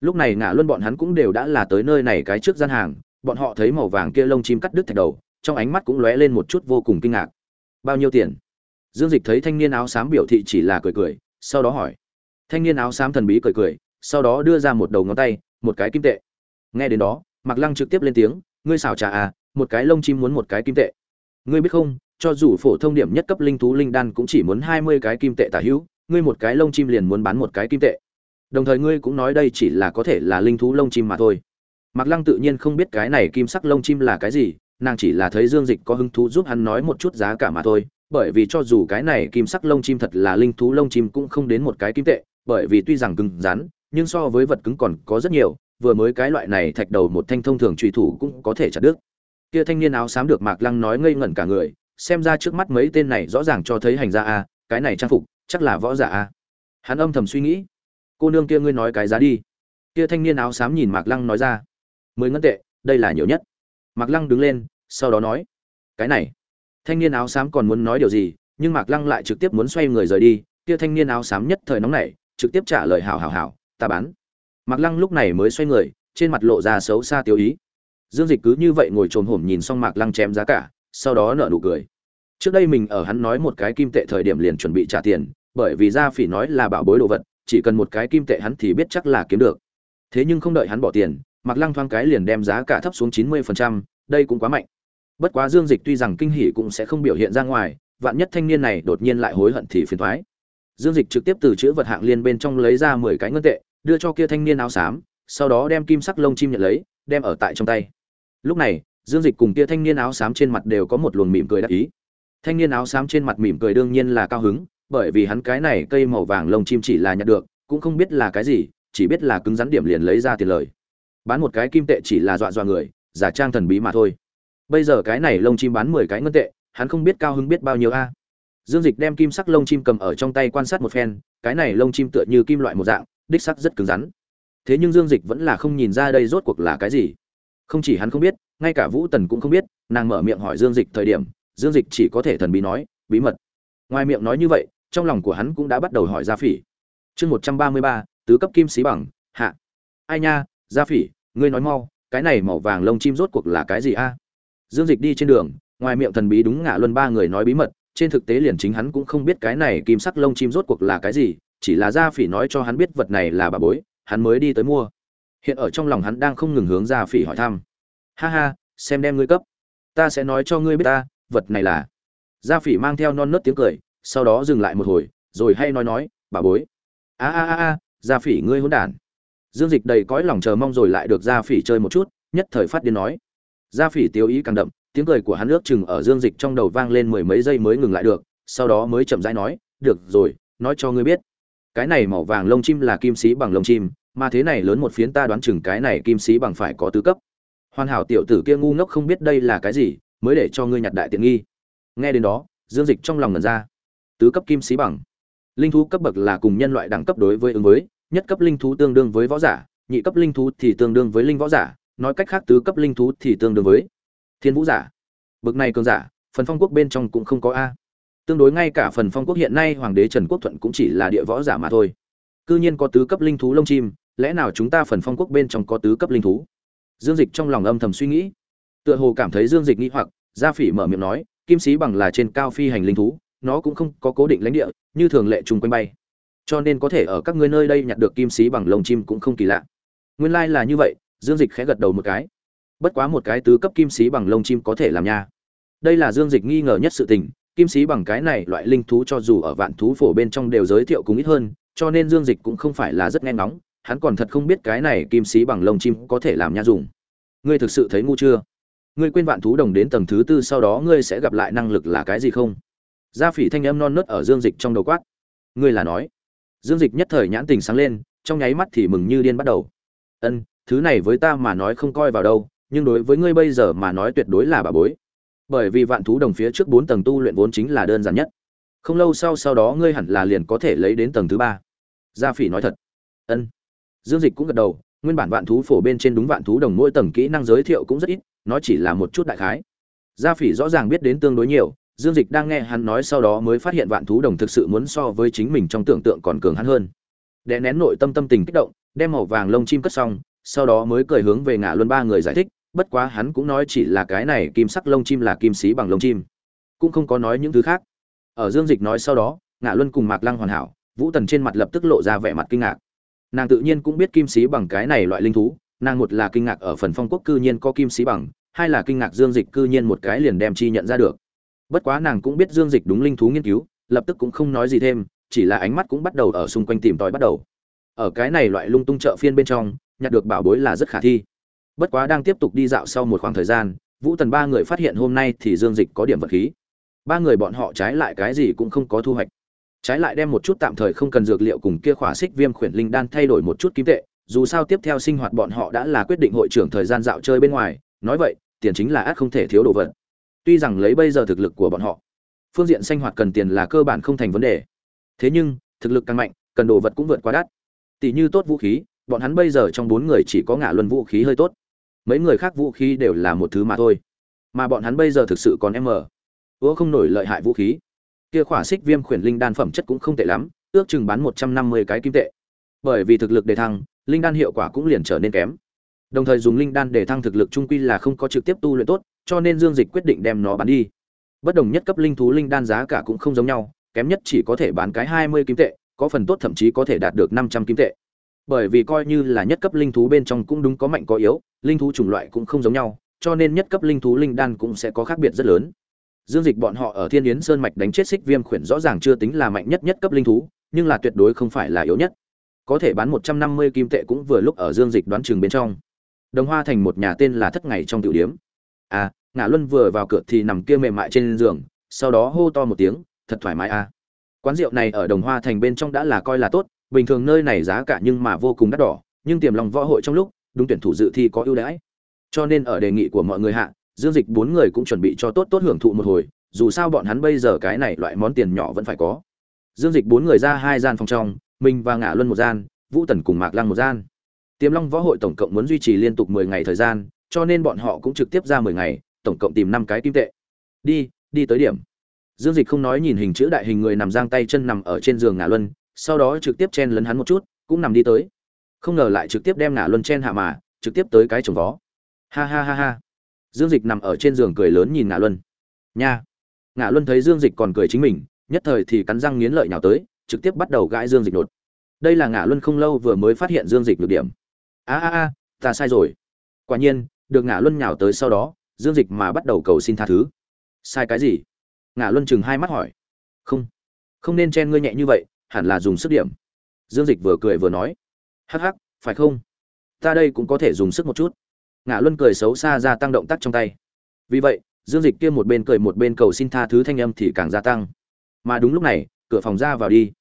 lúc này ngã luân bọn hắn cũng đều đã là tới nơi này cái trước gian hàng, bọn họ thấy màu vàng kia lông chim cắt đứt thạch đầu, trong ánh mắt cũng lóe lên một chút vô cùng kinh ngạc. Bao nhiêu tiền? Dương dịch thấy thanh niên áo xám biểu thị chỉ là cười cười, sau đó hỏi. Thanh niên áo xám thần bí cười cười, sau đó đưa ra một đầu ngón tay, một cái kim tệ. Nghe đến đó, mạc lăng trực tiếp lên tiếng, ngươi xào trà à một cái lông chim muốn một cái kim tệ. Ngươi biết không, cho dù phổ thông điểm nhất cấp linh thú linh đan cũng chỉ muốn hai mươi cái kim tệ tả hữu, ngươi một cái lông chim liền muốn bán một cái kim tệ đồng thời ngươi cũng nói đây chỉ là có thể là linh thú lông chim mà thôi. Mạc lăng tự nhiên không biết cái này kim sắc lông chim là cái gì, nàng chỉ là thấy dương dịch có hứng thú giúp hắn nói một chút giá cả mà thôi, bởi vì cho dù cái này kim sắc lông chim thật là linh thú lông chim cũng không đến một cái kim tệ, bởi vì tuy rằng cứng rắn, nhưng so với vật cứng còn có rất nhiều, vừa mới cái loại này thạch đầu một thanh thông thường trùy thủ cũng có thể chặt đứt. Kia thanh niên áo xám được mạc lăng nói ngây ngẩn cả người, xem ra trước mắt mấy tên này rõ ràng cho thấy hành ra a, cái này trang phục chắc là võ giả a. Hắn âm thầm suy nghĩ cô nương kia ngươi nói cái giá đi. Kia thanh niên áo xám nhìn mạc lăng nói ra. Mười ngân tệ, đây là nhiều nhất. Mạc lăng đứng lên, sau đó nói. Cái này, thanh niên áo xám còn muốn nói điều gì, nhưng mạc lăng lại trực tiếp muốn xoay người rời đi. Kia thanh niên áo xám nhất thời nóng nảy, trực tiếp trả lời, hảo hảo hảo, ta bán. Mạc lăng lúc này mới xoay người, trên mặt lộ ra xấu xa tiêu ý. Dương dịch cứ như vậy ngồi trồm hổm nhìn xong mạc lăng chém giá cả, sau đó nở nụ cười. Trước đây mình ở hắn nói một cái kim tệ thời điểm liền chuẩn bị trả tiền, bởi vì gia phỉ nói là bảo bối đồ vật chỉ cần một cái kim tệ hắn thì biết chắc là kiếm được. Thế nhưng không đợi hắn bỏ tiền mạc lăng thoáng cái liền đem giá cả thấp xuống chín mươi phần trăm, đây cũng quá mạnh. Bất quá dương dịch tuy rằng kinh hỉ cũng sẽ không biểu hiện ra ngoài vạn nhất thanh niên này đột nhiên lại hối hận thì phiền thoái dương dịch trực tiếp từ chữ vật hạng liên bên trong lấy ra mười cái ngân tệ đưa cho kia thanh niên áo xám sau đó đem kim sắc lông chim nhận lấy đem ở tại trong tay. Lúc này dương dịch cùng kia thanh niên áo xám trên mặt đều có một luồng mỉm cười đắc ý. Thanh niên áo xám trên mặt mỉm cười đương nhiên là cao hứng bởi vì hắn cái này cây màu vàng lông chim chỉ là nhặt được, cũng không biết là cái gì, chỉ biết là cứng rắn điểm liền lấy ra tiền lời. Bán một cái kim tệ chỉ là dọa dọa người, giả trang thần bí mà thôi. Bây giờ cái này lông chim bán mười cái ngân tệ, hắn không biết cao hứng biết bao nhiêu a. Dương dịch đem kim sắc lông chim cầm ở trong tay quan sát một phen, cái này lông chim tựa như kim loại một dạng, đích sắc rất cứng rắn. Thế nhưng dương dịch vẫn là không nhìn ra đây rốt cuộc là cái gì. Không chỉ hắn không biết, ngay cả vũ tần cũng không biết, nàng mở miệng hỏi dương dịch thời điểm, dương dịch chỉ có thể thần bí nói, bí mật. Ngoài miệng nói như vậy trong lòng của hắn cũng đã bắt đầu hỏi gia phỉ. Chương một trăm ba mươi ba, tứ cấp kim sĩ bằng, hạ. Ai nha, gia phỉ, ngươi nói mau, cái này màu vàng lông chim rốt cuộc là cái gì a? Dương dịch đi trên đường, ngoài miệng thần bí đúng ngã luân ba người nói bí mật, trên thực tế liền chính hắn cũng không biết cái này kim sắc lông chim rốt cuộc là cái gì, chỉ là gia phỉ nói cho hắn biết vật này là bà bối, hắn mới đi tới mua. Hiện ở trong lòng hắn đang không ngừng hướng gia phỉ hỏi thăm. Ha ha, xem đem ngươi cấp. Ta sẽ nói cho ngươi biết ta, vật này là. Gia phỉ mang theo non nớt tiếng cười sau đó dừng lại một hồi, rồi hay nói nói, bà bối. A a a a, gia phỉ ngươi hỗn đản. Dương dịch đầy cõi lòng chờ mong rồi lại được gia phỉ chơi một chút, nhất thời phát điên nói. Gia phỉ tiêu ý càng đậm, tiếng cười của hắn ước chừng ở dương dịch trong đầu vang lên mười mấy giây mới ngừng lại được, sau đó mới chậm rãi nói, được rồi, nói cho ngươi biết. Cái này màu vàng lông chim là kim sĩ bằng lông chim, mà thế này lớn một phiến ta đoán chừng cái này kim sĩ bằng phải có tứ cấp. Hoàn hảo tiểu tử kia ngu ngốc không biết đây là cái gì, mới để cho ngươi nhặt đại tiện nghi. Nghe đến đó, dương dịch trong lòng ngần ra tứ cấp kim sĩ bằng. Linh thú cấp bậc là cùng nhân loại đẳng cấp đối với ứng với, nhất cấp linh thú tương đương với võ giả, nhị cấp linh thú thì tương đương với linh võ giả, nói cách khác tứ cấp linh thú thì tương đương với thiên vũ giả. Bậc này cường giả, phần phong quốc bên trong cũng không có a. Tương đối ngay cả phần phong quốc hiện nay hoàng đế trần quốc thuận cũng chỉ là địa võ giả mà thôi. Cư nhiên có tứ cấp linh thú lông chim, lẽ nào chúng ta phần phong quốc bên trong có tứ cấp linh thú? Dương dịch trong lòng âm thầm suy nghĩ. Tựa hồ cảm thấy dương dịch nghĩ hoặc, gia phỉ mở miệng nói, kim sĩ bằng là trên cao phi hành linh thú nó cũng không có cố định lãnh địa, như thường lệ chung quanh bay. Cho nên có thể ở các ngươi nơi đây nhặt được kim sĩ bằng lông chim cũng không kỳ lạ. Nguyên lai là như vậy, dương dịch khẽ gật đầu một cái. Bất quá một cái tứ cấp kim sĩ bằng lông chim có thể làm nha. Đây là dương dịch nghi ngờ nhất sự tình, kim sĩ bằng cái này loại linh thú cho dù ở vạn thú phổ bên trong đều giới thiệu cũng ít hơn, cho nên dương dịch cũng không phải là rất nghe ngóng, hắn còn thật không biết cái này kim sĩ bằng lông chim có thể làm nha dùng. Ngươi thực sự thấy ngu chưa? Ngươi quên vạn thú đồng đến tầng thứ tư sau đó ngươi sẽ gặp lại năng lực là cái gì không? Gia phỉ thanh âm non nớt ở dương dịch trong đầu quát. Ngươi là nói. Dương dịch nhất thời nhãn tình sáng lên, trong nháy mắt thì mừng như điên bắt đầu. Ân, thứ này với ta mà nói không coi vào đâu, nhưng đối với ngươi bây giờ mà nói tuyệt đối là bà bối. Bởi vì vạn thú đồng phía trước bốn tầng tu luyện vốn chính là đơn giản nhất. Không lâu sau sau đó ngươi hẳn là liền có thể lấy đến tầng thứ ba. Gia phỉ nói thật. Ân. Dương dịch cũng gật đầu, nguyên bản vạn thú phổ bên trên đúng vạn thú đồng mỗi tầng kỹ năng giới thiệu cũng rất ít, nó chỉ là một chút đại khái. Gia phỉ rõ ràng biết đến tương đối nhiều dương dịch đang nghe hắn nói sau đó mới phát hiện vạn thú đồng thực sự muốn so với chính mình trong tưởng tượng còn cường hắn hơn. Đè nén nội tâm tâm tình kích động, đem màu vàng lông chim cất xong, sau đó mới cười hướng về ngã luân ba người giải thích, bất quá hắn cũng nói chỉ là cái này kim sắc lông chim là kim xí bằng lông chim. Cũng không có nói những thứ khác. Ở dương dịch nói sau đó ngã luân cùng mạc lăng hoàn hảo, vũ tần trên mặt lập tức lộ ra vẻ mặt kinh ngạc. Nàng tự nhiên cũng biết kim xí bằng cái này loại linh thú, nàng một là kinh ngạc ở phần phong quốc cư nhiên có kim xí bằng, hai là kinh ngạc dương dịch cư nhiên một cái liền đem chi nhận ra được bất quá nàng cũng biết dương dịch đúng linh thú nghiên cứu, lập tức cũng không nói gì thêm, chỉ là ánh mắt cũng bắt đầu ở xung quanh tìm tòi bắt đầu. Ở cái này loại lung tung chợ phiên bên trong, nhặt được bảo bối là rất khả thi. Bất quá đang tiếp tục đi dạo sau một khoảng thời gian, vũ tần ba người phát hiện hôm nay thì dương dịch có điểm vật khí. Ba người bọn họ trái lại cái gì cũng không có thu hoạch. Trái lại đem một chút tạm thời không cần dược liệu cùng kia khỏa xích viêm khuyển linh đan thay đổi một chút kim tệ, dù sao tiếp theo sinh hoạt bọn họ đã là quyết định hội trưởng thời gian dạo chơi bên ngoài, nói vậy, tiền chính là ắt không thể thiếu đồ vật tuy rằng lấy bây giờ thực lực của bọn họ, phương diện sinh hoạt cần tiền là cơ bản không thành vấn đề. Thế nhưng, thực lực càng mạnh, cần đồ vật cũng vượt quá đắt. Tỷ như tốt vũ khí, bọn hắn bây giờ trong bốn người chỉ có ngã luân vũ khí hơi tốt. Mấy người khác vũ khí đều là một thứ mà thôi. Mà bọn hắn bây giờ thực sự còn em mờ. Ủa không nổi lợi hại vũ khí. Kia khỏa xích viêm khuyển linh đan phẩm chất cũng không tệ lắm, ước chừng bán một trăm năm mươi cái kim tệ. Bởi vì thực lực đề thăng, linh đan hiệu quả cũng liền trở nên kém đồng thời dùng linh đan để thăng thực lực trung quy là không có trực tiếp tu luyện tốt, cho nên dương dịch quyết định đem nó bán đi. Bất đồng nhất cấp linh thú linh đan giá cả cũng không giống nhau, kém nhất chỉ có thể bán cái hai mươi kim tệ, có phần tốt thậm chí có thể đạt được năm trăm kim tệ. Bởi vì coi như là nhất cấp linh thú bên trong cũng đúng có mạnh có yếu, linh thú chủng loại cũng không giống nhau, cho nên nhất cấp linh thú linh đan cũng sẽ có khác biệt rất lớn. Dương dịch bọn họ ở thiên yến sơn mạch đánh chết xích viêm khuyển rõ ràng chưa tính là mạnh nhất nhất cấp linh thú, nhưng là tuyệt đối không phải là yếu nhất. Có thể bán một trăm năm mươi kim tệ cũng vừa lúc ở dương dịch đoán chừng bên trong đồng hoa thành một nhà tên là thất ngày trong tiểu điếm. À ngã luân vừa vào cửa thì nằm kia mềm mại trên giường, sau đó hô to một tiếng, thật thoải mái à. Quán rượu này ở đồng hoa thành bên trong đã là coi là tốt, bình thường nơi này giá cả nhưng mà vô cùng đắt đỏ, nhưng tiềm lòng võ hội trong lúc, đúng tuyển thủ dự thi có ưu đãi. Cho nên ở đề nghị của mọi người hạ, dương dịch bốn người cũng chuẩn bị cho tốt tốt hưởng thụ một hồi, dù sao bọn hắn bây giờ cái này loại món tiền nhỏ vẫn phải có. Dương dịch bốn người ra hai gian phòng trong, mình và ngã luân một gian, vũ tần cùng mạc lăng một gian tiềm long võ hội tổng cộng muốn duy trì liên tục mười ngày thời gian, cho nên bọn họ cũng trực tiếp ra mười ngày, tổng cộng tìm năm cái kim tệ. Đi đi tới điểm. Dương dịch không nói nhìn hình chữ đại hình người nằm giang tay chân nằm ở trên giường ngã luân, sau đó trực tiếp chen lấn hắn một chút, cũng nằm đi tới. Không ngờ lại trực tiếp đem ngã luân chen hạ mà, trực tiếp tới cái chồng vó. Ha ha ha ha. Dương dịch nằm ở trên giường cười lớn nhìn ngã luân. Nha. Ngã luân thấy dương dịch còn cười chính mình, nhất thời thì cắn răng nghiến lợi nhào tới, trực tiếp bắt đầu gãi dương dịch nột đây là ngã luân không lâu vừa mới phát hiện dương dịch nhược điểm a a a, ta sai rồi. Quả nhiên, được ngã luân nhào tới sau đó, dương dịch mà bắt đầu cầu xin tha thứ. Sai cái gì? Ngã luân chừng hai mắt hỏi. Không không nên chen ngươi nhẹ như vậy, hẳn là dùng sức điểm. Dương dịch vừa cười vừa nói. Hắc hắc, phải không? Ta đây cũng có thể dùng sức một chút. Ngã luân cười xấu xa ra tăng động tác trong tay. Vì vậy, dương dịch kia một bên cười một bên cầu xin tha thứ thanh âm thì càng gia tăng. Mà đúng lúc này, cửa phòng ra vào đi.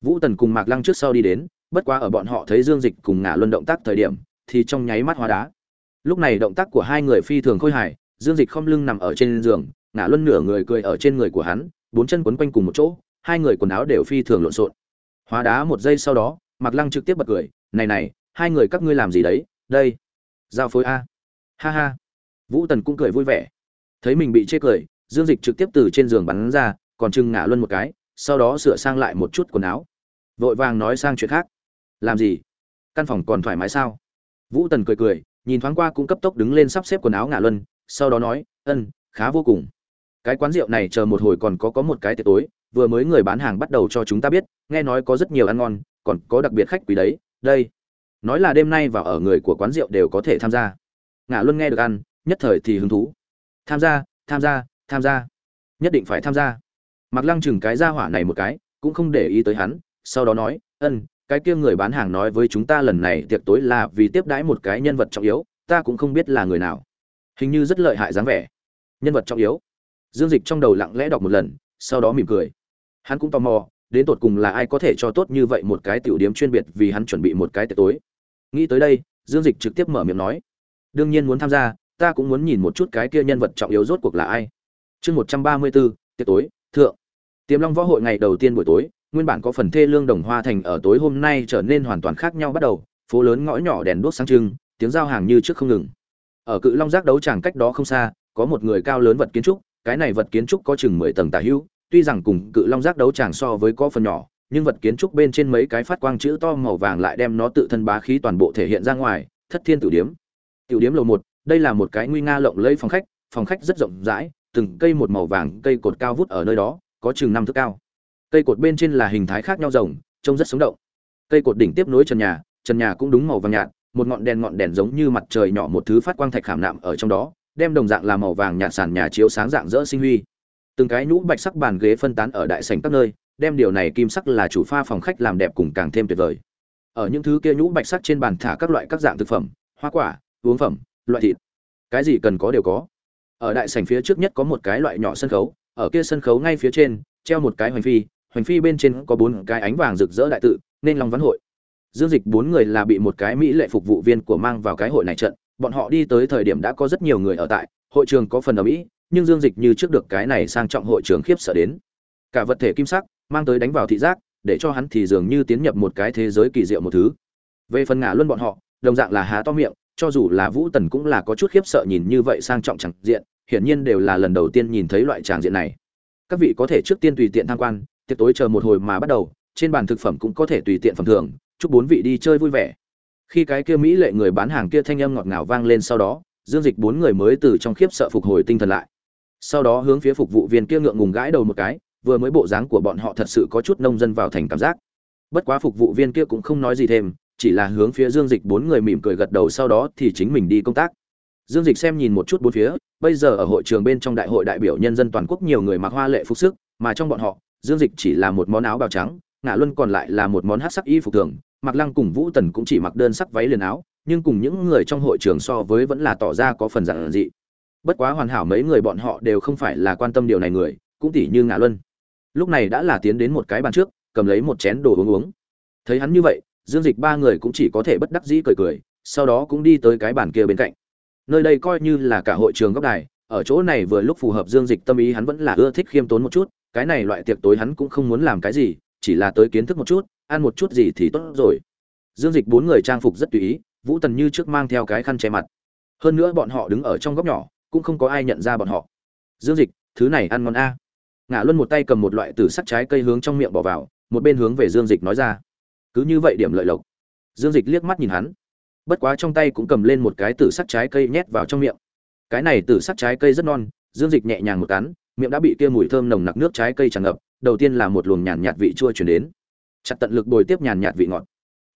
Vũ tần cùng mạc lăng trước sau đi đến bất quá ở bọn họ thấy dương dịch cùng ngã luân động tác thời điểm, thì trong nháy mắt hóa đá. Lúc này động tác của hai người phi thường khôi hài, dương dịch không lưng nằm ở trên giường ngã luân nửa người cười ở trên người của hắn, bốn chân quấn quanh cùng một chỗ, hai người quần áo đều phi thường lộn xộn. Hóa đá một giây sau đó, mạc lăng trực tiếp bật cười, này này, hai người các ngươi làm gì đấy? Đây, giao phối a. Ha ha. Vũ tần cũng cười vui vẻ. Thấy mình bị chê cười, dương dịch trực tiếp từ trên giường bắn ra, còn trưng ngã luân một cái, sau đó sửa sang lại một chút quần áo. Vội vàng nói sang chuyện khác làm gì? Căn phòng còn thoải mái sao? Vũ tần cười cười, nhìn thoáng qua cũng cấp tốc đứng lên sắp xếp quần áo ngả luân, sau đó nói, ân, khá vô cùng. Cái quán rượu này chờ một hồi còn có có một cái tiệc tối, vừa mới người bán hàng bắt đầu cho chúng ta biết, nghe nói có rất nhiều ăn ngon, còn có đặc biệt khách quý đấy, đây. Nói là đêm nay và ở người của quán rượu đều có thể tham gia. Ngả luân nghe được ăn, nhất thời thì hứng thú. Tham gia tham gia tham gia. Nhất định phải tham gia. Mặc lăng chừng cái ra hỏa này một cái, cũng không để ý tới hắn, sau đó nói, ân cái kia người bán hàng nói với chúng ta lần này tiệc tối là vì tiếp đãi một cái nhân vật trọng yếu, ta cũng không biết là người nào. Hình như rất lợi hại dáng vẻ. Nhân vật trọng yếu. Dương dịch trong đầu lặng lẽ đọc một lần, sau đó mỉm cười. Hắn cũng tò mò, đến tột cùng là ai có thể cho tốt như vậy một cái tiểu điếm chuyên biệt vì hắn chuẩn bị một cái tiệc tối. Nghĩ tới đây, dương dịch trực tiếp mở miệng nói. Đương nhiên muốn tham gia, ta cũng muốn nhìn một chút cái kia nhân vật trọng yếu rốt cuộc là ai. Chương một trăm ba mươi bốn, tiệc tối, thượng. Tiềm long võ hội ngày đầu tiên buổi tối nguyên bản có phần thê lương đồng hoa thành ở tối hôm nay trở nên hoàn toàn khác nhau bắt đầu, phố lớn ngõ nhỏ đèn đuốc sáng trưng, tiếng giao hàng như trước không ngừng. Ở cự long giác đấu tràng cách đó không xa, có một người cao lớn vật kiến trúc, cái này vật kiến trúc có chừng mười tầng tà hữu tuy rằng cùng cự long giác đấu tràng so với có phần nhỏ, nhưng vật kiến trúc bên trên mấy cái phát quang chữ to màu vàng lại đem nó tự thân bá khí toàn bộ thể hiện ra ngoài, thất thiên tử điếm. Tiểu điếm lầu một, đây là một cái nguy nga lộng lẫy phòng khách phòng khách rất rộng rãi, từng cây một màu vàng, cây cột cao vút ở nơi đó, có chừng năm thước cao cây cột bên trên là hình thái khác nhau rồng, trông rất sống động. Cây cột đỉnh tiếp nối trần nhà trần nhà cũng đúng màu vàng nhạt, một ngọn đèn ngọn đèn giống như mặt trời nhỏ một thứ phát quang thạch khảm nạm ở trong đó, đem đồng dạng là màu vàng nhạt sàn nhà chiếu sáng dạng rỡ sinh huy. Từng cái nhũ bạch sắc bàn ghế phân tán ở đại sảnh các nơi, đem điều này kim sắc là chủ pha phòng khách làm đẹp cùng càng thêm tuyệt vời. Ở những thứ kia nhũ bạch sắc trên bàn thả các loại các dạng thực phẩm, hoa quả, uống phẩm, loại thịt. Cái gì cần có đều có. Ở đại sảnh phía trước nhất có một cái loại nhỏ sân khấu, ở kia sân khấu ngay phía trên, treo một cái hoành phi hoành phi bên trên có bốn cái ánh vàng rực rỡ đại tự, nên long văn hội. Dương dịch bốn người là bị một cái mỹ lệ phục vụ viên của mang vào cái hội này trận. Bọn họ đi tới thời điểm đã có rất nhiều người ở tại, hội trường có phần ở mỹ nhưng dương dịch như trước được cái này sang trọng hội trường khiếp sợ đến. Cả vật thể kim sắc, mang tới đánh vào thị giác, để cho hắn thì dường như tiến nhập một cái thế giới kỳ diệu một thứ. Về phần ngả luân bọn họ, đồng dạng là há to miệng, cho dù là vũ tần cũng là có chút khiếp sợ nhìn như vậy sang trọng chẳng diện, hiển nhiên đều là lần đầu tiên nhìn thấy loại tràng diện này. Các vị có thể trước tiên tùy tiện tham quan tiệc tối chờ một hồi mà bắt đầu, trên bàn thực phẩm cũng có thể tùy tiện phẩm thường chúc bốn vị đi chơi vui vẻ. Khi cái kia mỹ lệ người bán hàng kia thanh âm ngọt ngào vang lên sau đó, dương dịch bốn người mới từ trong khiếp sợ phục hồi tinh thần lại. Sau đó hướng phía phục vụ viên kia ngượng ngùng gãi đầu một cái, vừa mới bộ dáng của bọn họ thật sự có chút nông dân vào thành cảm giác. Bất quá phục vụ viên kia cũng không nói gì thêm, chỉ là hướng phía dương dịch bốn người mỉm cười gật đầu sau đó thì chính mình đi công tác. Dương dịch xem nhìn một chút bốn phía, bây giờ ở hội trường bên trong đại hội đại biểu nhân dân toàn quốc nhiều người mặc hoa lệ phục sức, mà trong bọn họ dương dịch chỉ là một món áo bào trắng ngã luân còn lại là một món hát sắc y phục thường mặc lăng cùng vũ tần cũng chỉ mặc đơn sắc váy liền áo, nhưng cùng những người trong hội trường so với vẫn là tỏ ra có phần giản dị. Bất quá hoàn hảo mấy người bọn họ đều không phải là quan tâm điều này người, cũng tỉ như ngã luân. Lúc này đã là tiến đến một cái bàn trước, cầm lấy một chén đồ uống uống. Thấy hắn như vậy, dương dịch ba người cũng chỉ có thể bất đắc dĩ cười cười, sau đó cũng đi tới cái bàn kia bên cạnh. Nơi đây coi như là cả hội trường góc đài, ở chỗ này vừa lúc phù hợp dương dịch tâm ý hắn vẫn là ưa thích khiêm tốn một chút cái này loại tiệc tối hắn cũng không muốn làm cái gì, chỉ là tới kiến thức một chút, ăn một chút gì thì tốt rồi. Dương dịch bốn người trang phục rất tùy ý, vũ tần như trước mang theo cái khăn che mặt. Hơn nữa bọn họ đứng ở trong góc nhỏ, cũng không có ai nhận ra bọn họ. Dương dịch, thứ này ăn ngon a. Ngã luân một tay cầm một loại tử sắc trái cây hướng trong miệng bỏ vào, một bên hướng về dương dịch nói ra. Cứ như vậy điểm lợi lộc. Dương dịch liếc mắt nhìn hắn. Bất quá trong tay cũng cầm lên một cái tử sắc trái cây nhét vào trong miệng. Cái này tử sắc trái cây rất non dương dịch nhẹ nhàng một cắn, miệng đã bị kia mùi thơm nồng nặc nước trái cây tràn ngập, đầu tiên là một luồng nhàn nhạt vị chua chuyển đến. Chặt tận lực bồi tiếp nhàn nhạt vị ngọt.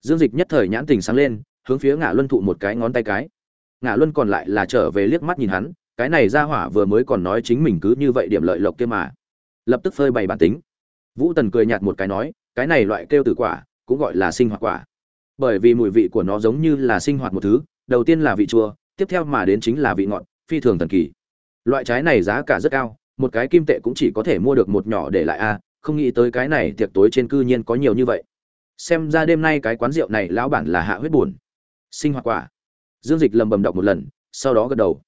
Dương dịch nhất thời nhãn tình sáng lên, hướng phía ngã luân thụ một cái ngón tay cái. Ngã luân còn lại là trở về liếc mắt nhìn hắn, cái này ra hỏa vừa mới còn nói chính mình cứ như vậy điểm lợi lộc kia mà. Lập tức phơi bày bản tính. Vũ tần cười nhạt một cái nói, cái này loại kêu tử quả, cũng gọi là sinh hoạt quả. Bởi vì mùi vị của nó giống như là sinh hoạt một thứ, đầu tiên là vị chua, tiếp theo mà đến chính là vị ngọt, phi thường thần kỳ loại trái này giá cả rất cao, một cái kim tệ cũng chỉ có thể mua được một nhỏ để lại a không nghĩ tới cái này tiệc tối trên cư nhiên có nhiều như vậy. Xem ra đêm nay cái quán rượu này lão bản là hạ huyết buồn. Sinh hoạt quả. Dương dịch lầm bầm đọc một lần, sau đó gật đầu.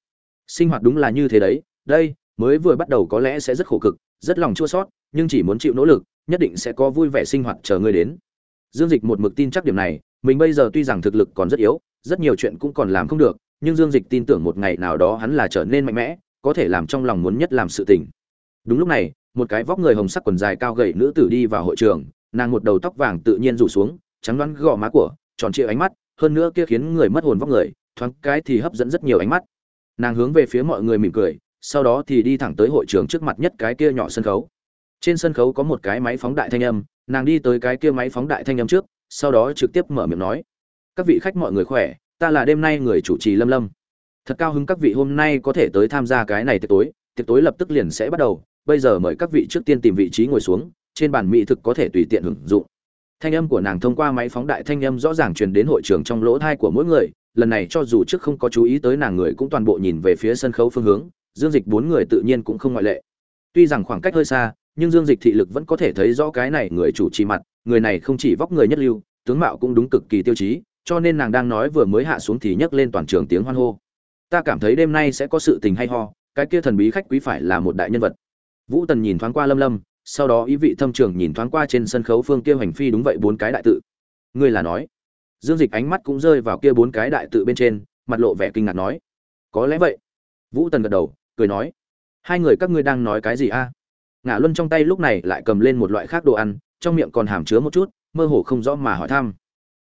Sinh hoạt đúng là như thế đấy, đây, mới vừa bắt đầu có lẽ sẽ rất khổ cực, rất lòng chua sót, nhưng chỉ muốn chịu nỗ lực, nhất định sẽ có vui vẻ sinh hoạt chờ ngươi đến. Dương dịch một mực tin chắc điểm này, mình bây giờ tuy rằng thực lực còn rất yếu, rất nhiều chuyện cũng còn làm không được, nhưng dương dịch tin tưởng một ngày nào đó hắn là trở nên mạnh mẽ có thể làm trong lòng muốn nhất làm sự tình. Đúng lúc này, một cái vóc người hồng sắc quần dài cao gầy nữ tử đi vào hội trường, nàng một đầu tóc vàng tự nhiên rủ xuống, trắng đoán gò má của, tròn trịa ánh mắt, hơn nữa kia khiến người mất hồn vóc người, thoáng cái thì hấp dẫn rất nhiều ánh mắt. Nàng hướng về phía mọi người mỉm cười, sau đó thì đi thẳng tới hội trường trước mặt nhất cái kia nhỏ sân khấu. Trên sân khấu có một cái máy phóng đại thanh âm, nàng đi tới cái kia máy phóng đại thanh âm trước, sau đó trực tiếp mở miệng nói, các vị khách mọi người khỏe, ta là đêm nay người chủ trì lâm lâm thật cao hứng các vị hôm nay có thể tới tham gia cái này tiệc tối tiệc tối lập tức liền sẽ bắt đầu, bây giờ mời các vị trước tiên tìm vị trí ngồi xuống, trên bàn mỹ thực có thể tùy tiện hưởng dụng. Thanh âm của nàng thông qua máy phóng đại thanh âm rõ ràng truyền đến hội trường trong lỗ thai của mỗi người, lần này cho dù trước không có chú ý tới nàng người cũng toàn bộ nhìn về phía sân khấu phương hướng, dương dịch bốn người tự nhiên cũng không ngoại lệ. Tuy rằng khoảng cách hơi xa, nhưng dương dịch thị lực vẫn có thể thấy rõ cái này người chủ trì mặt, người này không chỉ vóc người nhất lưu, tướng mạo cũng đúng cực kỳ tiêu chí, cho nên nàng đang nói vừa mới hạ xuống thì nhấc lên toàn trường tiếng hoan hô ta cảm thấy đêm nay sẽ có sự tình hay ho, cái kia thần bí khách quý phải là một đại nhân vật. Vũ tần nhìn thoáng qua lâm lâm, sau đó ý vị thâm trường nhìn thoáng qua trên sân khấu phương kia hành phi đúng vậy bốn cái đại tự. Ngươi là nói. Dương dịch ánh mắt cũng rơi vào kia bốn cái đại tự bên trên, mặt lộ vẻ kinh ngạc nói. Có lẽ vậy. Vũ tần gật đầu, cười nói. Hai người các ngươi đang nói cái gì a? Ngã luân trong tay lúc này lại cầm lên một loại khác đồ ăn, trong miệng còn hàm chứa một chút, mơ hồ không rõ mà hỏi thăm.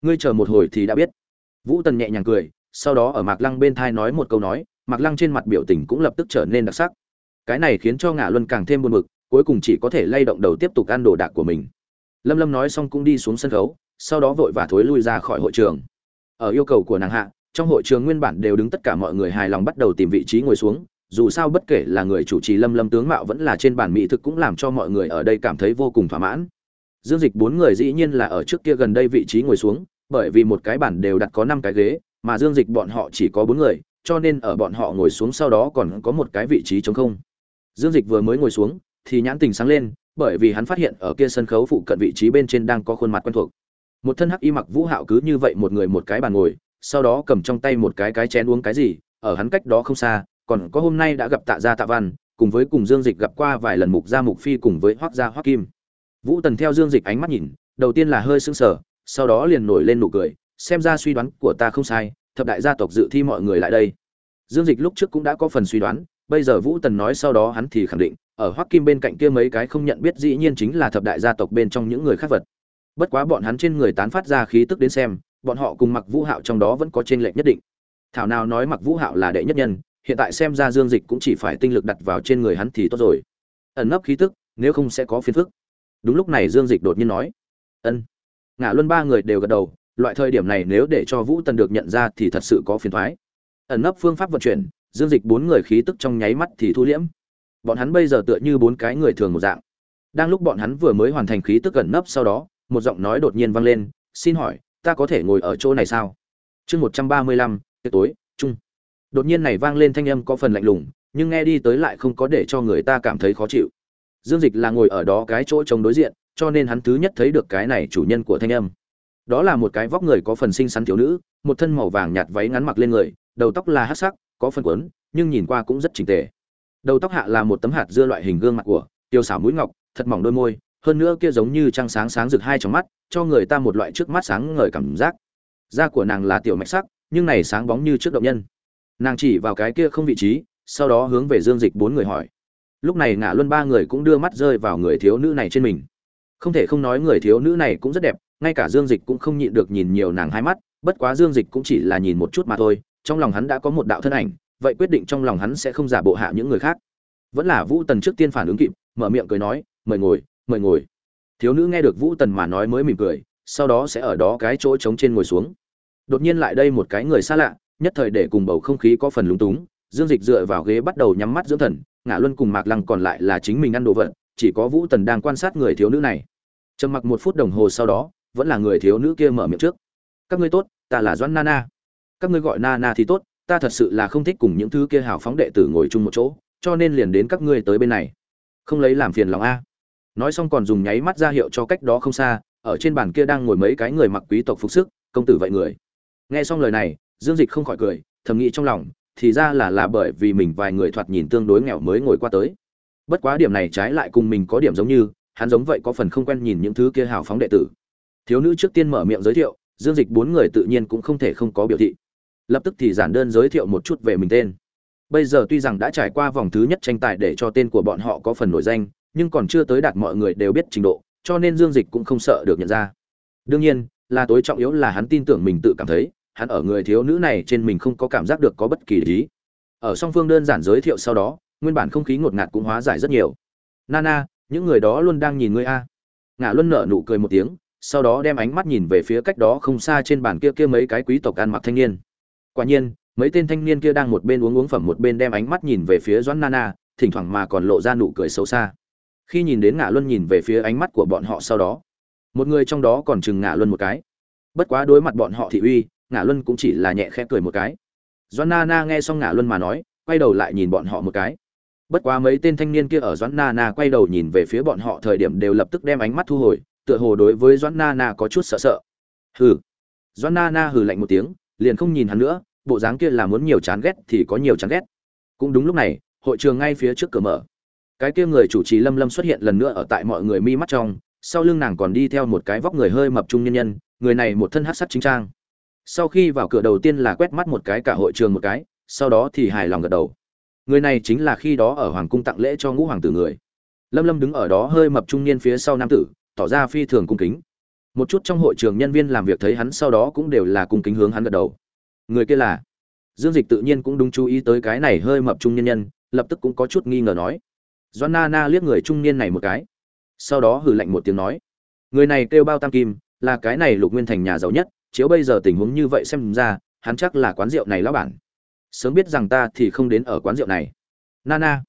Ngươi chờ một hồi thì đã biết. Vũ tần nhẹ nhàng cười sau đó ở mạc lăng bên thai nói một câu nói, mạc lăng trên mặt biểu tình cũng lập tức trở nên đặc sắc. Cái này khiến cho ngạ luân càng thêm buồn bực, cuối cùng chỉ có thể lay động đầu tiếp tục ăn đồ đạc của mình. Lâm lâm nói xong cũng đi xuống sân khấu, sau đó vội vã thối lui ra khỏi hội trường. Ở yêu cầu của nàng hạ, trong hội trường nguyên bản đều đứng tất cả mọi người hài lòng bắt đầu tìm vị trí ngồi xuống, dù sao bất kể là người chủ trì lâm lâm tướng mạo vẫn là trên bản mỹ thực cũng làm cho mọi người ở đây cảm thấy vô cùng thỏa mãn. Dương dịch bốn người dĩ nhiên là ở trước kia gần đây vị trí ngồi xuống, bởi vì một cái bản đều đặt có năm cái ghế mà dương dịch bọn họ chỉ có bốn người, cho nên ở bọn họ ngồi xuống sau đó còn có một cái vị trí trống không. Dương dịch vừa mới ngồi xuống, thì nhãn tình sáng lên, bởi vì hắn phát hiện ở kia sân khấu phụ cận vị trí bên trên đang có khuôn mặt quen thuộc. Một thân hắc y mặc vũ hạo cứ như vậy một người một cái bàn ngồi, sau đó cầm trong tay một cái cái chén uống cái gì, ở hắn cách đó không xa, còn có hôm nay đã gặp tạ gia tạ văn, cùng với cùng dương dịch gặp qua vài lần mục gia mục phi cùng với hoắc gia hoắc kim. Vũ tần theo dương dịch ánh mắt nhìn, đầu tiên là hơi sững sờ, sau đó liền nổi lên nụ cười xem ra suy đoán của ta không sai, thập đại gia tộc dự thi mọi người lại đây. Dương dịch lúc trước cũng đã có phần suy đoán, bây giờ vũ tần nói sau đó hắn thì khẳng định, ở hoắc kim bên cạnh kia mấy cái không nhận biết dĩ nhiên chính là thập đại gia tộc bên trong những người khác vật. Bất quá bọn hắn trên người tán phát ra khí tức đến xem, bọn họ cùng mặc vũ hạo trong đó vẫn có t r ê n lệch nhất định. Thảo nào nói mặc vũ hạo là đệ nhất nhân, hiện tại xem ra dương dịch cũng chỉ phải tinh lực đặt vào trên người hắn thì tốt rồi. Ẩn nấp khí tức, nếu không sẽ có phiền phức. Đúng lúc này dương dịch đột nhiên nói, ân. Ngã luân ba người đều gật đầu loại thời điểm này nếu để cho vũ tần được nhận ra thì thật sự có phiền thoái ẩn nấp phương pháp vận chuyển, dương dịch bốn người khí tức trong nháy mắt thì thu liễm. Bọn hắn bây giờ tựa như bốn cái người thường một dạng. Đang lúc bọn hắn vừa mới hoàn thành khí tức ẩn nấp sau đó, một giọng nói đột nhiên vang lên, xin hỏi, ta có thể ngồi ở chỗ này sao? Chương một trăm ba mươi lăm, tiệc tối, chung. Đột nhiên này vang lên thanh âm có phần lạnh lùng, nhưng nghe đi tới lại không có để cho người ta cảm thấy khó chịu. Dương dịch là ngồi ở đó cái chỗ trống đối diện, cho nên hắn thứ nhất thấy được cái này chủ nhân của thanh âm đó là một cái vóc người có phần xinh xắn thiếu nữ, một thân màu vàng nhạt váy ngắn mặc lên người, đầu tóc là hát sắc, có phần quấn, nhưng nhìn qua cũng rất chỉnh tề. Đầu tóc hạ là một tấm hạt dưa loại hình gương mặt của tiêu xảo mũi ngọc, thật mỏng đôi môi, hơn nữa kia giống như trăng sáng sáng rực hai trong mắt, cho người ta một loại trước mắt sáng ngời cảm giác. Da của nàng là tiểu mạch sắc, nhưng này sáng bóng như trước động nhân. Nàng chỉ vào cái kia không vị trí, sau đó hướng về dương dịch bốn người hỏi. Lúc này ngã luân ba người cũng đưa mắt rơi vào người thiếu nữ này trên mình. Không thể không nói người thiếu nữ này cũng rất đẹp ngay cả dương dịch cũng không nhịn được nhìn nhiều nàng hai mắt, bất quá dương dịch cũng chỉ là nhìn một chút mà thôi, trong lòng hắn đã có một đạo thân ảnh, vậy quyết định trong lòng hắn sẽ không giả bộ hạ những người khác. Vẫn là vũ tần trước tiên phản ứng kịp, mở miệng cười nói, mời ngồi mời ngồi. Thiếu nữ nghe được vũ tần mà nói mới mỉm cười, sau đó sẽ ở đó cái chỗ trống trên ngồi xuống. Đột nhiên lại đây một cái người xa lạ, nhất thời để cùng bầu không khí có phần lúng túng, dương dịch dựa vào ghế bắt đầu nhắm mắt dưỡng thần ngã luân cùng mạc lăng còn lại là chính mình ăn đồ vật, chỉ có vũ tần đang quan sát người thiếu nữ này. Trầm mặc một phút đồng hồ sau đó vẫn là người thiếu nữ kia mở miệng trước. Các ngươi tốt, ta là doãn nana. Các ngươi gọi nana thì tốt, ta thật sự là không thích cùng những thứ kia hào phóng đệ tử ngồi chung một chỗ, cho nên liền đến các ngươi tới bên này. Không lấy làm phiền lòng a. Nói xong còn dùng nháy mắt ra hiệu cho cách đó không xa, ở trên bàn kia đang ngồi mấy cái người mặc quý tộc phục sức, công tử vậy người. Nghe xong lời này, dương dịch không khỏi cười, thầm nghĩ trong lòng, thì ra là là bởi vì mình vài người thoạt nhìn tương đối nghèo mới ngồi qua tới. Bất quá điểm này trái lại cùng mình có điểm giống như, hắn giống vậy có phần không quen nhìn những thứ kia hào phóng đệ tử thiếu nữ trước tiên mở miệng giới thiệu dương dịch bốn người tự nhiên cũng không thể không có biểu thị lập tức thì giản đơn giới thiệu một chút về mình tên bây giờ tuy rằng đã trải qua vòng thứ nhất tranh tài để cho tên của bọn họ có phần nổi danh nhưng còn chưa tới đạt mọi người đều biết trình độ, cho nên Dương Dịch cũng không sợ được nhận ra. Đương nhiên, là tối trọng yếu là hắn tin tưởng mình tự cảm thấy, hắn ở người thiếu nữ này trên mình không có cảm giác được có bất kỳ ý. Ở song phương đơn giản giới thiệu sau đó, nguyên bản không khí ngột ngạt cũng hóa giải rất nhiều. Nana, những người đó luôn đang nhìn ngươi a. Ngạ Luân nở nụ cười một tiếng, sau đó đem ánh mắt nhìn về phía cách đó không xa trên bàn kia kia mấy cái quý tộc ăn mặc thanh niên. Quả nhiên, mấy tên thanh niên kia đang một bên uống uống phẩm một bên đem ánh mắt nhìn về phía Doãn Nana, thỉnh thoảng mà còn lộ ra nụ cười xấu xa. Khi nhìn đến ngạ luân nhìn về phía ánh mắt của bọn họ sau đó một người trong đó còn chừng ngạ luân một cái. Bất quá đối mặt bọn họ thị uy ngạ luân cũng chỉ là nhẹ khẽ cười một cái. Doãn Nana nghe xong ngạ luân mà nói quay đầu lại nhìn bọn họ một cái. Bất quá mấy tên thanh niên kia ở doãn Nana quay đầu nhìn về phía bọn họ thời điểm đều lập tức đem ánh mắt thu hồi tựa hồ đối với doãn na na có chút sợ sợ. Hừ. Doãn na na hừ lạnh một tiếng, liền không nhìn hắn nữa, bộ dáng kia là muốn nhiều chán ghét thì có nhiều chán ghét. Cũng đúng lúc này, hội trường ngay phía trước cửa mở. Cái kia người chủ trì lâm lâm xuất hiện lần nữa ở tại mọi người mi mắt trong, sau lưng nàng còn đi theo một cái vóc người hơi mập trung nhân nhân, người này một thân hát sắt chính trang. Sau khi vào cửa đầu tiên là quét mắt một cái cả hội trường một cái, sau đó thì hài lòng gật đầu. Người này chính là khi đó ở hoàng cung tặng lễ cho ngũ hoàng tử người. Lâm lâm đứng ở đó hơi mập trung niên phía sau nam tử tỏ ra phi thường cung kính. Một chút trong hội trường nhân viên làm việc thấy hắn sau đó cũng đều là cung kính hướng hắn gật đầu. Người kia là? Dương dịch tự nhiên cũng đúng chú ý tới cái này hơi mập trung nhân nhân, lập tức cũng có chút nghi ngờ nói. Doan na na liếc người trung niên này một cái. Sau đó hử lạnh một tiếng nói. Người này kêu bao tam kim, là cái này lục nguyên thành nhà giàu nhất, chiếu bây giờ tình huống như vậy xem ra, hắn chắc là quán rượu này lão bản. Sớm biết rằng ta thì không đến ở quán rượu này. Nana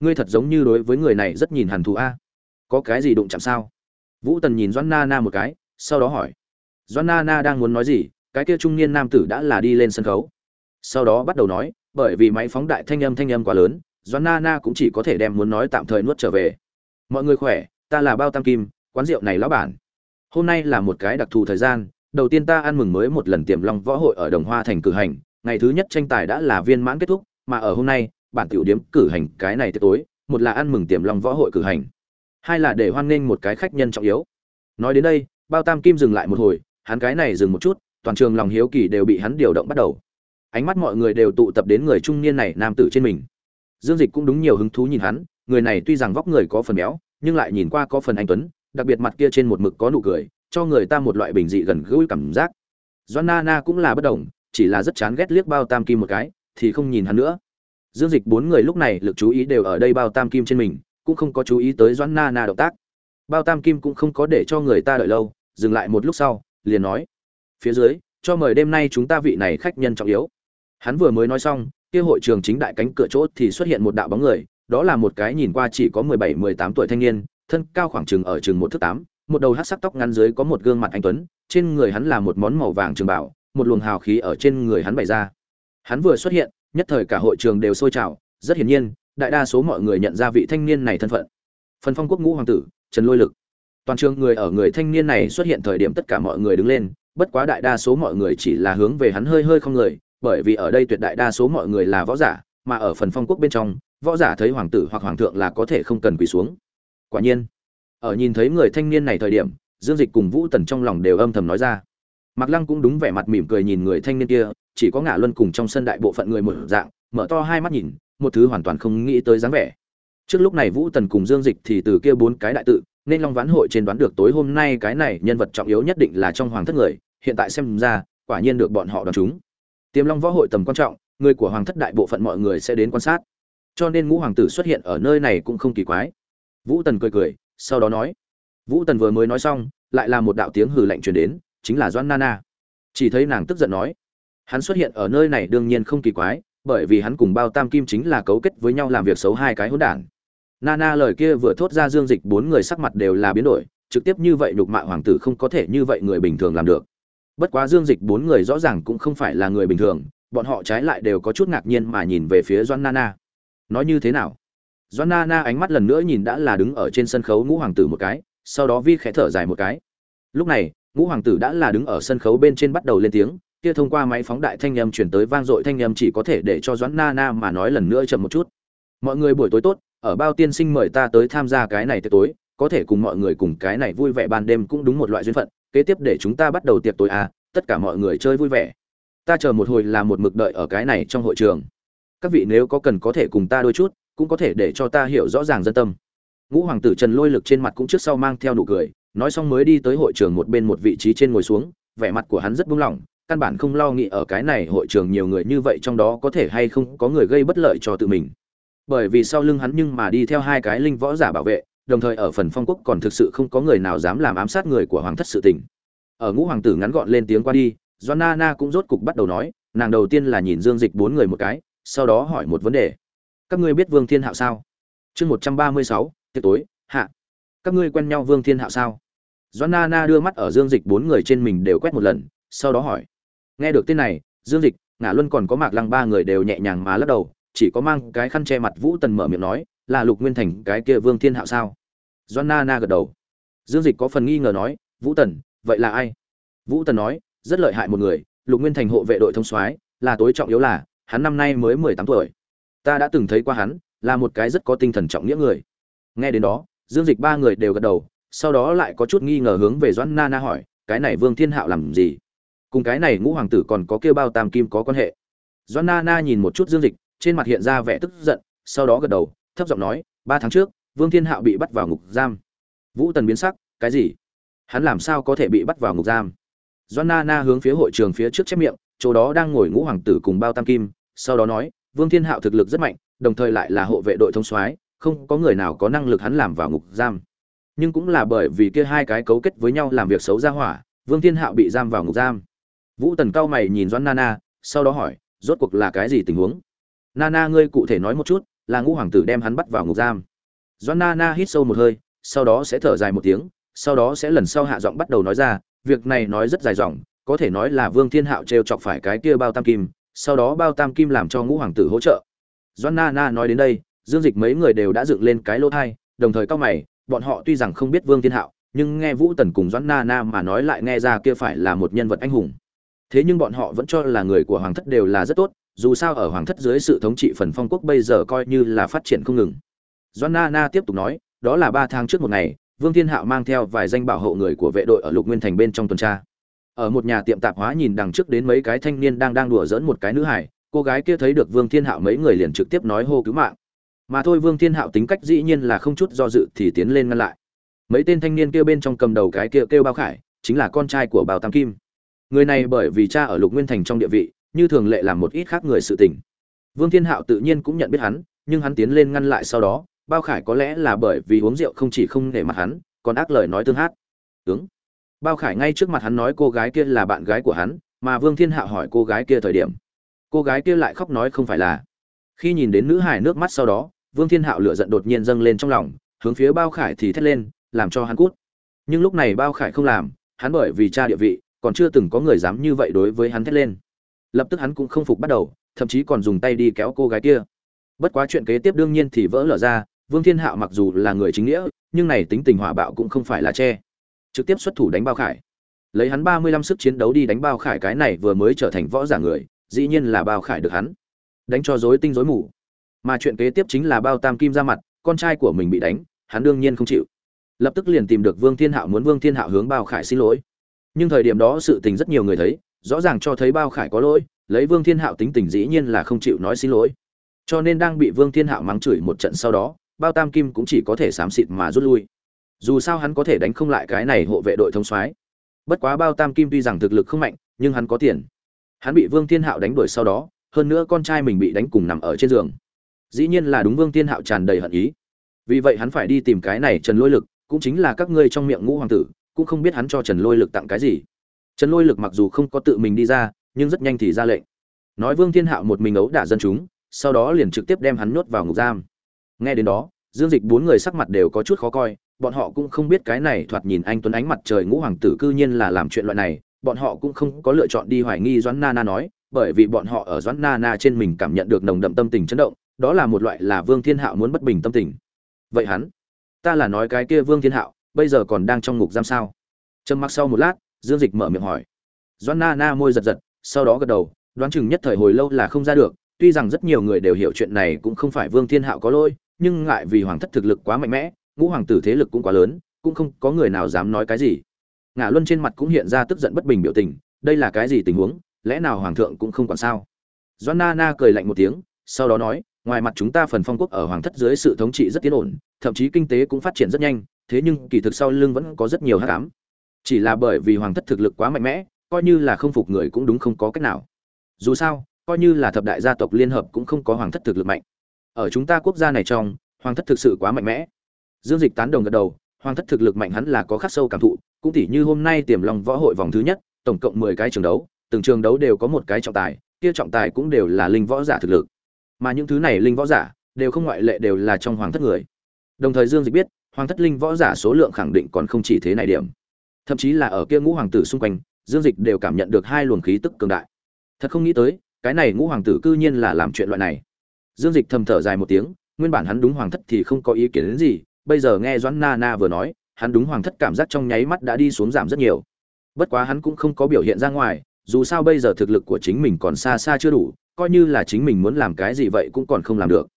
ngươi thật giống như đối với người này rất nhìn hàn thù a. Có cái gì đụng chạm sao? Vũ tần nhìn doãn na na một cái, sau đó hỏi. Doãn na na đang muốn nói gì? Cái kia trung niên nam tử đã là đi lên sân khấu. Sau đó bắt đầu nói, bởi vì máy phóng đại thanh âm thanh âm quá lớn, doãn na na cũng chỉ có thể đem muốn nói tạm thời nuốt trở về. Mọi người khỏe, ta là bao tam kim, quán rượu này lão bản. Hôm nay là một cái đặc thù thời gian, đầu tiên ta ăn mừng mới một lần tiềm long võ hội ở đồng hoa thành cử hành, ngày thứ nhất tranh tài đã là viên mãn kết thúc, mà ở hôm nay, bản tiểu điếm cử hành cái này tới tối, một là ăn mừng tiềm long võ hội cử hành hai là để hoan nghênh một cái khách nhân trọng yếu. Nói đến đây, bao tam kim dừng lại một hồi, hắn cái này dừng một chút, toàn trường lòng hiếu kỳ đều bị hắn điều động bắt đầu. Ánh mắt mọi người đều tụ tập đến người trung niên này nam tử trên mình. Dương dịch cũng đúng nhiều hứng thú nhìn hắn, người này tuy rằng vóc người có phần béo, nhưng lại nhìn qua có phần anh tuấn, đặc biệt mặt kia trên một mực có nụ cười, cho người ta một loại bình dị gần gũi cảm giác. Doan na na cũng là bất đồng, chỉ là rất chán ghét liếc bao tam kim một cái, thì không nhìn hắn nữa. Dương dịch bốn người lúc này lực chú ý đều ở đây bao tam kim trên mình cũng không có chú ý tới Doãn na na động tác. Bao tam kim cũng không có để cho người ta đợi lâu, dừng lại một lúc sau, liền nói, phía dưới, cho mời đêm nay chúng ta vị này khách nhân trọng yếu. Hắn vừa mới nói xong, kia hội trường chính đại cánh cửa chỗ thì xuất hiện một đạo bóng người, đó là một cái nhìn qua chỉ có mười bảy, mười tám tuổi thanh niên, thân cao khoảng chừng ở chừng một thước tám, một đầu hát sắc tóc ngắn dưới có một gương mặt anh tuấn, trên người hắn là một món màu vàng trường bảo một luồng hào khí ở trên người hắn bày ra. Hắn vừa xuất hiện, nhất thời cả hội trường đều sôi trào, rất hiển nhiên đại đa số mọi người nhận ra vị thanh niên này thân phận. Phần phong quốc ngũ hoàng tử, trần lôi lực. Toàn trường người ở người thanh niên này xuất hiện thời điểm tất cả mọi người đứng lên, bất quá đại đa số mọi người chỉ là hướng về hắn hơi hơi không người, bởi vì ở đây tuyệt đại đa số mọi người là võ giả, mà ở phần phong quốc bên trong, võ giả thấy hoàng tử hoặc hoàng thượng là có thể không cần quỳ xuống. Quả nhiên, ở nhìn thấy người thanh niên này thời điểm, dương dịch cùng vũ tần trong lòng đều âm thầm nói ra. Mạc lăng cũng đúng vẻ mặt mỉm cười nhìn người thanh niên kia, chỉ có ngã luân cùng trong sân đại bộ phận người một dạng mở to hai mắt nhìn, một thứ hoàn toàn không nghĩ tới dáng vẻ. Trước lúc này vũ tần cùng dương dịch thì từ kia bốn cái đại tự, nên long ván hội trên đoán được tối hôm nay cái này nhân vật trọng yếu nhất định là trong hoàng thất người, hiện tại xem ra, quả nhiên được bọn họ đoán chúng. Tiềm long võ hội tầm quan trọng, người của hoàng thất đại bộ phận mọi người sẽ đến quan sát. Cho nên ngũ hoàng tử xuất hiện ở nơi này cũng không kỳ quái. Vũ tần cười cười, sau đó nói. Vũ tần vừa mới nói xong, lại là một đạo tiếng hừ lạnh truyền đến, chính là doãn nana chỉ thấy nàng tức giận nói. Hắn xuất hiện ở nơi này đương nhiên không kỳ quái bởi vì hắn cùng bao tam kim chính là cấu kết với nhau làm việc xấu hai cái hỗn đản. Nana lời kia vừa thốt ra dương dịch bốn người sắc mặt đều là biến đổi, trực tiếp như vậy nhục mạ hoàng tử không có thể như vậy người bình thường làm được. Bất quá dương dịch bốn người rõ ràng cũng không phải là người bình thường, bọn họ trái lại đều có chút ngạc nhiên mà nhìn về phía doan nana nói như thế nào? Doan nana ánh mắt lần nữa nhìn đã là đứng ở trên sân khấu ngũ hoàng tử một cái, sau đó vi khẽ thở dài một cái. Lúc này, ngũ hoàng tử đã là đứng ở sân khấu bên trên bắt đầu lên tiếng kia thông qua máy phóng đại thanh âm chuyển tới vang dội thanh âm chỉ có thể để cho doãn na na mà nói lần nữa chậm một chút. Mọi người buổi tối tốt, ở bao tiên sinh mời ta tới tham gia cái này tiệc tối, có thể cùng mọi người cùng cái này vui vẻ ban đêm cũng đúng một loại duyên phận, kế tiếp để chúng ta bắt đầu tiệc tối à tất cả mọi người chơi vui vẻ. Ta chờ một hồi là một mực đợi ở cái này trong hội trường. Các vị nếu có cần có thể cùng ta đôi chút, cũng có thể để cho ta hiểu rõ ràng dân tâm. Ngũ hoàng tử trần lôi lực trên mặt cũng trước sau mang theo nụ cười, nói xong mới đi tới hội trường một bên một vị trí trên ngồi xuống, vẻ mặt của hắn rất buông lỏng căn bản không lo nghĩ ở cái này hội trường nhiều người như vậy trong đó có thể hay không có người gây bất lợi cho tự mình. Bởi vì sau lưng hắn nhưng mà đi theo hai cái linh võ giả bảo vệ, đồng thời ở phần phong quốc còn thực sự không có người nào dám làm ám sát người của hoàng thất sự tình. Ở ngũ hoàng tử ngắn gọn lên tiếng qua đi do na na cũng rốt cục bắt đầu nói, nàng đầu tiên là nhìn dương dịch bốn người một cái, sau đó hỏi một vấn đề. Các ngươi biết vương thiên hạo sao? Chương một trăm ba mươi sáu, tiệc tối, hạ. Các ngươi quen nhau vương thiên hạo sao? Doan na na đưa mắt ở dương dịch bốn người trên mình đều quét một lần, sau đó hỏi nghe được tên này, dương dịch ngã luân còn có mạc lăng ba người đều nhẹ nhàng mà lắc đầu, chỉ có mang cái khăn che mặt vũ tần mở miệng nói, là lục nguyên thành, cái kia vương thiên hạo sao? Doan na na gật đầu. Dương dịch có phần nghi ngờ nói, vũ tần, vậy là ai? Vũ tần nói, rất lợi hại một người, lục nguyên thành hộ vệ đội thông soái, là tối trọng yếu là, hắn năm nay mới mười tám tuổi. Ta đã từng thấy qua hắn, là một cái rất có tinh thần trọng nghĩa người. Nghe đến đó, dương dịch ba người đều gật đầu, sau đó lại có chút nghi ngờ hướng về doãn na na hỏi, cái này vương thiên hạo làm gì? Cùng cái này ngũ hoàng tử còn có kêu bao tam kim có quan hệ. Doan na na nhìn một chút dương dịch, trên mặt hiện ra vẻ tức giận, sau đó gật đầu, thấp giọng nói, ba tháng trước, vương thiên hạo bị bắt vào ngục giam. Vũ tần biến sắc, cái gì? Hắn làm sao có thể bị bắt vào ngục giam? Doan na na hướng phía hội trường phía trước chép miệng, chỗ đó đang ngồi ngũ hoàng tử cùng bao tam kim, sau đó nói, vương thiên hạo thực lực rất mạnh, đồng thời lại là hộ vệ đội thông soái, không có người nào có năng lực hắn làm vào ngục giam. Nhưng cũng là bởi vì kia hai cái cấu kết với nhau làm việc xấu ra hỏa, vương thiên hạo bị giam vào ngục giam vũ tần cao mày nhìn Doãn nana, sau đó hỏi, rốt cuộc là cái gì tình huống? Nana, ngươi cụ thể nói một chút, là ngũ hoàng tử đem hắn bắt vào ngục giam. Doãn nana hít sâu một hơi, sau đó sẽ thở dài một tiếng, sau đó sẽ lần sau hạ giọng bắt đầu nói ra, việc này nói rất dài dòng, có thể nói là vương thiên hạo trêu chọc phải cái kia bao tam kim, sau đó bao tam kim làm cho ngũ hoàng tử hỗ trợ. Doãn nana nói đến đây, dương dịch mấy người đều đã dựng lên cái lỗ thai, đồng thời cao mày, bọn họ tuy rằng không biết vương thiên hạo, nhưng nghe vũ tần cùng doãn na na mà nói lại nghe ra kia phải là một nhân vật anh hùng thế nhưng bọn họ vẫn cho là người của hoàng thất đều là rất tốt, dù sao ở hoàng thất dưới sự thống trị phần phong quốc bây giờ coi như là phát triển không ngừng. Doan na na tiếp tục nói, đó là ba tháng trước một ngày, vương thiên hạo mang theo vài danh bảo hộ người của vệ đội ở lục nguyên thành bên trong tuần tra. Ở một nhà tiệm tạp hóa nhìn đằng trước đến mấy cái thanh niên đang đang đùa dỡn một cái nữ hải cô gái kia thấy được vương thiên hạo mấy người liền trực tiếp nói hô cứu mạng. Mà thôi vương thiên hạo tính cách dĩ nhiên là không chút do dự thì tiến lên ngăn lại. Mấy tên thanh niên kia bên trong cầm đầu cái kia kêu bao khải, chính là con trai của bào tam kim người này bởi vì cha ở lục nguyên thành trong địa vị, như thường lệ làm một ít khác người sự tình. Vương thiên hạo tự nhiên cũng nhận biết hắn, nhưng hắn tiến lên ngăn lại sau đó, bao khải có lẽ là bởi vì uống rượu không chỉ không để mặt hắn, còn ác lời nói tương hát. Ứng. Bao khải ngay trước mặt hắn nói cô gái kia là bạn gái của hắn, mà vương thiên hạo hỏi cô gái kia thời điểm. Cô gái kia lại khóc nói không phải là. Khi nhìn đến nữ hải nước mắt sau đó, vương thiên hạo lửa giận đột nhiên dâng lên trong lòng, hướng phía bao khải thì thét lên, làm cho hắn cút. Nhưng lúc này bao khải không làm, hắn bởi vì cha địa vị còn chưa từng có người dám như vậy đối với hắn thét lên. Lập tức hắn cũng không phục bắt đầu, thậm chí còn dùng tay đi kéo cô gái kia. Bất quá chuyện kế tiếp đương nhiên thì vỡ lở ra, vương thiên hạo mặc dù là người chính nghĩa, nhưng này tính tình hỏa bạo cũng không phải là che. Trực tiếp xuất thủ đánh bao khải. Lấy hắn ba mươi lăm sức chiến đấu đi đánh bao khải cái này vừa mới trở thành võ giả người, dĩ nhiên là bao khải được hắn. Đánh cho rối tinh rối mù. Mà chuyện kế tiếp chính là bao tam kim ra mặt, con trai của mình bị đánh, hắn đương nhiên không chịu. Lập tức liền tìm được vương thiên hạo muốn vương thiên hạo hướng bao khải xin lỗi nhưng thời điểm đó sự tình rất nhiều người thấy, rõ ràng cho thấy bao khải có lỗi, lấy vương thiên hạo tính tình dĩ nhiên là không chịu nói xin lỗi. Cho nên đang bị vương thiên hạo mắng chửi một trận sau đó, bao tam kim cũng chỉ có thể xám xịt mà rút lui. Dù sao hắn có thể đánh không lại cái này hộ vệ đội thông soái. Bất quá bao tam kim tuy rằng thực lực không mạnh, nhưng hắn có tiền. Hắn bị vương thiên hạo đánh đuổi sau đó, hơn nữa con trai mình bị đánh cùng nằm ở trên giường. Dĩ nhiên là đúng vương thiên hạo tràn đầy hận ý. Vì vậy hắn phải đi tìm cái này trần lôi lực, cũng chính là các ngươi trong miệng ngũ hoàng tử cũng không biết hắn cho trần lôi lực tặng cái gì. Trần lôi lực mặc dù không có tự mình đi ra, nhưng rất nhanh thì ra lệnh. Nói vương thiên hạo một mình ấu đả dân chúng, sau đó liền trực tiếp đem hắn nhốt vào ngục giam. Nghe đến đó, dương dịch bốn người sắc mặt đều có chút khó coi, bọn họ cũng không biết cái này thoạt nhìn anh tuấn ánh mặt trời ngũ hoàng tử cư nhiên là làm chuyện loại này, bọn họ cũng không có lựa chọn đi hoài nghi doãn na na nói, bởi vì bọn họ ở doãn na na trên mình cảm nhận được nồng đậm tâm tình chấn động, đó là một loại là vương thiên hạo muốn bất bình tâm tình. Vậy hắn, ta là nói cái kia vương thiên hạo bây giờ còn đang trong ngục giam sao? Trầm mặc sau một lát, dương dịch mở miệng hỏi. Doan na na môi giật giật, sau đó gật đầu, đoán chừng nhất thời hồi lâu là không ra được, tuy rằng rất nhiều người đều hiểu chuyện này cũng không phải vương thiên hạo có lỗi, nhưng ngại vì hoàng thất thực lực quá mạnh mẽ, ngũ hoàng tử thế lực cũng quá lớn, cũng không có người nào dám nói cái gì. Ngã luân trên mặt cũng hiện ra tức giận bất bình biểu tình, đây là cái gì tình huống, lẽ nào hoàng thượng cũng không còn sao? Doan na na cười lạnh một tiếng, sau đó nói, ngoài mặt chúng ta phần phong quốc ở hoàng thất dưới sự thống trị rất tiến ổn, thậm chí kinh tế cũng phát triển rất nhanh thế nhưng kỳ thực sau lưng vẫn có rất nhiều hắc ám. chỉ là bởi vì hoàng thất thực lực quá mạnh mẽ, coi như là không phục người cũng đúng không có cách nào. Dù sao, coi như là thập đại gia tộc liên hợp cũng không có hoàng thất thực lực mạnh. Ở chúng ta quốc gia này trong, hoàng thất thực sự quá mạnh mẽ. Dương dịch tán đồng gật đầu, hoàng thất thực lực mạnh hắn là có khắc sâu cảm thụ, cũng tỉ như hôm nay tiềm long võ hội vòng thứ nhất, tổng cộng mười cái trường đấu, từng trường đấu đều có một cái trọng tài, kia trọng tài cũng đều là linh võ giả thực lực. Mà những thứ này linh võ giả đều không ngoại lệ đều là trong hoàng thất người. Đồng thời dương dịch biết hoàng thất linh võ giả số lượng khẳng định còn không chỉ thế này điểm. Thậm chí là ở kia ngũ hoàng tử xung quanh, dương dịch đều cảm nhận được hai luồng khí tức cường đại. Thật không nghĩ tới, cái này ngũ hoàng tử cư nhiên là làm chuyện loại này. Dương dịch thầm thở dài một tiếng, nguyên bản hắn đúng hoàng thất thì không có ý kiến đến gì, bây giờ nghe doãn na na vừa nói, hắn đúng hoàng thất cảm giác trong nháy mắt đã đi xuống giảm rất nhiều. Bất quá hắn cũng không có biểu hiện ra ngoài, dù sao bây giờ thực lực của chính mình còn xa xa chưa đủ, coi như là chính mình muốn làm cái gì vậy cũng còn không làm được.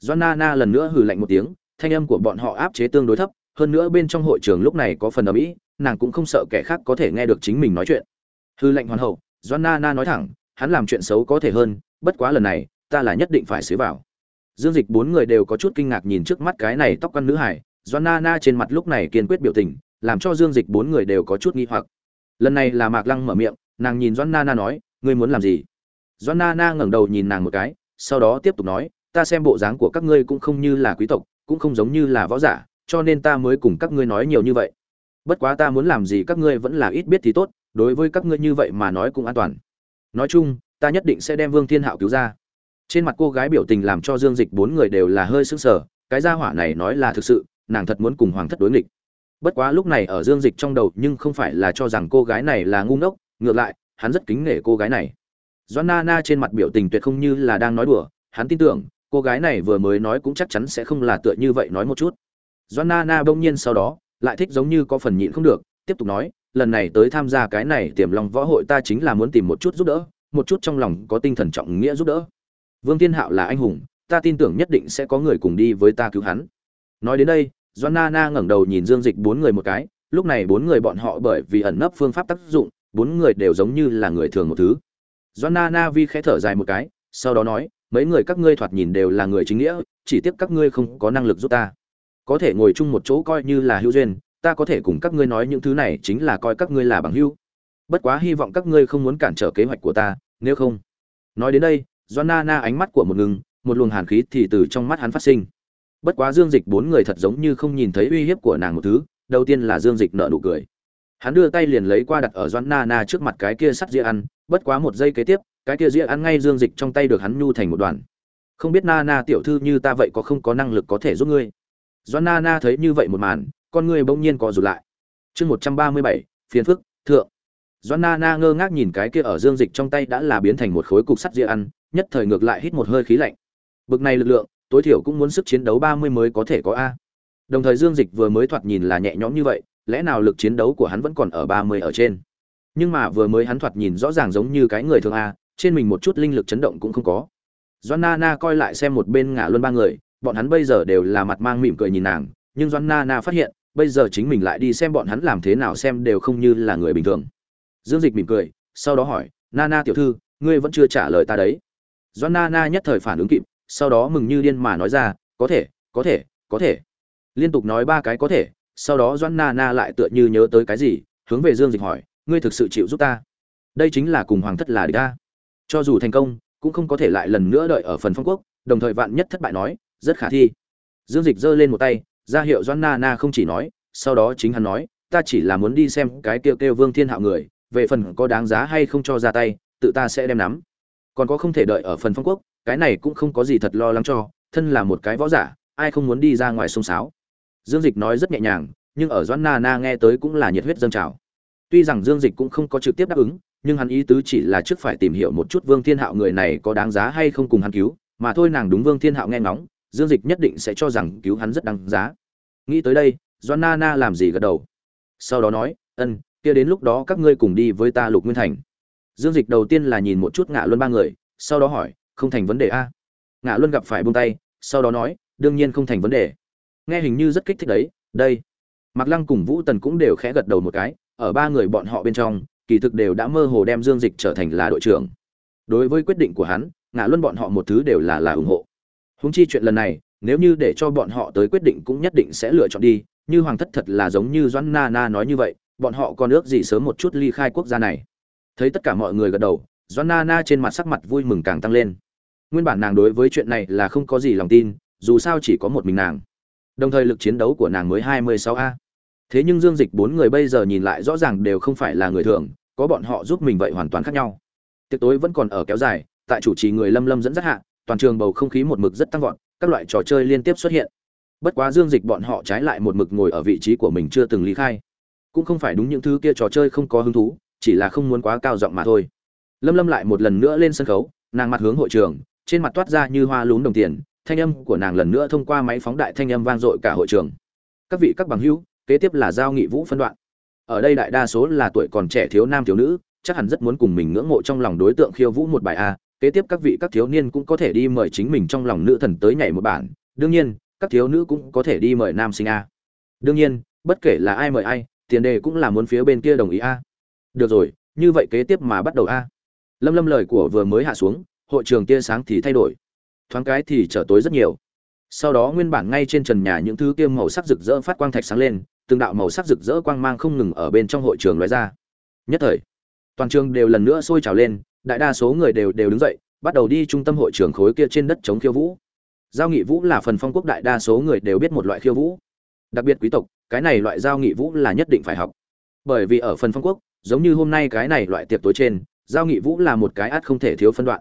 Doãn na na lần nữa hừ lạnh một tiếng thanh âm của bọn họ áp chế tương đối thấp, hơn nữa bên trong hội trường lúc này có phần ở mỹ nàng cũng không sợ kẻ khác có thể nghe được chính mình nói chuyện. Hư lệnh hoàn hậu doan na na nói thẳng, hắn làm chuyện xấu có thể hơn, bất quá lần này, ta là nhất định phải xứ vào. Dương dịch bốn người đều có chút kinh ngạc nhìn trước mắt cái này tóc căn nữ hải doan na na trên mặt lúc này kiên quyết biểu tình, làm cho dương dịch bốn người đều có chút nghi hoặc. Lần này là mạc lăng mở miệng, nàng nhìn doãn na na nói, ngươi muốn làm gì? Doãn na na ngẩng đầu nhìn nàng một cái, sau đó tiếp tục nói, ta xem bộ dáng của các ngươi cũng không như là quý tộc cũng không giống như là võ giả, cho nên ta mới cùng các ngươi nói nhiều như vậy. Bất quá ta muốn làm gì các ngươi vẫn là ít biết thì tốt, đối với các ngươi như vậy mà nói cũng an toàn. Nói chung, ta nhất định sẽ đem vương thiên hạo cứu ra. Trên mặt cô gái biểu tình làm cho dương dịch bốn người đều là hơi sững sờ, cái gia hỏa này nói là thực sự, nàng thật muốn cùng hoàng thất đối nghịch. Bất quá lúc này ở dương dịch trong đầu nhưng không phải là cho rằng cô gái này là ngu ngốc, ngược lại, hắn rất kính nể cô gái này. Doãn na na trên mặt biểu tình tuyệt không như là đang nói đùa, hắn tin tưởng cô gái này vừa mới nói cũng chắc chắn sẽ không là tựa như vậy nói một chút. Doan na na bỗng nhiên sau đó, lại thích giống như có phần nhịn không được, tiếp tục nói, lần này tới tham gia cái này tiềm lòng võ hội ta chính là muốn tìm một chút giúp đỡ, một chút trong lòng có tinh thần trọng nghĩa giúp đỡ. Vương thiên hạo là anh hùng, ta tin tưởng nhất định sẽ có người cùng đi với ta cứu hắn. Nói đến đây, doan na na ngẩng đầu nhìn dương dịch bốn người một cái, lúc này bốn người bọn họ bởi vì ẩn nấp phương pháp tác dụng, bốn người đều giống như là người thường một thứ. Doan na na vi khẽ thở dài một cái, sau đó nói mấy người các ngươi thoạt nhìn đều là người chính nghĩa, chỉ tiếc các ngươi không có năng lực giúp ta. Có thể ngồi chung một chỗ coi như là hữu duyên, ta có thể cùng các ngươi nói những thứ này chính là coi các ngươi là bằng hữu. Bất quá hy vọng các ngươi không muốn cản trở kế hoạch của ta, nếu không. Nói đến đây do na na ánh mắt của một ngừng, một luồng hàn khí thì từ trong mắt hắn phát sinh. Bất quá dương dịch bốn người thật giống như không nhìn thấy uy hiếp của nàng một thứ, đầu tiên là dương dịch nợ nụ cười. Hắn đưa tay liền lấy qua đặt ở doan na na trước mặt cái kia sắt dĩa ăn, bất quá một giây kế tiếp cái kia dĩa ăn ngay dương dịch trong tay được hắn nhu thành một đoàn. Không biết na na tiểu thư như ta vậy có không có năng lực có thể giúp ngươi? Doan na na thấy như vậy một màn, con ngươi bỗng nhiên co rụt lại. Chương một trăm ba mươi bảy, phiền phức, thượng. Doan na na ngơ ngác nhìn cái kia ở dương dịch trong tay đã là biến thành một khối cục sắt dĩa ăn, nhất thời ngược lại hít một hơi khí lạnh. Bực này lực lượng, tối thiểu cũng muốn sức chiến đấu ba mươi mới có thể có a. Đồng thời dương dịch vừa mới thoạt nhìn là nhẹ nhõm như vậy, lẽ nào lực chiến đấu của hắn vẫn còn ở ba mươi ở trên? Nhưng mà vừa mới hắn thoạt nhìn rõ ràng giống như cái người thường a trên mình một chút linh lực chấn động cũng không có. Doan na na coi lại xem một bên ngả luôn ba người, bọn hắn bây giờ đều là mặt mang mỉm cười nhìn nàng, nhưng doan na na phát hiện, bây giờ chính mình lại đi xem bọn hắn làm thế nào xem đều không như là người bình thường. Dương dịch mỉm cười, sau đó hỏi, na na tiểu thư, ngươi vẫn chưa trả lời ta đấy. Doan na na nhất thời phản ứng kịp, sau đó mừng như điên mà nói ra, có thể có thể có thể. Liên tục nói ba cái có thể sau đó doan na na lại tựa như nhớ tới cái gì, hướng về dương dịch hỏi, ngươi thực sự chịu giúp ta? Đây chính là cùng hoàng thất là địch ta cho dù thành công, cũng không có thể lại lần nữa đợi ở phần phong quốc, đồng thời vạn nhất thất bại nói, rất khả thi. Dương dịch giơ lên một tay, ra hiệu doan na na không chỉ nói, sau đó chính hắn nói, ta chỉ là muốn đi xem cái kêu kêu vương thiên hạo người, về phần có đáng giá hay không cho ra tay, tự ta sẽ đem nắm. Còn có không thể đợi ở phần phong quốc, cái này cũng không có gì thật lo lắng cho, thân là một cái võ giả, ai không muốn đi ra ngoài sông sáo. Dương dịch nói rất nhẹ nhàng, nhưng ở Doan na na nghe tới cũng là nhiệt huyết dâng trào. Tuy rằng dương dịch cũng không có trực tiếp đáp ứng nhưng hắn ý tứ chỉ là trước phải tìm hiểu một chút vương thiên hạo người này có đáng giá hay không cùng hắn cứu, mà thôi nàng đúng vương thiên hạo nghe ngóng, dương dịch nhất định sẽ cho rằng cứu hắn rất đáng giá. Nghĩ tới đây doan na na làm gì gật đầu. Sau đó nói, ân, kia đến lúc đó các ngươi cùng đi với ta lục nguyên thành. Dương dịch đầu tiên là nhìn một chút ngạ luân ba người, sau đó hỏi, không thành vấn đề a? Ngạ luân gặp phải buông tay, sau đó nói, đương nhiên không thành vấn đề. Nghe hình như rất kích thích đấy, đây. Mạc lăng cùng vũ tần cũng đều khẽ gật đầu một cái, ở ba người bọn họ bên trong kỳ thực đều đã mơ hồ đem dương dịch trở thành là đội trưởng. Đối với quyết định của hắn ngạ luân bọn họ một thứ đều là là ủng hộ. Huống chi chuyện lần này, nếu như để cho bọn họ tới quyết định cũng nhất định sẽ lựa chọn đi, như hoàng thất thật là giống như doãn na na nói như vậy, bọn họ còn ước gì sớm một chút ly khai quốc gia này. Thấy tất cả mọi người gật đầu, doãn na na trên mặt sắc mặt vui mừng càng tăng lên. Nguyên bản nàng đối với chuyện này là không có gì lòng tin, dù sao chỉ có một mình nàng. Đồng thời lực chiến đấu của nàng mới hai mươi sáu a. Thế nhưng dương dịch bốn người bây giờ nhìn lại rõ ràng đều không phải là người thường có bọn họ giúp mình vậy hoàn toàn khác nhau. Tiệc tối vẫn còn ở kéo dài, tại chủ trì người lâm lâm dẫn dắt hạ, toàn trường bầu không khí một mực rất tăng vọt, các loại trò chơi liên tiếp xuất hiện. Bất quá dương dịch bọn họ trái lại một mực ngồi ở vị trí của mình chưa từng lý khai. Cũng không phải đúng những thứ kia trò chơi không có hứng thú, chỉ là không muốn quá cao giọng mà thôi. Lâm lâm lại một lần nữa lên sân khấu, nàng mặt hướng hội trường, trên mặt toát ra như hoa lún đồng tiền, thanh âm của nàng lần nữa thông qua máy phóng đại thanh âm vang dội cả hội trường. Các vị các bằng hữu, kế tiếp là giao nghị vũ phân đoạn ở đây đại đa số là tuổi còn trẻ thiếu nam thiếu nữ, chắc hẳn rất muốn cùng mình ngưỡng mộ trong lòng đối tượng khiêu vũ một bài a, kế tiếp các vị các thiếu niên cũng có thể đi mời chính mình trong lòng nữ thần tới nhảy một bản. Đương nhiên, các thiếu nữ cũng có thể đi mời nam sinh a. Đương nhiên, bất kể là ai mời ai, tiền đề cũng là muốn phía bên kia đồng ý a. Được rồi, như vậy kế tiếp mà bắt đầu a. Lâm lâm lời của vừa mới hạ xuống, hội trường tia sáng thì thay đổi. Thoáng cái thì trở tối rất nhiều. Sau đó nguyên bản ngay trên trần nhà những thứ kia màu sắc rực rỡ phát quang thạch sáng lên từng đạo màu sắc rực rỡ quang mang không ngừng ở bên trong hội trường lóe ra. Nhất thời toàn trường đều lần nữa sôi trào lên đại đa số người đều đều đứng dậy bắt đầu đi trung tâm hội trường khối kia trên đất chống khiêu vũ. Giao nghị vũ là phần phong quốc đại đa số người đều biết một loại khiêu vũ. Đặc biệt quý tộc cái này loại giao nghị vũ là nhất định phải học. Bởi vì ở phần phong quốc giống như hôm nay cái này loại tiệc tối trên giao nghị vũ là một cái át không thể thiếu phân đoạn.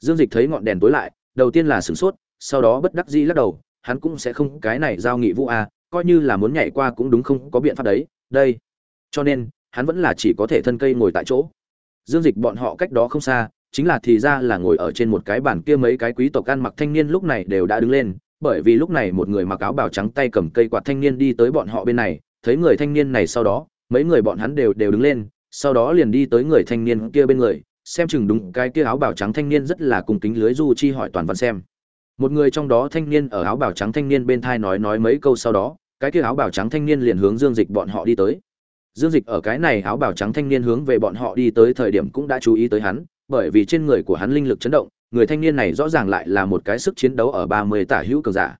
Dương dịch thấy ngọn đèn tối lại đầu tiên là sửng sốt sau đó bất đắc dĩ lắc đầu hắn cũng sẽ không cái này giao nghị vũ à, coi như là muốn nhảy qua cũng đúng không có biện pháp đấy, đây. Cho nên, hắn vẫn là chỉ có thể thân cây ngồi tại chỗ. Dương dịch bọn họ cách đó không xa, chính là thì ra là ngồi ở trên một cái bàn kia mấy cái quý tộc ăn mặc thanh niên lúc này đều đã đứng lên, bởi vì lúc này một người mặc áo bào trắng tay cầm cây quạt thanh niên đi tới bọn họ bên này, thấy người thanh niên này sau đó, mấy người bọn hắn đều đều đứng lên, sau đó liền đi tới người thanh niên kia bên người, xem chừng đúng cái kia áo bào trắng thanh niên rất là cùng kính lưới du chi hỏi toàn văn xem. Một người trong đó thanh niên ở áo bào trắng thanh niên bên thai nói nói mấy câu sau đó cái kia áo bào trắng thanh niên liền hướng dương dịch bọn họ đi tới. Dương dịch ở cái này áo bào trắng thanh niên hướng về bọn họ đi tới thời điểm cũng đã chú ý tới hắn, bởi vì trên người của hắn linh lực chấn động, người thanh niên này rõ ràng lại là một cái sức chiến đấu ở ba mươi tả hữu cường giả.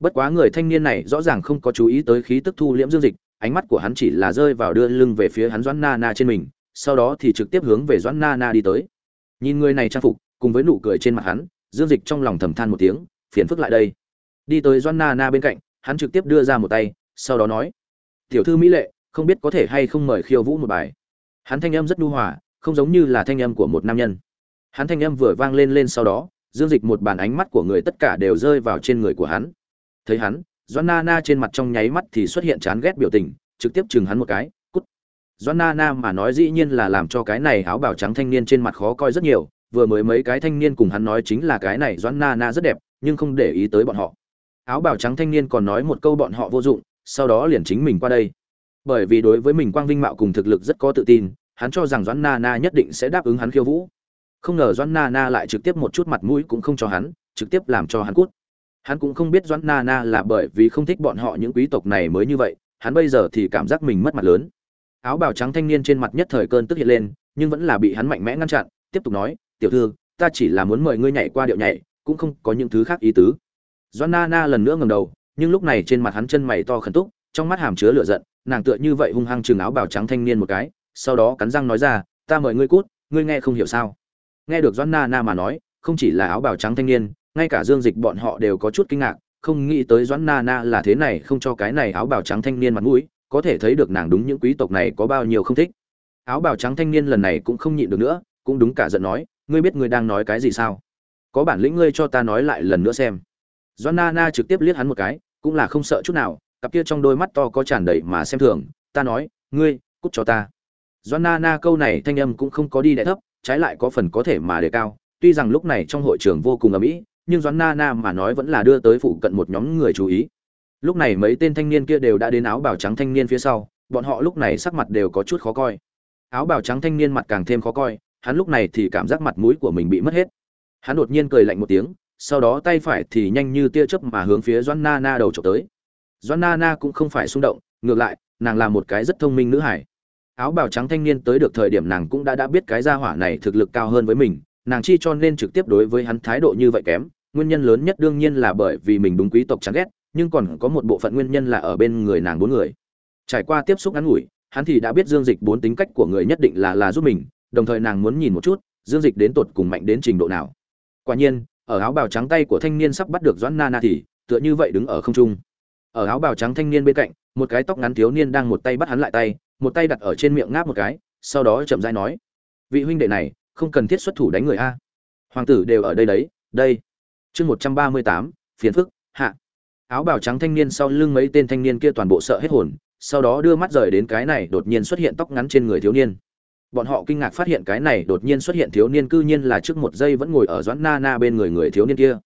Bất quá người thanh niên này rõ ràng không có chú ý tới khí tức thu liễm dương dịch, ánh mắt của hắn chỉ là rơi vào đưa lưng về phía hắn doãn na na trên mình, sau đó thì trực tiếp hướng về doãn na na đi tới. Nhìn người này trang phục, cùng với nụ cười trên mặt hắn, dương dịch trong lòng thầm than một tiếng, phiền phức lại đây. Đi tới doãn na na bên cạnh hắn trực tiếp đưa ra một tay, sau đó nói, tiểu thư mỹ lệ, không biết có thể hay không mời khiêu vũ một bài? Hắn thanh âm rất nhu hòa, không giống như là thanh âm của một nam nhân. Hắn thanh âm vừa vang lên lên sau đó, dương dịch một bàn ánh mắt của người tất cả đều rơi vào trên người của hắn. Thấy hắn doan na na trên mặt trong nháy mắt thì xuất hiện chán ghét biểu tình, trực tiếp chừng hắn một cái, cút. Doan na na mà nói dĩ nhiên là làm cho cái này áo bào trắng thanh niên trên mặt khó coi rất nhiều, vừa mới mấy cái thanh niên cùng hắn nói chính là cái này doan na na rất đẹp, nhưng không để ý tới bọn họ áo bào trắng thanh niên còn nói một câu bọn họ vô dụng, sau đó liền chính mình qua đây. Bởi vì đối với mình quang vinh mạo cùng thực lực rất có tự tin, hắn cho rằng doãn na na nhất định sẽ đáp ứng hắn khiêu vũ. Không ngờ doãn na na lại trực tiếp một chút mặt mũi cũng không cho hắn, trực tiếp làm cho hắn cút. Hắn cũng không biết doãn na na là bởi vì không thích bọn họ những quý tộc này mới như vậy, hắn bây giờ thì cảm giác mình mất mặt lớn. Áo bào trắng thanh niên trên mặt nhất thời cơn tức hiện lên, nhưng vẫn là bị hắn mạnh mẽ ngăn chặn, tiếp tục nói, tiểu thư, ta chỉ là muốn mời ngươi nhảy qua điệu nhảy, cũng không có những thứ khác ý tứ doãn na na lần nữa ngầm đầu, nhưng lúc này trên mặt hắn chân mày to khẩn túc, trong mắt hàm chứa lửa giận, nàng tựa như vậy hung hăng chừng áo bào trắng thanh niên một cái, sau đó cắn răng nói ra, ta mời ngươi cút, ngươi nghe không hiểu sao? Nghe được doãn na na mà nói, không chỉ là áo bào trắng thanh niên, ngay cả dương dịch bọn họ đều có chút kinh ngạc, không nghĩ tới doãn na na là thế này không cho cái này áo bào trắng thanh niên mặt mũi, có thể thấy được nàng đúng những quý tộc này có bao nhiêu không thích. Áo bào trắng thanh niên lần này cũng không nhịn được nữa, cũng đúng cả giận nói, ngươi biết ngươi đang nói cái gì sao? Có bản lĩnh ngươi cho ta nói lại lần nữa xem. Joanna na na trực tiếp liếc hắn một cái, cũng là không sợ chút nào, cặp kia trong đôi mắt to có tràn đầy mà xem thường, ta nói, ngươi, cút cho ta. Doan na na câu này thanh âm cũng không có đi đ thấp, trái lại có phần có thể mà đề cao, tuy rằng lúc này trong hội trường vô cùng ầm ĩ, nhưng doan na na mà nói vẫn là đưa tới phụ cận một nhóm người chú ý. Lúc này mấy tên thanh niên kia đều đã đến áo bào trắng thanh niên phía sau, bọn họ lúc này sắc mặt đều có chút khó coi. Áo bào trắng thanh niên mặt càng thêm khó coi, hắn lúc này thì cảm giác mặt mũi của mình bị mất hết. Hắn đột nhiên cười lạnh một tiếng sau đó tay phải thì nhanh như tia chớp mà hướng phía doan na na đầu chụp tới. Doan na na cũng không phải xung động, ngược lại, nàng là một cái rất thông minh nữ hải áo bào trắng thanh niên tới được thời điểm nàng cũng đã đã biết cái gia hỏa này thực lực cao hơn với mình, nàng chi cho nên trực tiếp đối với hắn thái độ như vậy kém. Nguyên nhân lớn nhất đương nhiên là bởi vì mình đúng quý tộc chán ghét, nhưng còn có một bộ phận nguyên nhân là ở bên người nàng bốn người. Trải qua tiếp xúc ngắn ngủi, hắn thì đã biết dương dịch bốn tính cách của người nhất định là là giúp mình, đồng thời nàng muốn nhìn một chút, dương dịch đến tột cùng mạnh đến trình độ nào. Quả nhiên ở áo bào trắng tay của thanh niên sắp bắt được doãn na na thì, tựa như vậy đứng ở không trung. Ở áo bào trắng thanh niên bên cạnh, một cái tóc ngắn thiếu niên đang một tay bắt hắn lại tay, một tay đặt ở trên miệng ngáp một cái, sau đó chậm rãi nói, vị huynh đệ này, không cần thiết xuất thủ đánh người a. Hoàng tử đều ở đây đấy, đây. Chương một trăm ba mươi tám, phiền phức, hạ. Áo bào trắng thanh niên sau lưng mấy tên thanh niên kia toàn bộ sợ hết hồn, sau đó đưa mắt rời đến cái này đột nhiên xuất hiện tóc ngắn trên người thiếu niên bọn họ kinh ngạc phát hiện cái này đột nhiên xuất hiện thiếu niên cư nhiên là trước một giây vẫn ngồi ở doãn na na bên người người thiếu niên kia.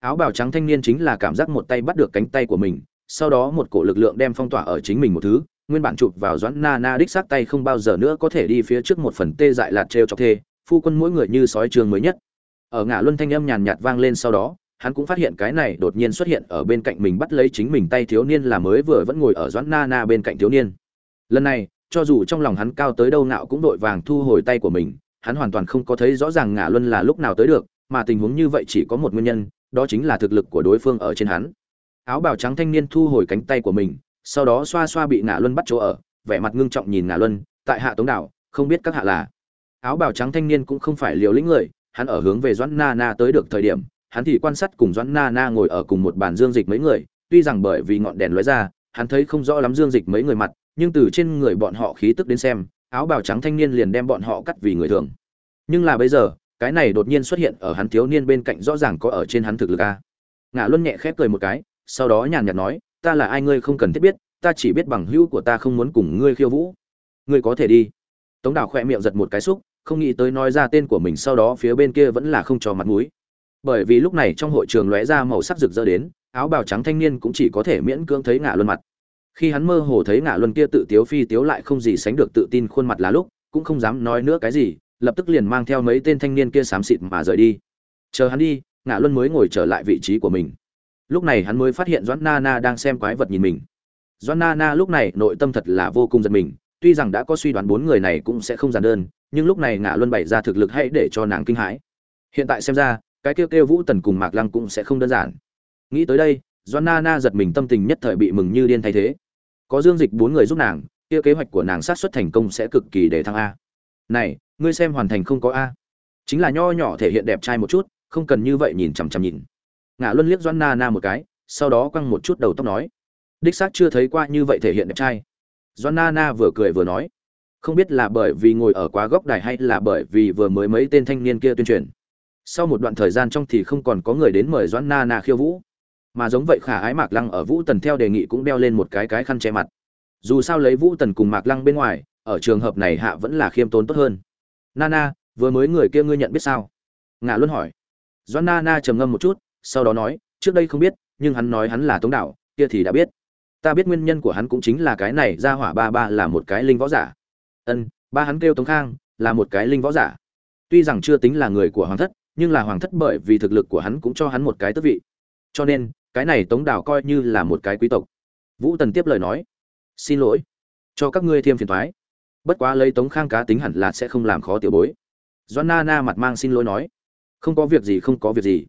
Áo bào trắng thanh niên chính là cảm giác một tay bắt được cánh tay của mình, sau đó một cổ lực lượng đem phong tỏa ở chính mình một thứ, nguyên bản chụp vào doãn na na đích xác tay không bao giờ nữa có thể đi phía trước một phần tê dại lạt trêu chọc thê, phu quân mỗi người như sói trường mới nhất. Ở ngã luân thanh âm nhàn nhạt vang lên sau đó, hắn cũng phát hiện cái này đột nhiên xuất hiện ở bên cạnh mình bắt lấy chính mình tay thiếu niên là mới vừa vẫn ngồi ở doãn na na bên cạnh thiếu niên. Lần này cho dù trong lòng hắn cao tới đâu nào cũng đội vàng thu hồi tay của mình, hắn hoàn toàn không có thấy rõ ràng ngã luân là lúc nào tới được, mà tình huống như vậy chỉ có một nguyên nhân, đó chính là thực lực của đối phương ở trên hắn. Áo bào trắng thanh niên thu hồi cánh tay của mình, sau đó xoa xoa bị ngả luân bắt chỗ ở, vẻ mặt ngưng trọng nhìn ngả luân, tại hạ tống đảo, không biết các hạ là. Áo bào trắng thanh niên cũng không phải liều lĩnh người, hắn ở hướng về doãn na na tới được thời điểm, hắn thì quan sát cùng doãn na na ngồi ở cùng một bàn dương dịch mấy người, tuy rằng bởi vì ngọn đèn lóe ra, hắn thấy không rõ lắm dương dịch mấy người mặt nhưng từ trên người bọn họ khí tức đến xem, áo bào trắng thanh niên liền đem bọn họ cắt vì người thường. Nhưng là bây giờ, cái này đột nhiên xuất hiện ở hắn thiếu niên bên cạnh rõ ràng có ở trên hắn thực lực a. Ngã luân nhẹ khép cười một cái, sau đó nhàn nhạt nói, ta là ai ngươi không cần thiết biết, ta chỉ biết bằng hữu của ta không muốn cùng ngươi khiêu vũ. Ngươi có thể đi. Tống đào khỏe miệng giật một cái xúc, không nghĩ tới nói ra tên của mình sau đó phía bên kia vẫn là không cho mặt mũi. Bởi vì lúc này trong hội trường lóe ra màu sắc rực rỡ đến, áo bào trắng thanh niên cũng chỉ có thể miễn cưỡng thấy ngã luân mặt khi hắn mơ hồ thấy Ngạ luân kia tự tiếu phi tiếu lại không gì sánh được tự tin khuôn mặt là lúc, cũng không dám nói nữa cái gì, lập tức liền mang theo mấy tên thanh niên kia xám xịt mà rời đi. Chờ hắn đi, Ngạ luân mới ngồi trở lại vị trí của mình. Lúc này hắn mới phát hiện doãn na na đang xem quái vật nhìn mình. Doãn na na lúc này nội tâm thật là vô cùng giật mình, tuy rằng đã có suy đoán bốn người này cũng sẽ không giản đơn, nhưng lúc này Ngạ luân bày ra thực lực hãy để cho nàng kinh hãi. Hiện tại xem ra, cái kêu kêu vũ tần cùng mạc lăng cũng sẽ không đơn giản. Nghĩ tới đây doan na na giật mình tâm tình nhất thời bị mừng như điên thay thế. Có dương dịch bốn người giúp nàng, kia kế hoạch của nàng sát xuất thành công sẽ cực kỳ để thăng a. Này, ngươi xem hoàn thành không có a. Chính là nho nhỏ thể hiện đẹp trai một chút, không cần như vậy nhìn chằm chằm nhìn. Ngã luân liếc doan na na một cái, sau đó quăng một chút đầu tóc nói. Đích xác chưa thấy qua như vậy thể hiện đẹp trai. Doan na na vừa cười vừa nói. Không biết là bởi vì ngồi ở quá góc đài hay là bởi vì vừa mới mấy tên thanh niên kia tuyên truyền. Sau một đoạn thời gian trong thì không còn có người đến mời Joanna na na khiêu vũ mà giống vậy khả ái mạc lăng ở vũ tần theo đề nghị cũng đeo lên một cái cái khăn che mặt. Dù sao lấy vũ tần cùng mạc lăng bên ngoài, ở trường hợp này hạ vẫn là khiêm tốn tốt hơn. Nana, vừa mới người kia ngươi nhận biết sao? Ngạ luôn hỏi. Doãn nana trầm ngâm một chút, sau đó nói, trước đây không biết, nhưng hắn nói hắn là tống đạo, kia thì đã biết. Ta biết nguyên nhân của hắn cũng chính là cái này ra hỏa ba ba là một cái linh võ giả. Ân, ba hắn kêu tống khang, là một cái linh võ giả. Tuy rằng chưa tính là người của hoàng thất, nhưng là hoàng thất bởi vì thực lực của hắn cũng cho hắn một cái tước vị. Cho nên cái này tống đào coi như là một cái quý tộc. Vũ tần tiếp lời nói, xin lỗi, cho các ngươi thêm phiền thoái bất quá lấy tống khang cá tính hẳn là sẽ không làm khó tiểu bối. Doan na na mặt mang xin lỗi nói, không có việc gì, không có việc gì.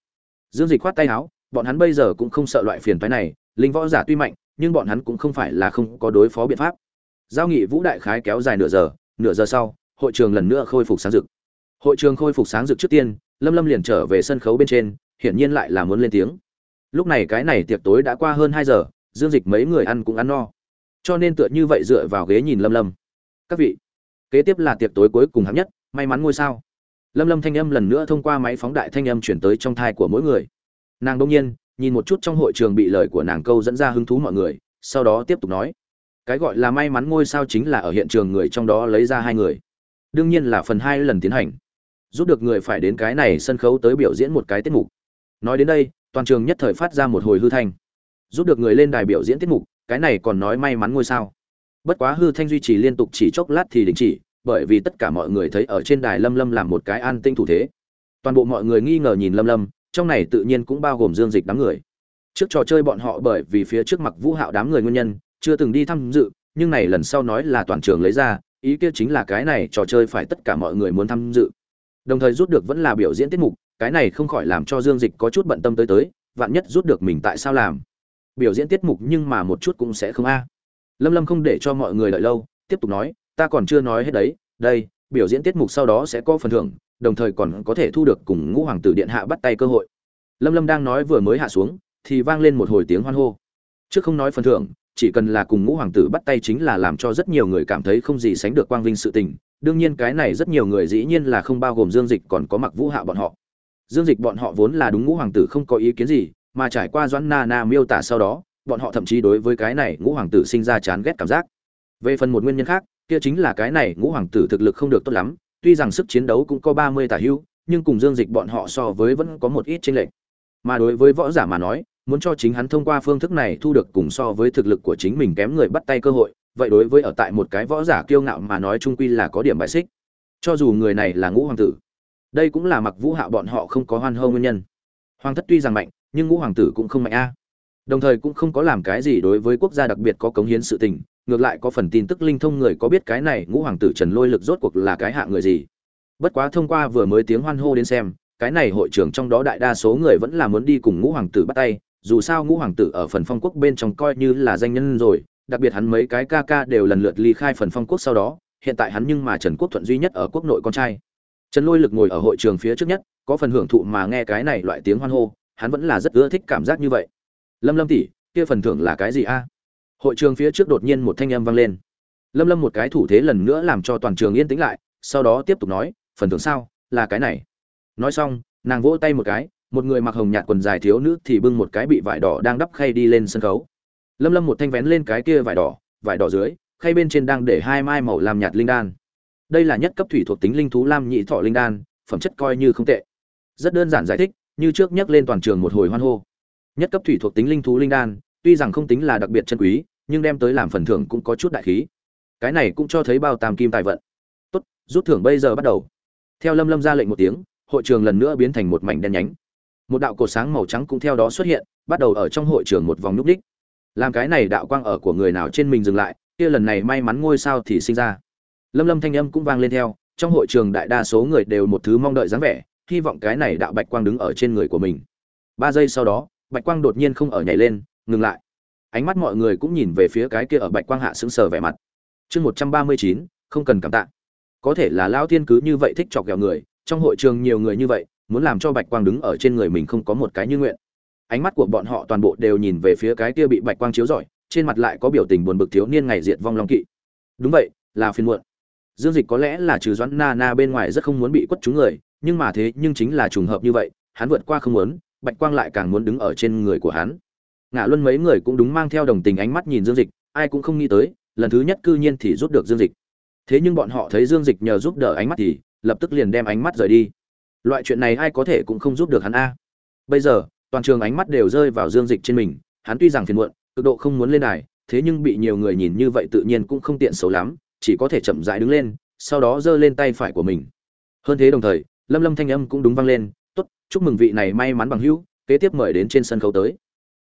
Dương dịch khoát tay áo, bọn hắn bây giờ cũng không sợ loại phiền thoái này, linh võ giả tuy mạnh, nhưng bọn hắn cũng không phải là không có đối phó biện pháp. Giao nghị vũ đại khái kéo dài nửa giờ nửa giờ sau, hội trường lần nữa khôi phục sáng rực. Hội trường khôi phục sáng rực trước tiên, lâm lâm liền trở về sân khấu bên trên, hiển nhiên lại là muốn lên tiếng lúc này cái này tiệc tối đã qua hơn hai giờ, dương dịch mấy người ăn cũng ăn no. Cho nên tựa như vậy dựa vào ghế nhìn lâm lâm. Các vị, kế tiếp là tiệc tối cuối cùng hạng nhất, may mắn ngôi sao? Lâm lâm thanh âm lần nữa thông qua máy phóng đại thanh âm chuyển tới trong thai của mỗi người. Nàng đông nhiên, nhìn một chút trong hội trường bị lời của nàng câu dẫn ra hứng thú mọi người, sau đó tiếp tục nói. Cái gọi là may mắn ngôi sao chính là ở hiện trường người trong đó lấy ra hai người. Đương nhiên là phần hai lần tiến hành. Giúp được người phải đến cái này sân khấu tới biểu diễn một cái tiết mục. Nói đến đây toàn trường nhất thời phát ra một hồi hư thanh. Giúp được người lên đài biểu diễn tiết mục, cái này còn nói may mắn ngôi sao. Bất quá hư thanh duy trì liên tục chỉ chốc lát thì đình chỉ, bởi vì tất cả mọi người thấy ở trên đài lâm lâm làm một cái an tinh thủ thế. Toàn bộ mọi người nghi ngờ nhìn lâm lâm, trong này tự nhiên cũng bao gồm dương dịch đám người. Trước trò chơi bọn họ bởi vì phía trước mặt vũ hạo đám người nguyên nhân, chưa từng đi tham dự, nhưng này lần sau nói là toàn trường lấy ra, ý kia chính là cái này trò chơi phải tất cả mọi người muốn tham dự. Đồng thời rút được vẫn là biểu diễn tiết mục cái này không khỏi làm cho dương dịch có chút bận tâm tới tới, vạn nhất rút được mình tại sao làm? Biểu diễn tiết mục nhưng mà một chút cũng sẽ không a. Lâm lâm không để cho mọi người đợi lâu, tiếp tục nói, ta còn chưa nói hết đấy, đây, biểu diễn tiết mục sau đó sẽ có phần thưởng, đồng thời còn có thể thu được cùng ngũ hoàng tử điện hạ bắt tay cơ hội. Lâm lâm đang nói vừa mới hạ xuống, thì vang lên một hồi tiếng hoan hô. Trước không nói phần thưởng, chỉ cần là cùng ngũ hoàng tử bắt tay chính là làm cho rất nhiều người cảm thấy không gì sánh được quang vinh sự tình. Đương nhiên cái này rất nhiều người dĩ nhiên là không bao gồm dương dịch còn có mặc vũ hạ bọn họ dương dịch bọn họ vốn là đúng ngũ hoàng tử không có ý kiến gì, mà trải qua doãn na na miêu tả sau đó, bọn họ thậm chí đối với cái này ngũ hoàng tử sinh ra chán ghét cảm giác. Về phần một nguyên nhân khác, kia chính là cái này ngũ hoàng tử thực lực không được tốt lắm, tuy rằng sức chiến đấu cũng có ba mươi tả hưu, nhưng cùng dương dịch bọn họ so với vẫn có một ít chênh lệch. Mà đối với võ giả mà nói, muốn cho chính hắn thông qua phương thức này thu được cùng so với thực lực của chính mình kém người bắt tay cơ hội, vậy đối với ở tại một cái võ giả kiêu ngạo mà nói trung quy là có điểm bài xích. Cho dù người này là ngũ hoàng tử đây cũng là mặc vũ hạo bọn họ không có hoan hô nguyên nhân. Hoàng thất tuy rằng mạnh, nhưng ngũ hoàng tử cũng không mạnh a. Đồng thời cũng không có làm cái gì đối với quốc gia đặc biệt có cống hiến sự tình, ngược lại có phần tin tức linh thông người có biết cái này ngũ hoàng tử trần lôi lực rốt cuộc là cái hạ người gì. Bất quá thông qua vừa mới tiếng hoan hô đến xem, cái này hội trưởng trong đó đại đa số người vẫn là muốn đi cùng ngũ hoàng tử bắt tay, dù sao ngũ hoàng tử ở phần phong quốc bên trong coi như là danh nhân rồi, đặc biệt hắn mấy cái ca ca đều lần lượt ly khai phần phong quốc sau đó, hiện tại hắn nhưng mà trần quốc thuận duy nhất ở quốc nội con trai trần lôi lực ngồi ở hội trường phía trước nhất, có phần hưởng thụ mà nghe cái này loại tiếng hoan hô, hắn vẫn là rất ưa thích cảm giác như vậy. Lâm lâm tỷ, kia phần thưởng là cái gì a? Hội trường phía trước đột nhiên một thanh âm vang lên. Lâm lâm một cái thủ thế lần nữa làm cho toàn trường yên tĩnh lại, sau đó tiếp tục nói, phần thưởng sao? Là cái này. Nói xong, nàng vỗ tay một cái, một người mặc hồng nhạt quần dài thiếu nữ thì bưng một cái bị vải đỏ đang đắp khay đi lên sân khấu. Lâm lâm một thanh vén lên cái kia vải đỏ vải đỏ dưới, khay bên trên đang để hai mai màu làm nhạt linh đan đây là nhất cấp thủy thuộc tính linh thú lam nhị thọ linh đan, phẩm chất coi như không tệ. Rất đơn giản giải thích, như trước nhắc lên toàn trường một hồi hoan hô. Nhất cấp thủy thuộc tính linh thú linh đan, tuy rằng không tính là đặc biệt chân quý, nhưng đem tới làm phần thưởng cũng có chút đại khí. Cái này cũng cho thấy bao tam kim tài vận. Tốt, rút thưởng bây giờ bắt đầu. Theo lâm lâm ra lệnh một tiếng, hội trường lần nữa biến thành một mảnh đen nhánh. Một đạo cột sáng màu trắng cũng theo đó xuất hiện, bắt đầu ở trong hội trường một vòng núp đích. Làm cái này đạo quang ở của người nào trên mình dừng lại, kia lần này may mắn ngôi sao thì sinh ra lâm lâm thanh âm cũng vang lên theo, trong hội trường đại đa số người đều một thứ mong đợi dáng vẻ, hy vọng cái này đạo bạch quang đứng ở trên người của mình. Ba giây sau đó, bạch quang đột nhiên không ở nhảy lên, ngừng lại. Ánh mắt mọi người cũng nhìn về phía cái kia ở bạch quang hạ sững sờ vẻ mặt. Chương một trăm ba mươi chín, không cần cảm tạ. Có thể là lao thiên cứ như vậy thích chọc ghẹo người, trong hội trường nhiều người như vậy, muốn làm cho bạch quang đứng ở trên người mình không có một cái như nguyện. Ánh mắt của bọn họ toàn bộ đều nhìn về phía cái kia bị bạch quang chiếu rọi, trên mặt lại có biểu tình buồn bực thiếu niên ngày diệt vong long kỵ. Đúng vậy, là phiền muộn dương dịch có lẽ là trừ doãn na na bên ngoài rất không muốn bị quất trúng người, nhưng mà thế nhưng chính là trùng hợp như vậy, hắn vượt qua không muốn, bạch quang lại càng muốn đứng ở trên người của hắn. Ngã luân mấy người cũng đúng mang theo đồng tình ánh mắt nhìn dương dịch, ai cũng không nghĩ tới, lần thứ nhất cư nhiên thì rút được dương dịch. Thế nhưng bọn họ thấy dương dịch nhờ giúp đỡ ánh mắt thì, lập tức liền đem ánh mắt rời đi. Loại chuyện này ai có thể cũng không giúp được hắn a. Bây giờ, toàn trường ánh mắt đều rơi vào dương dịch trên mình, hắn tuy rằng phiền muộn, cực độ không muốn lên đài, thế nhưng bị nhiều người nhìn như vậy tự nhiên cũng không tiện xấu lắm chỉ có thể chậm rãi đứng lên, sau đó giơ lên tay phải của mình. Hơn thế đồng thời, lâm lâm thanh âm cũng đúng vang lên, tốt, chúc mừng vị này may mắn bằng hữu, kế tiếp mời đến trên sân khấu tới.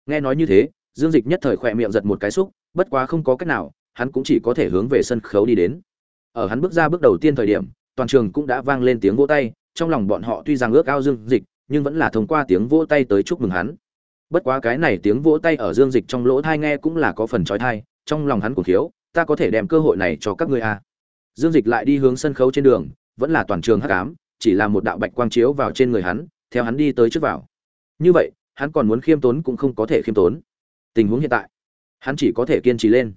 Nghe nói như thế, dương dịch nhất thời khỏe miệng giật một cái xúc, bất quá không có cách nào, hắn cũng chỉ có thể hướng về sân khấu đi đến. Ở hắn bước ra bước đầu tiên thời điểm, toàn trường cũng đã vang lên tiếng vỗ tay, trong lòng bọn họ tuy rằng ước ao dương dịch, nhưng vẫn là thông qua tiếng vỗ tay tới chúc mừng hắn. Bất quá cái này tiếng vỗ tay ở dương dịch trong lỗ thai nghe cũng là có phần trói thai, trong lòng hắn cũng thiếu ta có thể đem cơ hội này cho các ngươi à. dương dịch lại đi hướng sân khấu trên đường, vẫn là toàn trường hắc ám, chỉ là một đạo bạch quang chiếu vào trên người hắn, theo hắn đi tới trước vào. Như vậy, hắn còn muốn khiêm tốn cũng không có thể khiêm tốn. Tình huống hiện tại, hắn chỉ có thể kiên trì lên.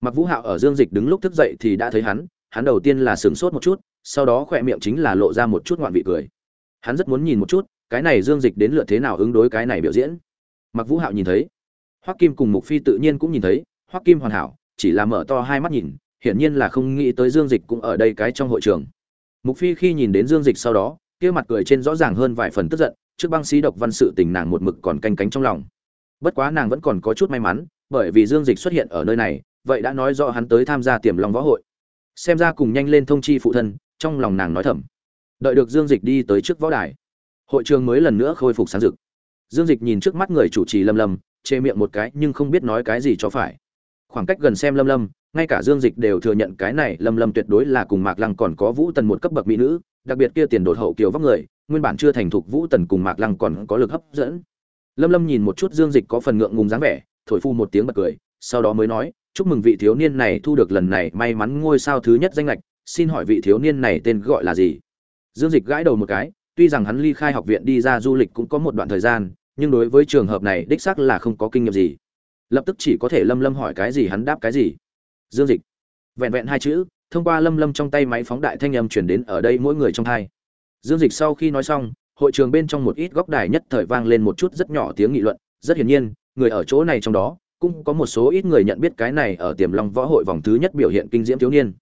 Mặc vũ hạo ở dương dịch đứng lúc thức dậy thì đã thấy hắn hắn đầu tiên là sửng sốt một chút, sau đó khỏe miệng chính là lộ ra một chút ngoạn vị cười. Hắn rất muốn nhìn một chút, cái này dương dịch đến lượt thế nào ứng đối cái này biểu diễn. Mặc vũ hạo nhìn thấy, hoắc kim cùng mục phi tự nhiên cũng nhìn thấy, hoắc kim hoàn hảo chỉ là mở to hai mắt nhìn, hiển nhiên là không nghĩ tới dương dịch cũng ở đây cái trong hội trường. Mục phi khi nhìn đến dương dịch sau đó, kia mặt cười trên rõ ràng hơn vài phần tức giận, trước băng sĩ độc văn sự tình nàng một mực còn canh cánh trong lòng. Bất quá nàng vẫn còn có chút may mắn, bởi vì dương dịch xuất hiện ở nơi này, vậy đã nói rõ hắn tới tham gia tiềm long võ hội. Xem ra cùng nhanh lên thông chi phụ thân, trong lòng nàng nói thầm. Đợi được dương dịch đi tới trước võ đài, hội trường mới lần nữa khôi phục sáng rực. Dương dịch nhìn trước mắt người chủ trì lâm lâm chê miệng một cái nhưng không biết nói cái gì cho phải khoảng cách gần xem lâm lâm, ngay cả dương dịch đều thừa nhận cái này lâm lâm tuyệt đối là cùng mạc lăng còn có vũ tần một cấp bậc mỹ nữ, đặc biệt kia tiền đột hậu kiều vóc người, nguyên bản chưa thành thục vũ tần cùng mạc lăng còn có lực hấp dẫn. Lâm lâm nhìn một chút dương dịch có phần ngượng ngùng dáng vẻ, thổi phu một tiếng bật cười, sau đó mới nói, chúc mừng vị thiếu niên này thu được lần này may mắn ngôi sao thứ nhất danh lệch xin hỏi vị thiếu niên này tên gọi là gì? Dương dịch gãi đầu một cái, tuy rằng hắn ly khai học viện đi ra du lịch cũng có một đoạn thời gian, nhưng đối với trường hợp này đích xác là không có kinh nghiệm gì lập tức chỉ có thể lâm lâm hỏi cái gì hắn đáp cái gì. Dương dịch. Vẹn vẹn hai chữ, thông qua lâm lâm trong tay máy phóng đại thanh âm chuyển đến ở đây mỗi người trong thai dương dịch sau khi nói xong, hội trường bên trong một ít góc đài nhất thời vang lên một chút rất nhỏ tiếng nghị luận. Rất hiển nhiên, người ở chỗ này trong đó, cũng có một số ít người nhận biết cái này ở tiềm long võ hội vòng thứ nhất biểu hiện kinh diễm thiếu niên.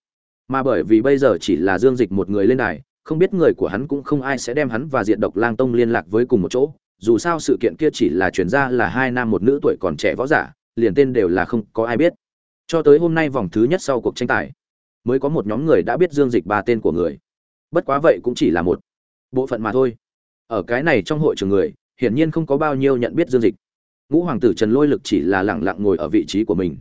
Mà bởi vì bây giờ chỉ là dương dịch một người lên đài, không biết người của hắn cũng không ai sẽ đem hắn và diện độc lang tông liên lạc với cùng một chỗ. Dù sao sự kiện kia chỉ là chuyển ra là hai nam một nữ tuổi còn trẻ võ giả liền tên đều là không có ai biết. Cho tới hôm nay vòng thứ nhất sau cuộc tranh tài, mới có một nhóm người đã biết dương dịch ba tên của người. Bất quá vậy cũng chỉ là một bộ phận mà thôi. Ở cái này trong hội trường người, hiển nhiên không có bao nhiêu nhận biết dương dịch. Ngũ hoàng tử trần lôi lực chỉ là lẳng lặng ngồi ở vị trí của mình.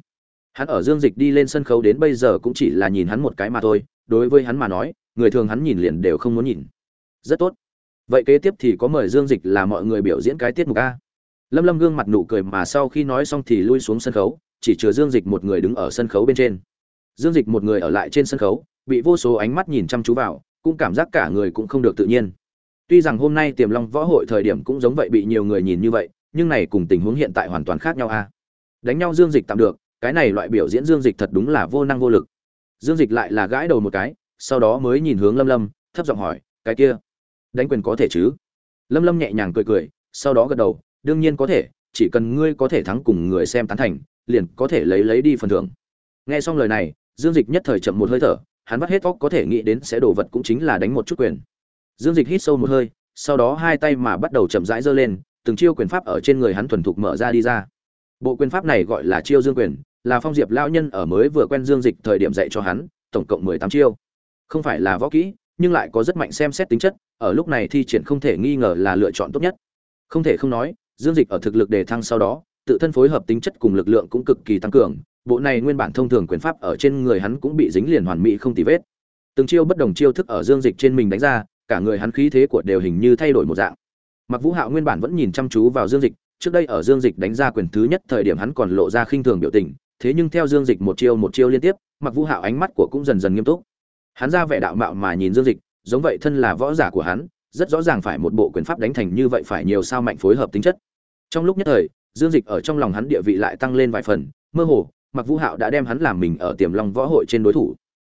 Hắn ở dương dịch đi lên sân khấu đến bây giờ cũng chỉ là nhìn hắn một cái mà thôi, đối với hắn mà nói, người thường hắn nhìn liền đều không muốn nhìn. Rất tốt. Vậy kế tiếp thì có mời dương dịch là mọi người biểu diễn cái tiết mục a lâm lâm gương mặt nụ cười mà sau khi nói xong thì lui xuống sân khấu, chỉ chứa dương dịch một người đứng ở sân khấu bên trên. Dương dịch một người ở lại trên sân khấu, bị vô số ánh mắt nhìn chăm chú vào, cũng cảm giác cả người cũng không được tự nhiên. Tuy rằng hôm nay tiềm long võ hội thời điểm cũng giống vậy bị nhiều người nhìn như vậy, nhưng này cùng tình huống hiện tại hoàn toàn khác nhau a. Đánh nhau dương dịch tạm được, cái này loại biểu diễn dương dịch thật đúng là vô năng vô lực. Dương dịch lại là gãi đầu một cái, sau đó mới nhìn hướng lâm lâm, thấp giọng hỏi, cái kia, đánh quyền có thể chứ? Lâm lâm nhẹ nhàng cười cười, sau đó gật đầu đương nhiên có thể, chỉ cần ngươi có thể thắng cùng người xem tán thành, liền có thể lấy lấy đi phần thưởng. Nghe xong lời này, dương dịch nhất thời chậm một hơi thở, hắn bắt hết óc có thể nghĩ đến sẽ đổ vật cũng chính là đánh một chút quyền. Dương dịch hít sâu một hơi, sau đó hai tay mà bắt đầu chậm rãi giơ lên, từng chiêu quyền pháp ở trên người hắn thuần thục mở ra đi ra. Bộ quyền pháp này gọi là chiêu dương quyền, là phong diệp lão nhân ở mới vừa quen dương dịch thời điểm dạy cho hắn, tổng cộng mười tám chiêu. Không phải là võ kỹ, nhưng lại có rất mạnh xem xét tính chất, ở lúc này thi triển không thể nghi ngờ là lựa chọn tốt nhất. Không thể không nói dương dịch ở thực lực đề thăng sau đó, tự thân phối hợp tính chất cùng lực lượng cũng cực kỳ tăng cường, bộ này nguyên bản thông thường quyền pháp ở trên người hắn cũng bị dính liền hoàn mỹ không tì vết. Từng chiêu bất đồng chiêu thức ở dương dịch trên mình đánh ra, cả người hắn khí thế của đều hình như thay đổi một dạng. Mặc vũ hạo nguyên bản vẫn nhìn chăm chú vào dương dịch, trước đây ở dương dịch đánh ra quyền thứ nhất thời điểm hắn còn lộ ra khinh thường biểu tình, thế nhưng theo dương dịch một chiêu một chiêu liên tiếp, mặc vũ hạo ánh mắt của cũng dần dần nghiêm túc. Hắn ra vẻ đạo mạo mà nhìn dương dịch, giống vậy thân là võ giả của hắn rất rõ ràng phải một bộ quyền pháp đánh thành như vậy phải nhiều sao mạnh phối hợp tính chất. Trong lúc nhất thời, dương dịch ở trong lòng hắn địa vị lại tăng lên vài phần, mơ hồ mặc vũ hạo đã đem hắn làm mình ở tiềm long võ hội trên đối thủ.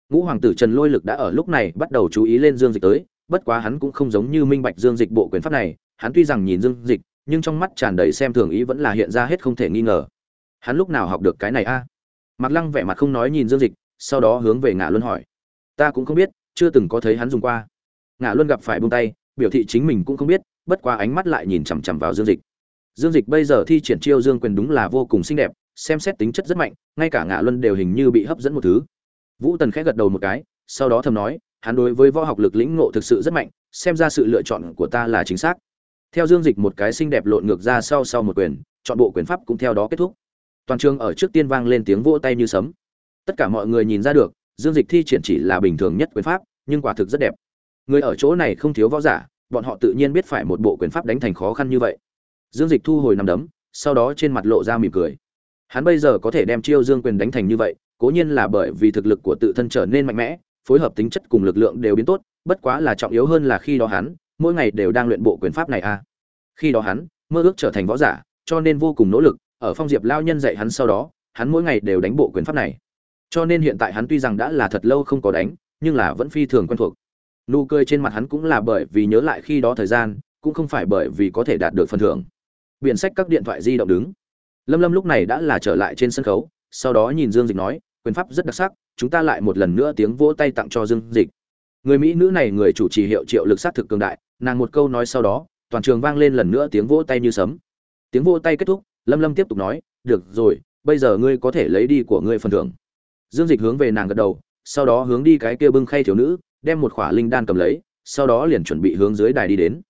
Ngũ hoàng tử trần lôi lực đã ở lúc này bắt đầu chú ý lên dương dịch tới, bất quá hắn cũng không giống như minh bạch dương dịch bộ quyền pháp này, hắn tuy rằng nhìn dương dịch, nhưng trong mắt tràn đầy xem thường ý vẫn là hiện ra hết không thể nghi ngờ. Hắn lúc nào học được cái này a? À? mặc lăng vẻ mặt không nói nhìn dương dịch, sau đó hướng về ngã luân hỏi. Ta cũng không biết, chưa từng có thấy hắn dùng qua. Ngã luân gặp phải buông tay biểu thị chính mình cũng không biết, bất quá ánh mắt lại nhìn chằm chằm vào dương dịch. Dương dịch bây giờ thi triển chiêu dương quyền đúng là vô cùng xinh đẹp, xem xét tính chất rất mạnh, ngay cả ngã luân đều hình như bị hấp dẫn một thứ. Vũ tần khẽ gật đầu một cái, sau đó thầm nói, hắn đối với võ học lực lĩnh ngộ thực sự rất mạnh, xem ra sự lựa chọn của ta là chính xác. Theo dương dịch một cái xinh đẹp lộn ngược ra sau sau một quyền, chọn bộ quyền pháp cũng theo đó kết thúc. Toàn trường ở trước tiên vang lên tiếng vỗ tay như sấm. Tất cả mọi người nhìn ra được, dương dịch thi triển chỉ là bình thường nhất quyền pháp, nhưng quả thực rất đẹp người ở chỗ này không thiếu võ giả, bọn họ tự nhiên biết phải một bộ quyền pháp đánh thành khó khăn như vậy. Dương dịch thu hồi nằm đấm, sau đó trên mặt lộ ra mỉm cười. Hắn bây giờ có thể đem chiêu dương quyền đánh thành như vậy, cố nhiên là bởi vì thực lực của tự thân trở nên mạnh mẽ, phối hợp tính chất cùng lực lượng đều biến tốt, bất quá là trọng yếu hơn là khi đó hắn, mỗi ngày đều đang luyện bộ quyền pháp này a à. khi đó hắn, mơ ước trở thành võ giả, cho nên vô cùng nỗ lực, ở phong diệp lao nhân dạy hắn sau đó, hắn mỗi ngày đều đánh bộ quyền pháp này. Cho nên hiện tại hắn tuy rằng đã là thật lâu không có đánh, nhưng là vẫn phi thường quen thuộc nụ cười trên mặt hắn cũng là bởi vì nhớ lại khi đó thời gian, cũng không phải bởi vì có thể đạt được phần thưởng. Biện sách các điện thoại di động đứng. Lâm lâm lúc này đã là trở lại trên sân khấu, sau đó nhìn dương dịch nói, quyền pháp rất đặc sắc, chúng ta lại một lần nữa tiếng vỗ tay tặng cho dương dịch. Người mỹ nữ này người chủ trì hiệu triệu lực sát thực cường đại, nàng một câu nói sau đó, toàn trường vang lên lần nữa tiếng vỗ tay như sấm. Tiếng vỗ tay kết thúc, lâm lâm tiếp tục nói, được rồi, bây giờ ngươi có thể lấy đi của ngươi phần thưởng. Dương dịch hướng về nàng gật đầu, sau đó hướng đi cái kia bưng khay thiếu nữ đem một khỏa linh đan cầm lấy, sau đó liền chuẩn bị hướng dưới đài đi đến.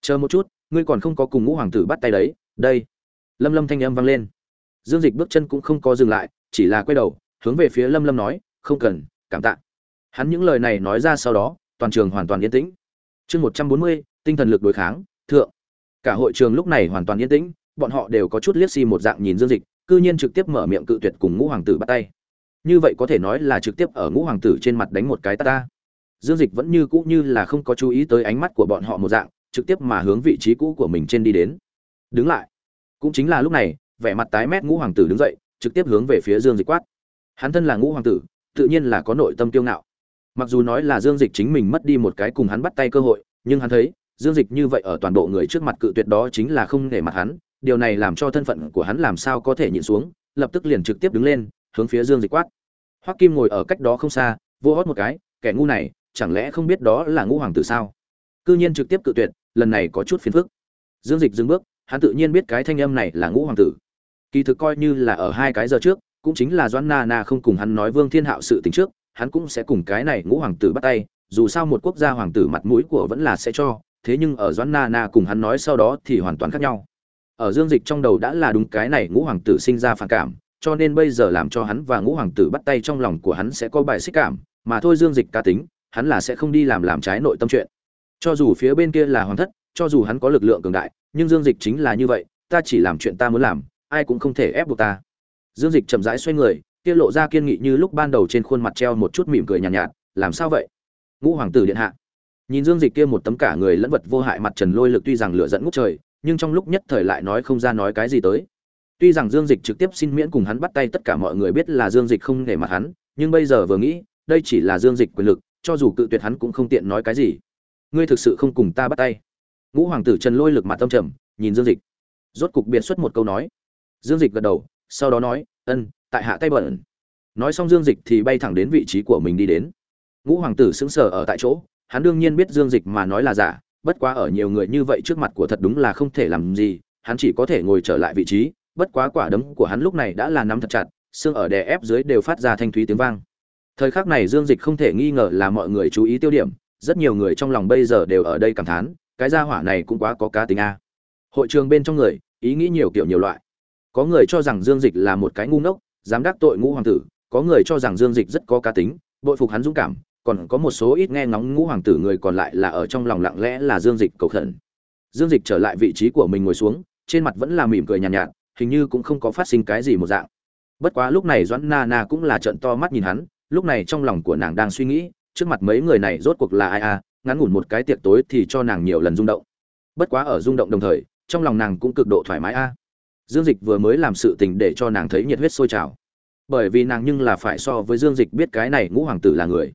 Chờ một chút, ngươi còn không có cùng ngũ hoàng tử bắt tay đấy, đây. Lâm lâm thanh âm vang lên. Dương dịch bước chân cũng không có dừng lại, chỉ là quay đầu, hướng về phía lâm lâm nói, không cần, cảm tạ. Hắn những lời này nói ra sau đó, toàn trường hoàn toàn yên tĩnh. Chương một trăm bốn mươi, tinh thần lực đối kháng, thượng. Cả hội trường lúc này hoàn toàn yên tĩnh, bọn họ đều có chút liếc xi một dạng nhìn dương dịch, cư nhiên trực tiếp mở miệng cự tuyệt cùng ngũ hoàng tử bắt tay. Như vậy có thể nói là trực tiếp ở ngũ hoàng tử trên mặt đánh một cái ta dương dịch vẫn như cũ như là không có chú ý tới ánh mắt của bọn họ một dạng, trực tiếp mà hướng vị trí cũ của mình trên đi đến. Đứng lại. Cũng chính là lúc này, vẻ mặt tái mét ngũ hoàng tử đứng dậy, trực tiếp hướng về phía dương dịch quát. Hắn thân là ngũ hoàng tử, tự nhiên là có nội tâm tiêu ngạo. Mặc dù nói là dương dịch chính mình mất đi một cái cùng hắn bắt tay cơ hội, nhưng hắn thấy, dương dịch như vậy ở toàn bộ người trước mặt cự tuyệt đó chính là không để mặt hắn, điều này làm cho thân phận của hắn làm sao có thể nhịn xuống, lập tức liền trực tiếp đứng lên, hướng phía dương dịch quát. Hoắc kim ngồi ở cách đó không xa, vô hót một cái, kẻ ngu này chẳng lẽ không biết đó là ngũ hoàng tử sao? Cư nhiên trực tiếp cự tuyệt, lần này có chút phiền phức. Dương dịch dừng bước, hắn tự nhiên biết cái thanh âm này là ngũ hoàng tử. Kỳ thực coi như là ở hai cái giờ trước, cũng chính là doãn na na không cùng hắn nói vương thiên hạo sự tình trước, hắn cũng sẽ cùng cái này ngũ hoàng tử bắt tay, dù sao một quốc gia hoàng tử mặt mũi của vẫn là sẽ cho, thế nhưng ở doãn na na cùng hắn nói sau đó thì hoàn toàn khác nhau. Ở dương dịch trong đầu đã là đúng cái này ngũ hoàng tử sinh ra phản cảm, cho nên bây giờ làm cho hắn và ngũ hoàng tử bắt tay trong lòng của hắn sẽ có bài xích cảm, mà thôi dương dịch cá tính hắn là sẽ không đi làm làm trái nội tâm chuyện. Cho dù phía bên kia là hoàng thất cho dù hắn có lực lượng cường đại nhưng dương dịch chính là như vậy ta chỉ làm chuyện ta muốn làm ai cũng không thể ép buộc ta. Dương dịch chậm rãi xoay người kia lộ ra kiên nghị như lúc ban đầu trên khuôn mặt treo một chút mỉm cười nhàn nhạt, nhạt làm sao vậy? Ngũ hoàng tử điện hạ. Nhìn dương dịch kia một tấm cả người lẫn vật vô hại mặt trần lôi lực tuy rằng lửa dẫn ngút trời nhưng trong lúc nhất thời lại nói không ra nói cái gì tới. Tuy rằng dương dịch trực tiếp xin miễn cùng hắn bắt tay tất cả mọi người biết là dương dịch không để mặt hắn nhưng bây giờ vừa nghĩ đây chỉ là dương dịch quyền lực cho dù cự tuyệt hắn cũng không tiện nói cái gì. Ngươi thực sự không cùng ta bắt tay. Ngũ hoàng tử trần lôi lực mặt tâm trầm, nhìn dương dịch. Rốt cục biệt xuất một câu nói. Dương dịch gật đầu, sau đó nói, ân, tại hạ tay bẩn. Nói xong dương dịch thì bay thẳng đến vị trí của mình đi đến. Ngũ hoàng tử sững sờ ở tại chỗ, hắn đương nhiên biết dương dịch mà nói là giả, bất quá ở nhiều người như vậy trước mặt của thật đúng là không thể làm gì, hắn chỉ có thể ngồi trở lại vị trí, bất quá quả đấm của hắn lúc này đã là nắm thật chặt, xương ở đè ép dưới đều phát ra thanh thúy tiếng vang thời khắc này dương dịch không thể nghi ngờ là mọi người chú ý tiêu điểm rất nhiều người trong lòng bây giờ đều ở đây cảm thán cái gia hỏa này cũng quá có cá tính a. Hội trường bên trong người ý nghĩ nhiều kiểu nhiều loại. Có người cho rằng dương dịch là một cái ngu ngốc dám đắc tội ngũ hoàng tử có người cho rằng dương dịch rất có cá tính bội phục hắn dũng cảm còn có một số ít nghe ngóng ngũ hoàng tử người còn lại là ở trong lòng lặng lẽ là dương dịch cầu khẩn. Dương dịch trở lại vị trí của mình ngồi xuống trên mặt vẫn là mỉm cười nhàn nhạt, nhạt hình như cũng không có phát sinh cái gì một dạng. Bất quá lúc này doãn na na cũng là trận to mắt nhìn hắn lúc này trong lòng của nàng đang suy nghĩ, trước mặt mấy người này rốt cuộc là ai à ngắn ngủn một cái tiệc tối thì cho nàng nhiều lần rung động. Bất quá ở rung động đồng thời, trong lòng nàng cũng cực độ thoải mái a. À. Dương dịch vừa mới làm sự tình để cho nàng thấy nhiệt huyết sôi trào. Bởi vì nàng nhưng là phải so với dương dịch biết cái này ngũ hoàng tử là người.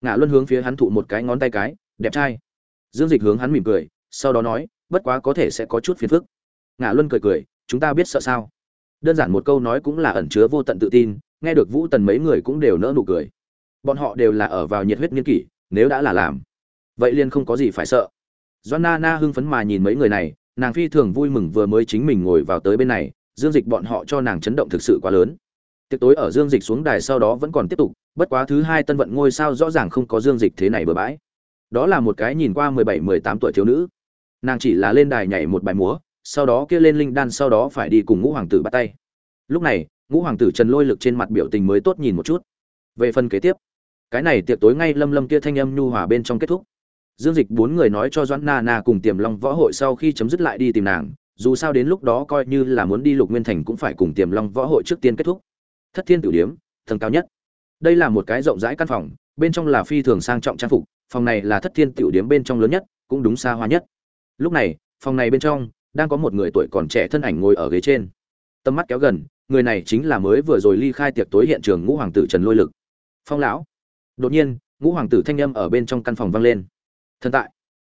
Ngã luân hướng phía hắn thụ một cái ngón tay cái, đẹp trai. Dương dịch hướng hắn mỉm cười, sau đó nói, bất quá có thể sẽ có chút phiền phức. Ngã luân cười cười, chúng ta biết sợ sao? Đơn giản một câu nói cũng là ẩn chứa vô tận tự tin nghe được vũ tần mấy người cũng đều nỡ nụ cười. Bọn họ đều là ở vào nhiệt huyết nghiên kỷ, nếu đã là làm, vậy liền không có gì phải sợ. Doan na na hưng phấn mà nhìn mấy người này, nàng phi thường vui mừng vừa mới chính mình ngồi vào tới bên này, dương dịch bọn họ cho nàng chấn động thực sự quá lớn. Tiệc tối ở dương dịch xuống đài sau đó vẫn còn tiếp tục, bất quá thứ hai tân vận ngôi sao rõ ràng không có dương dịch thế này bừa bãi. Đó là một cái nhìn qua mười bảy, mười tám tuổi thiếu nữ. Nàng chỉ là lên đài nhảy một bài múa, sau đó kia lên linh đan sau đó phải đi cùng ngũ hoàng tử bắt tay lúc này, ngũ hoàng tử trần lôi lực trên mặt biểu tình mới tốt nhìn một chút. Về phần kế tiếp, cái này tiệc tối ngay lâm lâm kia thanh âm nhu hòa bên trong kết thúc. Dương dịch bốn người nói cho doãn na na cùng tiềm long võ hội sau khi chấm dứt lại đi tìm nàng, dù sao đến lúc đó coi như là muốn đi lục nguyên thành cũng phải cùng tiềm long võ hội trước tiên kết thúc. Thất thiên tử điếm tầng cao nhất. Đây là một cái rộng rãi căn phòng, bên trong là phi thường sang trọng trang phục, phòng này là thất thiên tiểu điếm bên trong lớn nhất, cũng đúng xa hoa nhất. Lúc này, phòng này bên trong, đang có một người tuổi còn trẻ thân ảnh ngồi ở ghế trên. Tầm mắt kéo gần người này chính là mới vừa rồi ly khai tiệc tối hiện trường ngũ hoàng tử trần lôi lực. Phong lão. Đột nhiên, ngũ hoàng tử thanh âm ở bên trong căn phòng vang lên. Thần tại.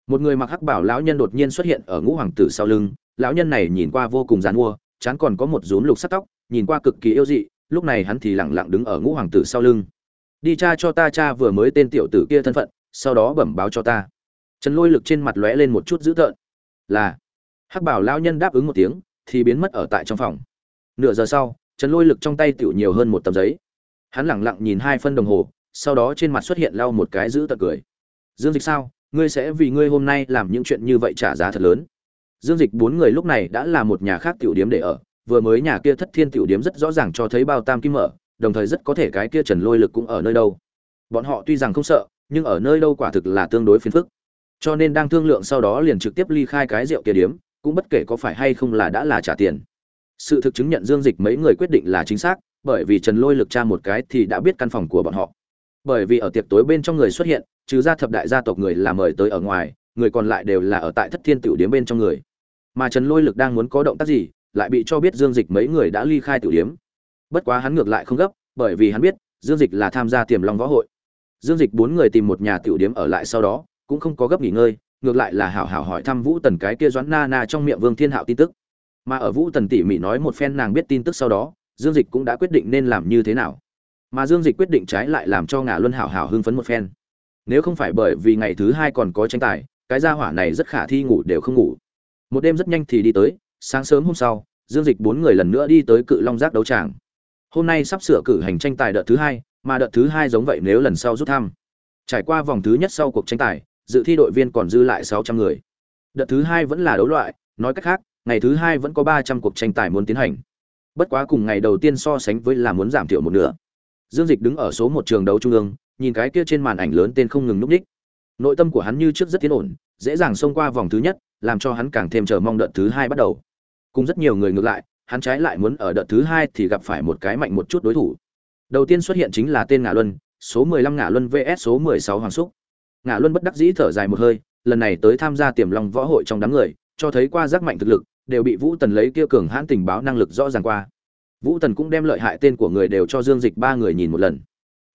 Một người mặc hắc bảo lão nhân đột nhiên xuất hiện ở ngũ hoàng tử sau lưng. Lão nhân này nhìn qua vô cùng dán mua, chán còn có một rốn lục sắt tóc, nhìn qua cực kỳ yêu dị, lúc này hắn thì lẳng lặng đứng ở ngũ hoàng tử sau lưng. Đi cha cho ta, cha vừa mới tên tiểu tử kia thân phận, sau đó bẩm báo cho ta. Trần lôi lực trên mặt lóe lên một chút dữ tợn. Là. Hắc bảo lão nhân đáp ứng một tiếng, thì biến mất ở tại trong phòng nửa giờ sau, trần lôi lực trong tay tiểu nhiều hơn một tấm giấy. Hắn lẳng lặng nhìn hai phân đồng hồ, sau đó trên mặt xuất hiện lau một cái giữ tật cười. Dương dịch sao? Ngươi sẽ vì ngươi hôm nay làm những chuyện như vậy trả giá thật lớn. Dương dịch bốn người lúc này đã là một nhà khác tiểu điếm để ở. Vừa mới nhà kia thất thiên tiểu điếm rất rõ ràng cho thấy bao tam kim mở, đồng thời rất có thể cái kia trần lôi lực cũng ở nơi đâu. Bọn họ tuy rằng không sợ, nhưng ở nơi đâu quả thực là tương đối phiền phức. Cho nên đang thương lượng sau đó liền trực tiếp ly khai cái rượu kia điếm, cũng bất kể có phải hay không là đã là trả tiền sự thực chứng nhận dương dịch mấy người quyết định là chính xác, bởi vì trần lôi lực tra một cái thì đã biết căn phòng của bọn họ. Bởi vì ở tiệc tối bên trong người xuất hiện, trừ ra thập đại gia tộc người là mời tới ở ngoài, người còn lại đều là ở tại thất thiên tiểu điếm bên trong người. Mà trần lôi lực đang muốn có động tác gì, lại bị cho biết dương dịch mấy người đã ly khai tiểu điếm. Bất quá hắn ngược lại không gấp, bởi vì hắn biết, dương dịch là tham gia tiềm long võ hội. Dương dịch bốn người tìm một nhà tiểu điếm ở lại sau đó, cũng không có gấp nghỉ ngơi, ngược lại là hảo hảo hỏi thăm vũ tần cái kia doãn na na trong miệng vương thiên hạo tin tức mà ở vũ tần tỉ mỉ nói một phen nàng biết tin tức sau đó, dương dịch cũng đã quyết định nên làm như thế nào. Mà dương dịch quyết định trái lại làm cho ngà luân hảo hảo hưng phấn một phen. Nếu không phải bởi vì ngày thứ hai còn có tranh tài, cái gia hỏa này rất khả thi ngủ đều không ngủ. Một đêm rất nhanh thì đi tới, sáng sớm hôm sau, dương dịch bốn người lần nữa đi tới cự long giác đấu tràng. Hôm nay sắp sửa cử hành tranh tài đợt thứ hai, mà đợt thứ hai giống vậy nếu lần sau rút thăm. Trải qua vòng thứ nhất sau cuộc tranh tài, dự thi đội viên còn dư lại sáu trăm người. Đợt thứ hai vẫn là đấu loại, nói cách khác ngày thứ hai vẫn có ba trăm cuộc tranh tài muốn tiến hành. Bất quá cùng ngày đầu tiên so sánh với là muốn giảm thiểu một nửa. Dương dịch đứng ở số một trường đấu trung ương, nhìn cái kia trên màn ảnh lớn tên không ngừng núp ních. Nội tâm của hắn như trước rất tiến ổn, dễ dàng xông qua vòng thứ nhất, làm cho hắn càng thêm chờ mong đợt thứ hai bắt đầu. Cùng rất nhiều người ngược lại, hắn trái lại muốn ở đợt thứ hai thì gặp phải một cái mạnh một chút đối thủ. Đầu tiên xuất hiện chính là tên ngạ luân, số 15 ngạ luân vs số 16 hoàng Súc. ngạ luân bất đắc dĩ thở dài một hơi, lần này tới tham gia tiềm long võ hội trong đám người, cho thấy qua giác mạnh thực lực đều bị vũ tần lấy kia cường hãn tình báo năng lực rõ ràng qua. Vũ tần cũng đem lợi hại tên của người đều cho dương dịch ba người nhìn một lần.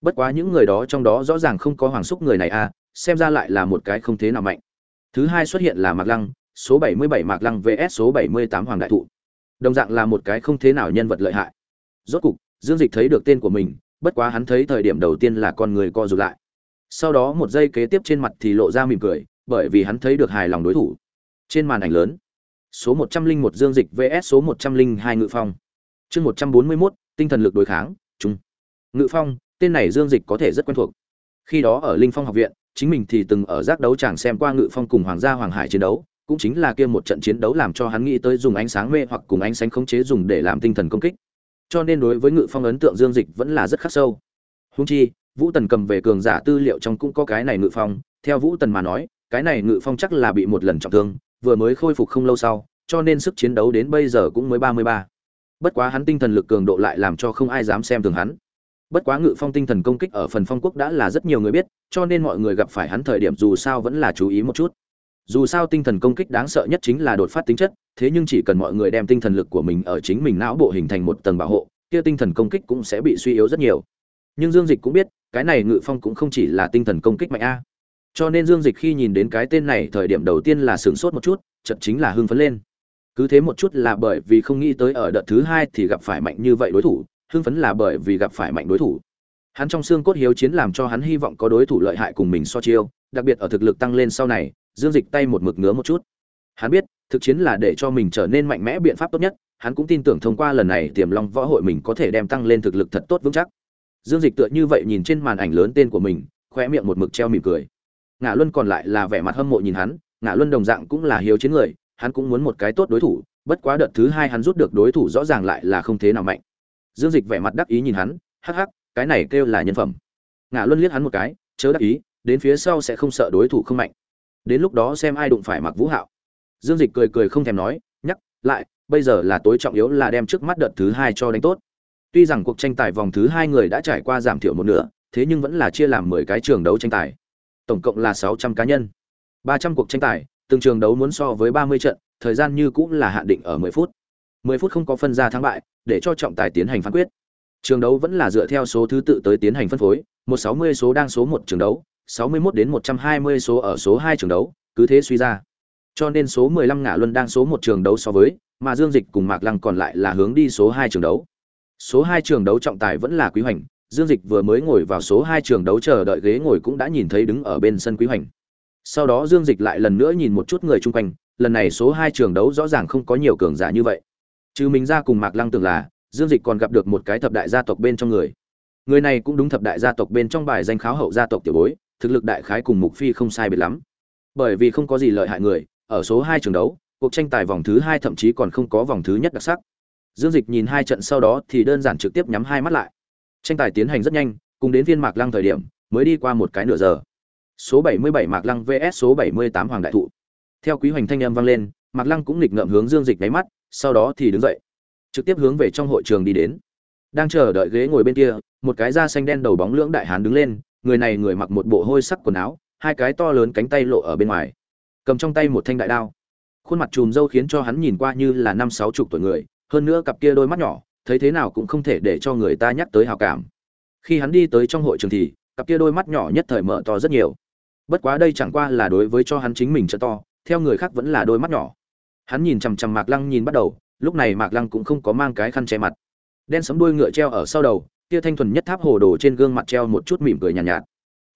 Bất quá những người đó trong đó rõ ràng không có hoàng Súc người này à xem ra lại là một cái không thế nào mạnh. Thứ hai xuất hiện là mạc lăng, số 77 mạc lăng vs số 78 hoàng đại thụ. Đồng dạng là một cái không thế nào nhân vật lợi hại. Rốt cục, dương dịch thấy được tên của mình, bất quá hắn thấy thời điểm đầu tiên là con người co rụt lại. Sau đó một giây kế tiếp trên mặt thì lộ ra mỉm cười, bởi vì hắn thấy được hài lòng đối thủ. Trên màn ảnh lớn số 101 dương dịch vs số 102 ngự phong. Chương 141, tinh thần lực đối kháng chung ngự phong tên này dương dịch có thể rất quen thuộc. Khi đó ở linh phong học viện chính mình thì từng ở giác đấu chàng xem qua ngự phong cùng hoàng gia hoàng hải chiến đấu cũng chính là kia một trận chiến đấu làm cho hắn nghĩ tới dùng ánh sáng mê hoặc cùng ánh sáng khống chế dùng để làm tinh thần công kích. Cho nên đối với ngự phong ấn tượng dương dịch vẫn là rất khắc sâu. Húng chi vũ tần cầm về cường giả tư liệu trong cũng có cái này ngự phong theo vũ tần mà nói cái này ngự phong chắc là bị một lần trọng thương vừa mới khôi phục không lâu sau, cho nên sức chiến đấu đến bây giờ cũng mới ba mươi ba. Bất quá hắn tinh thần lực cường độ lại làm cho không ai dám xem thường hắn. Bất quá ngự phong tinh thần công kích ở phần phong quốc đã là rất nhiều người biết, cho nên mọi người gặp phải hắn thời điểm dù sao vẫn là chú ý một chút. Dù sao tinh thần công kích đáng sợ nhất chính là đột phát tính chất, thế nhưng chỉ cần mọi người đem tinh thần lực của mình ở chính mình não bộ hình thành một tầng bảo hộ, kia tinh thần công kích cũng sẽ bị suy yếu rất nhiều. Nhưng dương dịch cũng biết, cái này ngự phong cũng không chỉ là tinh thần công kích mạnh a cho nên dương dịch khi nhìn đến cái tên này thời điểm đầu tiên là sửng sốt một chút chật chính là hưng phấn lên. Cứ thế một chút là bởi vì không nghĩ tới ở đợt thứ hai thì gặp phải mạnh như vậy đối thủ, hưng phấn là bởi vì gặp phải mạnh đối thủ. Hắn trong xương cốt hiếu chiến làm cho hắn hy vọng có đối thủ lợi hại cùng mình so chiêu, đặc biệt ở thực lực tăng lên sau này, dương dịch tay một mực ngứa một chút. Hắn biết, thực chiến là để cho mình trở nên mạnh mẽ biện pháp tốt nhất, hắn cũng tin tưởng thông qua lần này tiềm long võ hội mình có thể đem tăng lên thực lực thật tốt vững chắc. Dương dịch tựa như vậy nhìn trên màn ảnh lớn tên của mình khoe miệng một mực treo mỉm cười ngã luân còn lại là vẻ mặt hâm mộ nhìn hắn ngã luân đồng dạng cũng là hiếu chiến người, hắn cũng muốn một cái tốt đối thủ, bất quá đợt thứ hai hắn rút được đối thủ rõ ràng lại là không thế nào mạnh. Dương dịch vẻ mặt đắc ý nhìn hắn, hắc hắc, cái này kêu là nhân phẩm. Ngã luân liếc hắn một cái, chớ đắc ý, đến phía sau sẽ không sợ đối thủ không mạnh. Đến lúc đó xem ai đụng phải mặc vũ hạo. Dương dịch cười cười không thèm nói, nhắc, lại, bây giờ là tối trọng yếu là đem trước mắt đợt thứ hai cho đánh tốt. Tuy rằng cuộc tranh tài vòng thứ hai người đã trải qua giảm thiểu một nửa, thế nhưng vẫn là chia làm mười cái trường đấu tranh tài tổng cộng là sáu trăm cá nhân ba trăm cuộc tranh tài từng trường đấu muốn so với ba mươi trận thời gian như cũng là hạn định ở mười phút mười phút không có phân ra thắng bại để cho trọng tài tiến hành phán quyết trường đấu vẫn là dựa theo số thứ tự tới tiến hành phân phối một sáu mươi số đang số 1 trường đấu 61 đến 120 số ở số 2 trường đấu, cứ thế suy ra. Cho nên số 15 ngã luân đang số 1 trường đấu so với, mà Dương Dịch cùng Mạc Lăng còn lại là hướng đi số 2 trường đấu. Số 2 trường đấu trọng tài vẫn là Quý Hoành, Dương Dịch vừa mới ngồi vào số 2 trường đấu chờ đợi ghế ngồi cũng đã nhìn thấy đứng ở bên sân Quý Hoành. Sau đó Dương Dịch lại lần nữa nhìn một chút người chung quanh, lần này số 2 trường đấu rõ ràng không có nhiều cường giả như vậy. Trừ mình ra cùng Mạc Lăng tưởng là, Dương Dịch còn gặp được một cái thập đại gia tộc bên trong người. Người này cũng đúng thập đại gia tộc bên trong bài danh kháo hậu gia tộc tiểu bối, thực lực đại khái cùng mục phi không sai biệt lắm bởi vì không có gì lợi hại người ở số hai trường đấu cuộc tranh tài vòng thứ hai thậm chí còn không có vòng thứ nhất đặc sắc dương dịch nhìn hai trận sau đó thì đơn giản trực tiếp nhắm hai mắt lại tranh tài tiến hành rất nhanh, cùng đến viên mạc lăng thời điểm, mới đi qua một cái nửa giờ. Số 77 mạc lăng vs số 78 hoàng đại thụ. Theo quý hoành thanh âm vang lên, mạc lăng cũng nghịch ngợm hướng dương dịch đáy mắt, sau đó thì đứng dậy, trực tiếp hướng về trong hội trường đi đến. Đang chờ đợi ghế ngồi bên kia, một cái da xanh đen đầu bóng lưỡng đại hán đứng lên, người này người mặc một bộ hôi sắc quần áo, hai cái to lớn cánh tay lộ ở bên ngoài. Cầm trong tay một thanh đại đao. Khuôn mặt chùm râu khiến cho hắn nhìn qua như là năm sáu chục tuổi người, hơn nữa cặp kia đôi mắt nhỏ thấy thế nào cũng không thể để cho người ta nhắc tới hào cảm. Khi hắn đi tới trong hội trường thì cặp kia đôi mắt nhỏ nhất thời mở to rất nhiều. Bất quá đây chẳng qua là đối với cho hắn chính mình cho to theo người khác vẫn là đôi mắt nhỏ. Hắn nhìn chằm chằm mạc lăng nhìn bắt đầu lúc này mạc lăng cũng không có mang cái khăn che mặt. Đen sấm đuôi ngựa treo ở sau đầu kia thanh thuần nhất tháp hồ đồ trên gương mặt treo một chút mỉm cười nhàn nhạt, nhạt.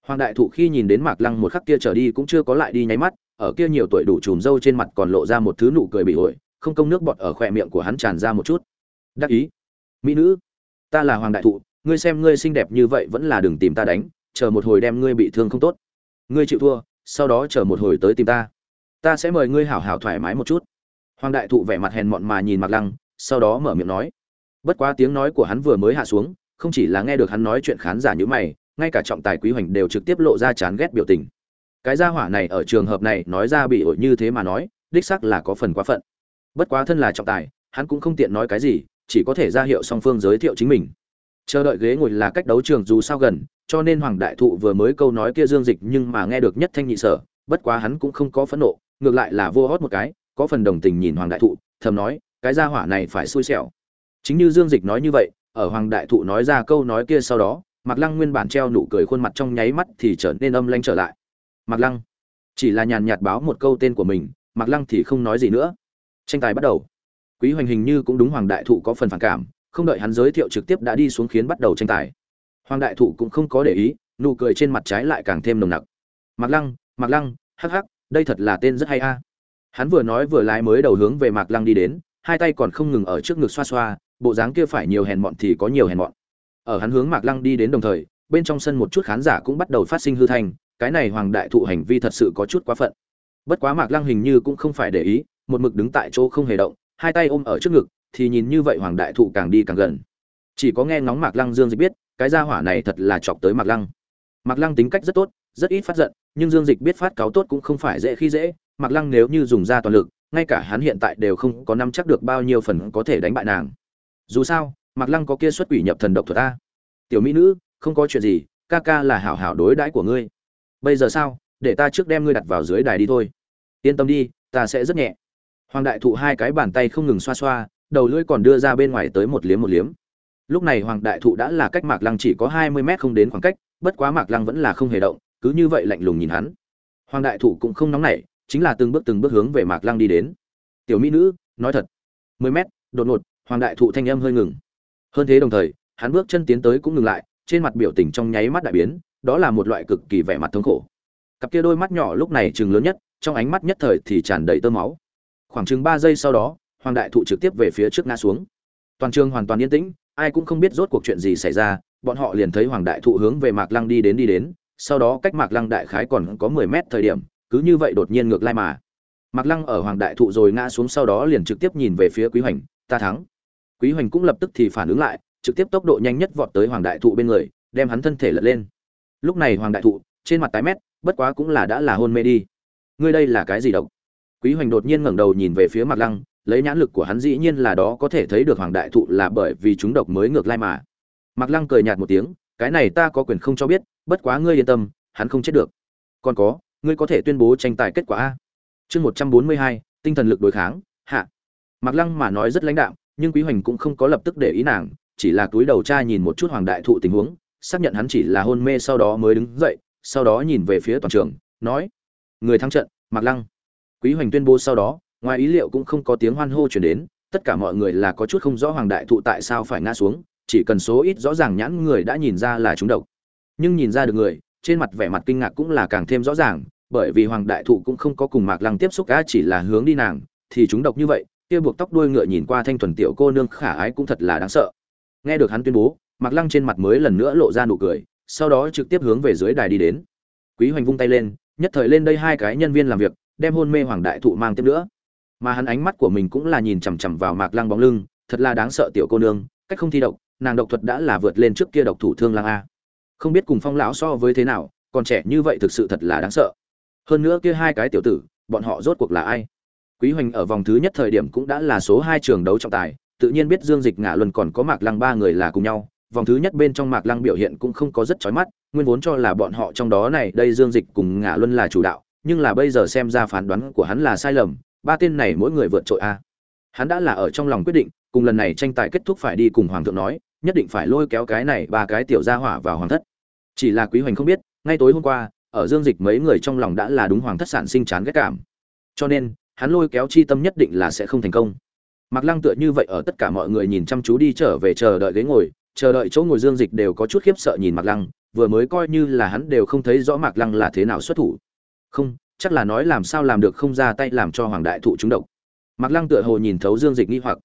Hoàng đại thụ khi nhìn đến mạc lăng một khắc kia trở đi cũng chưa có lại đi nháy mắt ở kia nhiều tuổi đủ chùm râu trên mặt còn lộ ra một thứ nụ cười bị ổi không công nước bọt ở khỏe miệng của hắn tràn ra một chút. Đắc ý mỹ nữ, ta là hoàng đại thụ, ngươi xem ngươi xinh đẹp như vậy vẫn là đừng tìm ta đánh, chờ một hồi đem ngươi bị thương không tốt. Ngươi chịu thua, sau đó chờ một hồi tới tìm ta. Ta sẽ mời ngươi hảo hảo thoải mái một chút. Hoàng đại thụ vẻ mặt hèn mọn mà nhìn mặc lăng, sau đó mở miệng nói. Bất quá tiếng nói của hắn vừa mới hạ xuống, không chỉ là nghe được hắn nói chuyện khán giả như mày, ngay cả trọng tài quý hoành đều trực tiếp lộ ra chán ghét biểu tình. Cái gia hỏa này ở trường hợp này nói ra bị ổi như thế mà nói, đích xác là có phần quá phận. Bất quá thân là trọng tài, hắn cũng không tiện nói cái gì chỉ có thể ra hiệu song phương giới thiệu chính mình. Chờ đợi ghế ngồi là cách đấu trường dù sao gần, cho nên hoàng đại thụ vừa mới câu nói kia dương dịch nhưng mà nghe được nhất thanh nhị sở, bất quá hắn cũng không có phẫn nộ, ngược lại là vô hót một cái, có phần đồng tình nhìn hoàng đại thụ, thầm nói, cái gia hỏa này phải xui xẻo. Chính như dương dịch nói như vậy, ở hoàng đại thụ nói ra câu nói kia sau đó, mạc lăng nguyên bản treo nụ cười khuôn mặt trong nháy mắt thì trở nên âm lanh trở lại. Mạc lăng. Chỉ là nhàn nhạt báo một câu tên của mình, mạc lăng thì không nói gì nữa. Tranh tài bắt đầu quý hoành hình như cũng đúng hoàng đại thụ có phần phản cảm, không đợi hắn giới thiệu trực tiếp đã đi xuống khiến bắt đầu tranh tài. Hoàng đại thụ cũng không có để ý, nụ cười trên mặt trái lại càng thêm nồng nặc. Mặc lăng Mặc lăng, hắc hắc, đây thật là tên rất hay a. Hắn vừa nói vừa lái mới đầu hướng về mạc lăng đi đến, hai tay còn không ngừng ở trước ngực xoa xoa, bộ dáng kia phải nhiều hèn mọn thì có nhiều hèn mọn. Ở hắn hướng mạc lăng đi đến đồng thời, bên trong sân một chút khán giả cũng bắt đầu phát sinh hư thanh, cái này hoàng đại thụ hành vi thật sự có chút quá phận. Bất quá mạc lăng hình như cũng không phải để ý, một mực đứng tại chỗ không hề động hai tay ôm ở trước ngực, thì nhìn như vậy hoàng đại thụ càng đi càng gần. Chỉ có nghe ngóng mạc lăng dương dịch biết, cái gia hỏa này thật là chọc tới mạc lăng. Mạc lăng tính cách rất tốt, rất ít phát giận, nhưng dương dịch biết phát cáo tốt cũng không phải dễ khi dễ. Mạc lăng nếu như dùng ra toàn lực, ngay cả hắn hiện tại đều không có nắm chắc được bao nhiêu phần có thể đánh bại nàng. Dù sao, mạc lăng có kia xuất quỷ nhập thần độc thuật ta tiểu mỹ nữ, không có chuyện gì, ca ca là hảo hảo đối đãi của ngươi. Bây giờ sao? Để ta trước đem ngươi đặt vào dưới đài đi thôi. Yên tâm đi, ta sẽ rất nhẹ hoàng đại thụ hai cái bàn tay không ngừng xoa xoa, đầu lưỡi còn đưa ra bên ngoài tới một liếm một liếm. Lúc này hoàng đại thụ đã là cách mạc lăng chỉ có hai mươi mét không đến khoảng cách, bất quá mạc lăng vẫn là không hề động, cứ như vậy lạnh lùng nhìn hắn. Hoàng đại thụ cũng không nóng nảy, chính là từng bước từng bước hướng về mạc lăng đi đến. Tiểu mỹ nữ, nói thật. mười mét, đột ngột, hoàng đại thụ thanh âm hơi ngừng. Hơn thế đồng thời, hắn bước chân tiến tới cũng ngừng lại, trên mặt biểu tình trong nháy mắt đại biến, đó là một loại cực kỳ vẻ mặt thống khổ. Cặp kia đôi mắt nhỏ lúc này chừng lớn nhất, trong ánh mắt nhất thời thì tràn đầy tơ máu khoảng chừng ba giây sau đó, hoàng đại thụ trực tiếp về phía trước ngã xuống. Toàn trường hoàn toàn yên tĩnh, ai cũng không biết rốt cuộc chuyện gì xảy ra, bọn họ liền thấy hoàng đại thụ hướng về mạc lăng đi đến đi đến, sau đó cách mạc lăng đại khái còn có mười mét thời điểm, cứ như vậy đột nhiên ngược lại mà. Mạc lăng ở hoàng đại thụ rồi ngã xuống sau đó liền trực tiếp nhìn về phía quý hoành, ta thắng. Quý hoành cũng lập tức thì phản ứng lại, trực tiếp tốc độ nhanh nhất vọt tới hoàng đại thụ bên người, đem hắn thân thể lật lên. Lúc này hoàng đại thụ, trên mặt tái mét, bất quá cũng là đã là hôn mê đi. Ngươi đây là cái gì độc? Quý hoành đột nhiên ngẩng đầu nhìn về phía Mạc lăng, lấy nhãn lực của hắn dĩ nhiên là đó có thể thấy được hoàng đại thụ là bởi vì chúng độc mới ngược lai mà. Mặc lăng cười nhạt một tiếng, cái này ta có quyền không cho biết, bất quá ngươi yên tâm, hắn không chết được. Còn có, ngươi có thể tuyên bố tranh tài kết quả a. Chương một trăm bốn mươi hai, tinh thần lực đối kháng, hạ. Mặc lăng mà nói rất lãnh đạm, nhưng quý hoành cũng không có lập tức để ý nàng, chỉ là túi đầu tra nhìn một chút hoàng đại thụ tình huống, xác nhận hắn chỉ là hôn mê sau đó mới đứng dậy, sau đó nhìn về phía toàn trường, nói, người thắng trận mặc lăng quý hoành tuyên bố sau đó, ngoài ý liệu cũng không có tiếng hoan hô truyền đến, tất cả mọi người là có chút không rõ hoàng đại thụ tại sao phải ngã xuống, chỉ cần số ít rõ ràng nhãn người đã nhìn ra là chúng độc. Nhưng nhìn ra được người, trên mặt vẻ mặt kinh ngạc cũng là càng thêm rõ ràng, bởi vì hoàng đại thụ cũng không có cùng mạc lăng tiếp xúc cả chỉ là hướng đi nàng, thì chúng độc như vậy, kia buộc tóc đuôi ngựa nhìn qua thanh thuần tiểu cô nương khả ái cũng thật là đáng sợ. Nghe được hắn tuyên bố, mạc lăng trên mặt mới lần nữa lộ ra nụ cười, sau đó trực tiếp hướng về dưới đài đi đến. Quý hoành vung tay lên, nhất thời lên đây hai cái nhân viên làm việc đem hôn mê hoàng đại thụ mang tiếp nữa. Mà hắn ánh mắt của mình cũng là nhìn chằm chằm vào mạc lăng bóng lưng, thật là đáng sợ tiểu cô nương, cách không thi độc, nàng độc thuật đã là vượt lên trước kia độc thủ thương lang a. Không biết cùng phong lão so với thế nào, còn trẻ như vậy thực sự thật là đáng sợ. Hơn nữa kia hai cái tiểu tử, bọn họ rốt cuộc là ai? Quý hoành ở vòng thứ nhất thời điểm cũng đã là số hai trường đấu trọng tài, tự nhiên biết dương dịch ngã luân còn có mạc lăng ba người là cùng nhau. Vòng thứ nhất bên trong mạc lăng biểu hiện cũng không có rất chói mắt, nguyên vốn cho là bọn họ trong đó này, đây dương dịch cùng ngã luân là chủ đạo nhưng là bây giờ xem ra phán đoán của hắn là sai lầm ba tên này mỗi người vượt trội a. Hắn đã là ở trong lòng quyết định cùng lần này tranh tài kết thúc phải đi cùng hoàng thượng nói nhất định phải lôi kéo cái này ba cái tiểu gia hỏa vào hoàng thất. Chỉ là quý hoành không biết ngay tối hôm qua ở dương dịch mấy người trong lòng đã là đúng hoàng thất sản sinh chán ghét cảm. Cho nên hắn lôi kéo chi tâm nhất định là sẽ không thành công. Mạc Lăng tựa như vậy ở tất cả mọi người nhìn chăm chú đi trở về chờ đợi ghế ngồi, chờ đợi chỗ ngồi Dương Dịch đều có chút khiếp sợ nhìn Mạc Lăng, vừa mới coi như là hắn đều không thấy rõ Mạc Lăng là thế nào xuất thủ. Không, chắc là nói làm sao làm được không ra tay làm cho hoàng đại thụ trúng độc. Mạc Lăng tựa hồ nhìn thấu Dương Dịch nghi hoặc.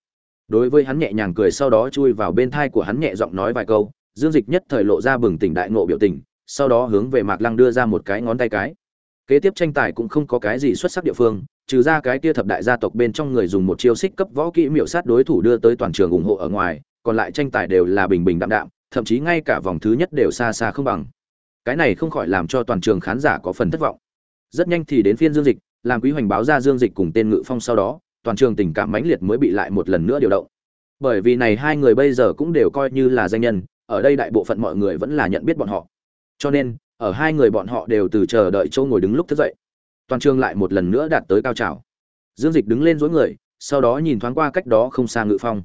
Đối với hắn nhẹ nhàng cười sau đó chui vào bên thai của hắn nhẹ giọng nói vài câu, Dương Dịch nhất thời lộ ra bừng tỉnh đại ngộ biểu tình, sau đó hướng về Mạc Lăng đưa ra một cái ngón tay cái. Kế tiếp tranh tài cũng không có cái gì xuất sắc địa phương, trừ ra cái kia thập đại gia tộc bên trong người dùng một chiêu xích cấp võ kỹ miểu sát đối thủ đưa tới toàn trường ủng hộ ở ngoài, còn lại tranh tài đều là bình bình đạm đạm, thậm chí ngay cả vòng thứ nhất đều xa xa không bằng. Cái này không khỏi làm cho toàn trường khán giả có phần thất vọng. Rất nhanh thì đến phiên Dương Dịch, làm Quý Hoành báo ra Dương Dịch cùng tên Ngự Phong sau đó, toàn trường tình cảm mãnh liệt mới bị lại một lần nữa điều động. Bởi vì này hai người bây giờ cũng đều coi như là danh nhân ở đây đại bộ phận mọi người vẫn là nhận biết bọn họ. Cho nên ở hai người bọn họ đều từ chờ đợi Châu ngồi đứng lúc thức dậy. Toàn trường lại một lần nữa đạt tới cao trào. Dương dịch đứng lên dối người sau đó nhìn thoáng qua cách đó không xa ngự phong.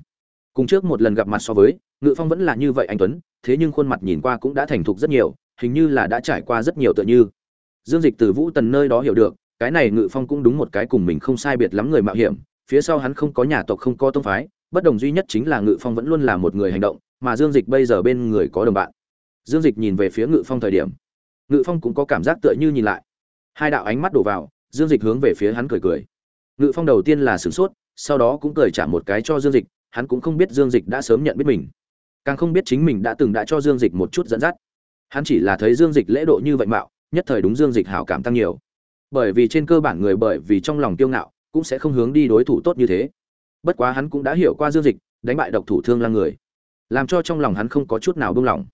Cùng trước một lần gặp mặt so với ngự phong vẫn là như vậy anh tuấn thế nhưng khuôn mặt nhìn qua cũng đã thành thục rất nhiều hình như là đã trải qua rất nhiều tựa như dương dịch từ vũ tần nơi đó hiểu được, cái này ngự phong cũng đúng một cái cùng mình không sai biệt lắm người mạo hiểm, phía sau hắn không có nhà tộc, không có tông phái, bất đồng duy nhất chính là ngự phong vẫn luôn là một người hành động, mà dương dịch bây giờ bên người có đồng bạn. Dương dịch nhìn về phía ngự phong thời điểm, ngự phong cũng có cảm giác tựa như nhìn lại. Hai đạo ánh mắt đổ vào, dương dịch hướng về phía hắn cười cười. Ngự phong đầu tiên là sửng sốt, sau đó cũng cười trả một cái cho dương dịch, hắn cũng không biết dương dịch đã sớm nhận biết mình, càng không biết chính mình đã từng đã cho dương dịch một chút dẫn dắt. Hắn chỉ là thấy dương dịch lễ độ như vậy mạo nhất thời đúng dương dịch hảo cảm tăng nhiều. Bởi vì trên cơ bản người bởi vì trong lòng kiêu ngạo, cũng sẽ không hướng đi đối thủ tốt như thế. Bất quá hắn cũng đã hiểu qua dương dịch, đánh bại độc thủ thương là người. Làm cho trong lòng hắn không có chút nào buông lỏng.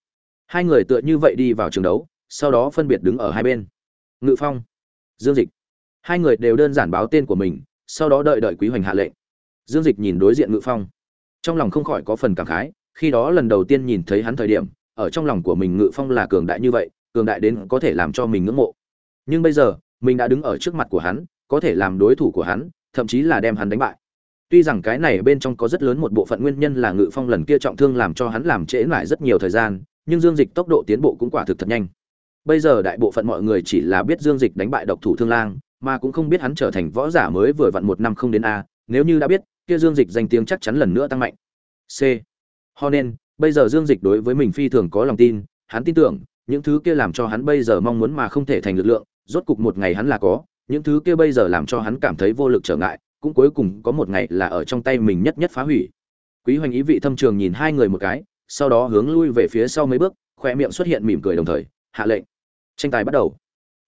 Hai người tựa như vậy đi vào trường đấu, sau đó phân biệt đứng ở hai bên. Ngự phong, dương dịch. Hai người đều đơn giản báo tên của mình, sau đó đợi đợi quý hoành hạ lệnh. Dương dịch nhìn đối diện ngự phong. Trong lòng không khỏi có phần cảm khái, khi đó lần đầu tiên nhìn thấy hắn thời điểm, ở trong lòng của mình ngự phong là cường đại như vậy cường đại đến có thể làm cho mình ngưỡng mộ. Nhưng bây giờ, mình đã đứng ở trước mặt của hắn, có thể làm đối thủ của hắn, thậm chí là đem hắn đánh bại. Tuy rằng cái này bên trong có rất lớn một bộ phận nguyên nhân là ngự phong lần kia trọng thương làm cho hắn làm trễ lại rất nhiều thời gian, nhưng dương dịch tốc độ tiến bộ cũng quả thực thật nhanh. Bây giờ đại bộ phận mọi người chỉ là biết dương dịch đánh bại độc thủ thương lang, mà cũng không biết hắn trở thành võ giả mới vừa vặn một năm không đến a, nếu như đã biết, kia dương dịch danh tiếng chắc chắn lần nữa tăng mạnh. C. Ho nên bây giờ dương dịch đối với mình phi thường có lòng tin, hắn tin tưởng những thứ kia làm cho hắn bây giờ mong muốn mà không thể thành lực lượng, rốt cục một ngày hắn là có, những thứ kia bây giờ làm cho hắn cảm thấy vô lực trở ngại, cũng cuối cùng có một ngày là ở trong tay mình nhất nhất phá hủy. Quý hoành ý vị thâm trường nhìn hai người một cái, sau đó hướng lui về phía sau mấy bước, khoe miệng xuất hiện mỉm cười đồng thời, hạ lệnh. Tranh tài bắt đầu.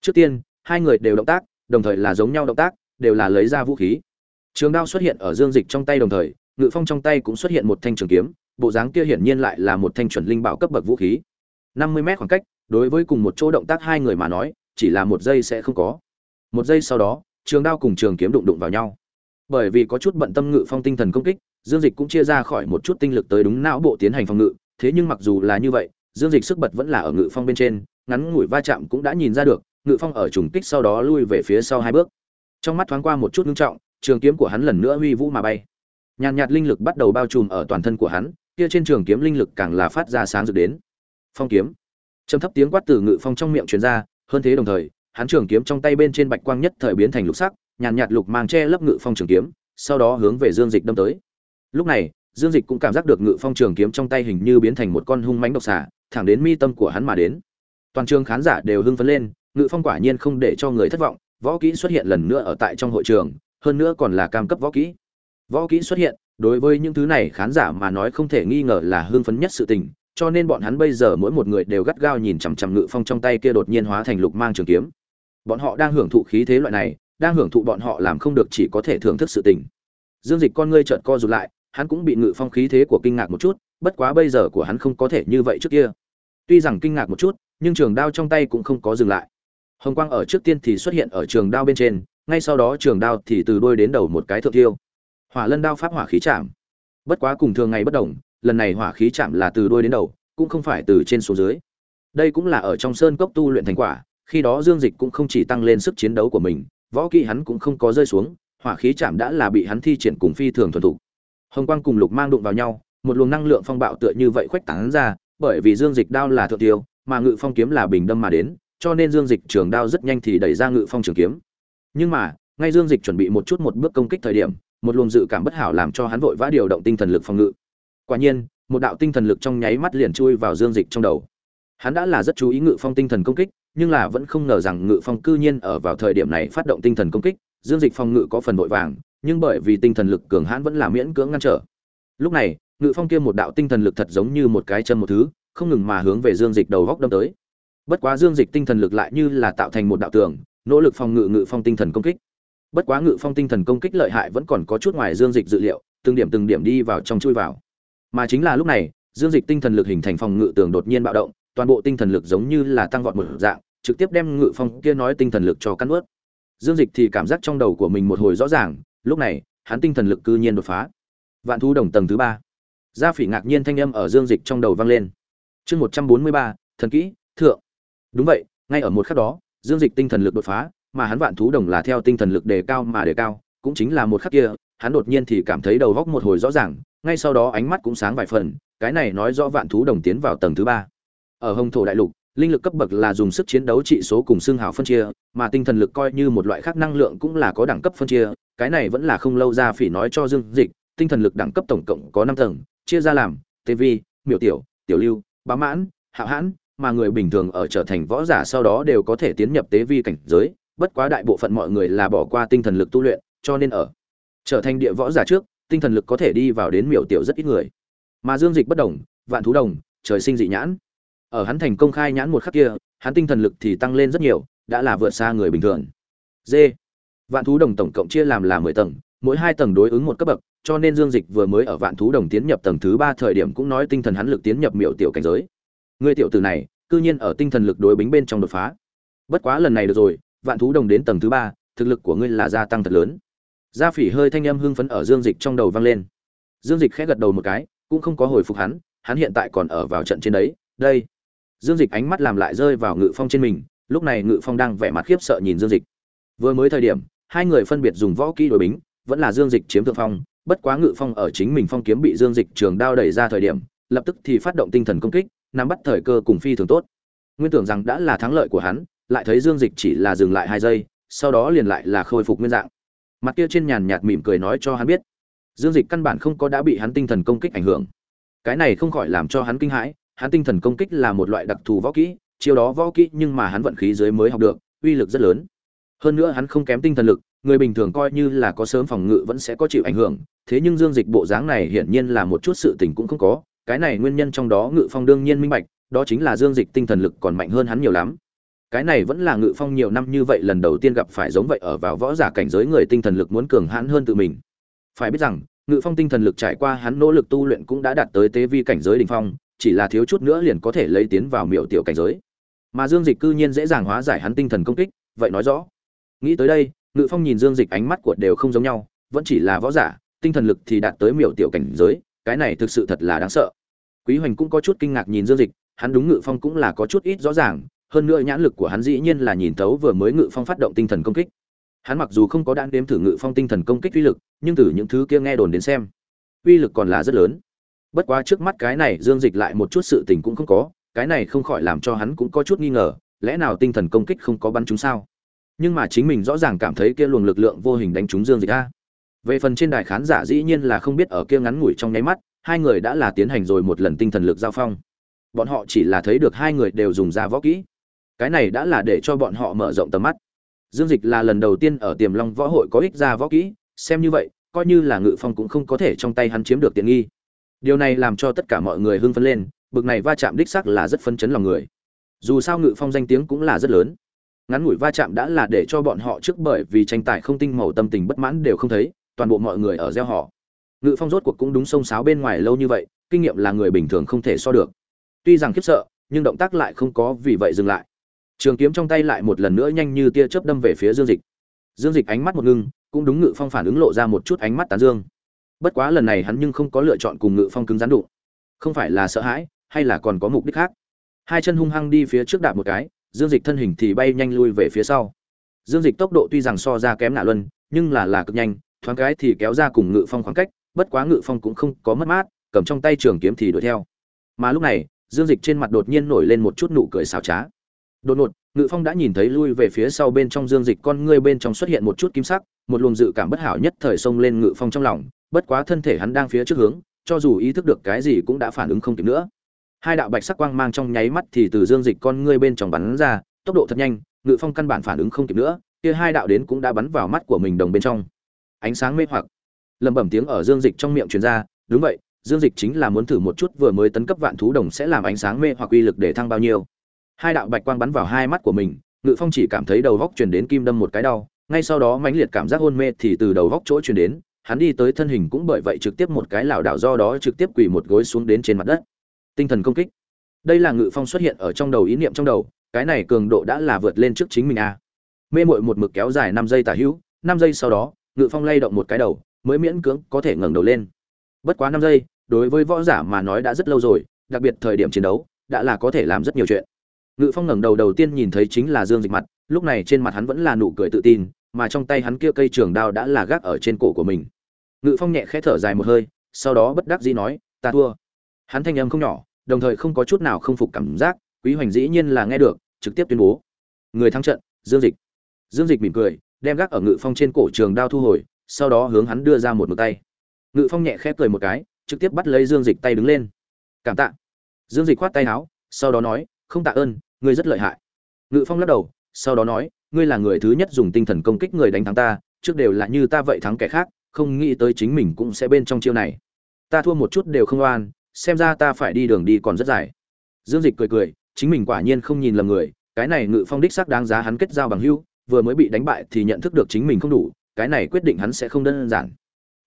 Trước tiên, hai người đều động tác, đồng thời là giống nhau động tác, đều là lấy ra vũ khí. Trường đao xuất hiện ở dương dịch trong tay đồng thời, ngự phong trong tay cũng xuất hiện một thanh trường kiếm, bộ dáng kia hiển nhiên lại là một thanh chuẩn linh bảo cấp bậc vũ khí. năm mươi mét khoảng cách đối với cùng một chỗ động tác hai người mà nói, chỉ là một giây sẽ không có. Một giây sau đó, trường đao cùng trường kiếm đụng đụng vào nhau. Bởi vì có chút bận tâm ngự phong tinh thần công kích, dương dịch cũng chia ra khỏi một chút tinh lực tới đúng não bộ tiến hành phòng ngự. Thế nhưng mặc dù là như vậy, dương dịch sức bật vẫn là ở ngự phong bên trên, ngắn ngủi va chạm cũng đã nhìn ra được, ngự phong ở trùng kích sau đó lui về phía sau hai bước. Trong mắt thoáng qua một chút ngưng trọng, trường kiếm của hắn lần nữa huy vũ mà bay. Nhàn nhạt linh lực bắt đầu bao trùm ở toàn thân của hắn, kia trên trường kiếm linh lực càng là phát ra sáng rực đến. Phong kiếm trầm thấp tiếng quát từ ngự phong trong miệng truyền ra, hơn thế đồng thời, hắn trường kiếm trong tay bên trên bạch quang nhất thời biến thành lục sắc, nhàn nhạt lục mang che lấp ngự phong trường kiếm, sau đó hướng về dương dịch đâm tới. Lúc này, dương dịch cũng cảm giác được ngự phong trường kiếm trong tay hình như biến thành một con hung mãnh độc xà, thẳng đến mi tâm của hắn mà đến. Toàn trường khán giả đều hưng phấn lên, ngự phong quả nhiên không để cho người thất vọng, võ kỹ xuất hiện lần nữa ở tại trong hội trường, hơn nữa còn là cam cấp võ kỹ. Võ kỹ xuất hiện, đối với những thứ này khán giả mà nói không thể nghi ngờ là hưng phấn nhất sự tình cho nên bọn hắn bây giờ mỗi một người đều gắt gao nhìn chằm chằm ngự phong trong tay kia đột nhiên hóa thành lục mang trường kiếm. Bọn họ đang hưởng thụ khí thế loại này, đang hưởng thụ bọn họ làm không được chỉ có thể thưởng thức sự tình. Dương dịch con ngươi trợn co rụt lại, hắn cũng bị ngự phong khí thế của kinh ngạc một chút, bất quá bây giờ của hắn không có thể như vậy trước kia. Tuy rằng kinh ngạc một chút, nhưng trường đao trong tay cũng không có dừng lại. Hồng quang ở trước tiên thì xuất hiện ở trường đao bên trên, ngay sau đó trường đao thì từ đuôi đến đầu một cái thượng tiêu hỏa lân đao pháp hỏa khí chạm. Bất quá cùng thường ngày bất đồng lần này hỏa khí chạm là từ đuôi đến đầu, cũng không phải từ trên xuống dưới. Đây cũng là ở trong sơn cốc tu luyện thành quả, khi đó dương dịch cũng không chỉ tăng lên sức chiến đấu của mình, võ kỹ hắn cũng không có rơi xuống, hỏa khí chạm đã là bị hắn thi triển cùng phi thường thuần thục. Hồng quang cùng lục mang đụng vào nhau, một luồng năng lượng phong bạo tựa như vậy khuếch tán ra, bởi vì dương dịch đao là thượng tiêu, mà ngự phong kiếm là bình đâm mà đến, cho nên dương dịch trường đao rất nhanh thì đẩy ra ngự phong trường kiếm. Nhưng mà, ngay dương dịch chuẩn bị một chút một bước công kích thời điểm, một luồng dự cảm bất hảo làm cho hắn vội vã điều động tinh thần lực phòng ngự quả nhiên, một đạo tinh thần lực trong nháy mắt liền chui vào dương dịch trong đầu. Hắn đã là rất chú ý ngự phong tinh thần công kích, nhưng là vẫn không ngờ rằng ngự phong cư nhiên ở vào thời điểm này phát động tinh thần công kích, dương dịch phòng ngự có phần vội vàng, nhưng bởi vì tinh thần lực cường hãn vẫn là miễn cưỡng ngăn trở. Lúc này, ngự phong kia một đạo tinh thần lực thật giống như một cái chân một thứ, không ngừng mà hướng về dương dịch đầu góc đâm tới. Bất quá dương dịch tinh thần lực lại như là tạo thành một đạo tường, nỗ lực phòng ngự ngự phong tinh thần công kích. Bất quá ngự phong tinh thần công kích lợi hại vẫn còn có chút ngoài dương dịch dự liệu, từng điểm từng điểm đi vào trong chui vào mà chính là lúc này, dương dịch tinh thần lực hình thành phòng ngự tường đột nhiên bạo động, toàn bộ tinh thần lực giống như là tăng vọt một dạng, trực tiếp đem ngự phong kia nói tinh thần lực cho cắn ướt dương dịch thì cảm giác trong đầu của mình một hồi rõ ràng, lúc này, hắn tinh thần lực cư nhiên đột phá. Vạn thú đồng tầng thứ ba. Gia phỉ ngạc nhiên thanh âm ở dương dịch trong đầu vang lên. Chương một trăm bốn mươi ba, thần kỹ, thượng. Đúng vậy, ngay ở một khắc đó, dương dịch tinh thần lực đột phá, mà hắn vạn thú đồng là theo tinh thần lực đề cao mà đề cao, cũng chính là một khắc kia, hắn đột nhiên thì cảm thấy đầu góc một hồi rõ ràng ngay sau đó ánh mắt cũng sáng vài phần, cái này nói rõ vạn thú đồng tiến vào tầng thứ ba. Ở hồng thổ đại lục, linh lực cấp bậc là dùng sức chiến đấu trị số cùng xương hào phân chia, mà tinh thần lực coi như một loại khác năng lượng cũng là có đẳng cấp phân chia, cái này vẫn là không lâu ra phỉ nói cho dương dịch, tinh thần lực đẳng cấp tổng cộng có năm tầng, chia ra làm tv miểu tiểu tiểu lưu, bá mãn hạo hãn, mà người bình thường ở trở thành võ giả sau đó đều có thể tiến nhập tế vi cảnh giới, bất quá đại bộ phận mọi người là bỏ qua tinh thần lực tu luyện, cho nên ở trở thành địa võ giả trước tinh thần lực có thể đi vào đến miểu tiểu rất ít người. Mà dương dịch bất đồng, vạn thú đồng, trời sinh dị nhãn. Ở hắn thành công khai nhãn một khắc kia, hắn tinh thần lực thì tăng lên rất nhiều, đã là vượt xa người bình thường. D vạn thú đồng tổng cộng chia làm là mười tầng, mỗi hai tầng đối ứng một cấp bậc, cho nên dương dịch vừa mới ở vạn thú đồng tiến nhập tầng thứ ba thời điểm cũng nói tinh thần hắn lực tiến nhập miểu tiểu cảnh giới. Người tiểu tử này, cư nhiên ở tinh thần lực đối bính bên trong đột phá. Bất quá lần này được rồi, vạn thú đồng đến tầng thứ ba, thực lực của ngươi là gia tăng thật lớn gia phỉ hơi thanh âm hưng phấn ở dương dịch trong đầu vang lên. Dương dịch khẽ gật đầu một cái, cũng không có hồi phục hắn hắn hiện tại còn ở vào trận trên đấy, đây. Dương dịch ánh mắt làm lại rơi vào ngự phong trên mình, lúc này ngự phong đang vẻ mặt khiếp sợ nhìn dương dịch. Vừa mới thời điểm, hai người phân biệt dùng võ kỹ đổi bính, vẫn là dương dịch chiếm thượng phong, bất quá ngự phong ở chính mình phong kiếm bị dương dịch trường đao đẩy ra thời điểm, lập tức thì phát động tinh thần công kích, nắm bắt thời cơ cùng phi thường tốt. Nguyên tưởng rằng đã là thắng lợi của hắn, lại thấy dương dịch chỉ là dừng lại hai giây, sau đó liền lại là khôi phục nguyên dạng mặt kia trên nhàn nhạt mỉm cười nói cho hắn biết. Dương dịch căn bản không có đã bị hắn tinh thần công kích ảnh hưởng. Cái này không khỏi làm cho hắn kinh hãi, hắn tinh thần công kích là một loại đặc thù võ kỹ, chiêu đó võ kỹ nhưng mà hắn vận khí dưới mới học được, uy lực rất lớn. Hơn nữa hắn không kém tinh thần lực, người bình thường coi như là có sớm phòng ngự vẫn sẽ có chịu ảnh hưởng, thế nhưng dương dịch bộ dáng này hiển nhiên là một chút sự tình cũng không có, cái này nguyên nhân trong đó ngự phong đương nhiên minh bạch, đó chính là dương dịch tinh thần lực còn mạnh hơn hắn nhiều lắm cái này vẫn là ngự phong nhiều năm như vậy lần đầu tiên gặp phải giống vậy ở vào võ giả cảnh giới người tinh thần lực muốn cường hãn hơn tự mình. Phải biết rằng, ngự phong tinh thần lực trải qua hắn nỗ lực tu luyện cũng đã đạt tới tế vi cảnh giới đỉnh phong, chỉ là thiếu chút nữa liền có thể lấy tiến vào miệu tiểu cảnh giới. Mà dương dịch cư nhiên dễ dàng hóa giải hắn tinh thần công kích, vậy nói rõ. Nghĩ tới đây, ngự phong nhìn dương dịch ánh mắt của đều không giống nhau, vẫn chỉ là võ giả, tinh thần lực thì đạt tới miệu tiểu cảnh giới, cái này thực sự thật là đáng sợ. Quý hoành cũng có chút kinh ngạc nhìn dương dịch, hắn đúng ngự phong cũng là có chút ít rõ ràng hơn nữa nhãn lực của hắn dĩ nhiên là nhìn thấu vừa mới ngự phong phát động tinh thần công kích. Hắn mặc dù không có đạn đếm thử ngự phong tinh thần công kích uy lực, nhưng từ những thứ kia nghe đồn đến xem, uy lực còn là rất lớn. Bất quá trước mắt cái này dương dịch lại một chút sự tình cũng không có, cái này không khỏi làm cho hắn cũng có chút nghi ngờ, lẽ nào tinh thần công kích không có bắn chúng sao? Nhưng mà chính mình rõ ràng cảm thấy kia luồng lực lượng vô hình đánh trúng dương dịch a. Về phần trên đài khán giả dĩ nhiên là không biết ở kia ngắn ngủi trong nháy mắt, hai người đã là tiến hành rồi một lần tinh thần lực giao phong. Bọn họ chỉ là thấy được hai người đều dùng ra võ kỹ cái này đã là để cho bọn họ mở rộng tầm mắt. Dương dịch là lần đầu tiên ở tiềm long võ hội có ích ra võ kỹ, xem như vậy, coi như là ngự phong cũng không có thể trong tay hắn chiếm được tiện nghi. Điều này làm cho tất cả mọi người hưng phấn lên, bực này va chạm đích sắc là rất phấn chấn lòng người. Dù sao ngự phong danh tiếng cũng là rất lớn. Ngắn ngủi va chạm đã là để cho bọn họ trước bởi vì tranh tài không tinh màu tâm tình bất mãn đều không thấy, toàn bộ mọi người ở gieo họ. Ngự phong rốt cuộc cũng đúng sông sáo bên ngoài lâu như vậy, kinh nghiệm là người bình thường không thể so được. Tuy rằng khiếp sợ, nhưng động tác lại không có vì vậy dừng lại trường kiếm trong tay lại một lần nữa nhanh như tia chớp đâm về phía dương dịch. Dương dịch ánh mắt một ngưng, cũng đúng ngự phong phản ứng lộ ra một chút ánh mắt tán dương. Bất quá lần này hắn nhưng không có lựa chọn cùng ngự phong cứng rắn đụng. Không phải là sợ hãi, hay là còn có mục đích khác? Hai chân hung hăng đi phía trước đạp một cái, dương dịch thân hình thì bay nhanh lui về phía sau. Dương dịch tốc độ tuy rằng so ra kém nạ luân, nhưng là là cực nhanh, thoáng cái thì kéo ra cùng ngự phong khoảng cách, bất quá ngự phong cũng không có mất mát, cầm trong tay trường kiếm thì đuổi theo. Mà lúc này, dương dịch trên mặt đột nhiên nổi lên một chút nụ cười xào trá đột ngột, ngự phong đã nhìn thấy lui về phía sau bên trong dương dịch con ngươi bên trong xuất hiện một chút kim sắc, một luồng dự cảm bất hảo nhất thời xông lên ngự phong trong lòng, bất quá thân thể hắn đang phía trước hướng, cho dù ý thức được cái gì cũng đã phản ứng không kịp nữa. Hai đạo bạch sắc quang mang trong nháy mắt thì từ dương dịch con ngươi bên trong bắn ra, tốc độ thật nhanh, ngự phong căn bản phản ứng không kịp nữa, kia hai đạo đến cũng đã bắn vào mắt của mình đồng bên trong. Ánh sáng mê hoặc. Lẩm bẩm tiếng ở dương dịch trong miệng truyền ra, đúng vậy, dương dịch chính là muốn thử một chút vừa mới tấn cấp vạn thú đồng sẽ làm ánh sáng mê hoặc uy lực để thăng bao nhiêu hai đạo bạch quang bắn vào hai mắt của mình, ngự phong chỉ cảm thấy đầu góc truyền đến kim đâm một cái đau, ngay sau đó mãnh liệt cảm giác hôn mê thì từ đầu góc chỗ truyền đến, hắn đi tới thân hình cũng bởi vậy trực tiếp một cái lảo đảo do đó trực tiếp quỳ một gối xuống đến trên mặt đất. Tinh thần công kích. Đây là ngự phong xuất hiện ở trong đầu ý niệm trong đầu, cái này cường độ đã là vượt lên trước chính mình a mê mội một mực kéo dài năm giây tả hữu, năm giây sau đó, ngự phong lay động một cái đầu, mới miễn cưỡng có thể ngẩng đầu lên. Bất quá năm giây, đối với võ giả mà nói đã rất lâu rồi, đặc biệt thời điểm chiến đấu, đã là có thể làm rất nhiều chuyện ngự phong ngẩng đầu đầu tiên nhìn thấy chính là dương dịch mặt, lúc này trên mặt hắn vẫn là nụ cười tự tin, mà trong tay hắn kia cây trường đao đã là gác ở trên cổ của mình. Ngự phong nhẹ khẽ thở dài một hơi, sau đó bất đắc dĩ nói, ta thua. Hắn thanh âm không nhỏ, đồng thời không có chút nào không phục cảm giác, quý hoành dĩ nhiên là nghe được, trực tiếp tuyên bố. Người thắng trận, dương dịch. Dương dịch mỉm cười, đem gác ở ngự phong trên cổ trường đao thu hồi, sau đó hướng hắn đưa ra một một tay. Ngự phong nhẹ khẽ cười một cái, trực tiếp bắt lấy dương dịch tay đứng lên. Cảm tạ. Dương dịch khoát tay áo, sau đó nói không tạ ơn, ngươi rất lợi hại. Ngự phong lắc đầu, sau đó nói, ngươi là người thứ nhất dùng tinh thần công kích người đánh thắng ta, trước đều là như ta vậy thắng kẻ khác, không nghĩ tới chính mình cũng sẽ bên trong chiêu này. Ta thua một chút đều không oan, xem ra ta phải đi đường đi còn rất dài. Dương dịch cười cười, chính mình quả nhiên không nhìn lầm người, cái này ngự phong đích xác đáng giá hắn kết giao bằng hữu, vừa mới bị đánh bại thì nhận thức được chính mình không đủ, cái này quyết định hắn sẽ không đơn giản.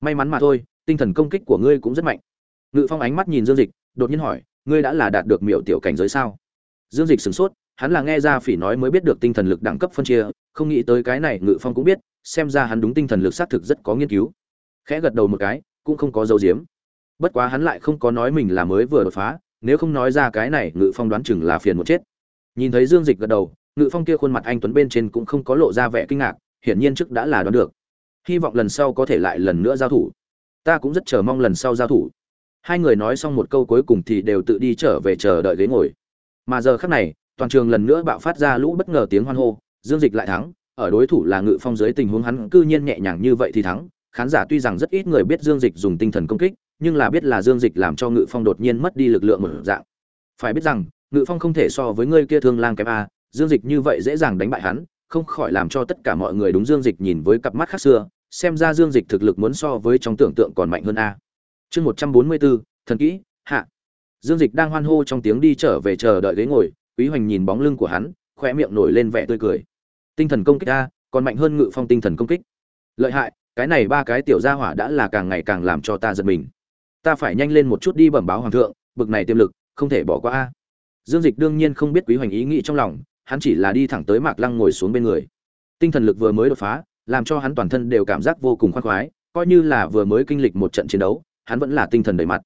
May mắn mà thôi, tinh thần công kích của ngươi cũng rất mạnh. Ngự phong ánh mắt nhìn dương dịch, đột nhiên hỏi, ngươi đã là đạt được miểu tiểu cảnh giới sao? Dương dịch sửng sốt, hắn là nghe ra phỉ nói mới biết được tinh thần lực đẳng cấp phân chia, không nghĩ tới cái này ngự phong cũng biết, xem ra hắn đúng tinh thần lực xác thực rất có nghiên cứu. Khẽ gật đầu một cái, cũng không có dấu diếm bất quá hắn lại không có nói mình là mới vừa đột phá, nếu không nói ra cái này, ngự phong đoán chừng là phiền một chết. Nhìn thấy dương dịch gật đầu, ngự phong kia khuôn mặt anh tuấn bên trên cũng không có lộ ra vẻ kinh ngạc, hiển nhiên trước đã là đoán được. Hy vọng lần sau có thể lại lần nữa giao thủ. Ta cũng rất chờ mong lần sau giao thủ. Hai người nói xong một câu cuối cùng thì đều tự đi trở về chờ đợi ghế ngồi mà giờ khắc này, toàn trường lần nữa bạo phát ra lũ bất ngờ tiếng hoan hô, dương dịch lại thắng, ở đối thủ là ngự phong dưới tình huống hắn cư nhiên nhẹ nhàng như vậy thì thắng. Khán giả tuy rằng rất ít người biết dương dịch dùng tinh thần công kích, nhưng là biết là dương dịch làm cho ngự phong đột nhiên mất đi lực lượng một dạng. Phải biết rằng, ngự phong không thể so với ngươi kia thương lang kém a, dương dịch như vậy dễ dàng đánh bại hắn, không khỏi làm cho tất cả mọi người đúng dương dịch nhìn với cặp mắt khác xưa, xem ra dương dịch thực lực muốn so với trong tưởng tượng còn mạnh hơn a. Chương một trăm bốn mươi bốn, thần kỹ, hạ dương dịch đang hoan hô trong tiếng đi trở về chờ đợi ghế ngồi, quý hoành nhìn bóng lưng của hắn khoe miệng nổi lên vẻ tươi cười. Tinh thần công kích a, còn mạnh hơn ngự phong tinh thần công kích. Lợi hại, cái này ba cái tiểu gia hỏa đã là càng ngày càng làm cho ta giật mình. Ta phải nhanh lên một chút đi bẩm báo hoàng thượng, bực này tiềm lực, không thể bỏ qua a. Dương dịch đương nhiên không biết quý hoành ý nghĩ trong lòng, hắn chỉ là đi thẳng tới mạc lăng ngồi xuống bên người. Tinh thần lực vừa mới đột phá, làm cho hắn toàn thân đều cảm giác vô cùng khoan khoái, coi như là vừa mới kinh lịch một trận chiến đấu, hắn vẫn là tinh thần đầy mặt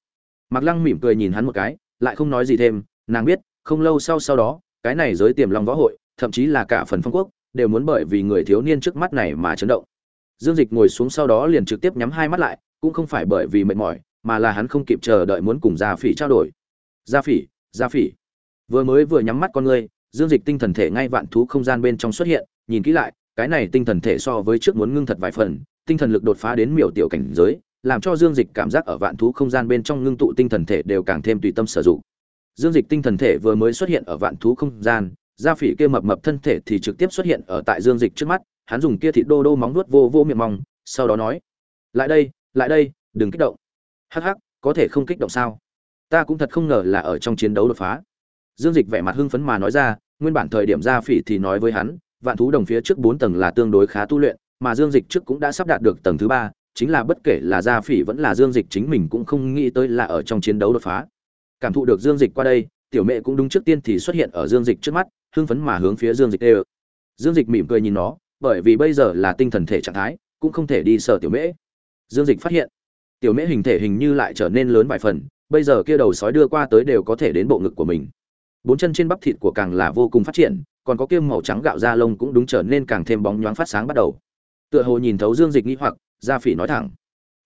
mạc lăng mỉm cười nhìn hắn một cái, lại không nói gì thêm, nàng biết, không lâu sau sau đó, cái này giới tiềm long võ hội, thậm chí là cả phần phong quốc, đều muốn bởi vì người thiếu niên trước mắt này mà chấn động. Dương dịch ngồi xuống sau đó liền trực tiếp nhắm hai mắt lại, cũng không phải bởi vì mệt mỏi, mà là hắn không kịp chờ đợi muốn cùng gia phỉ trao đổi. Gia phỉ gia phỉ. Vừa mới vừa nhắm mắt con ngươi, dương dịch tinh thần thể ngay vạn thú không gian bên trong xuất hiện, nhìn kỹ lại, cái này tinh thần thể so với trước muốn ngưng thật vài phần, tinh thần lực đột phá đến miểu tiểu cảnh giới làm cho dương dịch cảm giác ở vạn thú không gian bên trong ngưng tụ tinh thần thể đều càng thêm tùy tâm sử dụng. Dương dịch tinh thần thể vừa mới xuất hiện ở vạn thú không gian gia phỉ kia mập mập thân thể thì trực tiếp xuất hiện ở tại dương dịch trước mắt, hắn dùng kia thịt đô đô móng nuốt vô vô miệng mong, sau đó nói, lại đây lại đây, đừng kích động. Hắc hắc, có thể không kích động sao? Ta cũng thật không ngờ là ở trong chiến đấu đột phá. Dương dịch vẻ mặt hưng phấn mà nói ra, nguyên bản thời điểm gia phỉ thì nói với hắn, vạn thú đồng phía trước bốn tầng là tương đối khá tu luyện, mà dương dịch trước cũng đã sắp đạt được tầng thứ ba chính là bất kể là gia phỉ vẫn là dương dịch chính mình cũng không nghĩ tới là ở trong chiến đấu đột phá. Cảm thụ được dương dịch qua đây, tiểu mẹ cũng đúng trước tiên thì xuất hiện ở dương dịch trước mắt, hưng phấn mà hướng phía dương dịch đê dương dịch mỉm cười nhìn nó, bởi vì bây giờ là tinh thần thể trạng thái, cũng không thể đi sợ tiểu mễ. Dương dịch phát hiện, tiểu mễ hình thể hình như lại trở nên lớn vài phần, bây giờ kia đầu sói đưa qua tới đều có thể đến bộ ngực của mình. Bốn chân trên bắp thịt của càng là vô cùng phát triển, còn có kia màu trắng gạo da lông cũng đúng trở nên càng thêm bóng nhoáng phát sáng bắt đầu. Tựa hồ nhìn thấu dương dịch nghĩ hoặc gia phỉ nói thẳng,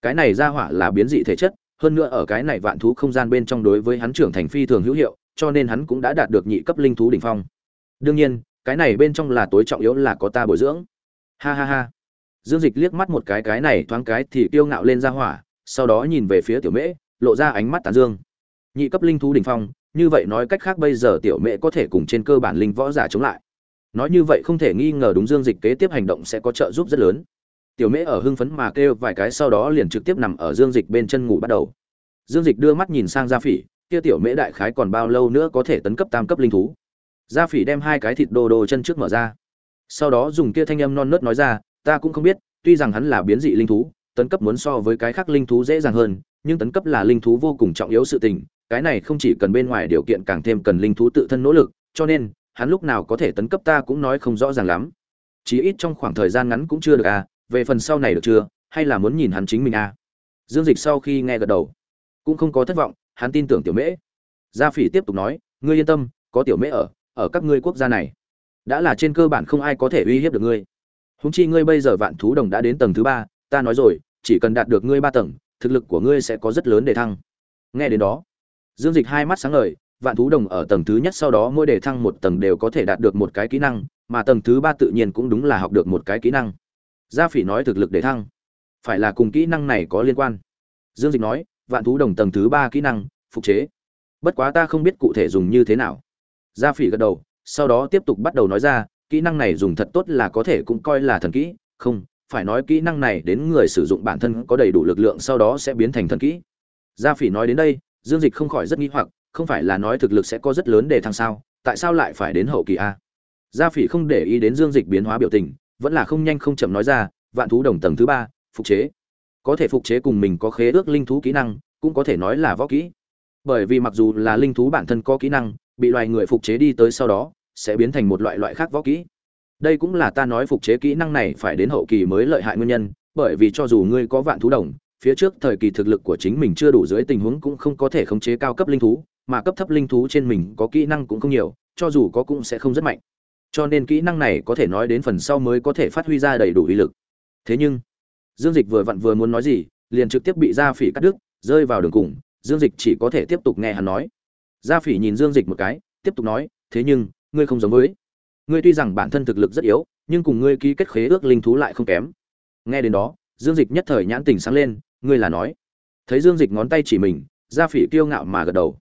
cái này ra hỏa là biến dị thể chất, hơn nữa ở cái này vạn thú không gian bên trong đối với hắn trưởng thành phi thường hữu hiệu, cho nên hắn cũng đã đạt được nhị cấp linh thú đỉnh phong. Đương nhiên, cái này bên trong là tối trọng yếu là có ta bồi dưỡng. Ha ha ha. Dương dịch liếc mắt một cái cái này thoáng cái thì kiêu ngạo lên ra hỏa, sau đó nhìn về phía tiểu mễ, lộ ra ánh mắt tàn dương. Nhị cấp linh thú đỉnh phong, như vậy nói cách khác bây giờ tiểu mễ có thể cùng trên cơ bản linh võ giả chống lại. Nói như vậy không thể nghi ngờ đúng dương dịch kế tiếp hành động sẽ có trợ giúp rất lớn tiểu mễ ở hưng phấn mà kêu vài cái sau đó liền trực tiếp nằm ở dương dịch bên chân ngủ bắt đầu. Dương dịch đưa mắt nhìn sang gia phỉ, kia tiểu mễ đại khái còn bao lâu nữa có thể tấn cấp tam cấp linh thú? Gia phỉ đem hai cái thịt đồ đồ chân trước mở ra. Sau đó dùng kia thanh âm non nớt nói ra, ta cũng không biết, tuy rằng hắn là biến dị linh thú, tấn cấp muốn so với cái khác linh thú dễ dàng hơn, nhưng tấn cấp là linh thú vô cùng trọng yếu sự tình, cái này không chỉ cần bên ngoài điều kiện càng thêm cần linh thú tự thân nỗ lực, cho nên, hắn lúc nào có thể tấn cấp ta cũng nói không rõ ràng lắm. Chí ít trong khoảng thời gian ngắn cũng chưa được à về phần sau này được chưa, hay là muốn nhìn hắn chính mình à? dương dịch sau khi nghe gật đầu, cũng không có thất vọng, hắn tin tưởng tiểu mễ. Gia phỉ tiếp tục nói, ngươi yên tâm, có tiểu mễ ở ở các ngươi quốc gia này, đã là trên cơ bản không ai có thể uy hiếp được ngươi. Húng chi ngươi bây giờ vạn thú đồng đã đến tầng thứ ba, ta nói rồi, chỉ cần đạt được ngươi ba tầng, thực lực của ngươi sẽ có rất lớn để thăng. Nghe đến đó, dương dịch hai mắt sáng ngời, vạn thú đồng ở tầng thứ nhất sau đó mỗi đề thăng một tầng đều có thể đạt được một cái kỹ năng, mà tầng thứ ba tự nhiên cũng đúng là học được một cái kỹ năng gia phỉ nói thực lực để thăng, phải là cùng kỹ năng này có liên quan. Dương dịch nói, vạn thú đồng tầng thứ ba kỹ năng, phục chế. Bất quá ta không biết cụ thể dùng như thế nào. Gia phỉ gật đầu, sau đó tiếp tục bắt đầu nói ra, kỹ năng này dùng thật tốt là có thể cũng coi là thần kỹ. Không, phải nói kỹ năng này đến người sử dụng bản thân có đầy đủ lực lượng sau đó sẽ biến thành thần kỹ. Gia phỉ nói đến đây, dương dịch không khỏi rất nghi hoặc, không phải là nói thực lực sẽ có rất lớn để thăng sao, tại sao lại phải đến hậu kỳ a? Gia phỉ không để ý đến dương dịch biến hóa biểu tình vẫn là không nhanh không chậm nói ra, vạn thú đồng tầng thứ ba, phục chế. Có thể phục chế cùng mình có khế ước linh thú kỹ năng, cũng có thể nói là võ kỹ. Bởi vì mặc dù là linh thú bản thân có kỹ năng, bị loài người phục chế đi tới sau đó, sẽ biến thành một loại loại khác võ kỹ. Đây cũng là ta nói phục chế kỹ năng này phải đến hậu kỳ mới lợi hại nguyên nhân, bởi vì cho dù ngươi có vạn thú đồng, phía trước thời kỳ thực lực của chính mình chưa đủ dưới tình huống cũng không có thể khống chế cao cấp linh thú, mà cấp thấp linh thú trên mình có kỹ năng cũng không nhiều, cho dù có cũng sẽ không rất mạnh cho nên kỹ năng này có thể nói đến phần sau mới có thể phát huy ra đầy đủ uy lực. Thế nhưng, dương dịch vừa vặn vừa muốn nói gì, liền trực tiếp bị gia phỉ cắt đứt, rơi vào đường cùng, dương dịch chỉ có thể tiếp tục nghe hắn nói. Gia phỉ nhìn dương dịch một cái, tiếp tục nói, thế nhưng, ngươi không giống với. Ngươi tuy rằng bản thân thực lực rất yếu, nhưng cùng ngươi ký kết khế ước linh thú lại không kém. Nghe đến đó, dương dịch nhất thời nhãn tình sáng lên, ngươi là nói? Thấy dương dịch ngón tay chỉ mình, gia phỉ kiêu ngạo mà gật đầu.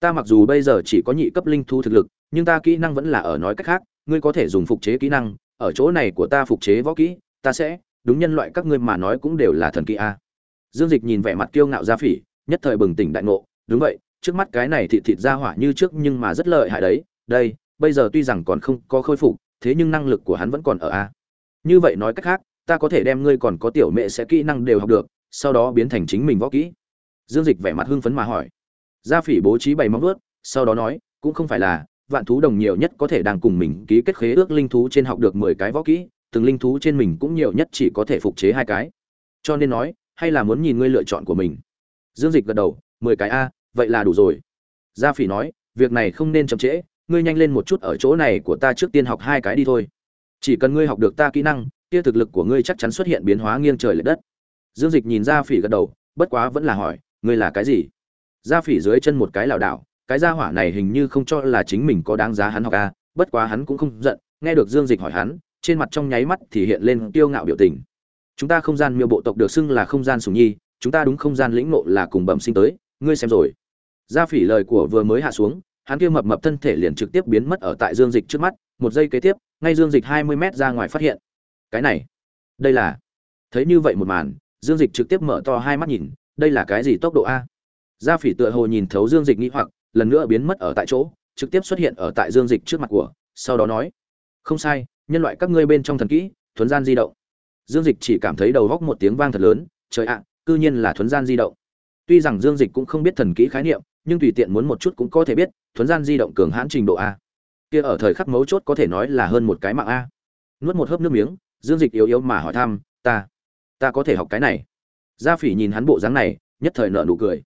Ta mặc dù bây giờ chỉ có nhị cấp linh thú thực lực, nhưng ta kỹ năng vẫn là ở nói cách khác ngươi có thể dùng phục chế kỹ năng, ở chỗ này của ta phục chế võ kỹ, ta sẽ, đúng nhân loại các ngươi mà nói cũng đều là thần kỹ a. Dương dịch nhìn vẻ mặt kiêu ngạo gia phỉ, nhất thời bừng tỉnh đại ngộ, đúng vậy, trước mắt cái này thịt thịt ra hỏa như trước nhưng mà rất lợi hại đấy, đây, bây giờ tuy rằng còn không có khôi phục, thế nhưng năng lực của hắn vẫn còn ở a. Như vậy nói cách khác, ta có thể đem ngươi còn có tiểu mẹ sẽ kỹ năng đều học được, sau đó biến thành chính mình võ kỹ. Dương dịch vẻ mặt hưng phấn mà hỏi. Gia phỉ bố trí bày móng vuốt, sau đó nói, cũng không phải là vạn thú đồng nhiều nhất có thể đang cùng mình ký kết khế ước linh thú trên học được mười cái võ kỹ, từng linh thú trên mình cũng nhiều nhất chỉ có thể phục chế hai cái. Cho nên nói, hay là muốn nhìn ngươi lựa chọn của mình. Dương dịch gật đầu, mười cái a, vậy là đủ rồi. Gia phỉ nói, việc này không nên chậm trễ, ngươi nhanh lên một chút ở chỗ này của ta trước tiên học hai cái đi thôi. Chỉ cần ngươi học được ta kỹ năng kia thực lực của ngươi chắc chắn xuất hiện biến hóa nghiêng trời lệch đất. Dương dịch nhìn gia phỉ gật đầu, bất quá vẫn là hỏi, ngươi là cái gì? Gia phỉ dưới chân một cái lảo đảo cái gia hỏa này hình như không cho là chính mình có đáng giá hắn học a, bất quá hắn cũng không giận, nghe được dương dịch hỏi hắn, trên mặt trong nháy mắt thì hiện lên kiêu ngạo biểu tình. Chúng ta không gian miêu bộ tộc được xưng là không gian sùng nhi, chúng ta đúng không gian lĩnh ngộ là cùng bẩm sinh tới, ngươi xem rồi. Gia phỉ lời của vừa mới hạ xuống, hắn kia mập mập thân thể liền trực tiếp biến mất ở tại dương dịch trước mắt, một giây kế tiếp, ngay dương dịch hai mươi mét ra ngoài phát hiện. Cái này, đây là, thấy như vậy một màn, dương dịch trực tiếp mở to hai mắt nhìn, đây là cái gì tốc độ a? Gia phỉ tựa hồ nhìn thấu dương dịch nghĩ hoặc lần nữa biến mất ở tại chỗ, trực tiếp xuất hiện ở tại dương dịch trước mặt của, sau đó nói, không sai, nhân loại các ngươi bên trong thần kỹ, thuấn gian di động. Dương dịch chỉ cảm thấy đầu góc một tiếng vang thật lớn, trời ạ, cư nhiên là thuấn gian di động. Tuy rằng dương dịch cũng không biết thần kỹ khái niệm, nhưng tùy tiện muốn một chút cũng có thể biết, thuấn gian di động cường hãn trình độ a. Kia ở thời khắc mấu chốt có thể nói là hơn một cái mạng a. Nuốt một hớp nước miếng, dương dịch yếu yếu mà hỏi thăm, ta ta có thể học cái này? Gia phỉ nhìn hắn bộ dáng này, nhất thời nợ nụ cười.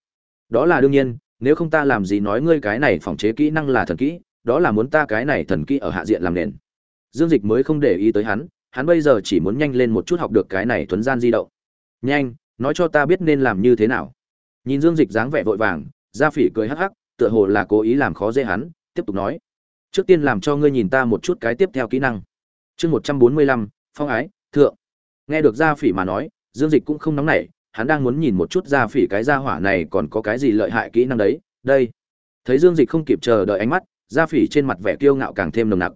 Đó là đương nhiên nếu không ta làm gì nói ngươi cái này phòng chế kỹ năng là thần kỹ, đó là muốn ta cái này thần kỹ ở hạ diện làm nền. Dương dịch mới không để ý tới hắn hắn bây giờ chỉ muốn nhanh lên một chút học được cái này thuấn gian di động. Nhanh, nói cho ta biết nên làm như thế nào. Nhìn dương dịch dáng vẻ vội vàng, gia phỉ cười hắc hắc, tựa hồ là cố ý làm khó dễ hắn, tiếp tục nói. Trước tiên làm cho ngươi nhìn ta một chút cái tiếp theo kỹ năng. Chương một trăm bốn mươi lăm, phong ái, thượng. Nghe được gia phỉ mà nói, dương dịch cũng không nóng nảy hắn đang muốn nhìn một chút ra phỉ cái gia hỏa này còn có cái gì lợi hại kỹ năng đấy, đây. Thấy dương dịch không kịp chờ đợi ánh mắt gia phỉ trên mặt vẻ kiêu ngạo càng thêm nồng nặc.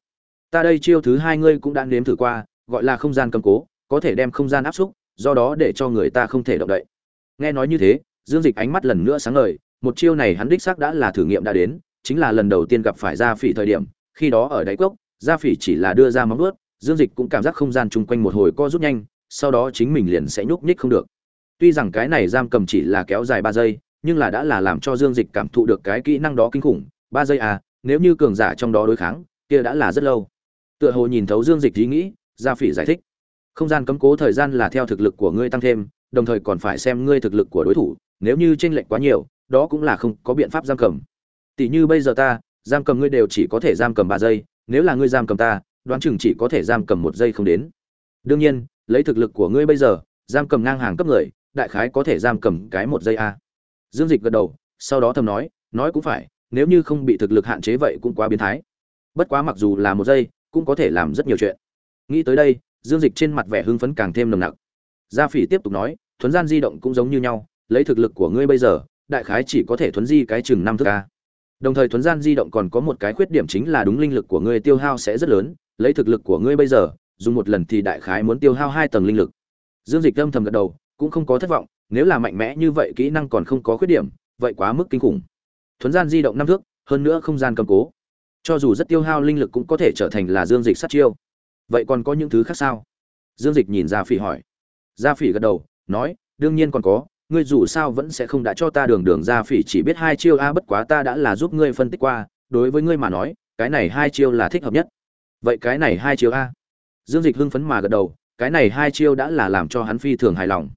Ta đây chiêu thứ hai ngươi cũng đã nếm thử qua, gọi là không gian cầm cố, có thể đem không gian áp xúc, do đó để cho người ta không thể động đậy. Nghe nói như thế, dương dịch ánh mắt lần nữa sáng ngời, một chiêu này hắn đích xác đã là thử nghiệm đã đến, chính là lần đầu tiên gặp phải gia phỉ thời điểm, khi đó ở đáy cốc gia phỉ chỉ là đưa ra móng ướt dương dịch cũng cảm giác không gian chung quanh một hồi co rút nhanh, sau đó chính mình liền sẽ nhúc nhích không được tuy rằng cái này giam cầm chỉ là kéo dài ba giây, nhưng là đã là làm cho dương dịch cảm thụ được cái kỹ năng đó kinh khủng. Ba giây à nếu như cường giả trong đó đối kháng, kia đã là rất lâu. Tựa hồ nhìn thấu dương dịch ý nghĩ, gia phỉ giải thích. Không gian cấm cố thời gian là theo thực lực của ngươi tăng thêm, đồng thời còn phải xem ngươi thực lực của đối thủ. Nếu như tranh lệch quá nhiều, đó cũng là không có biện pháp giam cầm. Tỷ như bây giờ ta, giam cầm ngươi đều chỉ có thể giam cầm ba giây. Nếu là ngươi giam cầm ta, đoán chừng chỉ có thể giam cầm một giây không đến. Đương nhiên, lấy thực lực của ngươi bây giờ, giam cầm ngang hàng cấp người đại khái có thể giam cầm cái một giây a. Dương dịch gật đầu, sau đó thầm nói nói cũng phải, nếu như không bị thực lực hạn chế vậy cũng quá biến thái. Bất quá mặc dù là một giây, cũng có thể làm rất nhiều chuyện. Nghĩ tới đây, dương dịch trên mặt vẻ hưng phấn càng thêm nồng nặc. Gia phỉ tiếp tục nói, thuấn gian di động cũng giống như nhau, lấy thực lực của ngươi bây giờ, đại khái chỉ có thể thuấn di cái chừng năm thước ca đồng thời thuấn gian di động còn có một cái khuyết điểm chính là đúng linh lực của ngươi tiêu hao sẽ rất lớn, lấy thực lực của ngươi bây giờ, dùng một lần thì đại khái muốn tiêu hao hai tầng linh lực. Dương dịch âm thầm gật đầu cũng không có thất vọng, nếu là mạnh mẽ như vậy kỹ năng còn không có khuyết điểm, vậy quá mức kinh khủng. Thuấn gian di động năm thước, hơn nữa không gian cầm cố. Cho dù rất tiêu hao linh lực cũng có thể trở thành là dương dịch sát chiêu. Vậy còn có những thứ khác sao? Dương dịch nhìn ra phỉ hỏi. Gia phỉ gật đầu, nói, đương nhiên còn có, ngươi dù sao vẫn sẽ không đã cho ta đường đường gia phỉ chỉ biết hai chiêu, a, bất quá ta đã là giúp ngươi phân tích qua, đối với ngươi mà nói, cái này hai chiêu là thích hợp nhất. Vậy cái này hai chiêu, a? Dương dịch hưng phấn mà gật đầu, cái này hai chiêu đã là làm cho hắn phi thường hài lòng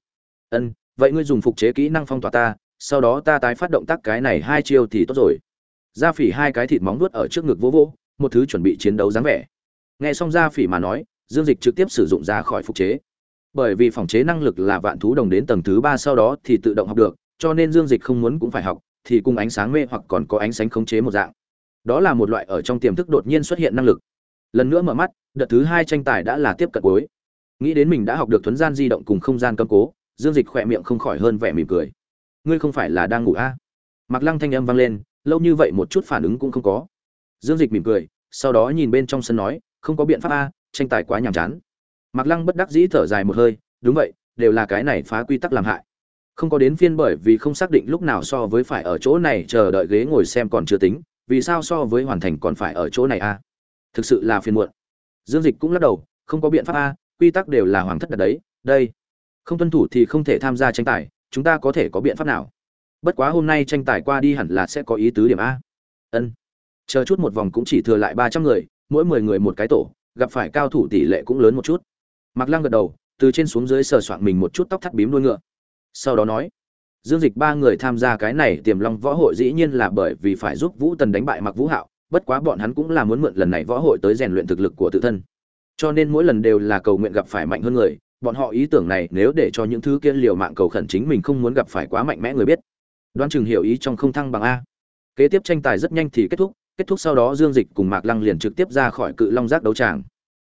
ân, vậy ngươi dùng phục chế kỹ năng phong tỏa ta, sau đó ta tái phát động tác cái này hai chiêu thì tốt rồi. Gia phỉ hai cái thịt móng nuốt ở trước ngực vỗ vỗ, một thứ chuẩn bị chiến đấu dáng vẻ. Nghe xong gia phỉ mà nói, dương dịch trực tiếp sử dụng ra khỏi phục chế. Bởi vì phòng chế năng lực là vạn thú đồng đến tầng thứ ba sau đó thì tự động học được, cho nên dương dịch không muốn cũng phải học, thì cùng ánh sáng mê hoặc còn có ánh sáng khống chế một dạng. Đó là một loại ở trong tiềm thức đột nhiên xuất hiện năng lực. Lần nữa mở mắt, đợt thứ hai tranh tài đã là tiếp cận cuối. Nghĩ đến mình đã học được thuấn gian di động cùng không gian cấm cố dương dịch khỏe miệng không khỏi hơn vẻ mỉm cười. Ngươi không phải là đang ngủ a à? mặc lăng thanh âm vang lên, lâu như vậy một chút phản ứng cũng không có. Dương dịch mỉm cười, sau đó nhìn bên trong sân nói, không có biện pháp a, tranh tài quá nhàm chán. Mặc lăng bất đắc dĩ thở dài một hơi, đúng vậy, đều là cái này phá quy tắc làm hại. Không có đến phiên bởi vì không xác định lúc nào so với phải ở chỗ này chờ đợi ghế ngồi xem còn chưa tính, vì sao so với hoàn thành còn phải ở chỗ này a? Thực sự là phiền muộn. Dương dịch cũng lắc đầu, không có biện pháp a, quy tắc đều là hoàng thất đặt đấy, đây không tuân thủ thì không thể tham gia tranh tài, chúng ta có thể có biện pháp nào? Bất quá hôm nay tranh tài qua đi hẳn là sẽ có ý tứ điểm a. Ân. Chờ chút một vòng cũng chỉ thừa lại ba trăm người, mỗi mười người một cái tổ, gặp phải cao thủ tỷ lệ cũng lớn một chút. Mặc lăng gật đầu, từ trên xuống dưới sờ soạn mình một chút tóc thắt bím đuôi ngựa. Sau đó nói, dương dịch ba người tham gia cái này, tiềm long võ hội dĩ nhiên là bởi vì phải giúp vũ tần đánh bại mặc vũ hạo, bất quá bọn hắn cũng là muốn mượn lần này võ hội tới rèn luyện thực lực của tự thân. Cho nên mỗi lần đều là cầu nguyện gặp phải mạnh hơn người bọn họ ý tưởng này nếu để cho những thứ kia liều mạng cầu khẩn chính mình không muốn gặp phải quá mạnh mẽ người biết. Đoan chừng hiểu ý trong không thăng bằng a. Kế tiếp tranh tài rất nhanh thì kết thúc kết thúc sau đó dương dịch cùng mạc lăng liền trực tiếp ra khỏi cự long giác đấu tràng.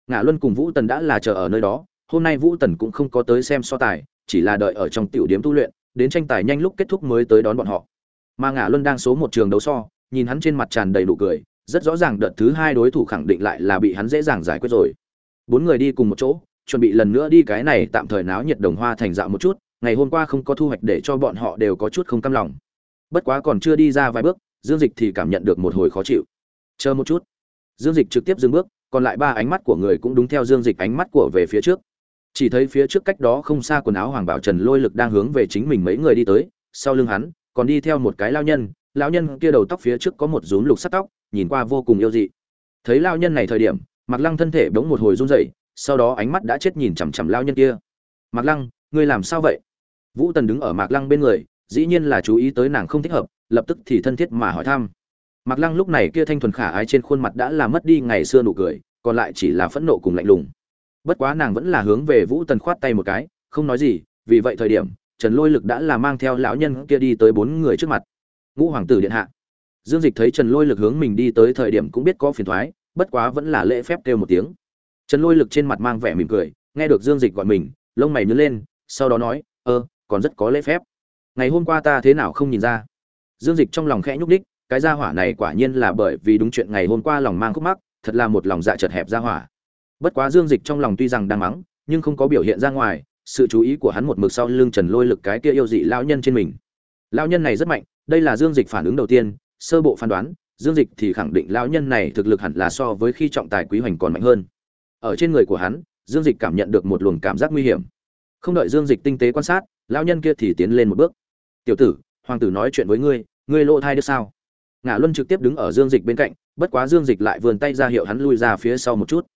Ngã luân cùng vũ tần đã là chờ ở nơi đó, hôm nay vũ tần cũng không có tới xem so tài, chỉ là đợi ở trong tiểu điếm tu luyện, đến tranh tài nhanh lúc kết thúc mới tới đón bọn họ. Mà ngã luân đang số một trường đấu so, nhìn hắn trên mặt tràn đầy đủ cười, rất rõ ràng đợt thứ hai đối thủ khẳng định lại là bị hắn dễ dàng giải quyết rồi. Bốn người đi cùng một chỗ chuẩn bị lần nữa đi cái này tạm thời náo nhiệt đồng hoa thành dạo một chút, ngày hôm qua không có thu hoạch để cho bọn họ đều có chút không cam lòng. Bất quá còn chưa đi ra vài bước, dương dịch thì cảm nhận được một hồi khó chịu. Chờ một chút. Dương dịch trực tiếp dừng bước, còn lại ba ánh mắt của người cũng đúng theo dương dịch ánh mắt của về phía trước. Chỉ thấy phía trước cách đó không xa quần áo hoàng bảo trần lôi lực đang hướng về chính mình mấy người đi tới, sau lưng hắn, còn đi theo một cái lao nhân lão nhân kia đầu tóc phía trước có một rúm lục sắt tóc, nhìn qua vô cùng yêu dị. Thấy lao nhân này thời điểm mặc lăng thân thể bỗng một hồi run rẩy sau đó ánh mắt đã chết nhìn chằm chằm lao nhân kia. Mặc lăng, ngươi làm sao vậy? Vũ tần đứng ở mạc lăng bên người, dĩ nhiên là chú ý tới nàng không thích hợp, lập tức thì thân thiết mà hỏi thăm. Mạc lăng lúc này kia thanh thuần khả ái trên khuôn mặt đã làm mất đi ngày xưa nụ cười, còn lại chỉ là phẫn nộ cùng lạnh lùng. Bất quá nàng vẫn là hướng về vũ tần khoát tay một cái, không nói gì, vì vậy thời điểm, trần lôi lực đã là mang theo lão nhân kia đi tới bốn người trước mặt. Ngũ hoàng tử điện hạ. Dương dịch thấy trần lôi lực hướng mình đi tới thời điểm cũng biết có phiền thoái, bất quá vẫn là lễ phép kêu một tiếng trần lôi lực trên mặt mang vẻ mỉm cười, nghe được dương dịch gọi mình, lông mày nhớ lên, sau đó nói, ơ, còn rất có lễ phép. Ngày hôm qua ta thế nào không nhìn ra? Dương dịch trong lòng khẽ nhúc đích cái gia hỏa này quả nhiên là bởi vì đúng chuyện ngày hôm qua lòng mang khúc mắc, thật là một lòng dạ chật hẹp gia hỏa. Bất quá dương dịch trong lòng tuy rằng đang mắng, nhưng không có biểu hiện ra ngoài, sự chú ý của hắn một mực sau lưng trần lôi lực cái kia yêu dị lão nhân trên mình. Lão nhân này rất mạnh, đây là dương dịch phản ứng đầu tiên, sơ bộ phán đoán, dương dịch thì khẳng định lão nhân này thực lực hẳn là so với khi trọng tài quý hoành còn mạnh hơn ở trên người của hắn, dương dịch cảm nhận được một luồng cảm giác nguy hiểm. Không đợi dương dịch tinh tế quan sát, lão nhân kia thì tiến lên một bước. Tiểu tử, hoàng tử nói chuyện với ngươi ngươi lộ thai được sao? Ngã luân trực tiếp đứng ở dương dịch bên cạnh, bất quá dương dịch lại vườn tay ra hiệu hắn lui ra phía sau một chút.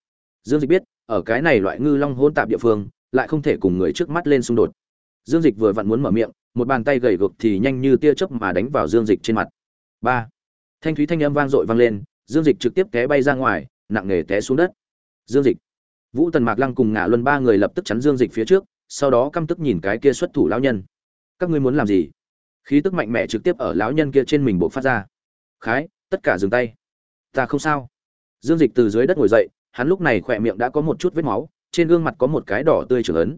Dương dịch biết, ở cái này loại ngư long hôn tạp địa phương, lại không thể cùng người trước mắt lên xung đột. Dương dịch vừa vặn muốn mở miệng, một bàn tay gầy gộc thì nhanh như tia chớp mà đánh vào dương dịch trên mặt. Ba. Thanh thúy thanh âm vang dội vang lên, dương dịch trực tiếp té bay ra ngoài, nặng nề té xuống đất dương dịch. Vũ tần mạc lăng cùng ngả luân ba người lập tức chắn dương dịch phía trước, sau đó căm tức nhìn cái kia xuất thủ lão nhân. Các ngươi muốn làm gì? Khí tức mạnh mẽ trực tiếp ở lão nhân kia trên mình bộ phát ra. Khái, tất cả dừng tay. Ta không sao. Dương dịch từ dưới đất ngồi dậy, hắn lúc này khỏe miệng đã có một chút vết máu, trên gương mặt có một cái đỏ tươi trưởng ấn.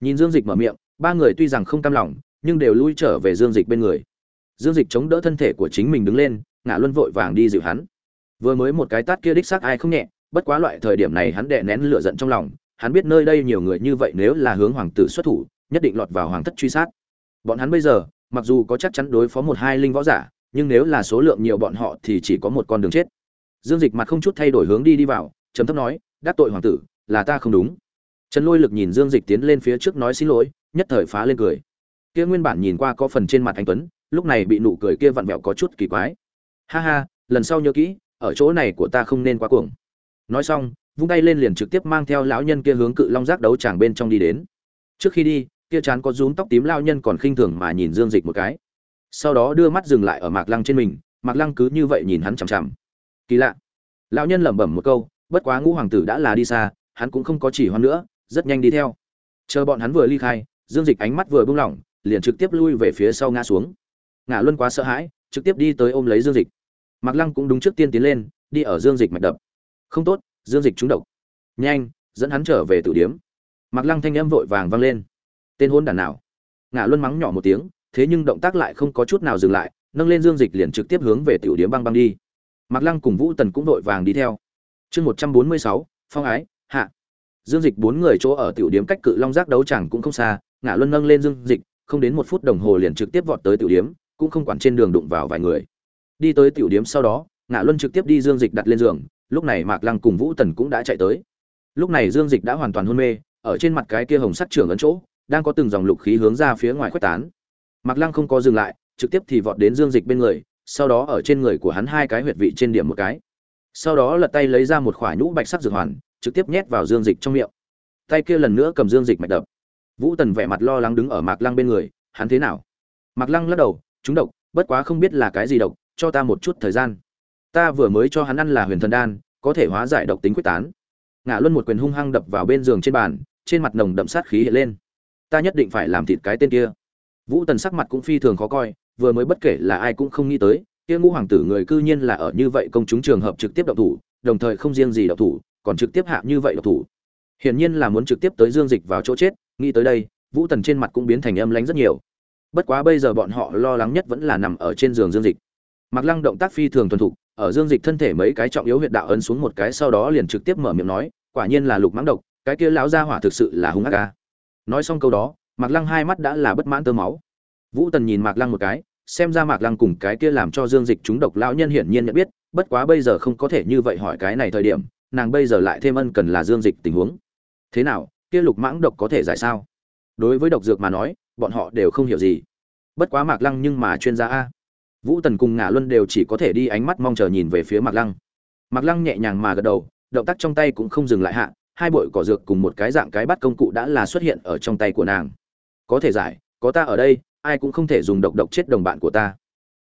Nhìn dương dịch mở miệng, ba người tuy rằng không cam lòng, nhưng đều lui trở về dương dịch bên người. Dương dịch chống đỡ thân thể của chính mình đứng lên ngã luân vội vàng đi dịu hắn. Vừa mới một cái tát kia đích xác ai không nhẹ bất quá loại thời điểm này hắn đè nén lửa giận trong lòng, hắn biết nơi đây nhiều người như vậy nếu là hướng hoàng tử xuất thủ, nhất định lọt vào hoàng thất truy sát. Bọn hắn bây giờ, mặc dù có chắc chắn đối phó một hai linh võ giả, nhưng nếu là số lượng nhiều bọn họ thì chỉ có một con đường chết. Dương dịch mặt không chút thay đổi hướng đi đi vào, trầm thấp nói, đắc tội hoàng tử, là ta không đúng. Trần lôi lực nhìn dương dịch tiến lên phía trước nói xin lỗi, nhất thời phá lên cười. Kia nguyên bản nhìn qua có phần trên mặt anh tuấn, lúc này bị nụ cười kia vặn vẹo có chút kỳ quái. Ha ha, lần sau nhớ kỹ, ở chỗ này của ta không nên quá cuồng nói xong, vung tay lên liền trực tiếp mang theo lão nhân kia hướng cự long giác đấu tràng bên trong đi đến. Trước khi đi, kia chán có rúm tóc tím lao nhân còn khinh thường mà nhìn dương dịch một cái. Sau đó đưa mắt dừng lại ở mạc lăng trên mình, mạc lăng cứ như vậy nhìn hắn chằm chằm. Kỳ lạ. Lão nhân lẩm bẩm một câu, bất quá ngũ hoàng tử đã là đi xa, hắn cũng không có chỉ hoan nữa, rất nhanh đi theo. Chờ bọn hắn vừa ly khai, dương dịch ánh mắt vừa buông lỏng, liền trực tiếp lui về phía sau ngã xuống. Ngã luân quá sợ hãi, trực tiếp đi tới ôm lấy dương dịch. Mạc lăng cũng đúng trước tiên tiến lên, đi ở dương dịch mạch đập không tốt, dương dịch trúng độc. Nhanh, dẫn hắn trở về tử điếm. Mặc lăng thanh âm vội vàng vang lên. Tên hôn đàn nào? Ngã luân mắng nhỏ một tiếng, thế nhưng động tác lại không có chút nào dừng lại, nâng lên dương dịch liền trực tiếp hướng về tiểu điếm băng băng đi. Mặc lăng cùng vũ tần cũng vội vàng đi theo. Chương một trăm bốn mươi sáu, phong ái, hạ. Dương dịch bốn người chỗ ở tiểu điếm cách cự long giác đấu chẳng cũng không xa ngã luân nâng lên dương dịch, không đến một phút đồng hồ liền trực tiếp vọt tới tiểu điếm, cũng không quản trên đường đụng vào vài người. Đi tới tiểu điếm sau đó ngã luân trực tiếp đi dương dịch đặt lên giường lúc này mạc lăng cùng vũ tần cũng đã chạy tới. Lúc này dương dịch đã hoàn toàn hôn mê, ở trên mặt cái kia hồng sắt trưởng ấn chỗ, đang có từng dòng lục khí hướng ra phía ngoài khuếch tán. Mạc lăng không có dừng lại, trực tiếp thì vọt đến dương dịch bên người, sau đó ở trên người của hắn hai cái huyệt vị trên điểm một cái. Sau đó lật tay lấy ra một khỏa nhũ bạch sắc dược hoàn, trực tiếp nhét vào dương dịch trong miệng. Tay kia lần nữa cầm dương dịch mạch đập. Vũ tần vẻ mặt lo lắng đứng ở mạc lăng bên người, hắn thế nào? Mạc lăng lắc đầu, chúng độc, bất quá không biết là cái gì độc, cho ta một chút thời gian ta vừa mới cho hắn ăn là huyền thần đan, có thể hóa giải độc tính quyết tán. Ngã luân một quyền hung hăng đập vào bên giường trên bàn, trên mặt nồng đậm sát khí hiện lên. Ta nhất định phải làm thịt cái tên kia. Vũ tần sắc mặt cũng phi thường khó coi, vừa mới bất kể là ai cũng không nghĩ tới, kia ngũ hoàng tử người cư nhiên là ở như vậy công chúng trường hợp trực tiếp độc thủ, đồng thời không riêng gì độc thủ, còn trực tiếp hạ như vậy độc thủ. Hiển nhiên là muốn trực tiếp tới dương dịch vào chỗ chết, nghĩ tới đây, vũ tần trên mặt cũng biến thành âm lánh rất nhiều. Bất quá bây giờ bọn họ lo lắng nhất vẫn là nằm ở trên giường dương dịch. Mặc lăng động tác phi thường thuần thục ở dương dịch thân thể mấy cái trọng yếu huyệt đạo ấn xuống một cái sau đó liền trực tiếp mở miệng nói, quả nhiên là lục mãng độc, cái kia lão gia hỏa thực sự là hung ác ca nói xong câu đó, mạc lăng hai mắt đã là bất mãn tơ máu. Vũ tần nhìn mạc lăng một cái, xem ra mạc lăng cùng cái kia làm cho dương dịch chúng độc lão nhân hiển nhiên nhận biết, bất quá bây giờ không có thể như vậy hỏi cái này thời điểm, nàng bây giờ lại thêm ân cần là dương dịch tình huống. Thế nào, kia lục mãng độc có thể giải sao? Đối với độc dược mà nói, bọn họ đều không hiểu gì. Bất quá mạc lăng nhưng mà chuyên gia a vũ tần cùng ngả luân đều chỉ có thể đi ánh mắt mong chờ nhìn về phía mạc lăng. Mạc lăng nhẹ nhàng mà gật đầu, động tác trong tay cũng không dừng lại hạ, hai bội cỏ dược cùng một cái dạng cái bắt công cụ đã là xuất hiện ở trong tay của nàng. Có thể giải, có ta ở đây, ai cũng không thể dùng độc độc chết đồng bạn của ta.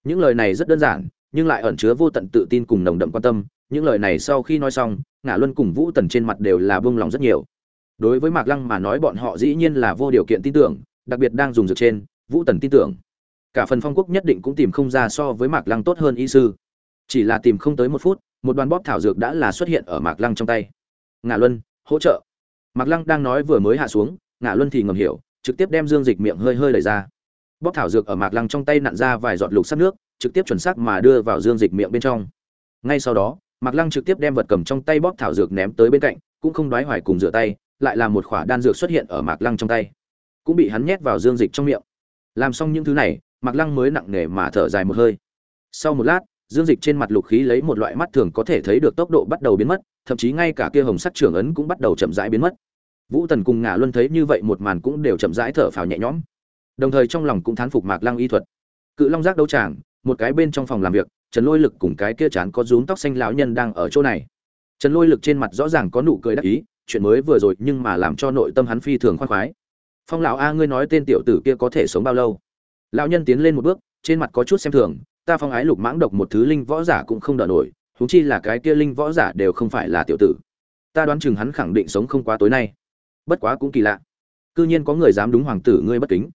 Những lời này rất đơn giản, nhưng lại ẩn chứa vô tận tự tin cùng nồng đậm quan tâm. Những lời này sau khi nói xong ngã luân cùng vũ tần trên mặt đều là bông lòng rất nhiều. Đối với mạc lăng mà nói bọn họ dĩ nhiên là vô điều kiện tin tưởng, đặc biệt đang dùng dược trên, vũ tần tin tưởng cả phần phong quốc nhất định cũng tìm không ra so với mạc lăng tốt hơn y sư. Chỉ là tìm không tới một phút, một đoàn bóp thảo dược đã là xuất hiện ở mạc lăng trong tay. Ngã luân, hỗ trợ. Mạc lăng đang nói vừa mới hạ xuống ngã luân thì ngầm hiểu, trực tiếp đem dương dịch miệng hơi hơi đẩy ra. Bóp thảo dược ở mạc lăng trong tay nặn ra vài giọt lục sắt nước, trực tiếp chuẩn xác mà đưa vào dương dịch miệng bên trong. Ngay sau đó, mạc lăng trực tiếp đem vật cầm trong tay bóp thảo dược ném tới bên cạnh, cũng không đoái hoài cùng rửa tay, lại là một khỏa đan dược xuất hiện ở mạc lăng trong tay. Cũng bị hắn nhét vào dương dịch trong miệng. Làm xong những thứ này mạc lăng mới nặng nề mà thở dài một hơi. Sau một lát, dương dịch trên mặt lục khí lấy một loại mắt thường có thể thấy được tốc độ bắt đầu biến mất, thậm chí ngay cả kia hồng sắc trưởng ấn cũng bắt đầu chậm rãi biến mất. Vũ tần cùng ngả luân thấy như vậy một màn cũng đều chậm rãi thở phào nhẹ nhõm. Đồng thời trong lòng cũng thán phục mạc lăng y thuật. Cự long giác đấu tràng, một cái bên trong phòng làm việc, trần lôi lực cùng cái kia chán có rúm tóc xanh lão nhân đang ở chỗ này. Trần lôi lực trên mặt rõ ràng có nụ cười đắc ý, chuyện mới vừa rồi nhưng mà làm cho nội tâm hắn phi thường khoan khoái. Phong lão a, ngươi nói tên tiểu tử kia có thể sống bao lâu? Lão nhân tiến lên một bước, trên mặt có chút xem thường, ta phong ái lục mãng độc một thứ linh võ giả cũng không đỡ nổi, huống chi là cái kia linh võ giả đều không phải là tiểu tử. Ta đoán chừng hắn khẳng định sống không quá tối nay. Bất quá cũng kỳ lạ. Cư nhiên có người dám đúng hoàng tử ngươi bất kính.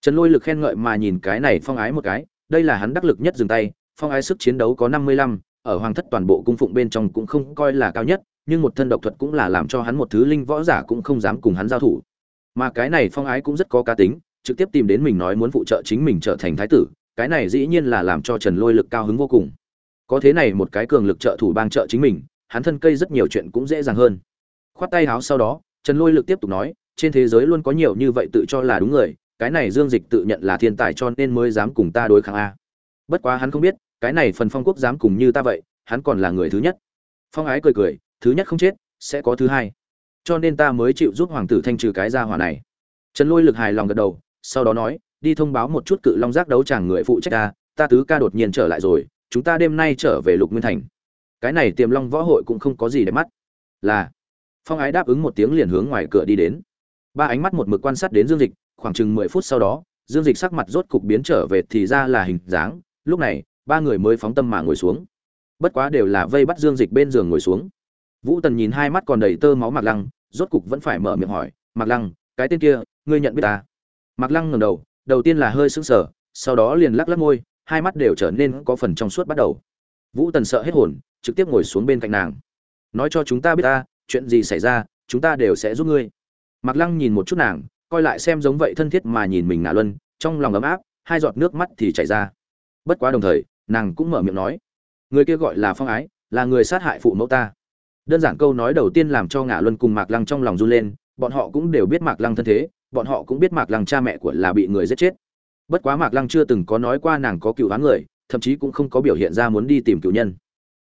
Trần lôi lực khen ngợi mà nhìn cái này phong ái một cái, đây là hắn đắc lực nhất dừng tay, phong ái sức chiến đấu có năm mươi lăm, ở hoàng thất toàn bộ cung phụng bên trong cũng không coi là cao nhất, nhưng một thân độc thuật cũng là làm cho hắn một thứ linh võ giả cũng không dám cùng hắn giao thủ. Mà cái này phong ái cũng rất có cá tính trực tiếp tìm đến mình nói muốn phụ trợ chính mình trở thành thái tử, cái này dĩ nhiên là làm cho trần lôi lực cao hứng vô cùng. Có thế này một cái cường lực trợ thủ bang trợ chính mình, hắn thân cây rất nhiều chuyện cũng dễ dàng hơn. Khoát tay áo sau đó, trần lôi lực tiếp tục nói, trên thế giới luôn có nhiều như vậy tự cho là đúng người, cái này dương dịch tự nhận là thiên tài cho nên mới dám cùng ta đối kháng a. Bất quá hắn không biết, cái này phần phong quốc dám cùng như ta vậy, hắn còn là người thứ nhất. Phong ái cười cười, thứ nhất không chết, sẽ có thứ hai. Cho nên ta mới chịu giúp hoàng tử thanh trừ cái gia hỏa này. Trần lôi lực hài lòng gật đầu sau đó nói, đi thông báo một chút cự long giác đấu chàng người phụ trách ta ta tứ ca đột nhiên trở lại rồi, chúng ta đêm nay trở về lục nguyên thành. Cái này tiềm long võ hội cũng không có gì để mắt. Là, phong ái đáp ứng một tiếng liền hướng ngoài cửa đi đến. Ba ánh mắt một mực quan sát đến dương dịch, khoảng chừng mười phút sau đó, dương dịch sắc mặt rốt cục biến trở về thì ra là hình dáng, lúc này, ba người mới phóng tâm mà ngồi xuống. Bất quá đều là vây bắt dương dịch bên giường ngồi xuống. Vũ tần nhìn hai mắt còn đầy tơ máu mạc lăng, rốt cục vẫn phải mở miệng hỏi, mạc lăng, cái tên kia, ngươi nhận biết ta? Mạc lăng ngẩng đầu đầu tiên là hơi sững sờ, sau đó liền lắc lắc môi, hai mắt đều trở nên có phần trong suốt bắt đầu. Vũ tần sợ hết hồn, trực tiếp ngồi xuống bên cạnh nàng. Nói cho chúng ta biết ta, chuyện gì xảy ra, chúng ta đều sẽ giúp ngươi. Mạc lăng nhìn một chút nàng, coi lại xem giống vậy thân thiết mà nhìn mình ngả luân, trong lòng ấm áp, hai giọt nước mắt thì chảy ra. Bất quá đồng thời, nàng cũng mở miệng nói, người kia gọi là phong ái, là người sát hại phụ mẫu ta. Đơn giản câu nói đầu tiên làm cho ngả luân cùng mạc lăng trong lòng run lên, bọn họ cũng đều biết mạc lăng thân thế bọn họ cũng biết mạc lăng cha mẹ của là bị người giết chết. Bất quá mạc lăng chưa từng có nói qua nàng có cựu án người, thậm chí cũng không có biểu hiện ra muốn đi tìm cựu nhân.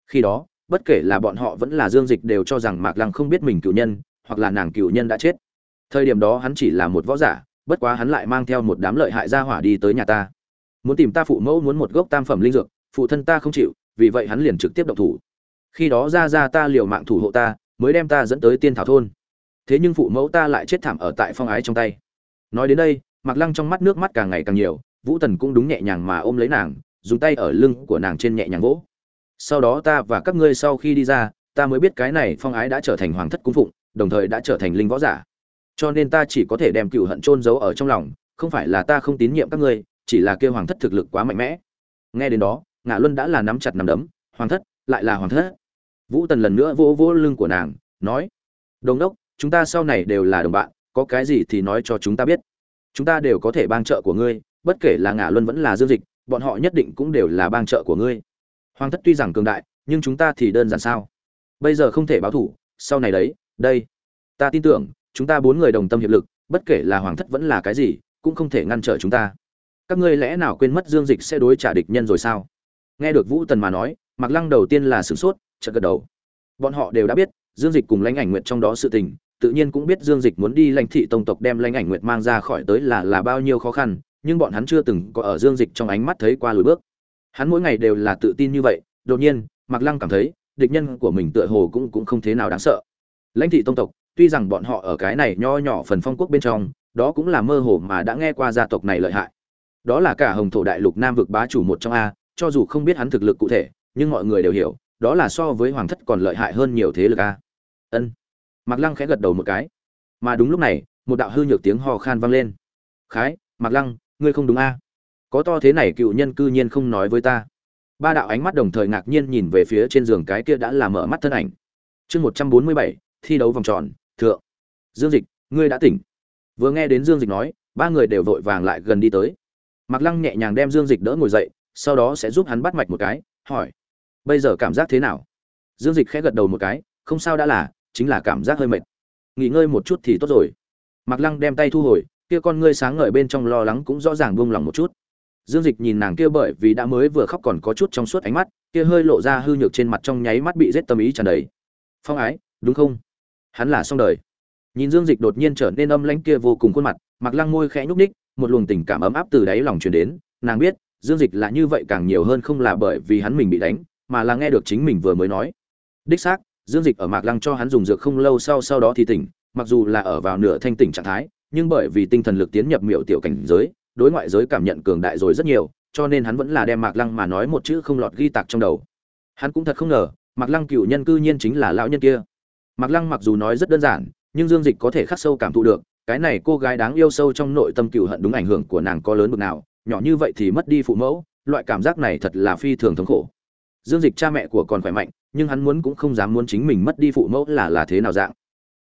Khi đó, bất kể là bọn họ vẫn là dương dịch đều cho rằng mạc lăng không biết mình cựu nhân, hoặc là nàng cựu nhân đã chết. Thời điểm đó hắn chỉ là một võ giả, bất quá hắn lại mang theo một đám lợi hại gia hỏa đi tới nhà ta. Muốn tìm ta phụ mẫu muốn một gốc tam phẩm linh dược, phụ thân ta không chịu, vì vậy hắn liền trực tiếp động thủ. Khi đó ra ra ta liều mạng thủ hộ ta, mới đem ta dẫn tới tiên thảo thôn thế nhưng phụ mẫu ta lại chết thảm ở tại phong ái trong tay. Nói đến đây mặc lăng trong mắt nước mắt càng ngày càng nhiều, vũ tần cũng đúng nhẹ nhàng mà ôm lấy nàng, dùng tay ở lưng của nàng trên nhẹ nhàng vỗ. Sau đó ta và các ngươi sau khi đi ra, ta mới biết cái này phong ái đã trở thành hoàng thất cung phụng, đồng thời đã trở thành linh võ giả. Cho nên ta chỉ có thể đem cựu hận chôn giấu ở trong lòng, không phải là ta không tín nhiệm các ngươi, chỉ là kêu hoàng thất thực lực quá mạnh mẽ. Nghe đến đó, ngạ luân đã là nắm chặt nắm đấm, hoàng thất, lại là hoàng thất. Vũ tần lần nữa vỗ vỗ lưng của nàng, nói, đồng đốc chúng ta sau này đều là đồng bạn, có cái gì thì nói cho chúng ta biết. Chúng ta đều có thể bang trợ của ngươi, bất kể là ngạ luân vẫn là dương dịch, bọn họ nhất định cũng đều là bang trợ của ngươi. Hoàng thất tuy rằng cường đại, nhưng chúng ta thì đơn giản sao? Bây giờ không thể báo thủ, sau này đấy, đây. Ta tin tưởng, chúng ta bốn người đồng tâm hiệp lực, bất kể là hoàng thất vẫn là cái gì, cũng không thể ngăn trở chúng ta. Các ngươi lẽ nào quên mất dương dịch sẽ đối trả địch nhân rồi sao? Nghe được vũ tần mà nói mặc lăng đầu tiên là sửng sốt, chợt gật đầu. Bọn họ đều đã biết, dương dịch cùng lãnh ảnh nguyện trong đó sự tình tự nhiên cũng biết dương dịch muốn đi lãnh thị tông tộc đem lãnh ảnh Nguyệt mang ra khỏi tới là là bao nhiêu khó khăn, nhưng bọn hắn chưa từng có ở dương dịch trong ánh mắt thấy qua lối bước. Hắn mỗi ngày đều là tự tin như vậy, đột nhiên mặc lăng cảm thấy, địch nhân của mình tựa hồ cũng cũng không thế nào đáng sợ. Lãnh thị tông tộc, tuy rằng bọn họ ở cái này nho nhỏ phần phong quốc bên trong, đó cũng là mơ hồ mà đã nghe qua gia tộc này lợi hại. Đó là cả hồng thổ đại lục nam vực bá chủ một trong a, cho dù không biết hắn thực lực cụ thể, nhưng mọi người đều hiểu, đó là so với hoàng thất còn lợi hại hơn nhiều thế lực a. Ân mạc lăng khẽ gật đầu một cái. Mà đúng lúc này một đạo hư nhược tiếng ho khan vang lên. Khái mạc lăng ngươi không đúng a. Có to thế này cựu nhân cư nhiên không nói với ta. Ba đạo ánh mắt đồng thời ngạc nhiên nhìn về phía trên giường cái kia đã làm mở mắt thân ảnh. Chương một trăm bốn mươi bảy thi đấu vòng tròn thượng. Dương dịch ngươi đã tỉnh. Vừa nghe đến dương dịch nói ba người đều vội vàng lại gần đi tới. Mạc Lăng nhẹ nhàng đem Dương Dịch đỡ ngồi dậy, sau đó sẽ giúp hắn bắt mạch một cái, hỏi: "Bây giờ cảm giác thế nào?" Dương Dịch khẽ gật đầu một cái, không sao đã là, chính là cảm giác hơi mệt. Nghỉ ngơi một chút thì tốt rồi. Mạc Lăng đem tay thu hồi, kia con ngươi sáng ngời bên trong lo lắng cũng rõ ràng buông lòng một chút. Dương Dịch nhìn nàng kia bởi vì đã mới vừa khóc còn có chút trong suốt ánh mắt, kia hơi lộ ra hư nhược trên mặt trong nháy mắt bị giết tâm ý tràn đầy. Phong ái, đúng không? Hắn là xong đời. Nhìn Dương Dịch đột nhiên trở nên âm lãnh kia vô cùng khuôn mặt, Mạc Lăng môi khẽ nhúc ních một luồng tình cảm ấm áp từ đáy lòng truyền đến, nàng biết, Dương Dịch là như vậy càng nhiều hơn không là bởi vì hắn mình bị đánh, mà là nghe được chính mình vừa mới nói. Đích xác, dương dịch ở mạc lăng cho hắn dùng dược không lâu sau sau đó thì tỉnh, mặc dù là ở vào nửa thanh tỉnh trạng thái, nhưng bởi vì tinh thần lực tiến nhập miệu tiểu cảnh giới, đối ngoại giới cảm nhận cường đại rồi rất nhiều, cho nên hắn vẫn là đem mạc lăng mà nói một chữ không lọt ghi tạc trong đầu. Hắn cũng thật không ngờ, mạc lăng cựu nhân cư nhiên chính là lão nhân kia. Mạc lăng mặc dù nói rất đơn giản, nhưng dương dịch có thể khắc sâu cảm thụ được, cái này cô gái đáng yêu sâu trong nội tâm cựu hận đúng ảnh hưởng của nàng có lớn bực nào, nhỏ như vậy thì mất đi phụ mẫu, loại cảm giác này thật là phi thường thống khổ dương dịch cha mẹ của còn khỏe mạnh, nhưng hắn muốn cũng không dám muốn chính mình mất đi phụ mẫu là là thế nào dạng.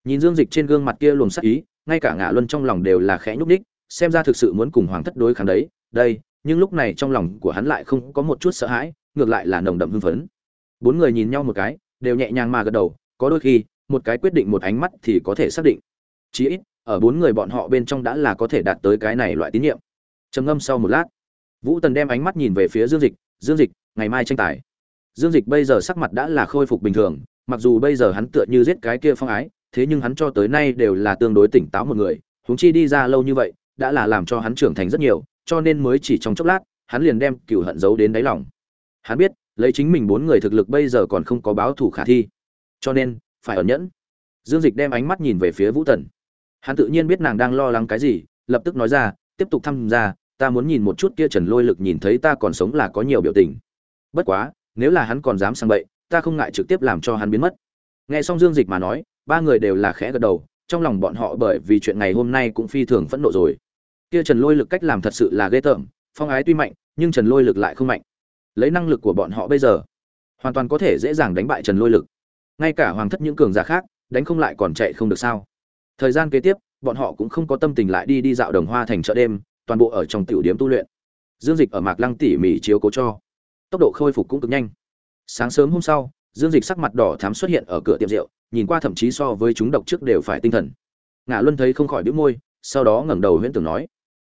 Nhìn dương dịch trên gương mặt kia luồng sắc ý, ngay cả ngạ luân trong lòng đều là khẽ nhúc ních xem ra thực sự muốn cùng hoàng thất đối kháng đấy, đây, nhưng lúc này trong lòng của hắn lại không có một chút sợ hãi, ngược lại là nồng đậm hưng phấn. Bốn người nhìn nhau một cái, đều nhẹ nhàng mà gật đầu, có đôi khi, một cái quyết định một ánh mắt thì có thể xác định. Chí ít, ở bốn người bọn họ bên trong đã là có thể đạt tới cái này loại tín nhiệm. Trầm ngâm sau một lát, vũ tần đem ánh mắt nhìn về phía dương dịch dương dịch, ngày mai tranh tài dương dịch bây giờ sắc mặt đã là khôi phục bình thường, mặc dù bây giờ hắn tựa như giết cái kia phong ái, thế nhưng hắn cho tới nay đều là tương đối tỉnh táo một người, huống chi đi ra lâu như vậy, đã là làm cho hắn trưởng thành rất nhiều, cho nên mới chỉ trong chốc lát, hắn liền đem cựu hận giấu đến đáy lòng. Hắn biết, lấy chính mình bốn người thực lực bây giờ còn không có báo thủ khả thi. Cho nên, phải ổn nhẫn. Dương dịch đem ánh mắt nhìn về phía vũ tần. Hắn tự nhiên biết nàng đang lo lắng cái gì, lập tức nói ra, tiếp tục tham gia ta muốn nhìn một chút kia trần lôi lực nhìn thấy ta còn sống là có nhiều biểu tình. Bất quá nếu là hắn còn dám sang bậy, ta không ngại trực tiếp làm cho hắn biến mất. Nghe xong dương dịch mà nói, ba người đều là khẽ gật đầu, trong lòng bọn họ bởi vì chuyện ngày hôm nay cũng phi thường phẫn nộ rồi. Kia trần lôi lực cách làm thật sự là ghê tởm, phong ái tuy mạnh, nhưng trần lôi lực lại không mạnh. Lấy năng lực của bọn họ bây giờ, hoàn toàn có thể dễ dàng đánh bại trần lôi lực. Ngay cả hoàng thất những cường giả khác, đánh không lại còn chạy không được sao? Thời gian kế tiếp, bọn họ cũng không có tâm tình lại đi đi dạo đồng hoa thành chợ đêm, toàn bộ ở trong tiểu điểm tu luyện. Dương dịch ở mạc lăng tỉ mỉ chiếu cố cho tốc độ khôi phục cũng cực nhanh. Sáng sớm hôm sau, dương dịch sắc mặt đỏ thám xuất hiện ở cửa tiệm rượu, nhìn qua thậm chí so với chúng độc trước đều phải tinh thần. Ngã luân thấy không khỏi bĩu môi, sau đó ngẩng đầu huyễn tưởng nói,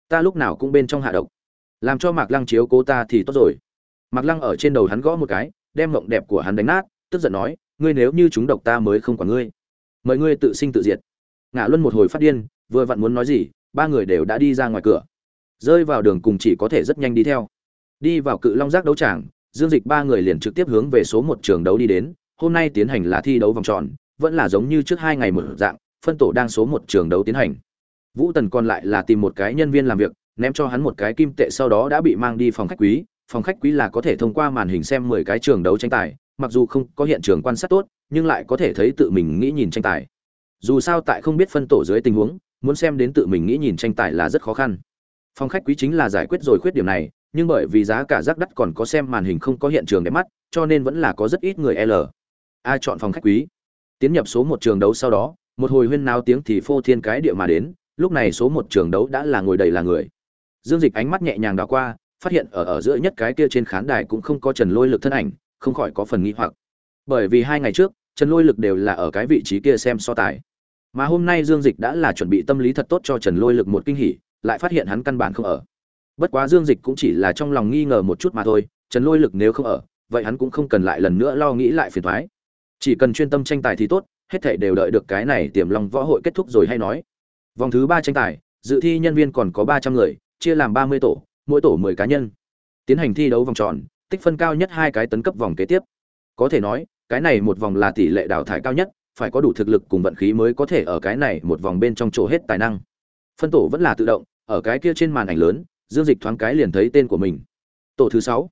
ta lúc nào cũng bên trong hạ độc. Làm cho mạc lăng chiếu cố ta thì tốt rồi. Mạc lăng ở trên đầu hắn gõ một cái, đem mộng đẹp của hắn đánh nát, tức giận nói, ngươi nếu như chúng độc ta mới không quản ngươi, mời ngươi tự sinh tự diệt. Ngã luân một hồi phát điên, vừa vặn muốn nói gì, ba người đều đã đi ra ngoài cửa. Rơi vào đường cùng chỉ có thể rất nhanh đi theo đi vào cự long giác đấu tràng, dương dịch ba người liền trực tiếp hướng về số một trường đấu đi đến, hôm nay tiến hành là thi đấu vòng tròn, vẫn là giống như trước hai ngày mở dạng, phân tổ đang số một trường đấu tiến hành. Vũ tần còn lại là tìm một cái nhân viên làm việc, ném cho hắn một cái kim tệ sau đó đã bị mang đi phòng khách quý, phòng khách quý là có thể thông qua màn hình xem mười cái trường đấu tranh tài, mặc dù không có hiện trường quan sát tốt, nhưng lại có thể thấy tự mình nghĩ nhìn tranh tài. Dù sao tại không biết phân tổ dưới tình huống, muốn xem đến tự mình nghĩ nhìn tranh tài là rất khó khăn. Phòng khách quý chính là giải quyết rồi khuyết điểm này nhưng bởi vì giá cả rác đắt còn có xem màn hình không có hiện trường đẹp mắt, cho nên vẫn là có rất ít người l. A chọn phòng khách quý. Tiến nhập số một trường đấu sau đó, một hồi huyên náo tiếng thì phô thiên cái địa mà đến, lúc này số một trường đấu đã là ngồi đầy là người. Dương dịch ánh mắt nhẹ nhàng đảo qua, phát hiện ở ở giữa nhất cái kia trên khán đài cũng không có trần lôi lực thân ảnh, không khỏi có phần nghi hoặc. Bởi vì hai ngày trước, trần lôi lực đều là ở cái vị trí kia xem so tài. Mà hôm nay dương dịch đã là chuẩn bị tâm lý thật tốt cho trần lôi lực một kinh hỉ, lại phát hiện hắn căn bản không ở bất quá dương dịch cũng chỉ là trong lòng nghi ngờ một chút mà thôi, trần lôi lực nếu không ở, vậy hắn cũng không cần lại lần nữa lo nghĩ lại phiền thoái chỉ cần chuyên tâm tranh tài thì tốt, hết thể đều đợi được cái này tiềm long võ hội kết thúc rồi hay nói. Vòng thứ ba tranh tài, dự thi nhân viên còn có ba trăm người, chia làm ba mươi tổ, mỗi tổ mười cá nhân. Tiến hành thi đấu vòng tròn, tích phân cao nhất hai cái tấn cấp vòng kế tiếp. Có thể nói, cái này một vòng là tỷ lệ đào thải cao nhất, phải có đủ thực lực cùng vận khí mới có thể ở cái này một vòng bên trong chỗ hết tài năng. Phân tổ vẫn là tự động, ở cái kia trên màn ảnh lớn dương dịch thoáng cái liền thấy tên của mình. Tổ thứ sáu.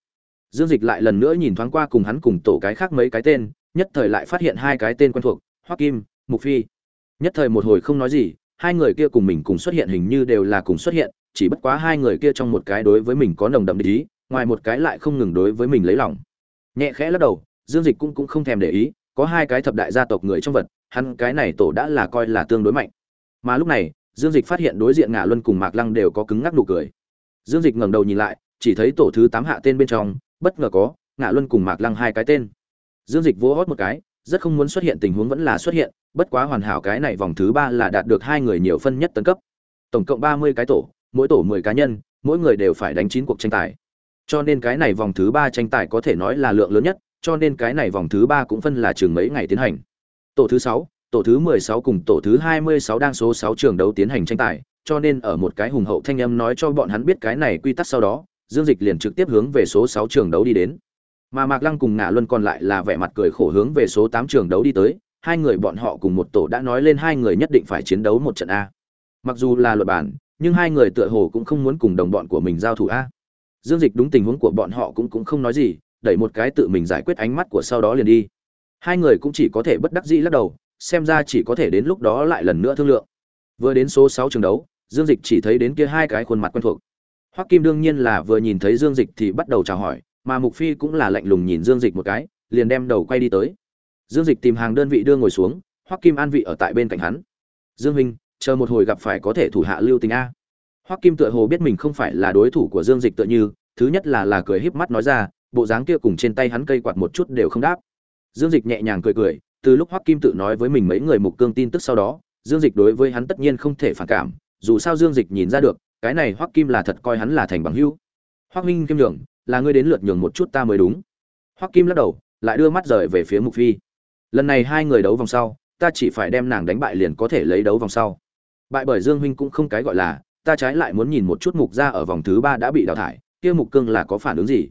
Dương dịch lại lần nữa nhìn thoáng qua cùng hắn cùng tổ cái khác mấy cái tên, nhất thời lại phát hiện hai cái tên quen thuộc, hoắc kim, mục phi. Nhất thời một hồi không nói gì, hai người kia cùng mình cùng xuất hiện hình như đều là cùng xuất hiện, chỉ bất quá hai người kia trong một cái đối với mình có nồng đậm ý, ngoài một cái lại không ngừng đối với mình lấy lòng. Nhẹ khẽ lắc đầu, dương dịch cũng cũng không thèm để ý, có hai cái thập đại gia tộc người trong vật, hắn cái này tổ đã là coi là tương đối mạnh. Mà lúc này, dương dịch phát hiện đối diện ngạ luân cùng mạc lăng đều có cứng ngắc nụ cười dương dịch ngẩng đầu nhìn lại, chỉ thấy tổ thứ tám hạ tên bên trong, bất ngờ có, ngạ luân cùng mạc lăng hai cái tên. Dương dịch vỗ hót một cái, rất không muốn xuất hiện tình huống vẫn là xuất hiện, bất quá hoàn hảo cái này vòng thứ ba là đạt được hai người nhiều phân nhất tấn cấp. Tổng cộng ba mươi cái tổ, mỗi tổ mười cá nhân, mỗi người đều phải đánh chín cuộc tranh tài. Cho nên cái này vòng thứ ba tranh tài có thể nói là lượng lớn nhất, cho nên cái này vòng thứ ba cũng phân là chừng mấy ngày tiến hành. Tổ thứ sáu, tổ thứ mười sáu cùng tổ thứ hai mươi sáu đang số sáu trường đấu tiến hành tranh tài cho nên ở một cái hùng hậu thanh âm nói cho bọn hắn biết cái này quy tắc sau đó, dương dịch liền trực tiếp hướng về số sáu trường đấu đi đến. Mà mạc lăng cùng Ngạ luân còn lại là vẻ mặt cười khổ hướng về số tám trường đấu đi tới, hai người bọn họ cùng một tổ đã nói lên hai người nhất định phải chiến đấu một trận a. Mặc dù là luật bản, nhưng hai người tựa hồ cũng không muốn cùng đồng bọn của mình giao thủ a. Dương dịch đúng tình huống của bọn họ cũng cũng không nói gì, đẩy một cái tự mình giải quyết ánh mắt của sau đó liền đi. Hai người cũng chỉ có thể bất đắc dĩ lắc đầu, xem ra chỉ có thể đến lúc đó lại lần nữa thương lượng. Vừa đến số sáu trường đấu dương dịch chỉ thấy đến kia hai cái khuôn mặt quen thuộc. Hoắc kim đương nhiên là vừa nhìn thấy dương dịch thì bắt đầu chào hỏi, mà mục phi cũng là lạnh lùng nhìn dương dịch một cái, liền đem đầu quay đi tới. Dương dịch tìm hàng đơn vị đưa ngồi xuống, hoắc kim an vị ở tại bên cạnh hắn. Dương huynh, chờ một hồi gặp phải có thể thủ hạ lưu tình a. Hoắc kim tựa hồ biết mình không phải là đối thủ của dương dịch tựa như, thứ nhất là là cười híp mắt nói ra, bộ dáng kia cùng trên tay hắn cây quạt một chút đều không đáp. Dương dịch nhẹ nhàng cười cười, từ lúc hoắc kim tự nói với mình mấy người mục cương tin tức sau đó, dương dịch đối với hắn tất nhiên không thể phản cảm dù sao dương dịch nhìn ra được, cái này hoắc kim là thật coi hắn là thành bằng hữu. Hoắc minh kim nhường, là ngươi đến lượt nhường một chút ta mới đúng. Hoắc kim lắc đầu, lại đưa mắt rời về phía mục phi. Lần này hai người đấu vòng sau, ta chỉ phải đem nàng đánh bại liền có thể lấy đấu vòng sau. Bại bởi dương huynh cũng không cái gọi là, ta trái lại muốn nhìn một chút mục gia ở vòng thứ ba đã bị đào thải, kia mục cương là có phản ứng gì?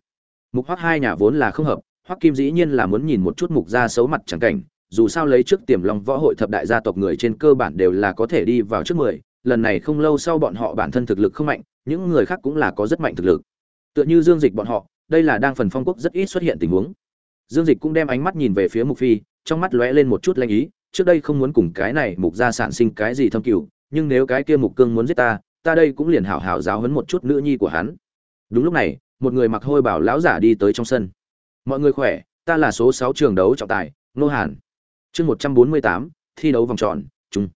Mục hoắc hai nhà vốn là không hợp, hoắc kim dĩ nhiên là muốn nhìn một chút mục gia xấu mặt chẳng cảnh, dù sao lấy trước tiềm long võ hội thập đại gia tộc người trên cơ bản đều là có thể đi vào trước mười lần này không lâu sau bọn họ bản thân thực lực không mạnh, những người khác cũng là có rất mạnh thực lực. Tựa như dương dịch bọn họ, đây là đang phần phong quốc rất ít xuất hiện tình huống. Dương dịch cũng đem ánh mắt nhìn về phía mục phi, trong mắt lóe lên một chút lanh ý, trước đây không muốn cùng cái này mục gia sản sinh cái gì thâm cửu nhưng nếu cái kia mục cương muốn giết ta ta đây cũng liền hảo hảo giáo huấn một chút nữ nhi của hắn. Đúng lúc này, một người mặc hôi bảo lão giả đi tới trong sân. Mọi người khỏe, ta là số sáu trường đấu trọng tài, nô hàn. Chương một trăm bốn mươi tám, thi đấu vòng tròn, chung.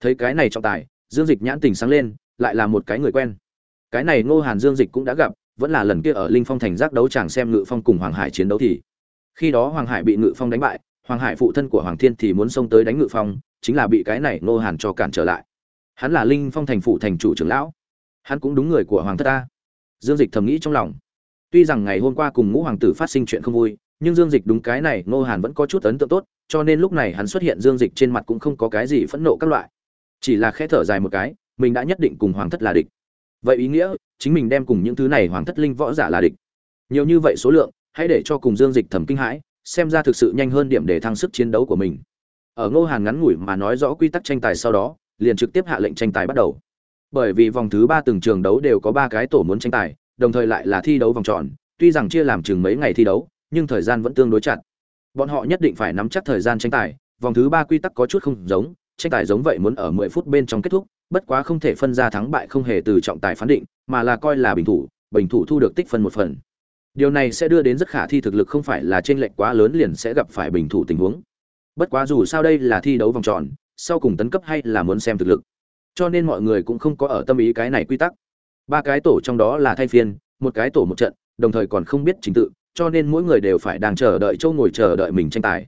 Thấy cái này trọng tài dương dịch nhãn tình sáng lên, lại là một cái người quen. Cái này ngô hàn dương dịch cũng đã gặp, vẫn là lần kia ở linh phong thành giác đấu chàng xem ngự phong cùng hoàng hải chiến đấu thì. Khi đó hoàng hải bị ngự phong đánh bại, hoàng hải phụ thân của hoàng thiên thì muốn xông tới đánh ngự phong, chính là bị cái này ngô hàn cho cản trở lại. Hắn là linh phong thành phụ thành chủ trưởng lão. Hắn cũng đúng người của hoàng thất ta dương dịch thầm nghĩ trong lòng. Tuy rằng ngày hôm qua cùng ngũ hoàng tử phát sinh chuyện không vui, nhưng dương dịch đúng cái này ngô hàn vẫn có chút ấn tượng tốt, cho nên lúc này hắn xuất hiện dương dịch trên mặt cũng không có cái gì phẫn nộ các loại chỉ là khẽ thở dài một cái, mình đã nhất định cùng hoàng thất là địch. Vậy ý nghĩa, chính mình đem cùng những thứ này hoàng thất linh võ giả là địch. Nhiều như vậy số lượng, hãy để cho cùng dương dịch thầm kinh hãi, xem ra thực sự nhanh hơn điểm để thăng sức chiến đấu của mình. Ở ngô hàn ngắn ngủi mà nói rõ quy tắc tranh tài sau đó, liền trực tiếp hạ lệnh tranh tài bắt đầu. Bởi vì vòng thứ ba từng trường đấu đều có ba cái tổ muốn tranh tài, đồng thời lại là thi đấu vòng tròn, tuy rằng chia làm chừng mấy ngày thi đấu, nhưng thời gian vẫn tương đối chặt. Bọn họ nhất định phải nắm chắc thời gian tranh tài, vòng thứ ba quy tắc có chút không giống tranh tài giống vậy muốn ở 10 phút bên trong kết thúc, bất quá không thể phân ra thắng bại không hề từ trọng tài phán định, mà là coi là bình thủ, bình thủ thu được tích phân một phần. Điều này sẽ đưa đến rất khả thi thực lực không phải là trên lệch quá lớn liền sẽ gặp phải bình thủ tình huống. Bất quá dù sao đây là thi đấu vòng tròn, sau cùng tấn cấp hay là muốn xem thực lực. Cho nên mọi người cũng không có ở tâm ý cái này quy tắc. Ba cái tổ trong đó là thay phiên, một cái tổ một trận, đồng thời còn không biết trình tự, cho nên mỗi người đều phải đang chờ đợi châu ngồi chờ đợi mình tranh tài.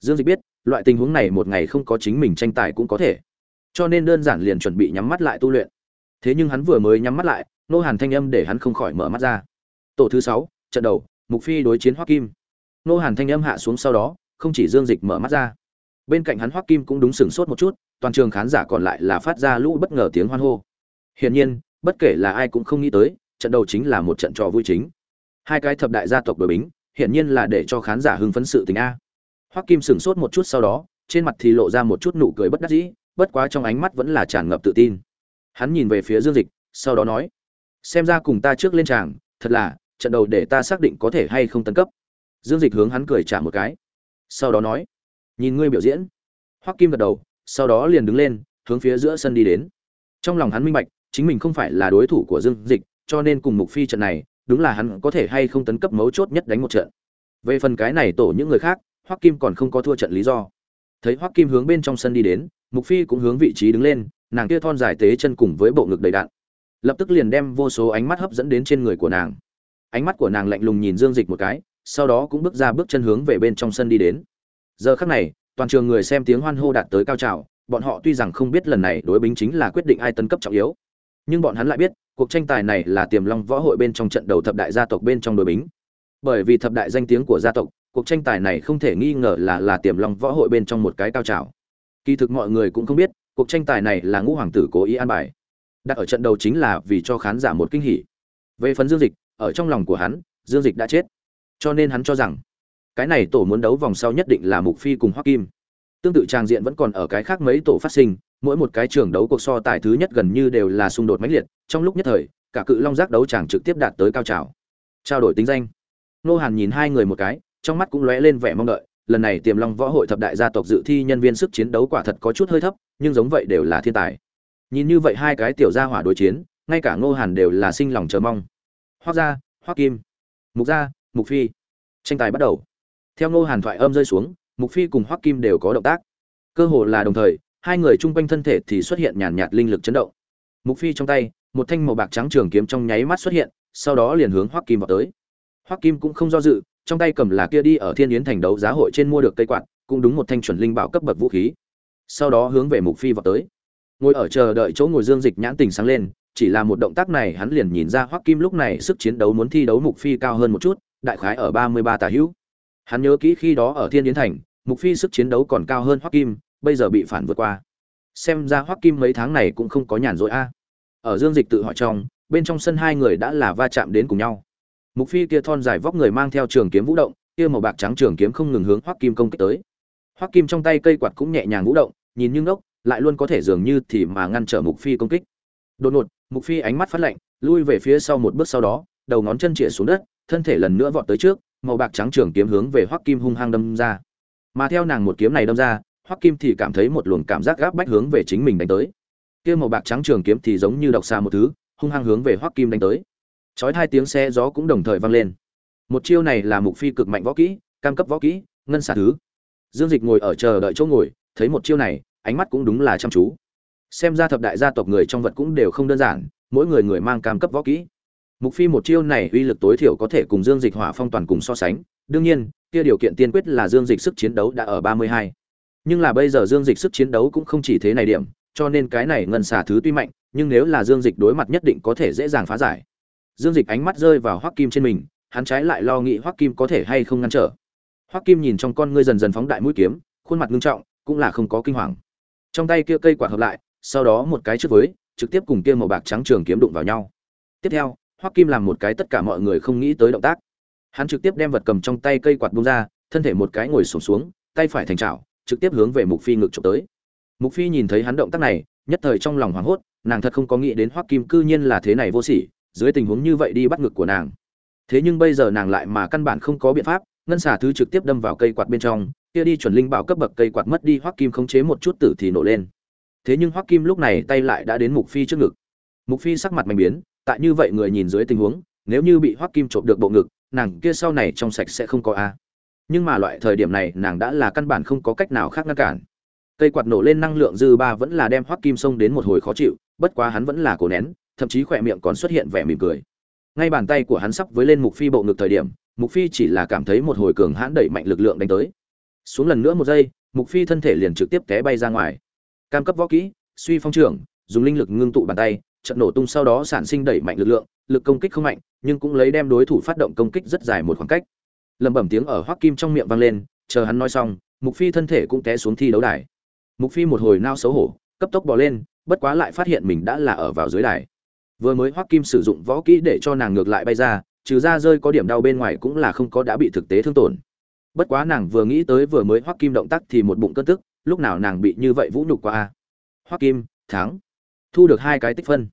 Dương Dịch biết, loại tình huống này một ngày không có chính mình tranh tài cũng có thể. Cho nên đơn giản liền chuẩn bị nhắm mắt lại tu luyện. Thế nhưng hắn vừa mới nhắm mắt lại, nô hàn thanh âm để hắn không khỏi mở mắt ra. Tổ thứ sáu, trận đầu, mục phi đối chiến hoắc kim. Nô hàn thanh âm hạ xuống sau đó, không chỉ dương dịch mở mắt ra. Bên cạnh hắn hoắc kim cũng đúng sừng sốt một chút, toàn trường khán giả còn lại là phát ra lũ bất ngờ tiếng hoan hô. Hiển nhiên, bất kể là ai cũng không nghĩ tới, trận đầu chính là một trận trò vui chính. Hai cái thập đại gia tộc đội bính, hiển nhiên là để cho khán giả hưng phấn sự tình a. Hoắc Kim sửng sốt một chút sau đó, trên mặt thì lộ ra một chút nụ cười bất đắc dĩ, bất quá trong ánh mắt vẫn là tràn ngập tự tin. Hắn nhìn về phía Dương Dịch, sau đó nói: "Xem ra cùng ta trước lên tràng, thật là, trận đầu để ta xác định có thể hay không tấn cấp." Dương Dịch hướng hắn cười trả một cái, sau đó nói: "Nhìn ngươi biểu diễn." Hoắc Kim gật đầu, sau đó liền đứng lên, hướng phía giữa sân đi đến. Trong lòng hắn minh bạch, chính mình không phải là đối thủ của Dương Dịch, cho nên cùng Mục Phi trận này, đúng là hắn có thể hay không tấn cấp mấu chốt nhất đánh một trận. Về phần cái này tổ những người khác, Hoắc Kim còn không có thua trận lý do. Thấy Hoắc Kim hướng bên trong sân đi đến, Mục Phi cũng hướng vị trí đứng lên, nàng kia thon dài tế chân cùng với bộ ngực đầy đặn, lập tức liền đem vô số ánh mắt hấp dẫn đến trên người của nàng. Ánh mắt của nàng lạnh lùng nhìn Dương Dịch một cái, sau đó cũng bước ra bước chân hướng về bên trong sân đi đến. Giờ khắc này, toàn trường người xem tiếng hoan hô đạt tới cao trào, bọn họ tuy rằng không biết lần này đối bính chính là quyết định ai tấn cấp trọng yếu, nhưng bọn hắn lại biết, cuộc tranh tài này là tiềm long võ hội bên trong trận đầu thập đại gia tộc bên trong đối bính. Bởi vì thập đại danh tiếng của gia tộc, cuộc tranh tài này không thể nghi ngờ là là tiềm long võ hội bên trong một cái cao trào. Kỳ thực mọi người cũng không biết, cuộc tranh tài này là ngũ hoàng tử cố ý an bài. Đặt ở trận đầu chính là vì cho khán giả một kinh hỉ. Về phần Dương Dịch, ở trong lòng của hắn, Dương Dịch đã chết. cho nên hắn cho rằng cái này tổ muốn đấu vòng sau nhất định là mục phi cùng hoắc kim tương tự trang diện vẫn còn ở cái khác mấy tổ phát sinh mỗi một cái trường đấu cuộc so tài thứ nhất gần như đều là xung đột mãnh liệt trong lúc nhất thời cả cự long giác đấu chàng trực tiếp đạt tới cao trào trao đổi tính danh nô hàn nhìn hai người một cái trong mắt cũng lóe lên vẻ mong đợi, lần này tiềm long võ hội thập đại gia tộc dự thi nhân viên sức chiến đấu quả thật có chút hơi thấp, nhưng giống vậy đều là thiên tài. Nhìn như vậy hai cái tiểu gia hỏa đối chiến, ngay cả ngô hàn đều là sinh lòng chờ mong. Hoác gia hoác kim, mục gia, mục phi, tranh tài bắt đầu. Theo ngô hàn thoại âm rơi xuống, mục phi cùng hoác kim đều có động tác. Cơ hồ là đồng thời, hai người chung quanh thân thể thì xuất hiện nhàn nhạt linh lực chấn động. Mục phi trong tay, một thanh màu bạc trắng trường kiếm trong nháy mắt xuất hiện, sau đó liền hướng hoác kim vào tới. Hoác kim cũng không do dự trong tay cầm là kia đi ở thiên yến thành đấu giá hội trên mua được cây quạt, cũng đúng một thanh chuẩn linh bảo cấp bậc vũ khí. Sau đó hướng về mục phi vào tới. Ngồi ở chờ đợi chỗ ngồi dương dịch nhãn tình sáng lên, chỉ là một động tác này hắn liền nhìn ra hoắc kim lúc này sức chiến đấu muốn thi đấu mục phi cao hơn một chút, đại khái ở ba mươi ba tà hữu. Hắn nhớ kỹ khi đó ở thiên yến thành, mục phi sức chiến đấu còn cao hơn hoắc kim, bây giờ bị phản vượt qua. Xem ra hoắc kim mấy tháng này cũng không có nhàn rỗi a. Ở dương dịch tự hỏi trong, bên trong sân hai người đã là va chạm đến cùng nhau mục phi kia thon dài vóc người mang theo trường kiếm vũ động, kia màu bạc trắng trường kiếm không ngừng hướng hoắc kim công kích tới. Hoắc kim trong tay cây quạt cũng nhẹ nhàng vũ động, nhìn như ngốc, lại luôn có thể dường như thì mà ngăn trở mục phi công kích. Đột ngột, mục phi ánh mắt phát lạnh, lui về phía sau một bước sau đó, đầu ngón chân chĩa xuống đất, thân thể lần nữa vọt tới trước, màu bạc trắng trường kiếm hướng về hoắc kim hung hăng đâm ra. Mà theo nàng một kiếm này đâm ra, hoắc kim thì cảm thấy một luồng cảm giác gáp bách hướng về chính mình đánh tới. Kia màu bạc trắng trường kiếm thì giống như độc xa một thứ, hung hăng hướng về hoắc kim đánh tới chói hai tiếng xe gió cũng đồng thời vang lên. Một chiêu này là mục phi cực mạnh võ kỹ, cam cấp võ kỹ, ngân xả thứ. Dương dịch ngồi ở chờ đợi chỗ ngồi, thấy một chiêu này, ánh mắt cũng đúng là chăm chú. Xem ra thập đại gia tộc người trong vật cũng đều không đơn giản, mỗi người người mang cam cấp võ kỹ. Mục phi một chiêu này uy lực tối thiểu có thể cùng dương dịch hỏa phong toàn cùng so sánh. Đương nhiên, kia điều kiện tiên quyết là dương dịch sức chiến đấu đã ở 32. nhưng là bây giờ dương dịch sức chiến đấu cũng không chỉ thế này điểm, cho nên cái này ngân xả thứ tuy mạnh, nhưng nếu là dương dịch đối mặt nhất định có thể dễ dàng phá giải dương dịch ánh mắt rơi vào hoắc kim trên mình hắn trái lại lo nghĩ hoắc kim có thể hay không ngăn trở. Hoắc kim nhìn trong con ngươi dần dần phóng đại mũi kiếm khuôn mặt nghiêm trọng cũng là không có kinh hoàng. Trong tay kia cây quạt hợp lại sau đó một cái trước với trực tiếp cùng kia màu bạc trắng trường kiếm đụng vào nhau. Tiếp theo hoắc kim làm một cái tất cả mọi người không nghĩ tới động tác. Hắn trực tiếp đem vật cầm trong tay cây quạt bung ra thân thể một cái ngồi sụp xuống, xuống tay phải thành chảo trực tiếp hướng về mục phi ngực chụp tới. Mục phi nhìn thấy hắn động tác này nhất thời trong lòng hoảng hốt nàng thật không có nghĩ đến hoắc kim cư nhiên là thế này vô sỉ dưới tình huống như vậy đi bắt ngực của nàng. Thế nhưng bây giờ nàng lại mà căn bản không có biện pháp, ngân xà thứ trực tiếp đâm vào cây quạt bên trong, kia đi chuẩn linh bảo cấp bậc cây quạt mất đi, hoắc kim khống chế một chút tử thì nổ lên. Thế nhưng hoắc kim lúc này tay lại đã đến mục phi trước ngực. Mục phi sắc mặt mạnh biến, tại như vậy người nhìn dưới tình huống, nếu như bị hoắc kim trộm được bộ ngực, nàng kia sau này trong sạch sẽ không có a. Nhưng mà loại thời điểm này, nàng đã là căn bản không có cách nào khác ngăn cản. Cây quạt nổ lên năng lượng dư ba vẫn là đem hoắc kim xông đến một hồi khó chịu, bất quá hắn vẫn là cổ nén thậm chí khỏe miệng còn xuất hiện vẻ mỉm cười. Ngay bàn tay của hắn sắp với lên mục phi bộ ngực thời điểm, mục phi chỉ là cảm thấy một hồi cường hãn đẩy mạnh lực lượng đánh tới. Xuống lần nữa một giây, mục phi thân thể liền trực tiếp té bay ra ngoài. Cam cấp võ kỹ, suy phong trưởng, dùng linh lực ngưng tụ bàn tay, trận nổ tung sau đó sản sinh đẩy mạnh lực lượng, lực công kích không mạnh, nhưng cũng lấy đem đối thủ phát động công kích rất dài một khoảng cách. Lẩm bẩm tiếng ở hoắc kim trong miệng vang lên, chờ hắn nói xong, mục phi thân thể cũng té xuống thi đấu đài. Mục phi một hồi nao xấu hổ, cấp tốc bò lên, bất quá lại phát hiện mình đã là ở vào dưới đài vừa mới hoắc kim sử dụng võ kỹ để cho nàng ngược lại bay ra, trừ ra rơi có điểm đau bên ngoài cũng là không có đã bị thực tế thương tổn. Bất quá nàng vừa nghĩ tới vừa mới hoắc kim động tác thì một bụng cơn tức, lúc nào nàng bị như vậy vũ nhục qua a? Hoắc kim, thắng. Thu được hai cái tích phân.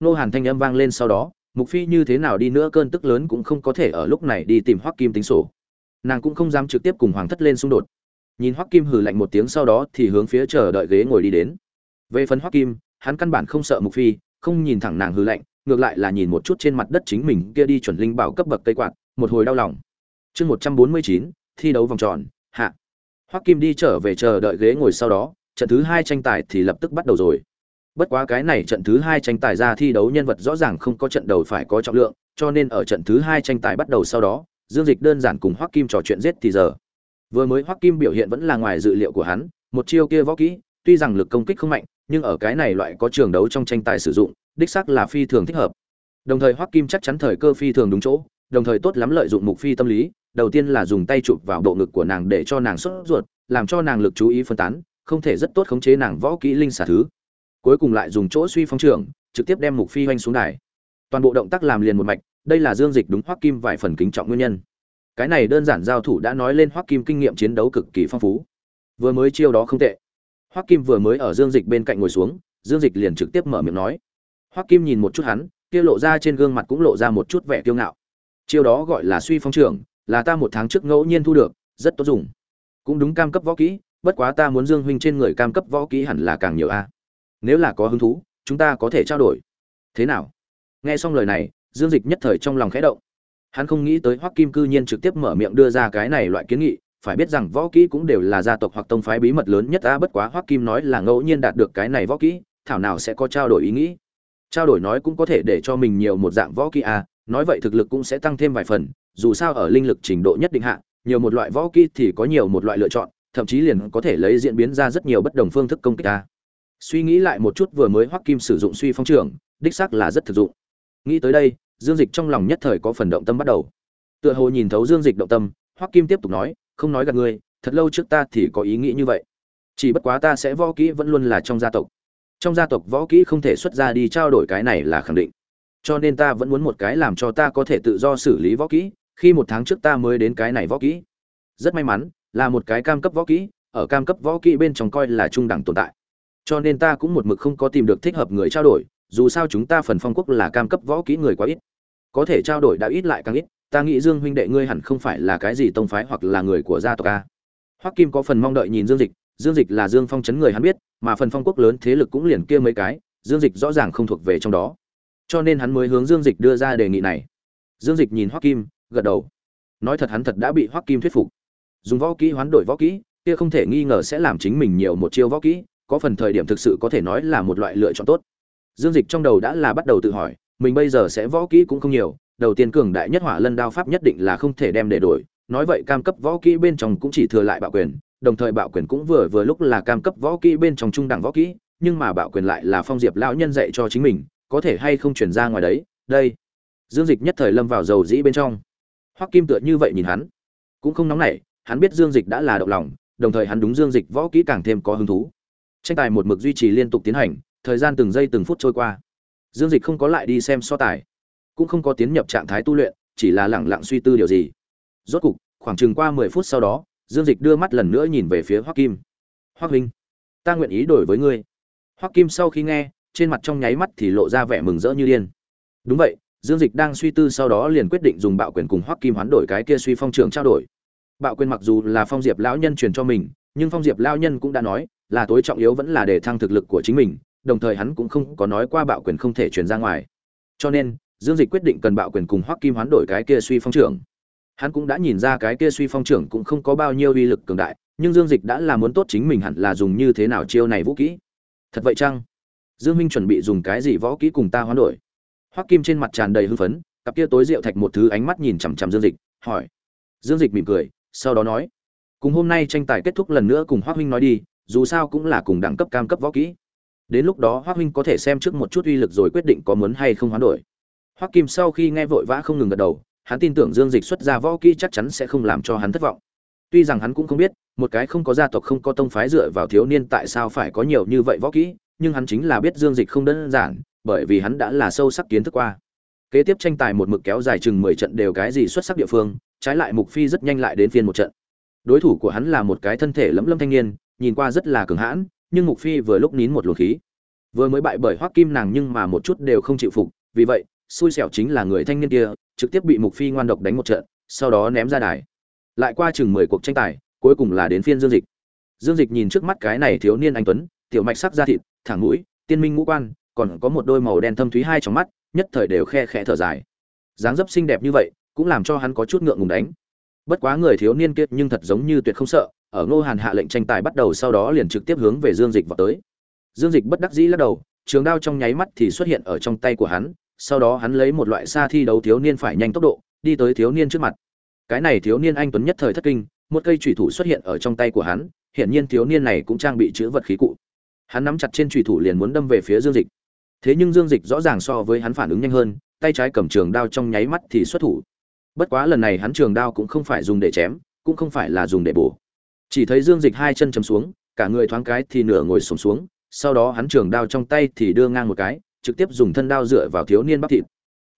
Nô hàn thanh âm vang lên sau đó, mục phi như thế nào đi nữa cơn tức lớn cũng không có thể ở lúc này đi tìm hoắc kim tính sổ. Nàng cũng không dám trực tiếp cùng hoàng thất lên xung đột. Nhìn hoắc kim hừ lạnh một tiếng sau đó thì hướng phía chờ đợi ghế ngồi đi đến. Về phần hoắc kim, hắn căn bản không sợ mục phi không nhìn thẳng nàng hừ lạnh, ngược lại là nhìn một chút trên mặt đất chính mình kia đi chuẩn linh bảo cấp bậc cây quạt, một hồi đau lòng. Chương một trăm bốn mươi chín, thi đấu vòng tròn, hạ. Hoắc kim đi trở về chờ đợi ghế ngồi sau đó, trận thứ hai tranh tài thì lập tức bắt đầu rồi. Bất quá cái này trận thứ hai tranh tài ra thi đấu nhân vật rõ ràng không có trận đầu phải có trọng lượng, cho nên ở trận thứ hai tranh tài bắt đầu sau đó, dương dịch đơn giản cùng hoắc kim trò chuyện giết thì giờ. Vừa mới hoắc kim biểu hiện vẫn là ngoài dự liệu của hắn, một chiêu kia võ kỹ tuy rằng lực công kích không mạnh nhưng ở cái này loại có trường đấu trong tranh tài sử dụng đích xác là phi thường thích hợp. Đồng thời hoắc kim chắc chắn thời cơ phi thường đúng chỗ đồng thời tốt lắm lợi dụng mục phi tâm lý đầu tiên là dùng tay chụp vào bộ ngực của nàng để cho nàng sốt ruột làm cho nàng lực chú ý phân tán không thể rất tốt khống chế nàng võ kỹ linh xả thứ. Cuối cùng lại dùng chỗ suy phong trưởng, trực tiếp đem mục phi hoành xuống đài. Toàn bộ động tác làm liền một mạch đây là dương dịch đúng hoắc kim vài phần kính trọng nguyên nhân. Cái này đơn giản giao thủ đã nói lên hoắc kim kinh nghiệm chiến đấu cực kỳ phong phú. Vừa mới chiêu đó không tệ hoắc kim vừa mới ở dương dịch bên cạnh ngồi xuống, dương dịch liền trực tiếp mở miệng nói. Hoắc kim nhìn một chút hắn, kia lộ ra trên gương mặt cũng lộ ra một chút vẻ kiêu ngạo. Chiêu đó gọi là suy phong trưởng là ta một tháng trước ngẫu nhiên thu được, rất tốt dùng. Cũng đúng cam cấp võ kỹ, bất quá ta muốn dương huynh trên người cam cấp võ kỹ hẳn là càng nhiều a. Nếu là có hứng thú, chúng ta có thể trao đổi. Thế nào? Nghe xong lời này, dương dịch nhất thời trong lòng khẽ động. Hắn không nghĩ tới hoắc kim cư nhiên trực tiếp mở miệng đưa ra cái này loại kiến nghị phải biết rằng võ kỹ cũng đều là gia tộc hoặc tông phái bí mật lớn nhất a bất quá hoắc kim nói là ngẫu nhiên đạt được cái này võ kỹ, thảo nào sẽ có trao đổi ý nghĩ. Trao đổi nói cũng có thể để cho mình nhiều một dạng võ kỹ a nói vậy thực lực cũng sẽ tăng thêm vài phần, dù sao ở linh lực trình độ nhất định hạ, nhiều một loại võ kỹ thì có nhiều một loại lựa chọn, thậm chí liền có thể lấy diễn biến ra rất nhiều bất đồng phương thức công kích ta suy nghĩ lại một chút vừa mới hoắc kim sử dụng suy phong trưởng đích xác là rất thực dụng. Nghĩ tới đây, dương dịch trong lòng nhất thời có phần động tâm bắt đầu. Tựa hồ nhìn thấu dương dịch động tâm, hoắc kim tiếp tục nói không nói gặp ngươi, thật lâu trước ta thì có ý nghĩ như vậy. Chỉ bất quá ta sẽ võ kỹ vẫn luôn là trong gia tộc. Trong gia tộc võ kỹ không thể xuất ra đi trao đổi cái này là khẳng định. Cho nên ta vẫn muốn một cái làm cho ta có thể tự do xử lý võ kỹ, khi một tháng trước ta mới đến cái này võ kỹ. Rất may mắn, là một cái cam cấp võ kỹ, ở cam cấp võ kỹ bên trong coi là trung đẳng tồn tại. Cho nên ta cũng một mực không có tìm được thích hợp người trao đổi, dù sao chúng ta phần phong quốc là cam cấp võ kỹ người quá ít. Có thể trao đổi đã ít lại càng ít ta nghĩ dương huynh đệ ngươi hẳn không phải là cái gì tông phái hoặc là người của gia tộc a. Hoắc kim có phần mong đợi nhìn dương dịch dương dịch là dương phong chấn người hắn biết, mà phần phong quốc lớn thế lực cũng liền kia mấy cái, dương dịch rõ ràng không thuộc về trong đó. Cho nên hắn mới hướng dương dịch đưa ra đề nghị này. Dương dịch nhìn hoắc kim, gật đầu. Nói thật hắn thật đã bị hoắc kim thuyết phục. Dùng võ kỹ hoán đổi võ kỹ, kia không thể nghi ngờ sẽ làm chính mình nhiều một chiêu võ kỹ, có phần thời điểm thực sự có thể nói là một loại lựa chọn tốt. Dương dịch trong đầu đã là bắt đầu tự hỏi, mình bây giờ sẽ võ kỹ cũng không nhiều đầu tiên cường đại nhất hỏa lân đao pháp nhất định là không thể đem để đổi. Nói vậy cam cấp võ kỹ bên trong cũng chỉ thừa lại bạo quyền, đồng thời bạo quyền cũng vừa vừa lúc là cam cấp võ kỹ bên trong trung đẳng võ kỹ, nhưng mà bạo quyền lại là phong diệp lão nhân dạy cho chính mình, có thể hay không chuyển ra ngoài đấy, đây. Dương dịch nhất thời lâm vào dầu dĩ bên trong. Hoắc kim tựa như vậy nhìn hắn, cũng không nóng nảy, hắn biết dương dịch đã là động lòng, đồng thời hắn đúng dương dịch võ kỹ càng thêm có hứng thú. Tranh tài một mực duy trì liên tục tiến hành, thời gian từng giây từng phút trôi qua. Dương dịch không có lại đi xem so tài cũng không có tiến nhập trạng thái tu luyện, chỉ là lẳng lặng suy tư điều gì. Rốt cục, khoảng chừng qua mười phút sau đó, dương dịch đưa mắt lần nữa nhìn về phía hoắc kim. Hoắc huynh, ta nguyện ý đổi với ngươi. Hoắc kim sau khi nghe, trên mặt trong nháy mắt thì lộ ra vẻ mừng rỡ như điên. Đúng vậy, dương dịch đang suy tư sau đó liền quyết định dùng bạo quyền cùng hoắc kim hoán đổi cái kia suy phong trưởng trao đổi. Bạo quyền mặc dù là phong diệp lão nhân truyền cho mình, nhưng phong diệp lão nhân cũng đã nói là tối trọng yếu vẫn là để thăng thực lực của chính mình, đồng thời hắn cũng không có nói qua bạo quyền không thể truyền ra ngoài. Cho nên dương dịch quyết định cần bạo quyền cùng hoắc kim hoán đổi cái kia suy phong trưởng. Hắn cũng đã nhìn ra cái kia suy phong trưởng cũng không có bao nhiêu uy lực cường đại, nhưng dương dịch đã là muốn tốt chính mình hẳn là dùng như thế nào chiêu này vũ kỹ. Thật vậy chăng? Dương minh chuẩn bị dùng cái gì võ kỹ cùng ta hoán đổi? Hoắc kim trên mặt tràn đầy hưng phấn, cặp kia tối rượu thạch một thứ ánh mắt nhìn chằm chằm dương dịch, hỏi. Dương dịch mỉm cười, sau đó nói. Cùng hôm nay tranh tài kết thúc lần nữa cùng hoắc huynh nói đi, dù sao cũng là cùng đẳng cấp cam cấp võ kỹ. Đến lúc đó hoắc huynh có thể xem trước một chút uy lực rồi quyết định có muốn hay không hoán đổi hoắc kim sau khi nghe vội vã không ngừng gật đầu, hắn tin tưởng dương dịch xuất ra võ kỹ chắc chắn sẽ không làm cho hắn thất vọng. Tuy rằng hắn cũng không biết, một cái không có gia tộc không có tông phái dựa vào thiếu niên tại sao phải có nhiều như vậy võ kỹ, nhưng hắn chính là biết dương dịch không đơn giản, bởi vì hắn đã là sâu sắc kiến thức qua. Kế tiếp tranh tài một mực kéo dài chừng mười trận đều cái gì xuất sắc địa phương, trái lại mục phi rất nhanh lại đến phiên một trận. Đối thủ của hắn là một cái thân thể lẫm lâm thanh niên, nhìn qua rất là cường hãn, nhưng mục phi vừa lúc nín một luồng khí. Vừa mới bại bởi hoắc kim nàng nhưng mà một chút đều không chịu phục, vì vậy xui xẻo chính là người thanh niên kia, trực tiếp bị mục phi ngoan độc đánh một trận, sau đó ném ra đài. Lại qua chừng mười cuộc tranh tài, cuối cùng là đến phiên dương dịch. Dương dịch nhìn trước mắt cái này thiếu niên anh tuấn, tiểu mạch sắc da thịt, thẳng mũi, tiên minh ngũ quan, còn có một đôi màu đen thâm thúy hai trong mắt, nhất thời đều khe khẽ thở dài. Dáng dấp xinh đẹp như vậy, cũng làm cho hắn có chút ngượng ngùng đánh. Bất quá người thiếu niên kiệt nhưng thật giống như tuyệt không sợ, ở ngô hàn hạ lệnh tranh tài bắt đầu sau đó liền trực tiếp hướng về dương dịch vào tới. Dương dịch bất đắc dĩ lắc đầu, trường đao trong nháy mắt thì xuất hiện ở trong tay của hắn sau đó hắn lấy một loại xa thi đấu thiếu niên phải nhanh tốc độ, đi tới thiếu niên trước mặt. Cái này thiếu niên anh tuấn nhất thời thất kinh, một cây chủy thủ xuất hiện ở trong tay của hắn, hiển nhiên thiếu niên này cũng trang bị chữ vật khí cụ. Hắn nắm chặt trên chủy thủ liền muốn đâm về phía dương dịch. Thế nhưng dương dịch rõ ràng so với hắn phản ứng nhanh hơn, tay trái cầm trường đao trong nháy mắt thì xuất thủ. Bất quá lần này hắn trường đao cũng không phải dùng để chém, cũng không phải là dùng để bổ. Chỉ thấy dương dịch hai chân chầm xuống, cả người thoáng cái thì nửa ngồi sổm xuống, sau đó hắn trường đao trong tay thì đưa ngang một cái trực tiếp dùng thân đao dựa vào thiếu niên bắp thịt.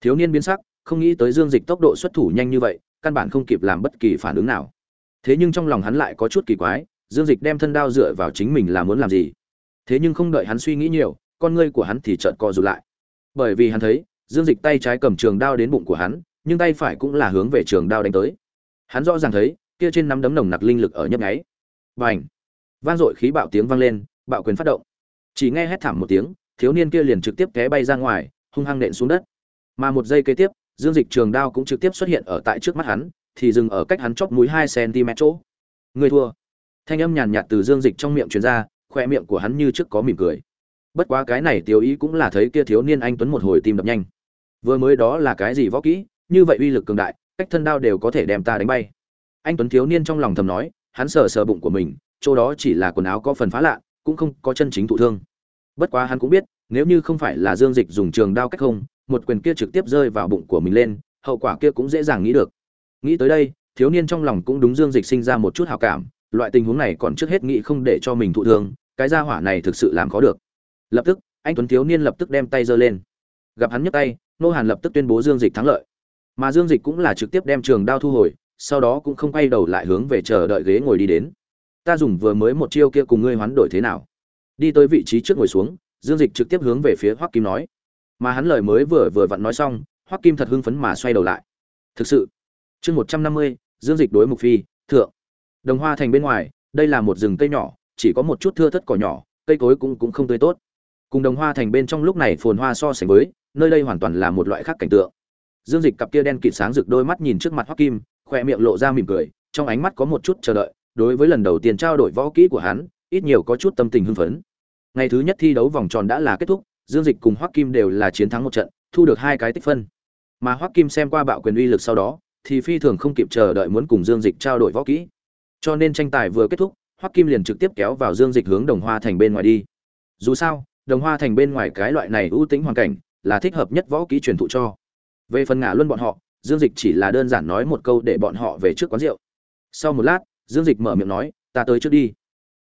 Thiếu niên biến sắc, không nghĩ tới dương dịch tốc độ xuất thủ nhanh như vậy, căn bản không kịp làm bất kỳ phản ứng nào. Thế nhưng trong lòng hắn lại có chút kỳ quái, dương dịch đem thân đao dựa vào chính mình là muốn làm gì? Thế nhưng không đợi hắn suy nghĩ nhiều, con ngươi của hắn thì chợt co rụt lại. Bởi vì hắn thấy, dương dịch tay trái cầm trường đao đến bụng của hắn, nhưng tay phải cũng là hướng về trường đao đánh tới. Hắn rõ ràng thấy, kia trên nắm đấm nồng nặc linh lực ở nhấp nháy. Bành! Vang dội khí bạo tiếng vang lên, bạo quyền phát động. Chỉ nghe hét thảm một tiếng thiếu niên kia liền trực tiếp té bay ra ngoài, hung hăng nện xuống đất. Mà một giây kế tiếp, dương dịch trường đao cũng trực tiếp xuất hiện ở tại trước mắt hắn, thì dừng ở cách hắn chóp mũi hai cm chỗ. Người thua. Thanh âm nhàn nhạt từ dương dịch trong miệng truyền ra khoe miệng của hắn như trước có mỉm cười. Bất quá cái này tiểu ý cũng là thấy kia thiếu niên anh tuấn một hồi tim đập nhanh. Vừa mới đó là cái gì võ kỹ, như vậy uy lực cường đại, cách thân đao đều có thể đem ta đánh bay. Anh tuấn thiếu niên trong lòng thầm nói, hắn sờ sờ bụng của mình, chỗ đó chỉ là quần áo có phần phá lạ, cũng không có chân chính thụ thương bất quá hắn cũng biết, nếu như không phải là dương dịch dùng trường đao cách không, một quyền kia trực tiếp rơi vào bụng của mình lên, hậu quả kia cũng dễ dàng nghĩ được. Nghĩ tới đây, thiếu niên trong lòng cũng đúng dương dịch sinh ra một chút hào cảm, loại tình huống này còn trước hết nghĩ không để cho mình thụ thương, cái gia hỏa này thực sự làm khó được. Lập tức, anh tuấn thiếu niên lập tức đem tay giơ lên. Gặp hắn nhấc tay, nô hàn lập tức tuyên bố dương dịch thắng lợi. Mà dương dịch cũng là trực tiếp đem trường đao thu hồi, sau đó cũng không quay đầu lại hướng về chờ đợi ghế ngồi đi đến. Ta dùng vừa mới một chiêu kia cùng ngươi hoán đổi thế nào? Đi tới vị trí trước ngồi xuống, dương dịch trực tiếp hướng về phía hoắc kim nói. Mà hắn lời mới vừa vừa vặn nói xong, hoắc kim thật hưng phấn mà xoay đầu lại. Thực sự, chương một trăm năm mươi, dương dịch đối mục phi, thượng. Đồng hoa thành bên ngoài, đây là một rừng cây nhỏ, chỉ có một chút thưa thất cỏ nhỏ, cây cối cũng cũng không tươi tốt. Cùng đồng hoa thành bên trong lúc này phồn hoa so sánh với, nơi đây hoàn toàn là một loại khác cảnh tượng. Dương dịch cặp kia đen kịt sáng rực đôi mắt nhìn trước mặt hoắc kim khoe miệng lộ ra mỉm cười, trong ánh mắt có một chút chờ đợi, đối với lần đầu tiên trao đổi võ kỹ của hắn ít nhiều có chút tâm tình hưng phấn. Ngày thứ nhất thi đấu vòng tròn đã là kết thúc, dương dịch cùng hoắc kim đều là chiến thắng một trận, thu được hai cái tích phân. Mà hoắc kim xem qua bạo quyền uy lực sau đó, thì phi thường không kịp chờ đợi muốn cùng dương dịch trao đổi võ kỹ. Cho nên tranh tài vừa kết thúc, hoắc kim liền trực tiếp kéo vào dương dịch hướng đồng hoa thành bên ngoài đi. Dù sao, đồng hoa thành bên ngoài cái loại này ưu tĩnh hoàn cảnh là thích hợp nhất võ kỹ truyền thụ cho. Về phần ngả luân bọn họ, dương dịch chỉ là đơn giản nói một câu để bọn họ về trước quán rượu. Sau một lát, dương dịch mở miệng nói, ta tới trước đi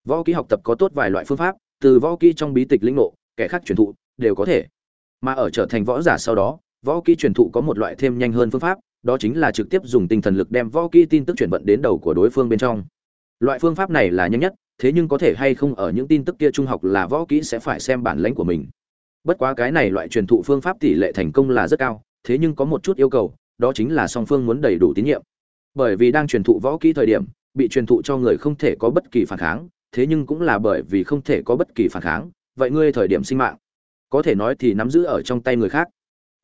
võ kỹ học tập có tốt vài loại phương pháp, từ võ kỹ trong bí tịch lĩnh ngộ, kẻ khác truyền thụ, đều có thể. Mà ở trở thành võ giả sau đó, võ kỹ truyền thụ có một loại thêm nhanh hơn phương pháp, đó chính là trực tiếp dùng tinh thần lực đem võ kỹ tin tức chuyển vận đến đầu của đối phương bên trong. Loại phương pháp này là nhanh nhất, thế nhưng có thể hay không ở những tin tức kia trung học là võ kỹ sẽ phải xem bản lãnh của mình. Bất quá cái này loại truyền thụ phương pháp tỷ lệ thành công là rất cao, thế nhưng có một chút yêu cầu, đó chính là song phương muốn đầy đủ tín nhiệm. Bởi vì đang truyền thụ võ kỹ thời điểm, bị truyền thụ cho người không thể có bất kỳ phản kháng thế nhưng cũng là bởi vì không thể có bất kỳ phản kháng, vậy ngươi thời điểm sinh mạng, có thể nói thì nắm giữ ở trong tay người khác.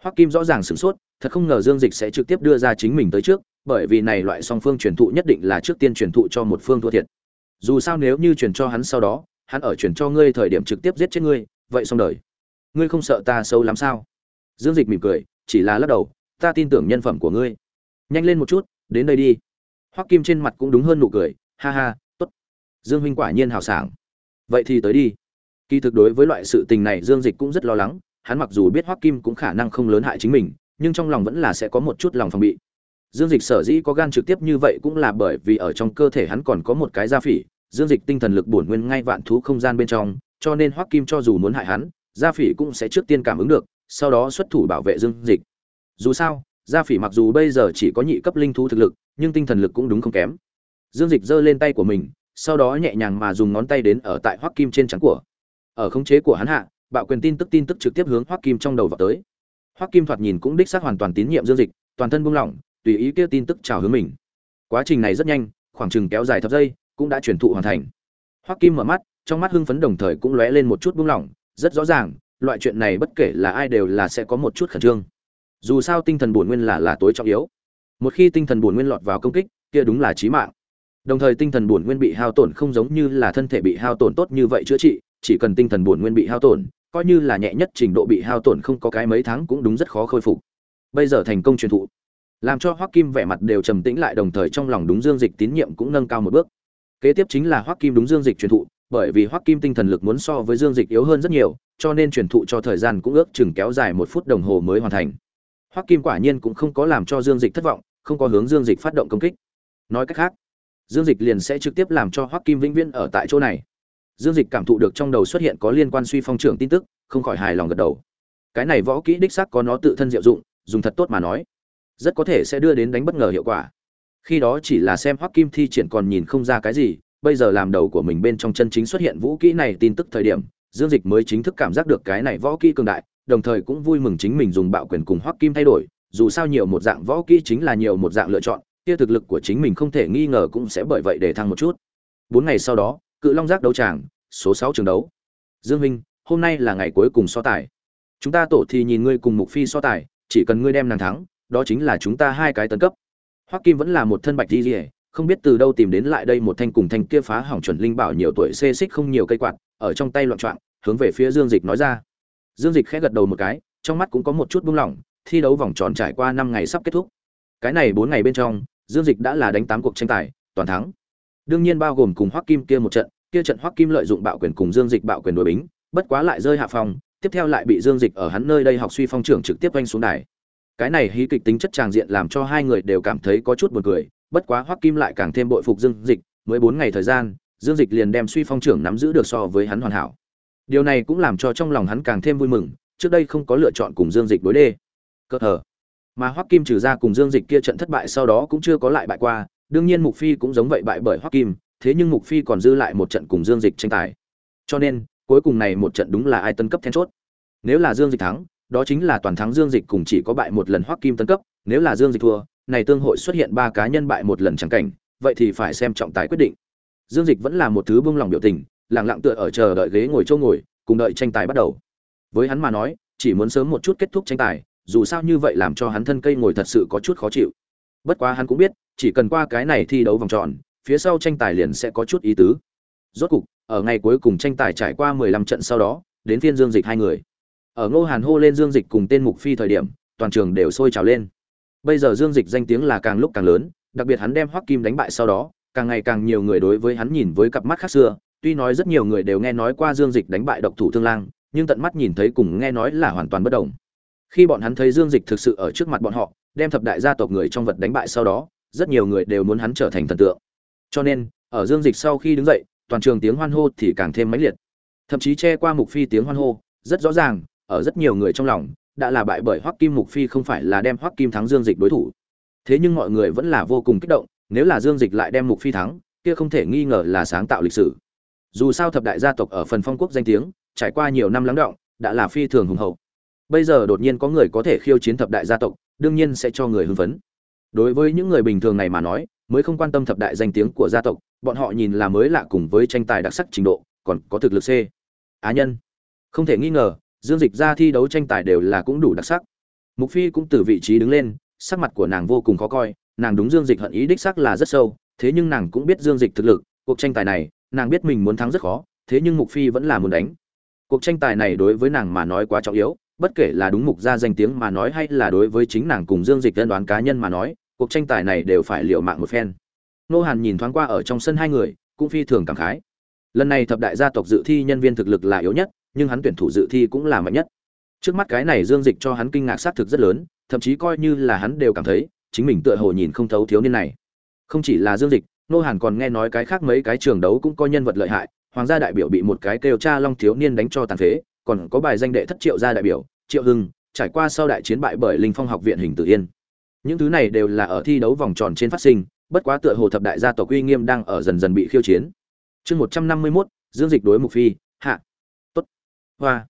Hoắc kim rõ ràng sửng sốt, thật không ngờ dương dịch sẽ trực tiếp đưa ra chính mình tới trước, bởi vì này loại song phương truyền thụ nhất định là trước tiên truyền thụ cho một phương thua thiệt. Dù sao nếu như truyền cho hắn sau đó, hắn ở truyền cho ngươi thời điểm trực tiếp giết chết ngươi, vậy xong đời. Ngươi không sợ ta sâu lắm sao? Dương dịch mỉm cười, chỉ là lắc đầu, ta tin tưởng nhân phẩm của ngươi. Nhanh lên một chút, đến đây đi. Hoắc kim trên mặt cũng đúng hơn nụ cười, ha ha dương huynh quả nhiên hào sảng. Vậy thì tới đi. Kỳ thực đối với loại sự tình này dương dịch cũng rất lo lắng, hắn mặc dù biết hoắc kim cũng khả năng không lớn hại chính mình, nhưng trong lòng vẫn là sẽ có một chút lòng phòng bị. Dương dịch sở dĩ có gan trực tiếp như vậy cũng là bởi vì ở trong cơ thể hắn còn có một cái gia phỉ, dương dịch tinh thần lực bổn nguyên ngay vạn thú không gian bên trong, cho nên hoắc kim cho dù muốn hại hắn gia phỉ cũng sẽ trước tiên cảm ứng được, sau đó xuất thủ bảo vệ dương dịch. Dù sao gia phỉ mặc dù bây giờ chỉ có nhị cấp linh thú thực lực, nhưng tinh thần lực cũng đúng không kém. Dương dịch giơ lên tay của mình sau đó nhẹ nhàng mà dùng ngón tay đến ở tại hoắc kim trên trắng của. Ở khống chế của hắn hạ, bạo quyền tin tức tin tức trực tiếp hướng hoắc kim trong đầu vào tới. Hoắc kim thoạt nhìn cũng đích xác hoàn toàn tín nhiệm dương dịch, toàn thân buông lỏng, tùy ý kia tin tức chào hướng mình. Quá trình này rất nhanh, khoảng chừng kéo dài thập giây, cũng đã truyền thụ hoàn thành. Hoắc kim mở mắt, trong mắt hưng phấn đồng thời cũng lóe lên một chút buông lỏng, rất rõ ràng, loại chuyện này bất kể là ai đều là sẽ có một chút khẩn trương. Dù sao tinh thần bổn nguyên là là tối trọng yếu. Một khi tinh thần bổn nguyên lọt vào công kích, kia đúng là chí mạng đồng thời tinh thần bổn nguyên bị hao tổn không giống như là thân thể bị hao tổn tốt như vậy chữa trị, chỉ cần tinh thần bổn nguyên bị hao tổn, coi như là nhẹ nhất trình độ bị hao tổn không có cái mấy tháng cũng đúng rất khó khôi phục. Bây giờ thành công truyền thụ, làm cho hoắc kim vẻ mặt đều trầm tĩnh lại đồng thời trong lòng đúng dương dịch tín nhiệm cũng nâng cao một bước. Kế tiếp chính là hoắc kim đúng dương dịch truyền thụ, bởi vì hoắc kim tinh thần lực muốn so với dương dịch yếu hơn rất nhiều, cho nên truyền thụ cho thời gian cũng ước chừng kéo dài một phút đồng hồ mới hoàn thành. Hoắc kim quả nhiên cũng không có làm cho dương dịch thất vọng, không có hướng dương dịch phát động công kích. Nói cách khác dương dịch liền sẽ trực tiếp làm cho hoắc kim vĩnh viễn ở tại chỗ này. Dương dịch cảm thụ được trong đầu xuất hiện có liên quan suy phong trưởng tin tức, không khỏi hài lòng gật đầu. Cái này võ kỹ đích xác có nó tự thân diệu dụng, dùng thật tốt mà nói, rất có thể sẽ đưa đến đánh bất ngờ hiệu quả. Khi đó chỉ là xem hoắc kim thi triển còn nhìn không ra cái gì, bây giờ làm đầu của mình bên trong chân chính xuất hiện vũ kỹ này tin tức thời điểm, dương dịch mới chính thức cảm giác được cái này võ kỹ cường đại, đồng thời cũng vui mừng chính mình dùng bạo quyền cùng hoắc kim thay đổi, dù sao nhiều một dạng võ kỹ chính là nhiều một dạng lựa chọn kia thực lực của chính mình không thể nghi ngờ cũng sẽ bởi vậy để thăng một chút. Bốn ngày sau đó cự long giác đấu tràng số sáu trường đấu. Dương minh hôm nay là ngày cuối cùng so tài. Chúng ta tổ thì nhìn ngươi cùng mục phi so tài chỉ cần ngươi đem nàng thắng đó chính là chúng ta hai cái tấn cấp. Hoắc kim vẫn là một thân bạch di rỉa không biết từ đâu tìm đến lại đây một thanh cùng thanh kia phá hỏng chuẩn linh bảo nhiều tuổi xê xích không nhiều cây quạt ở trong tay loạn choạng, hướng về phía dương dịch nói ra. Dương dịch khẽ gật đầu một cái trong mắt cũng có một chút buông lỏng thi đấu vòng tròn trải qua năm ngày sắp kết thúc. Cái này bốn ngày bên trong dương dịch đã là đánh tám cuộc tranh tài, toàn thắng. Đương nhiên bao gồm cùng hoắc kim kia một trận, kia trận hoắc kim lợi dụng bạo quyền cùng dương dịch bạo quyền đối bính, bất quá lại rơi hạ phòng, tiếp theo lại bị dương dịch ở hắn nơi đây học suy phong trưởng trực tiếp oanh xuống đài. Cái này hí kịch tính chất tràng diện làm cho hai người đều cảm thấy có chút buồn cười, bất quá hoắc kim lại càng thêm bội phục dương dịch, mới bốn ngày thời gian, dương dịch liền đem suy phong trưởng nắm giữ được so với hắn hoàn hảo. Điều này cũng làm cho trong lòng hắn càng thêm vui mừng, trước đây không có lựa chọn cùng dương dịch đối đê. Cơ hở mà hoắc kim trừ ra cùng dương dịch kia trận thất bại sau đó cũng chưa có lại bại qua, đương nhiên mục phi cũng giống vậy bại bởi hoắc kim, thế nhưng mục phi còn dư lại một trận cùng dương dịch tranh tài. Cho nên, cuối cùng này một trận đúng là ai tân cấp then chốt. Nếu là dương dịch thắng, đó chính là toàn thắng dương dịch cùng chỉ có bại một lần hoắc kim tân cấp, nếu là dương dịch thua, này tương hội xuất hiện ba cá nhân bại một lần chẳng cảnh, vậy thì phải xem trọng tài quyết định. Dương dịch vẫn là một thứ buông lòng biểu tình, lặng lặng tựa ở chờ đợi ghế ngồi chỗ ngồi, cùng đợi tranh tài bắt đầu. Với hắn mà nói, chỉ muốn sớm một chút kết thúc tranh tài dù sao như vậy làm cho hắn thân cây ngồi thật sự có chút khó chịu. Bất quá hắn cũng biết, chỉ cần qua cái này thi đấu vòng tròn, phía sau tranh tài liền sẽ có chút ý tứ. Rốt cục, ở ngày cuối cùng tranh tài trải qua 15 trận sau đó, đến phiên dương dịch hai người. Ở ngô hàn hô lên dương dịch cùng tên mục phi thời điểm, toàn trường đều sôi trào lên. Bây giờ dương dịch danh tiếng là càng lúc càng lớn, đặc biệt hắn đem hoắc kim đánh bại sau đó, càng ngày càng nhiều người đối với hắn nhìn với cặp mắt khác xưa. Tuy nói rất nhiều người đều nghe nói qua dương dịch đánh bại độc thủ thương lang, nhưng tận mắt nhìn thấy cùng nghe nói là hoàn toàn bất đồng khi bọn hắn thấy dương dịch thực sự ở trước mặt bọn họ, đem thập đại gia tộc người trong vật đánh bại sau đó, rất nhiều người đều muốn hắn trở thành thần tượng. Cho nên, ở dương dịch sau khi đứng dậy, toàn trường tiếng hoan hô thì càng thêm mãnh liệt. Thậm chí che qua mục phi tiếng hoan hô, rất rõ ràng, ở rất nhiều người trong lòng, đã là bại bởi hoắc kim mục phi không phải là đem hoắc kim thắng dương dịch đối thủ. Thế nhưng mọi người vẫn là vô cùng kích động, nếu là dương dịch lại đem mục phi thắng, kia không thể nghi ngờ là sáng tạo lịch sử. Dù sao thập đại gia tộc ở phần phong quốc danh tiếng, trải qua nhiều năm lắng động, đã là phi thường hùng hậu bây giờ đột nhiên có người có thể khiêu chiến thập đại gia tộc, đương nhiên sẽ cho người hưng phấn. Đối với những người bình thường này mà nói, mới không quan tâm thập đại danh tiếng của gia tộc, bọn họ nhìn là mới lạ cùng với tranh tài đặc sắc trình độ, còn có thực lực c. Á nhân. Không thể nghi ngờ, dương dịch ra thi đấu tranh tài đều là cũng đủ đặc sắc. Mục phi cũng từ vị trí đứng lên, sắc mặt của nàng vô cùng khó coi, nàng đúng dương dịch hận ý đích sắc là rất sâu, thế nhưng nàng cũng biết dương dịch thực lực, cuộc tranh tài này, nàng biết mình muốn thắng rất khó, thế nhưng mục phi vẫn là muốn đánh. Cuộc tranh tài này đối với nàng mà nói quá trọng yếu bất kể là đúng mục gia danh tiếng mà nói hay là đối với chính nàng cùng dương dịch đơn đoán cá nhân mà nói, cuộc tranh tài này đều phải liệu mạng một phen. Nô hàn nhìn thoáng qua ở trong sân hai người, cũng phi thường cảm khái. Lần này thập đại gia tộc dự thi nhân viên thực lực là yếu nhất, nhưng hắn tuyển thủ dự thi cũng là mạnh nhất. Trước mắt cái này dương dịch cho hắn kinh ngạc sát thực rất lớn, thậm chí coi như là hắn đều cảm thấy, chính mình tựa hồ nhìn không thấu thiếu niên này. Không chỉ là dương dịch, nô hàn còn nghe nói cái khác mấy cái trường đấu cũng có nhân vật lợi hại, hoàng gia đại biểu bị một cái kêu cha long thiếu niên đánh cho tàn phế còn có bài danh đệ thất triệu gia đại biểu, triệu hưng, trải qua sau đại chiến bại bởi linh phong học viện hình tự yên. Những thứ này đều là ở thi đấu vòng tròn trên phát sinh, bất quá tựa hồ thập đại gia tộc uy nghiêm đang ở dần dần bị khiêu chiến. Chương một trăm năm mươi mốt, dương dịch đối mục phi, hạ. Tốt. Hoa.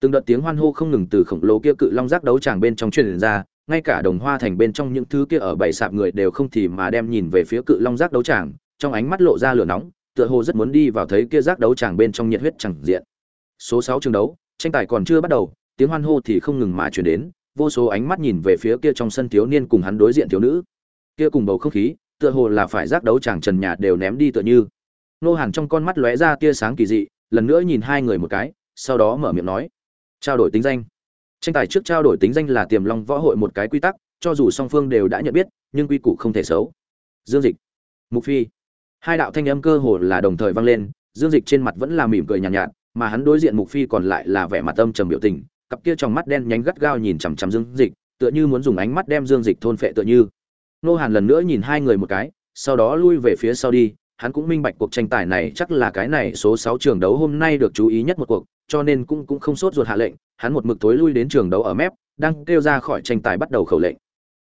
Từng đợt tiếng hoan hô không ngừng từ khổng lồ kia cự long giác đấu tràng bên trong truyền ra, ngay cả đồng hoa thành bên trong những thứ kia ở bảy sạp người đều không thì mà đem nhìn về phía cự long giác đấu tràng, trong ánh mắt lộ ra lửa nóng, tựa hồ rất muốn đi vào thấy kia giác đấu tràng bên trong nhiệt huyết chẳng diện số sáu trường đấu tranh tài còn chưa bắt đầu tiếng hoan hô thì không ngừng mà truyền đến vô số ánh mắt nhìn về phía kia trong sân thiếu niên cùng hắn đối diện thiếu nữ. Kia cùng bầu không khí tựa hồ là phải giác đấu chàng trần nhà đều ném đi tựa như. Nô hàn trong con mắt lóe ra tia sáng kỳ dị lần nữa nhìn hai người một cái sau đó mở miệng nói trao đổi tính danh. Tranh tài trước trao đổi tính danh là tiềm long võ hội một cái quy tắc cho dù song phương đều đã nhận biết nhưng quy củ không thể xấu. Dương dịch mục phi. Hai đạo thanh âm cơ hồ là đồng thời vang lên dương dịch trên mặt vẫn là mỉm cười nhàn nhạt, nhạt mà hắn đối diện mục phi còn lại là vẻ mặt âm trầm biểu tình, cặp kia trong mắt đen nhánh gắt gao nhìn chằm chằm dương dịch, tựa như muốn dùng ánh mắt đem dương dịch thôn phệ tựa như. Nô hàn lần nữa nhìn hai người một cái, sau đó lui về phía sau đi, hắn cũng minh bạch cuộc tranh tài này chắc là cái này số sáu trường đấu hôm nay được chú ý nhất một cuộc, cho nên cũng cũng không sốt ruột hạ lệnh, hắn một mực tối lui đến trường đấu ở mép, đang kêu ra khỏi tranh tài bắt đầu khẩu lệnh.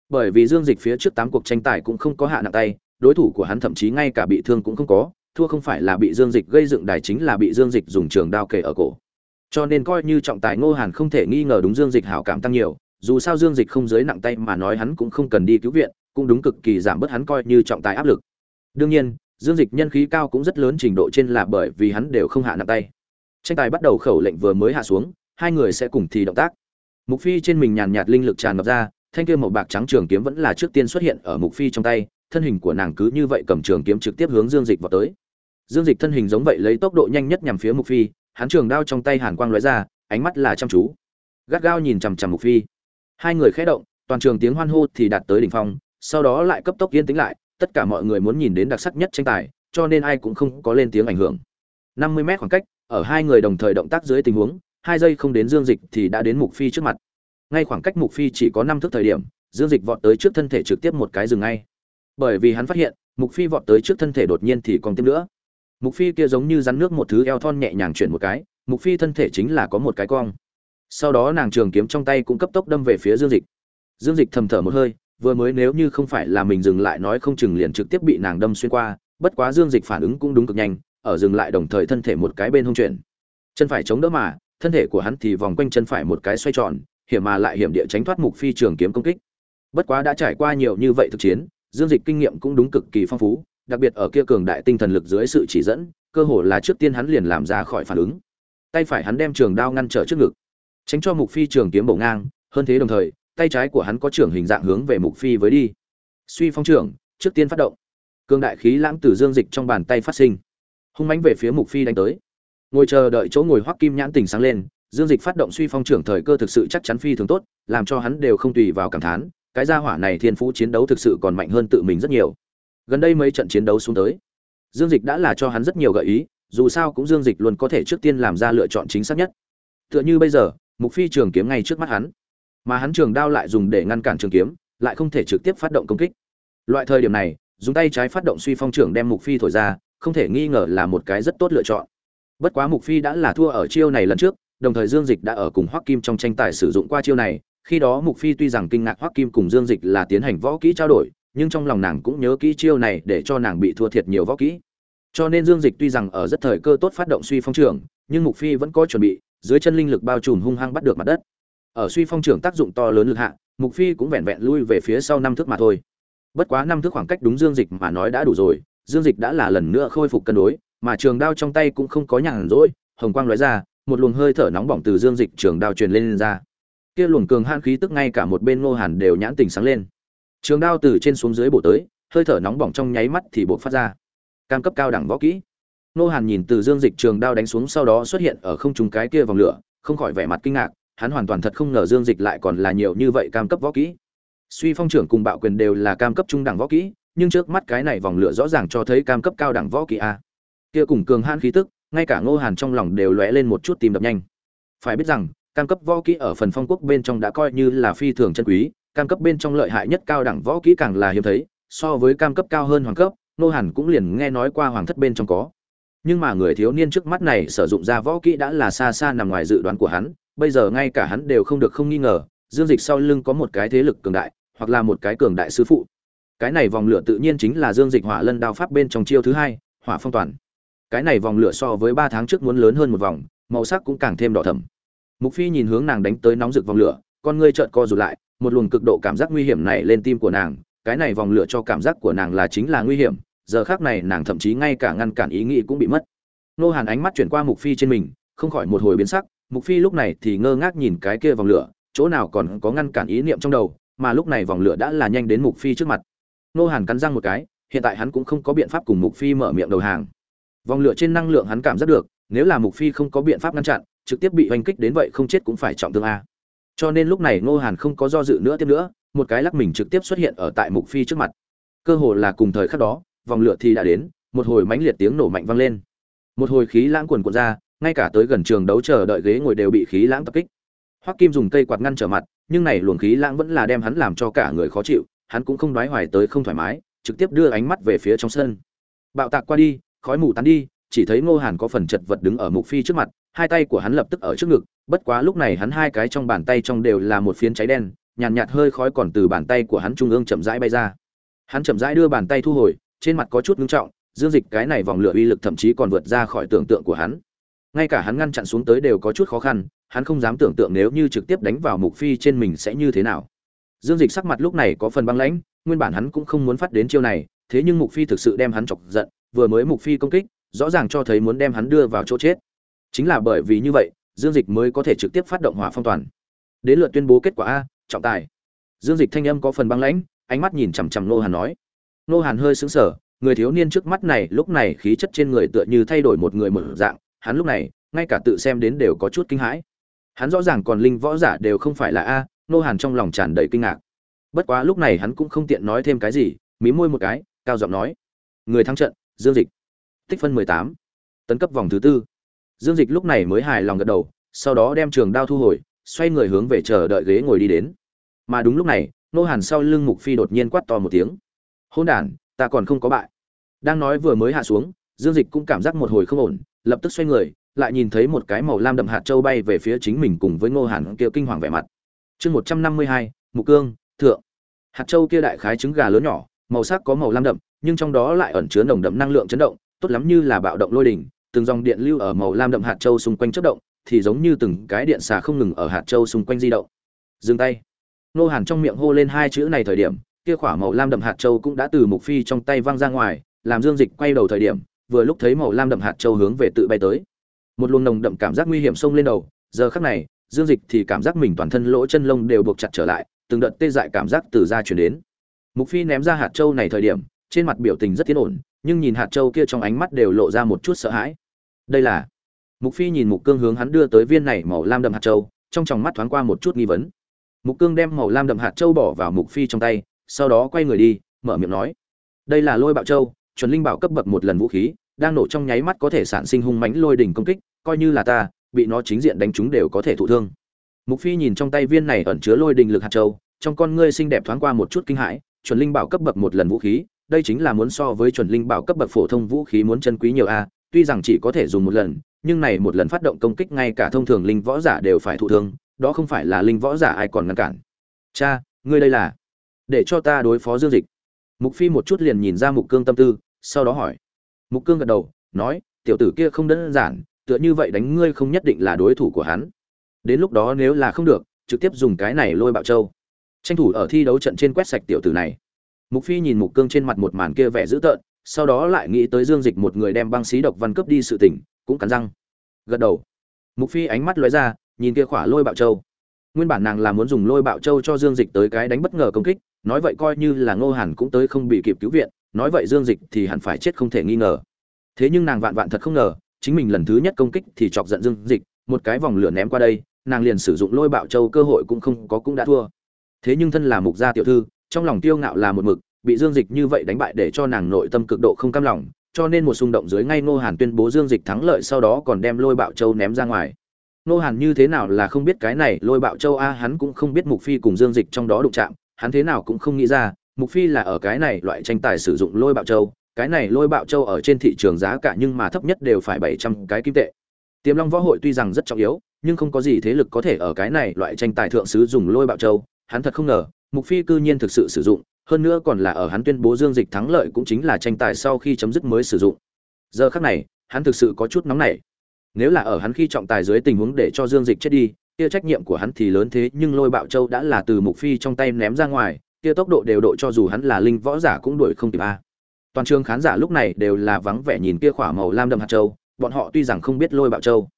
Bởi vì dương dịch phía trước tám cuộc tranh tài cũng không có hạ nặng tay, đối thủ của hắn thậm chí ngay cả bị thương cũng không có thua không phải là bị dương dịch gây dựng đài chính là bị dương dịch dùng trường đao kề ở cổ. Cho nên coi như trọng tài ngô hàn không thể nghi ngờ đúng dương dịch hảo cảm tăng nhiều, dù sao dương dịch không giới nặng tay mà nói hắn cũng không cần đi cứu viện, cũng đúng cực kỳ giảm bớt hắn coi như trọng tài áp lực. Đương nhiên, dương dịch nhân khí cao cũng rất lớn trình độ trên là bởi vì hắn đều không hạ nặng tay. Tranh tài bắt đầu khẩu lệnh vừa mới hạ xuống, hai người sẽ cùng thì động tác. Mục phi trên mình nhàn nhạt linh lực tràn ngập ra, thanh kia màu bạc trắng trường kiếm vẫn là trước tiên xuất hiện ở mục phi trong tay, thân hình của nàng cứ như vậy cầm trường kiếm trực tiếp hướng dương dịch vào tới dương dịch thân hình giống vậy lấy tốc độ nhanh nhất nhằm phía mục phi, hắn trường đao trong tay hàn quang lóe ra, ánh mắt là chăm chú. Gắt gao nhìn chằm chằm mục phi. Hai người khẽ động, toàn trường tiếng hoan hô thì đạt tới đỉnh phong, sau đó lại cấp tốc yên tĩnh lại, tất cả mọi người muốn nhìn đến đặc sắc nhất tranh tài, cho nên ai cũng không có lên tiếng ảnh hưởng. 50 mét khoảng cách, ở hai người đồng thời động tác dưới tình huống, hai giây không đến dương dịch thì đã đến mục phi trước mặt. Ngay khoảng cách mục phi chỉ có năm thước thời điểm, dương dịch vọt tới trước thân thể trực tiếp một cái dừng ngay. Bởi vì hắn phát hiện, mục phi vọt tới trước thân thể đột nhiên thì còn tiếp nữa mục phi kia giống như rắn nước một thứ eo thon nhẹ nhàng chuyển một cái, mục phi thân thể chính là có một cái cong. Sau đó nàng trường kiếm trong tay cũng cấp tốc đâm về phía dương dịch. Dương dịch thầm thở một hơi, vừa mới nếu như không phải là mình dừng lại nói không chừng liền trực tiếp bị nàng đâm xuyên qua, bất quá dương dịch phản ứng cũng đúng cực nhanh, ở dừng lại đồng thời thân thể một cái bên hông chuyển. Chân phải chống đỡ mà, thân thể của hắn thì vòng quanh chân phải một cái xoay tròn, hiểm mà lại hiểm địa tránh thoát mục phi trường kiếm công kích. Bất quá đã trải qua nhiều như vậy thực chiến, dương dịch kinh nghiệm cũng đúng cực kỳ phong phú đặc biệt ở kia cường đại tinh thần lực dưới sự chỉ dẫn, cơ hồ là trước tiên hắn liền làm ra khỏi phản ứng. Tay phải hắn đem trường đao ngăn trở trước ngực, tránh cho mục phi trường kiếm bổ ngang, hơn thế đồng thời, tay trái của hắn có trưởng hình dạng hướng về mục phi với đi. Suy phong trưởng trước tiên phát động. Cường đại khí lãng từ dương dịch trong bàn tay phát sinh. Hung mãnh về phía mục phi đánh tới. Ngồi chờ đợi chỗ ngồi hoắc kim nhãn tỉnh sáng lên, dương dịch phát động suy phong trưởng thời cơ thực sự chắc chắn phi thường tốt, làm cho hắn đều không tùy vào cảm thán, cái gia hỏa này thiên phú chiến đấu thực sự còn mạnh hơn tự mình rất nhiều gần đây mấy trận chiến đấu xuống tới. Dương dịch đã là cho hắn rất nhiều gợi ý, dù sao cũng dương dịch luôn có thể trước tiên làm ra lựa chọn chính xác nhất. Tựa như bây giờ, mục phi trường kiếm ngay trước mắt hắn. Mà hắn trường đao lại dùng để ngăn cản trường kiếm, lại không thể trực tiếp phát động công kích. Loại thời điểm này, dùng tay trái phát động suy phong trưởng đem mục phi thổi ra, không thể nghi ngờ là một cái rất tốt lựa chọn. Bất quá mục phi đã là thua ở chiêu này lần trước, đồng thời dương dịch đã ở cùng hoắc kim trong tranh tài sử dụng qua chiêu này. Khi đó mục phi tuy rằng kinh ngạc hoắc kim cùng dương dịch là tiến hành võ kỹ trao đổi nhưng trong lòng nàng cũng nhớ kỹ chiêu này để cho nàng bị thua thiệt nhiều võ kỹ. Cho nên dương dịch tuy rằng ở rất thời cơ tốt phát động suy phong trưởng nhưng mục phi vẫn có chuẩn bị dưới chân linh lực bao trùm hung hăng bắt được mặt đất. Ở suy phong trưởng tác dụng to lớn lực hạ mục phi cũng vẹn vẹn lui về phía sau năm thước mà thôi. Bất quá năm thước khoảng cách đúng dương dịch mà nói đã đủ rồi dương dịch đã là lần nữa khôi phục cân đối mà trường đao trong tay cũng không có nhàn rỗi hồng quang lóe ra một luồng hơi thở nóng bỏng từ dương dịch trường đao truyền lên, lên ra. Kia luồng cường han khí tức ngay cả một bên ngô hàn đều nhãn tình sáng lên trường đao từ trên xuống dưới bổ tới, hơi thở nóng bỏng trong nháy mắt thì buộc phát ra. Cam cấp cao đẳng võ kỹ. Ngô hàn nhìn từ dương dịch trường đao đánh xuống sau đó xuất hiện ở không trung cái kia vòng lửa, không khỏi vẻ mặt kinh ngạc, hắn hoàn toàn thật không ngờ dương dịch lại còn là nhiều như vậy cam cấp võ kỹ. Suy phong trưởng cùng bạo quyền đều là cam cấp trung đẳng võ kỹ, nhưng trước mắt cái này vòng lửa rõ ràng cho thấy cam cấp cao đẳng võ kỹ a. Kia cùng cường han khí tức, ngay cả ngô hàn trong lòng đều lóe lên một chút tìm đập nhanh. Phải biết rằng, cam cấp võ kỹ ở phần phong quốc bên trong đã coi như là phi thường chân quý cam cấp bên trong lợi hại nhất cao đẳng võ kỹ càng là hiếm thấy, so với cam cấp cao hơn hoàng cấp, Nô hàn cũng liền nghe nói qua hoàng thất bên trong có. Nhưng mà người thiếu niên trước mắt này sử dụng ra võ kỹ đã là xa xa nằm ngoài dự đoán của hắn, bây giờ ngay cả hắn đều không được không nghi ngờ, dương dịch sau lưng có một cái thế lực cường đại, hoặc là một cái cường đại sư phụ. Cái này vòng lửa tự nhiên chính là dương dịch hỏa lân đao pháp bên trong chiêu thứ hai, hỏa phong toàn. Cái này vòng lửa so với ba tháng trước muốn lớn hơn một vòng, màu sắc cũng càng thêm đỏ thẫm. Mục phi nhìn hướng nàng đánh tới nóng rực vòng lửa, con ngươi trợn co rụt lại một luồng cực độ cảm giác nguy hiểm này lên tim của nàng, cái này vòng lửa cho cảm giác của nàng là chính là nguy hiểm, giờ khác này nàng thậm chí ngay cả ngăn cản ý nghĩ cũng bị mất. Nô hàn ánh mắt chuyển qua mục phi trên mình, không khỏi một hồi biến sắc, mục phi lúc này thì ngơ ngác nhìn cái kia vòng lửa, chỗ nào còn có ngăn cản ý niệm trong đầu, mà lúc này vòng lửa đã là nhanh đến mục phi trước mặt. Nô hàn cắn răng một cái, hiện tại hắn cũng không có biện pháp cùng mục phi mở miệng đầu hàng. Vòng lửa trên năng lượng hắn cảm giác được, nếu là mục phi không có biện pháp ngăn chặn, trực tiếp bị oanh kích đến vậy không chết cũng phải trọng thương a cho nên lúc này ngô hàn không có do dự nữa tiếp nữa, một cái lắc mình trực tiếp xuất hiện ở tại mục phi trước mặt. Cơ hồ là cùng thời khắc đó, vòng lửa thì đã đến, một hồi mãnh liệt tiếng nổ mạnh vang lên. Một hồi khí lãng quần cuộn ra, ngay cả tới gần trường đấu chờ đợi ghế ngồi đều bị khí lãng tập kích. Hoắc kim dùng cây quạt ngăn trở mặt, nhưng này luồng khí lãng vẫn là đem hắn làm cho cả người khó chịu, hắn cũng không đoái hoài tới không thoải mái, trực tiếp đưa ánh mắt về phía trong sân. Bạo tạc qua đi, khói mù tán đi, chỉ thấy ngô hàn có phần chật vật đứng ở mục phi trước mặt hai tay của hắn lập tức ở trước ngực bất quá lúc này hắn hai cái trong bàn tay trong đều là một phiến cháy đen nhàn nhạt, nhạt hơi khói còn từ bàn tay của hắn trung ương chậm rãi bay ra. Hắn chậm rãi đưa bàn tay thu hồi trên mặt có chút ngưng trọng dương dịch cái này vòng lửa uy lực thậm chí còn vượt ra khỏi tưởng tượng của hắn. Ngay cả hắn ngăn chặn xuống tới đều có chút khó khăn hắn không dám tưởng tượng nếu như trực tiếp đánh vào mục phi trên mình sẽ như thế nào. Dương dịch sắc mặt lúc này có phần băng lãnh nguyên bản hắn cũng không muốn phát đến chiêu này thế nhưng mục phi thực sự đem hắn chọc giận vừa mới mục phi công kích rõ ràng cho thấy muốn đem hắn đưa vào chỗ chết chính là bởi vì như vậy, dương dịch mới có thể trực tiếp phát động hỏa phong toàn. Đến lượt tuyên bố kết quả a, trọng tài. Dương dịch thanh âm có phần băng lãnh, ánh mắt nhìn chằm chằm nô hàn nói. Nô hàn hơi sững sờ, người thiếu niên trước mắt này lúc này khí chất trên người tựa như thay đổi một người mở dạng, hắn lúc này, ngay cả tự xem đến đều có chút kinh hãi. Hắn rõ ràng còn linh võ giả đều không phải là a nô hàn trong lòng tràn đầy kinh ngạc. Bất quá lúc này hắn cũng không tiện nói thêm cái gì, mí môi một cái, cao giọng nói. Người thắng trận, dương dịch. Tích phân mười tám. Tấn cấp vòng thứ tư dương dịch lúc này mới hài lòng gật đầu sau đó đem trường đao thu hồi xoay người hướng về chờ đợi ghế ngồi đi đến. Mà đúng lúc này nô hàn sau lưng mục phi đột nhiên quát to một tiếng. Hôn đàn, ta còn không có bại. Đang nói vừa mới hạ xuống dương dịch cũng cảm giác một hồi không ổn lập tức xoay người lại nhìn thấy một cái màu lam đậm hạt châu bay về phía chính mình cùng với ngô hàn kia kinh hoàng vẻ mặt. Chương một trăm năm mươi hai mục cương thượng. Hạt châu kia đại khái trứng gà lớn nhỏ màu sắc có màu lam đậm nhưng trong đó lại ẩn chứa nồng đậm năng lượng chấn động tốt lắm như là bạo động lôi đỉnh từng dòng điện lưu ở màu lam đậm hạt châu xung quanh chớp động, thì giống như từng cái điện xà không ngừng ở hạt châu xung quanh di động. Dừng tay. Nô hàn trong miệng hô lên hai chữ này thời điểm, kia quả màu lam đậm hạt châu cũng đã từ mục phi trong tay văng ra ngoài, làm dương dịch quay đầu thời điểm, vừa lúc thấy màu lam đậm hạt châu hướng về tự bay tới. Một luồng nồng đậm cảm giác nguy hiểm xông lên đầu, giờ khắc này, dương dịch thì cảm giác mình toàn thân lỗ chân lông đều buộc chặt trở lại, từng đợt tê dại cảm giác từ da chuyển đến. Mục phi ném ra hạt châu này thời điểm, trên mặt biểu tình rất tiến ổn nhưng nhìn hạt châu kia trong ánh mắt đều lộ ra một chút sợ hãi. Đây là, mục phi nhìn mục cương hướng hắn đưa tới viên này màu lam đậm hạt châu, trong tròng mắt thoáng qua một chút nghi vấn. Mục cương đem màu lam đậm hạt châu bỏ vào mục phi trong tay, sau đó quay người đi, mở miệng nói, đây là lôi bạo châu, chuẩn linh bảo cấp bậc một lần vũ khí, đang nổ trong nháy mắt có thể sản sinh hung mãnh lôi đỉnh công kích, coi như là ta, bị nó chính diện đánh trúng đều có thể thụ thương. Mục phi nhìn trong tay viên này ẩn chứa lôi đình lực hạt châu, trong con ngươi xinh đẹp thoáng qua một chút kinh hãi, chuẩn linh bảo cấp bậc một lần vũ khí đây chính là muốn so với chuẩn linh bảo cấp bậc phổ thông vũ khí muốn chân quý nhiều a, tuy rằng chỉ có thể dùng một lần, nhưng này một lần phát động công kích ngay cả thông thường linh võ giả đều phải thụ thương, đó không phải là linh võ giả ai còn ngăn cản. Cha, ngươi đây là để cho ta đối phó dương dịch. Mục phi một chút liền nhìn ra mục cương tâm tư, sau đó hỏi. Mục cương gật đầu, nói, tiểu tử kia không đơn giản, tựa như vậy đánh ngươi không nhất định là đối thủ của hắn. Đến lúc đó nếu là không được, trực tiếp dùng cái này lôi bạo châu. Tranh thủ ở thi đấu trận trên quét sạch tiểu tử này mục phi nhìn mục cương trên mặt một màn kia vẻ dữ tợn, sau đó lại nghĩ tới dương dịch một người đem băng xí độc văn cướp đi sự tình, cũng cắn răng. Gật đầu. Mục phi ánh mắt lóe ra, nhìn kia khỏa lôi bạo châu. Nguyên bản nàng là muốn dùng lôi bạo châu cho dương dịch tới cái đánh bất ngờ công kích, nói vậy coi như là ngô hàn cũng tới không bị kịp cứu viện, nói vậy dương dịch thì hẳn phải chết không thể nghi ngờ. Thế nhưng nàng vạn vạn thật không ngờ, chính mình lần thứ nhất công kích thì chọc giận dương dịch, một cái vòng lửa ném qua đây, nàng liền sử dụng lôi bạo châu cơ hội cũng không có cũng đã thua. Thế nhưng thân là mục gia tiểu thư trong lòng tiêu ngạo là một mực, bị dương dịch như vậy đánh bại để cho nàng nội tâm cực độ không cam lòng, cho nên một xung động dưới ngay ngô hàn tuyên bố dương dịch thắng lợi sau đó còn đem lôi bạo châu ném ra ngoài. Ngô hàn như thế nào là không biết cái này, lôi bạo châu a, hắn cũng không biết mục phi cùng dương dịch trong đó đụng chạm, hắn thế nào cũng không nghĩ ra, mục phi là ở cái này loại tranh tài sử dụng lôi bạo châu, cái này lôi bạo châu ở trên thị trường giá cả nhưng mà thấp nhất đều phải 700 cái kim tệ. Tiềm long võ hội tuy rằng rất trọng yếu, nhưng không có gì thế lực có thể ở cái này loại tranh tài thượng sứ dùng lôi bạo châu, hắn thật không ngờ mục phi cư nhiên thực sự sử dụng, hơn nữa còn là ở hắn tuyên bố dương dịch thắng lợi cũng chính là tranh tài sau khi chấm dứt mới sử dụng. Giờ khắc này, hắn thực sự có chút nóng nảy. Nếu là ở hắn khi trọng tài dưới tình huống để cho dương dịch chết đi, kia trách nhiệm của hắn thì lớn thế, nhưng lôi bạo châu đã là từ mục phi trong tay ném ra ngoài, kia tốc độ đều độ cho dù hắn là linh võ giả cũng đuổi không kịp a. Toàn trường khán giả lúc này đều là vắng vẻ nhìn kia khỏa màu lam đậm hạt châu, bọn họ tuy rằng không biết lôi bạo châu,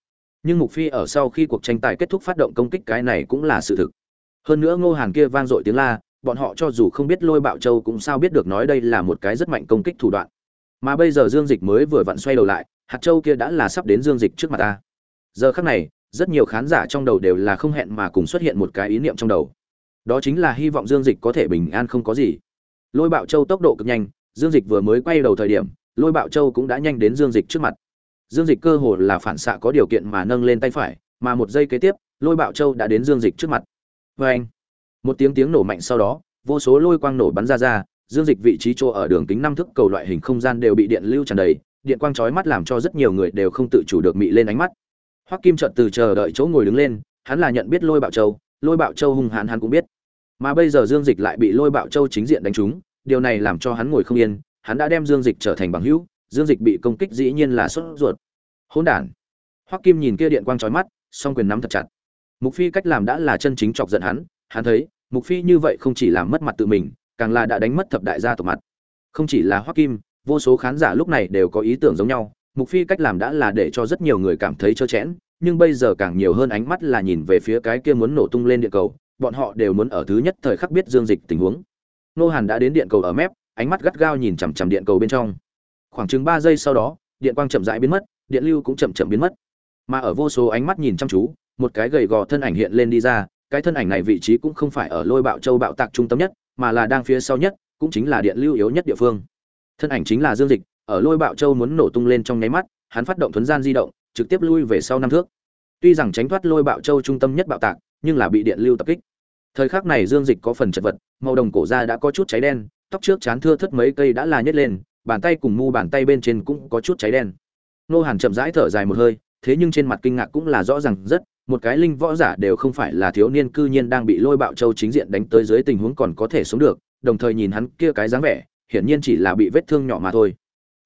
nhưng mục phi ở sau khi cuộc tranh tài kết thúc phát động công kích cái này cũng là sự thực hơn nữa ngô hàn kia vang dội tiếng la, bọn họ cho dù không biết lôi bạo châu cũng sao biết được nói đây là một cái rất mạnh công kích thủ đoạn. Mà bây giờ dương dịch mới vừa vặn xoay đầu lại, hạt châu kia đã là sắp đến dương dịch trước mặt ta. Giờ khắc này, rất nhiều khán giả trong đầu đều là không hẹn mà cùng xuất hiện một cái ý niệm trong đầu. Đó chính là hy vọng dương dịch có thể bình an không có gì. Lôi bạo châu tốc độ cực nhanh, dương dịch vừa mới quay đầu thời điểm, lôi bạo châu cũng đã nhanh đến dương dịch trước mặt. Dương dịch cơ hồ là phản xạ có điều kiện mà nâng lên tay phải, mà một giây kế tiếp, lôi bạo châu đã đến dương dịch trước mặt vê anh. Một tiếng tiếng nổ mạnh sau đó, vô số lôi quang nổ bắn ra ra, dương dịch vị trí chỗ ở đường kính năm thước cầu loại hình không gian đều bị điện lưu tràn đầy, điện quang chói mắt làm cho rất nhiều người đều không tự chủ được mị lên ánh mắt. Hoắc kim trợt từ chờ đợi chỗ ngồi đứng lên, hắn là nhận biết lôi bạo châu, lôi bạo châu hung hãn hắn cũng biết. Mà bây giờ dương dịch lại bị lôi bạo châu chính diện đánh trúng, điều này làm cho hắn ngồi không yên, hắn đã đem dương dịch trở thành bằng hữu, dương dịch bị công kích dĩ nhiên là sốt ruột. Hỗn đản. Hoắc kim nhìn kia điện quang chói mắt, song quyền nắm thật chặt mục phi cách làm đã là chân chính chọc giận hắn hắn thấy, mục phi như vậy không chỉ làm mất mặt tự mình, càng là đã đánh mất thập đại gia tộc mặt. Không chỉ là hoắc kim, vô số khán giả lúc này đều có ý tưởng giống nhau, mục phi cách làm đã là để cho rất nhiều người cảm thấy trơ chẽn, nhưng bây giờ càng nhiều hơn ánh mắt là nhìn về phía cái kia muốn nổ tung lên địa cầu, bọn họ đều muốn ở thứ nhất thời khắc biết dương dịch tình huống. Nô hàn đã đến điện cầu ở mép, ánh mắt gắt gao nhìn chằm chằm điện cầu bên trong. Khoảng chừng ba giây sau đó, điện quang chậm rãi biến mất, điện lưu cũng chậm chậm biến mất. Mà ở vô số ánh mắt nhìn chăm chú một cái gầy gò thân ảnh hiện lên đi ra, cái thân ảnh này vị trí cũng không phải ở lôi bạo châu bạo tạc trung tâm nhất, mà là đang phía sau nhất, cũng chính là điện lưu yếu nhất địa phương. Thân ảnh chính là dương dịch, ở lôi bạo châu muốn nổ tung lên trong nháy mắt, hắn phát động thuấn gian di động, trực tiếp lui về sau năm thước. Tuy rằng tránh thoát lôi bạo châu trung tâm nhất bạo tạc, nhưng là bị điện lưu tập kích. Thời khắc này dương dịch có phần chật vật, màu đồng cổ da đã có chút cháy đen, tóc trước chán thưa thất mấy cây đã là nhét lên, bàn tay cùng mu bàn tay bên trên cũng có chút cháy đen. Nô hàn chậm rãi thở dài một hơi thế nhưng trên mặt kinh ngạc cũng là rõ ràng rất, một cái linh võ giả đều không phải là thiếu niên cư nhiên đang bị lôi bạo châu chính diện đánh tới dưới tình huống còn có thể sống được, đồng thời nhìn hắn kia cái dáng vẻ, hiển nhiên chỉ là bị vết thương nhỏ mà thôi.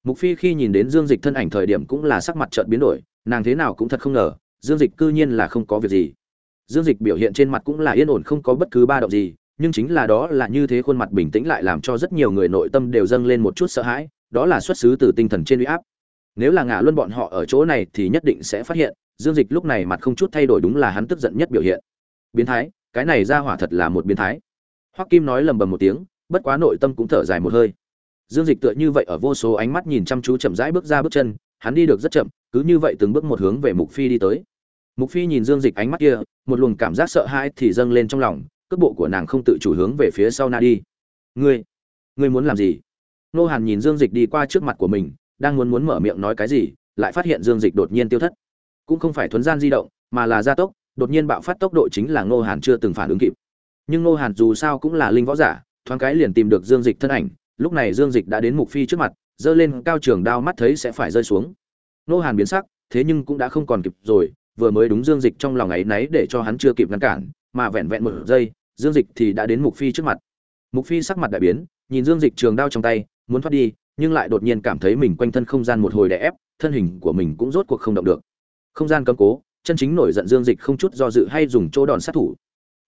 Mục phi khi nhìn đến dương dịch thân ảnh thời điểm cũng là sắc mặt chợt biến đổi, nàng thế nào cũng thật không ngờ, dương dịch cư nhiên là không có việc gì. Dương dịch biểu hiện trên mặt cũng là yên ổn không có bất cứ ba động gì, nhưng chính là đó là như thế khuôn mặt bình tĩnh lại làm cho rất nhiều người nội tâm đều dâng lên một chút sợ hãi, đó là xuất xứ từ tinh thần trên uy áp nếu là ngã luân bọn họ ở chỗ này thì nhất định sẽ phát hiện, dương dịch lúc này mặt không chút thay đổi đúng là hắn tức giận nhất biểu hiện. Biến thái, cái này ra hỏa thật là một biến thái. Hoắc kim nói lầm bầm một tiếng, bất quá nội tâm cũng thở dài một hơi. Dương dịch tựa như vậy ở vô số ánh mắt nhìn chăm chú chậm rãi bước ra bước chân, hắn đi được rất chậm, cứ như vậy từng bước một hướng về mục phi đi tới. Mục phi nhìn dương dịch ánh mắt kia, một luồng cảm giác sợ hãi thì dâng lên trong lòng, cước bộ của nàng không tự chủ hướng về phía sau na đi. Ngươi ngươi muốn làm gì? Nô hàn nhìn dương dịch đi qua trước mặt của mình đang muốn muốn mở miệng nói cái gì, lại phát hiện dương dịch đột nhiên tiêu thất. Cũng không phải thuấn gian di động, mà là gia tốc, đột nhiên bạo phát tốc độ chính là ngô hàn chưa từng phản ứng kịp. Nhưng ngô hàn dù sao cũng là linh võ giả, thoáng cái liền tìm được dương dịch thân ảnh, lúc này dương dịch đã đến mục phi trước mặt, giơ lên cao trường đao mắt thấy sẽ phải rơi xuống. Ngô hàn biến sắc, thế nhưng cũng đã không còn kịp rồi, vừa mới đúng dương dịch trong lòng ấy náy để cho hắn chưa kịp ngăn cản, mà vẹn vẹn một giây, dương dịch thì đã đến mục phi trước mặt. Mục phi sắc mặt đại biến, nhìn dương dịch trường đao trong tay, muốn thoát đi nhưng lại đột nhiên cảm thấy mình quanh thân không gian một hồi đè ép, thân hình của mình cũng rốt cuộc không động được. Không gian cấm cố, chân chính nổi giận dương dịch không chút do dự hay dùng chỗ đòn sát thủ.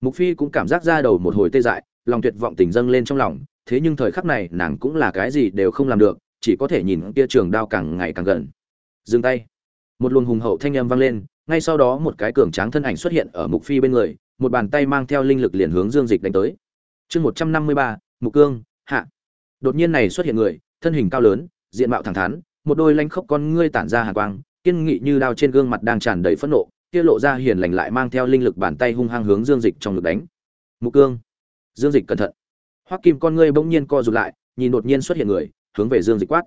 Mục phi cũng cảm giác ra đầu một hồi tê dại, lòng tuyệt vọng tình dâng lên trong lòng, thế nhưng thời khắc này nàng cũng là cái gì đều không làm được, chỉ có thể nhìn kia trường đao càng ngày càng gần. Dừng tay. Một luồng hùng hậu thanh âm vang lên, ngay sau đó một cái cường tráng thân ảnh xuất hiện ở mục phi bên người, một bàn tay mang theo linh lực liền hướng dương dịch đánh tới. Chương một trăm năm mươi ba, mục cương, hạ. Đột nhiên này xuất hiện người thân hình cao lớn, diện mạo thẳng thắn, một đôi lanh khốc con ngươi tản ra hàn quang, kiên nghị như đao trên gương mặt đang tràn đầy phẫn nộ, kia lộ ra hiền lành lại mang theo linh lực bàn tay hung hăng hướng dương dịch trong lực đánh. Mục cương, dương dịch cẩn thận. Hoắc kim con ngươi bỗng nhiên co rụt lại, nhìn đột nhiên xuất hiện người, hướng về dương dịch quát.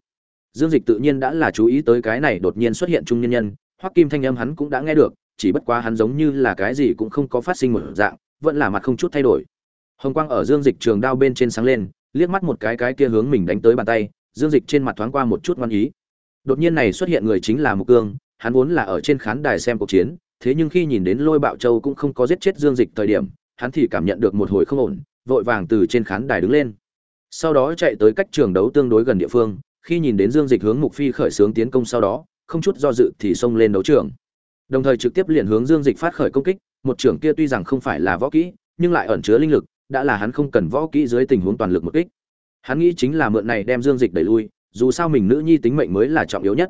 Dương dịch tự nhiên đã là chú ý tới cái này đột nhiên xuất hiện trung nhân nhân, hoắc kim thanh âm hắn cũng đã nghe được, chỉ bất quá hắn giống như là cái gì cũng không có phát sinh một dạng, vẫn là mặt không chút thay đổi. Hồng quang ở dương dịch trường đao bên trên sáng lên, liếc mắt một cái cái kia hướng mình đánh tới bàn tay dương dịch trên mặt thoáng qua một chút ngoan ý. Đột nhiên này xuất hiện người chính là mục cương, hắn vốn là ở trên khán đài xem cuộc chiến, thế nhưng khi nhìn đến lôi bạo châu cũng không có giết chết dương dịch thời điểm, hắn thì cảm nhận được một hồi không ổn, vội vàng từ trên khán đài đứng lên. Sau đó chạy tới cách trường đấu tương đối gần địa phương, khi nhìn đến dương dịch hướng mục phi khởi xướng tiến công sau đó, không chút do dự thì xông lên đấu trường. Đồng thời trực tiếp liền hướng dương dịch phát khởi công kích, một trưởng kia tuy rằng không phải là võ kỹ, nhưng lại ẩn chứa linh lực, đã là hắn không cần võ kỹ dưới tình huống toàn lực một kích hắn nghĩ chính là mượn này đem dương dịch đẩy lui, dù sao mình nữ nhi tính mệnh mới là trọng yếu nhất.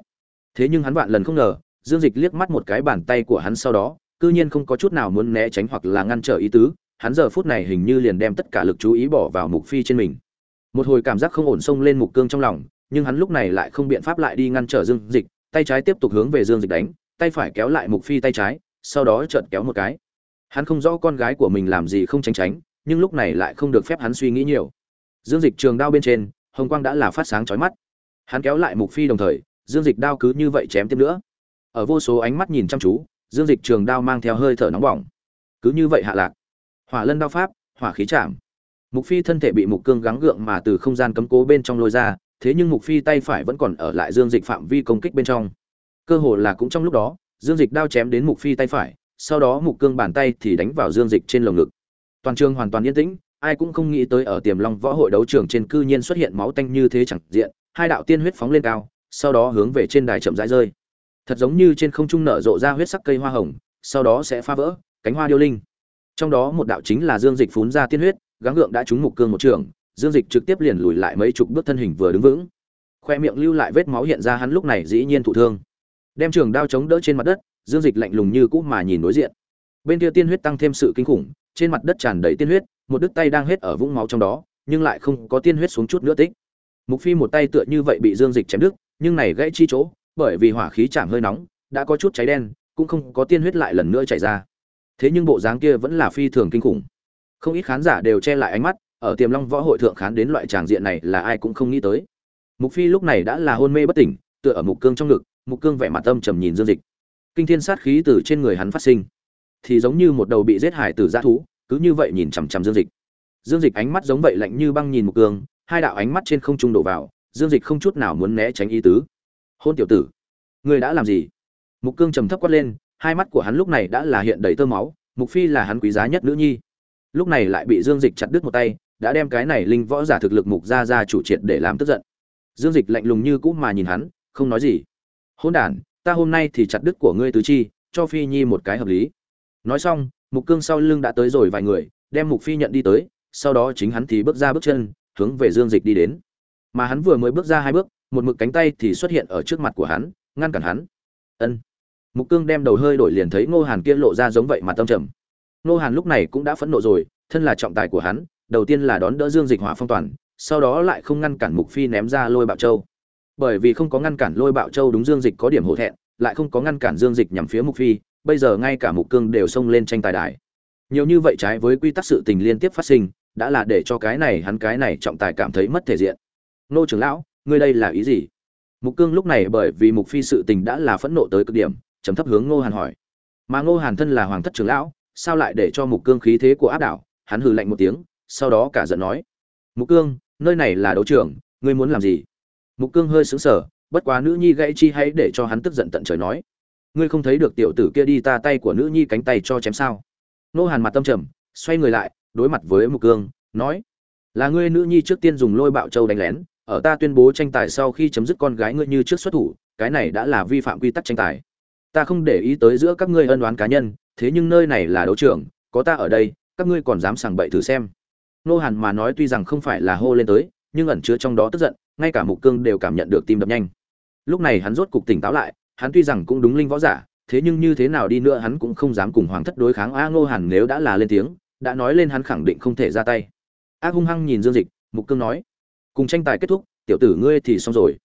Thế nhưng hắn vạn lần không ngờ, dương dịch liếc mắt một cái bàn tay của hắn sau đó, cư nhiên không có chút nào muốn né tránh hoặc là ngăn trở ý tứ, hắn giờ phút này hình như liền đem tất cả lực chú ý bỏ vào mục phi trên mình. Một hồi cảm giác không ổn xông lên mục cương trong lòng, nhưng hắn lúc này lại không biện pháp lại đi ngăn trở dương dịch, tay trái tiếp tục hướng về dương dịch đánh, tay phải kéo lại mục phi tay trái, sau đó chợt kéo một cái. Hắn không rõ con gái của mình làm gì không tránh tránh, nhưng lúc này lại không được phép hắn suy nghĩ nhiều dương dịch trường đao bên trên, hồng quang đã là phát sáng chói mắt. Hắn kéo lại mục phi đồng thời, dương dịch đao cứ như vậy chém tiếp nữa. Ở vô số ánh mắt nhìn chăm chú, dương dịch trường đao mang theo hơi thở nóng bỏng. Cứ như vậy hạ lạc. Hỏa lân đao pháp, hỏa khí chạm. Mục phi thân thể bị mục cương gắng gượng mà từ không gian cấm cố bên trong lôi ra, thế nhưng mục phi tay phải vẫn còn ở lại dương dịch phạm vi công kích bên trong. Cơ hồ là cũng trong lúc đó, dương dịch đao chém đến mục phi tay phải, sau đó mục cương bàn tay thì đánh vào dương dịch trên lồng ngực. Toàn trường hoàn toàn yên tĩnh ai cũng không nghĩ tới ở tiềm long võ hội đấu trường trên cư nhiên xuất hiện máu tanh như thế chẳng diện, hai đạo tiên huyết phóng lên cao, sau đó hướng về trên đài chậm rãi rơi. Thật giống như trên không trung nở rộ ra huyết sắc cây hoa hồng, sau đó sẽ phá vỡ, cánh hoa điêu linh. Trong đó một đạo chính là dương dịch phún ra tiên huyết, gắng gượng đã trúng mục cương một trường, dương dịch trực tiếp liền lùi lại mấy chục bước thân hình vừa đứng vững. Khoe miệng lưu lại vết máu hiện ra hắn lúc này dĩ nhiên thụ thương. Đem trường đao chống đỡ trên mặt đất, dương dịch lạnh lùng như cũ mà nhìn đối diện. Bên kia tiên huyết tăng thêm sự kinh khủng, trên mặt đất tràn đầy tiên huyết một đứt tay đang hết ở vũng máu trong đó, nhưng lại không có tiên huyết xuống chút nữa tích. Mục phi một tay tựa như vậy bị dương dịch chém đứt, nhưng này gãy chi chỗ, bởi vì hỏa khí chạm hơi nóng, đã có chút cháy đen, cũng không có tiên huyết lại lần nữa chảy ra. Thế nhưng bộ dáng kia vẫn là phi thường kinh khủng. Không ít khán giả đều che lại ánh mắt, ở tiềm long võ hội thượng khán đến loại tràng diện này là ai cũng không nghĩ tới. Mục phi lúc này đã là hôn mê bất tỉnh, tựa ở mục cương trong ngực, mục cương vẻ mặt âm trầm nhìn dương dịch. Kinh thiên sát khí từ trên người hắn phát sinh, thì giống như một đầu bị giết hại từ giã thú cứ như vậy nhìn chằm chằm dương dịch. Dương dịch ánh mắt giống vậy lạnh như băng nhìn mục cương hai đạo ánh mắt trên không trung đổ vào, dương dịch không chút nào muốn né tránh ý tứ. Hôn tiểu tử người đã làm gì? Mục cương trầm thấp quát lên, hai mắt của hắn lúc này đã là hiện đầy tơ máu, mục phi là hắn quý giá nhất nữ nhi. Lúc này lại bị dương dịch chặt đứt một tay, đã đem cái này linh võ giả thực lực mục ra ra chủ triệt để làm tức giận. Dương dịch lạnh lùng như cũ mà nhìn hắn, không nói gì. Hôn đản, ta hôm nay thì chặt đứt của ngươi tứ chi, cho phi nhi một cái hợp lý. Nói xong mục cương sau lưng đã tới rồi vài người, đem mục phi nhận đi tới, sau đó chính hắn thì bước ra bước chân, hướng về dương dịch đi đến. Mà hắn vừa mới bước ra hai bước, một mực cánh tay thì xuất hiện ở trước mặt của hắn, ngăn cản hắn. Ân. Mục cương đem đầu hơi đổi liền thấy ngô hàn kia lộ ra giống vậy mà tâm trầm. Ngô hàn lúc này cũng đã phẫn nộ rồi, thân là trọng tài của hắn, đầu tiên là đón đỡ dương dịch hỏa phong toàn, sau đó lại không ngăn cản mục phi ném ra lôi bạo châu. Bởi vì không có ngăn cản lôi bạo châu đúng dương dịch có điểm hổ thẹn, lại không có ngăn cản dương dịch nhằm phía mục phi bây giờ ngay cả mục cương đều xông lên tranh tài đài. Nhiều như vậy trái với quy tắc sự tình liên tiếp phát sinh, đã là để cho cái này hắn cái này trọng tài cảm thấy mất thể diện. Nô trưởng lão, ngươi đây là ý gì? Mục cương lúc này bởi vì mục phi sự tình đã là phẫn nộ tới cực điểm chấm thấp hướng ngô hàn hỏi. Mà ngô hàn thân là hoàng thất trưởng lão, sao lại để cho mục cương khí thế của áp đảo? Hắn hừ lạnh một tiếng, sau đó cả giận nói. Mục cương, nơi này là đấu trường, ngươi muốn làm gì? Mục cương hơi sững sờ, bất quá nữ nhi gãy chi hãy để cho hắn tức giận tận trời nói ngươi không thấy được tiểu tử kia đi ta tay của nữ nhi cánh tay cho chém sao? Nô hàn mặt tâm trầm, xoay người lại, đối mặt với mục cương, nói, là ngươi nữ nhi trước tiên dùng lôi bạo châu đánh lén, ở ta tuyên bố tranh tài sau khi chấm dứt con gái ngươi như trước xuất thủ, cái này đã là vi phạm quy tắc tranh tài. Ta không để ý tới giữa các ngươi ân oán cá nhân, thế nhưng nơi này là đấu trường, có ta ở đây, các ngươi còn dám sảng bậy thử xem. Nô hàn mà nói tuy rằng không phải là hô lên tới, nhưng ẩn chứa trong đó tức giận, ngay cả mục cương đều cảm nhận được tim đập nhanh. Lúc này hắn rốt cục tỉnh táo lại hắn tuy rằng cũng đúng linh võ giả, thế nhưng như thế nào đi nữa hắn cũng không dám cùng hoàng thất đối kháng. A ngô hàn nếu đã là lên tiếng, đã nói lên hắn khẳng định không thể ra tay. Ác hung hăng nhìn dương dịch, mục cương nói, cùng tranh tài kết thúc, tiểu tử ngươi thì xong rồi.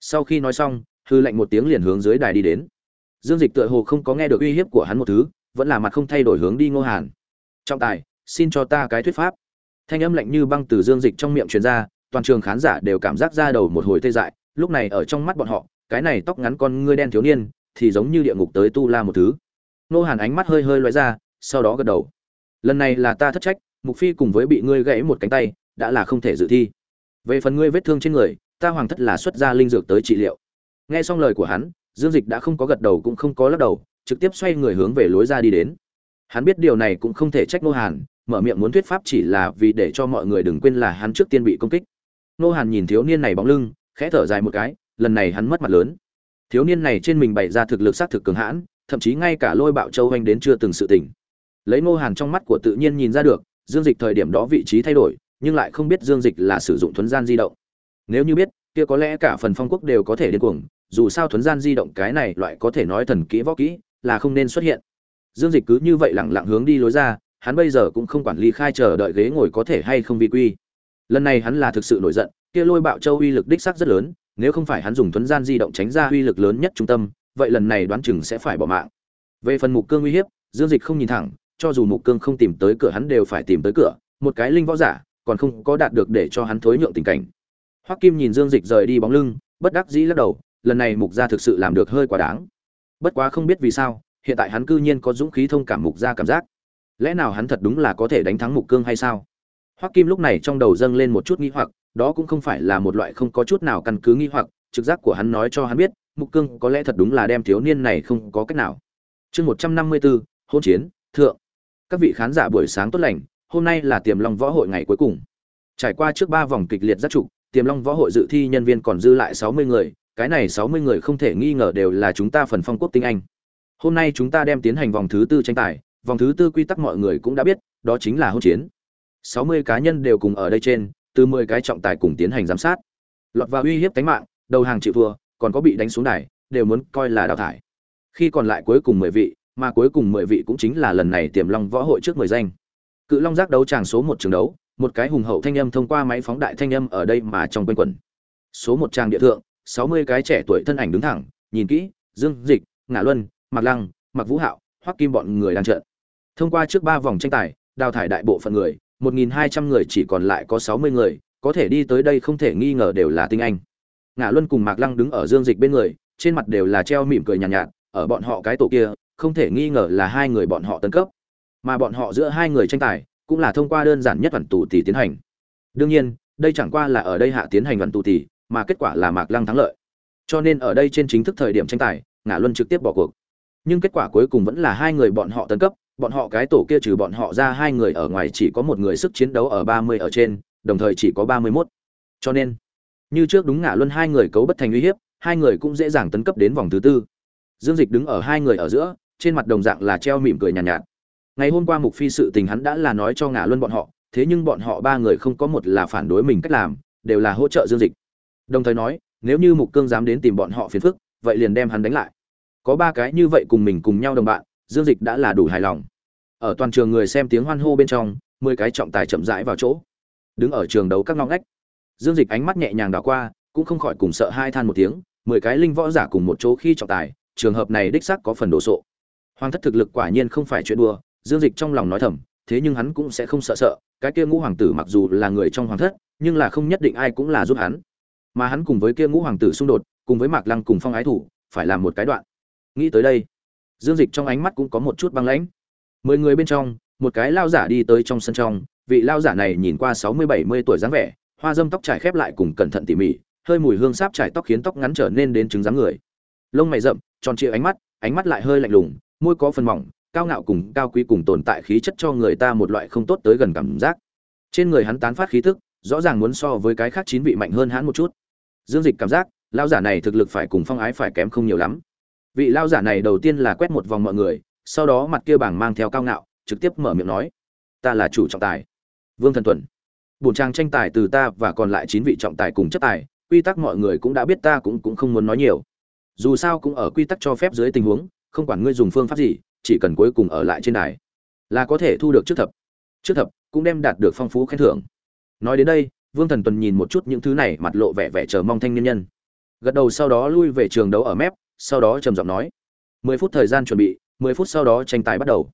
Sau khi nói xong, hư lệnh một tiếng liền hướng dưới đài đi đến. Dương dịch tựa hồ không có nghe được uy hiếp của hắn một thứ, vẫn là mặt không thay đổi hướng đi ngô hàn. Trọng tài, xin cho ta cái thuyết pháp. Thanh âm lạnh như băng từ dương dịch trong miệng truyền ra, toàn trường khán giả đều cảm giác ra đầu một hồi tê dại, lúc này ở trong mắt bọn họ cái này tóc ngắn con ngươi đen thiếu niên, thì giống như địa ngục tới tu la một thứ. Nô hàn ánh mắt hơi hơi loay ra, sau đó gật đầu. Lần này là ta thất trách, mục phi cùng với bị ngươi gãy một cánh tay, đã là không thể dự thi. Về phần ngươi vết thương trên người, ta hoàng thất là xuất ra linh dược tới trị liệu. Nghe xong lời của hắn, dương dịch đã không có gật đầu cũng không có lắc đầu, trực tiếp xoay người hướng về lối ra đi đến. Hắn biết điều này cũng không thể trách nô hàn, mở miệng muốn thuyết pháp chỉ là vì để cho mọi người đừng quên là hắn trước tiên bị công kích. Nô hàn nhìn thiếu niên này bóng lưng, khẽ thở dài một cái lần này hắn mất mặt lớn. Thiếu niên này trên mình bày ra thực lực sát thực cường hãn, thậm chí ngay cả lôi bạo châu hoành đến chưa từng sự tỉnh lấy ngô hàn trong mắt của tự nhiên nhìn ra được, dương dịch thời điểm đó vị trí thay đổi, nhưng lại không biết dương dịch là sử dụng thuấn gian di động. Nếu như biết, kia có lẽ cả phần phong quốc đều có thể điên cuồng, dù sao thuấn gian di động cái này loại có thể nói thần kỹ võ kỹ, là không nên xuất hiện. Dương dịch cứ như vậy lẳng lặng hướng đi lối ra, hắn bây giờ cũng không quản ly khai chờ đợi ghế ngồi có thể hay không vi quy. Lần này hắn là thực sự nổi giận, kia lôi bạo châu uy lực đích sắc rất lớn nếu không phải hắn dùng thuấn gian di động tránh ra uy lực lớn nhất trung tâm, vậy lần này đoán chừng sẽ phải bỏ mạng. Về phần mục cương uy hiếp, dương dịch không nhìn thẳng, cho dù mục cương không tìm tới cửa hắn đều phải tìm tới cửa, một cái linh võ giả, còn không có đạt được để cho hắn thối nhượng tình cảnh. Hoắc kim nhìn dương dịch rời đi bóng lưng, bất đắc dĩ lắc đầu, lần này mục gia thực sự làm được hơi quá đáng. Bất quá không biết vì sao, hiện tại hắn cư nhiên có dũng khí thông cảm mục gia cảm giác. Lẽ nào hắn thật đúng là có thể đánh thắng mục cương hay sao? Hoắc kim lúc này trong đầu dâng lên một chút nghi hoặc đó cũng không phải là một loại không có chút nào căn cứ nghi hoặc, trực giác của hắn nói cho hắn biết, mục cương có lẽ thật đúng là đem thiếu niên này không có cách nào. Chương một trăm năm mươi bốn hôn chiến, thượng. Các vị khán giả buổi sáng tốt lành, hôm nay là tiềm long võ hội ngày cuối cùng. Trải qua trước ba vòng kịch liệt giác trục tiềm long võ hội dự thi nhân viên còn dư lại sáu mươi người, cái này sáu mươi người không thể nghi ngờ đều là chúng ta phần phong quốc tinh anh. Hôm nay chúng ta đem tiến hành vòng thứ tư tranh tài, vòng thứ tư quy tắc mọi người cũng đã biết, đó chính là hôn chiến. sáu mươi cá nhân đều cùng ở đây trên từ mười cái trọng tài cùng tiến hành giám sát. Lọt vào uy hiếp tính mạng, đầu hàng chịu thua, còn có bị đánh xuống đài, đều muốn coi là đào thải. Khi còn lại cuối cùng mười vị, mà cuối cùng mười vị cũng chính là lần này tiềm long võ hội trước mười danh. Cự long giác đấu tràng số một trường đấu, một cái hùng hậu thanh âm thông qua máy phóng đại thanh âm ở đây mà trong quanh quẩn. Số một trang địa thượng, sáu mươi cái trẻ tuổi thân ảnh đứng thẳng, nhìn kỹ, dương, dịch ngã luân, mạc lăng mặc vũ hạo, hoắc kim bọn người đang trận thông qua trước ba vòng tranh tài, đào thải đại bộ phận người một nghìn hai trăm người chỉ còn lại có sáu mươi người có thể đi tới đây không thể nghi ngờ đều là tinh anh. Ngã luân cùng mạc lăng đứng ở dương dịch bên người trên mặt đều là treo mỉm cười nhàn nhạt, nhạt ở bọn họ cái tổ kia không thể nghi ngờ là hai người bọn họ tấn cấp. Mà bọn họ giữa hai người tranh tài cũng là thông qua đơn giản nhất vận tụ tỷ tiến hành. Đương nhiên đây chẳng qua là ở đây hạ tiến hành vận tụ tỷ mà kết quả là mạc lăng thắng lợi. Cho nên ở đây trên chính thức thời điểm tranh tài ngã luân trực tiếp bỏ cuộc. Nhưng kết quả cuối cùng vẫn là hai người bọn họ tấn cấp bọn họ cái tổ kia trừ bọn họ ra hai người ở ngoài chỉ có một người sức chiến đấu ở ba mươi ở trên đồng thời chỉ có ba mươi 31. cho nên như trước đúng ngã luân hai người cấu bất thành uy hiếp hai người cũng dễ dàng tấn cấp đến vòng thứ tư. Dương dịch đứng ở hai người ở giữa trên mặt đồng dạng là treo mỉm cười nhàn nhạt, nhạt. Ngày hôm qua mục phi sự tình hắn đã là nói cho ngã luân bọn họ thế nhưng bọn họ ba người không có một là phản đối mình cách làm đều là hỗ trợ dương dịch. Đồng thời nói nếu như mục cương dám đến tìm bọn họ phiền phức vậy liền đem hắn đánh lại. Có ba cái như vậy cùng mình cùng nhau đồng bạn dương dịch đã là đủ hài lòng ở toàn trường người xem tiếng hoan hô bên trong, mười cái trọng tài chậm rãi vào chỗ, đứng ở trường đấu các ngõ ngách. Dương dịch ánh mắt nhẹ nhàng đảo qua, cũng không khỏi cùng sợ hai than một tiếng, mười cái linh võ giả cùng một chỗ khi trọng tài, trường hợp này đích xác có phần đồ sộ. Hoàng thất thực lực quả nhiên không phải chuyện đùa, dương dịch trong lòng nói thầm, thế nhưng hắn cũng sẽ không sợ sợ, cái kia ngũ hoàng tử mặc dù là người trong hoàng thất, nhưng là không nhất định ai cũng là giúp hắn. Mà hắn cùng với kia ngũ hoàng tử xung đột, cùng với mạc lăng cùng phong ái thủ, phải làm một cái đoạn. Nghĩ tới đây, dương dịch trong ánh mắt cũng có một chút băng lãnh mười người bên trong, một cái lao giả đi tới trong sân trong, vị lao giả này nhìn qua sáu mươi bảy mươi tuổi dáng vẻ, hoa dâm tóc trải khép lại cùng cẩn thận tỉ mỉ, hơi mùi hương sáp trải tóc khiến tóc ngắn trở nên đến trứng dáng người. Lông mày rậm, tròn trịa ánh mắt ánh mắt lại hơi lạnh lùng, môi có phần mỏng, cao ngạo cùng cao quý cùng tồn tại khí chất cho người ta một loại không tốt tới gần cảm giác. Trên người hắn tán phát khí tức, rõ ràng muốn so với cái khác chín vị mạnh hơn hắn một chút. Dương dịch cảm giác, lao giả này thực lực phải cùng phong ái phải kém không nhiều lắm. Vị lao giả này đầu tiên là quét một vòng mọi người sau đó mặt kia bảng mang theo cao ngạo, trực tiếp mở miệng nói, ta là chủ trọng tài, vương thần tuần. Bổn trang tranh tài từ ta và còn lại chín vị trọng tài cùng chất tài, quy tắc mọi người cũng đã biết ta cũng cũng không muốn nói nhiều. Dù sao cũng ở quy tắc cho phép dưới tình huống, không quản ngươi dùng phương pháp gì, chỉ cần cuối cùng ở lại trên đài, là có thể thu được trước thập. Trước thập cũng đem đạt được phong phú khen thưởng. Nói đến đây, vương thần tuần nhìn một chút những thứ này, mặt lộ vẻ vẻ chờ mong thanh niên nhân. Gật đầu sau đó lui về trường đấu ở mép, sau đó trầm giọng nói, mười phút thời gian chuẩn bị mười phút sau đó tranh tài bắt đầu.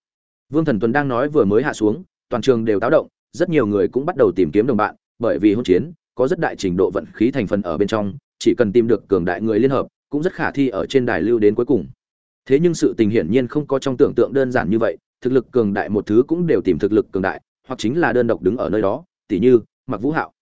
Vương thần tuần đang nói vừa mới hạ xuống, toàn trường đều táo động, rất nhiều người cũng bắt đầu tìm kiếm đồng bạn, bởi vì hôn chiến, có rất đại trình độ vận khí thành phần ở bên trong, chỉ cần tìm được cường đại người liên hợp, cũng rất khả thi ở trên đài lưu đến cuối cùng. Thế nhưng sự tình hiển nhiên không có trong tưởng tượng đơn giản như vậy, thực lực cường đại một thứ cũng đều tìm thực lực cường đại, hoặc chính là đơn độc đứng ở nơi đó, tỉ như mặc vũ hạo.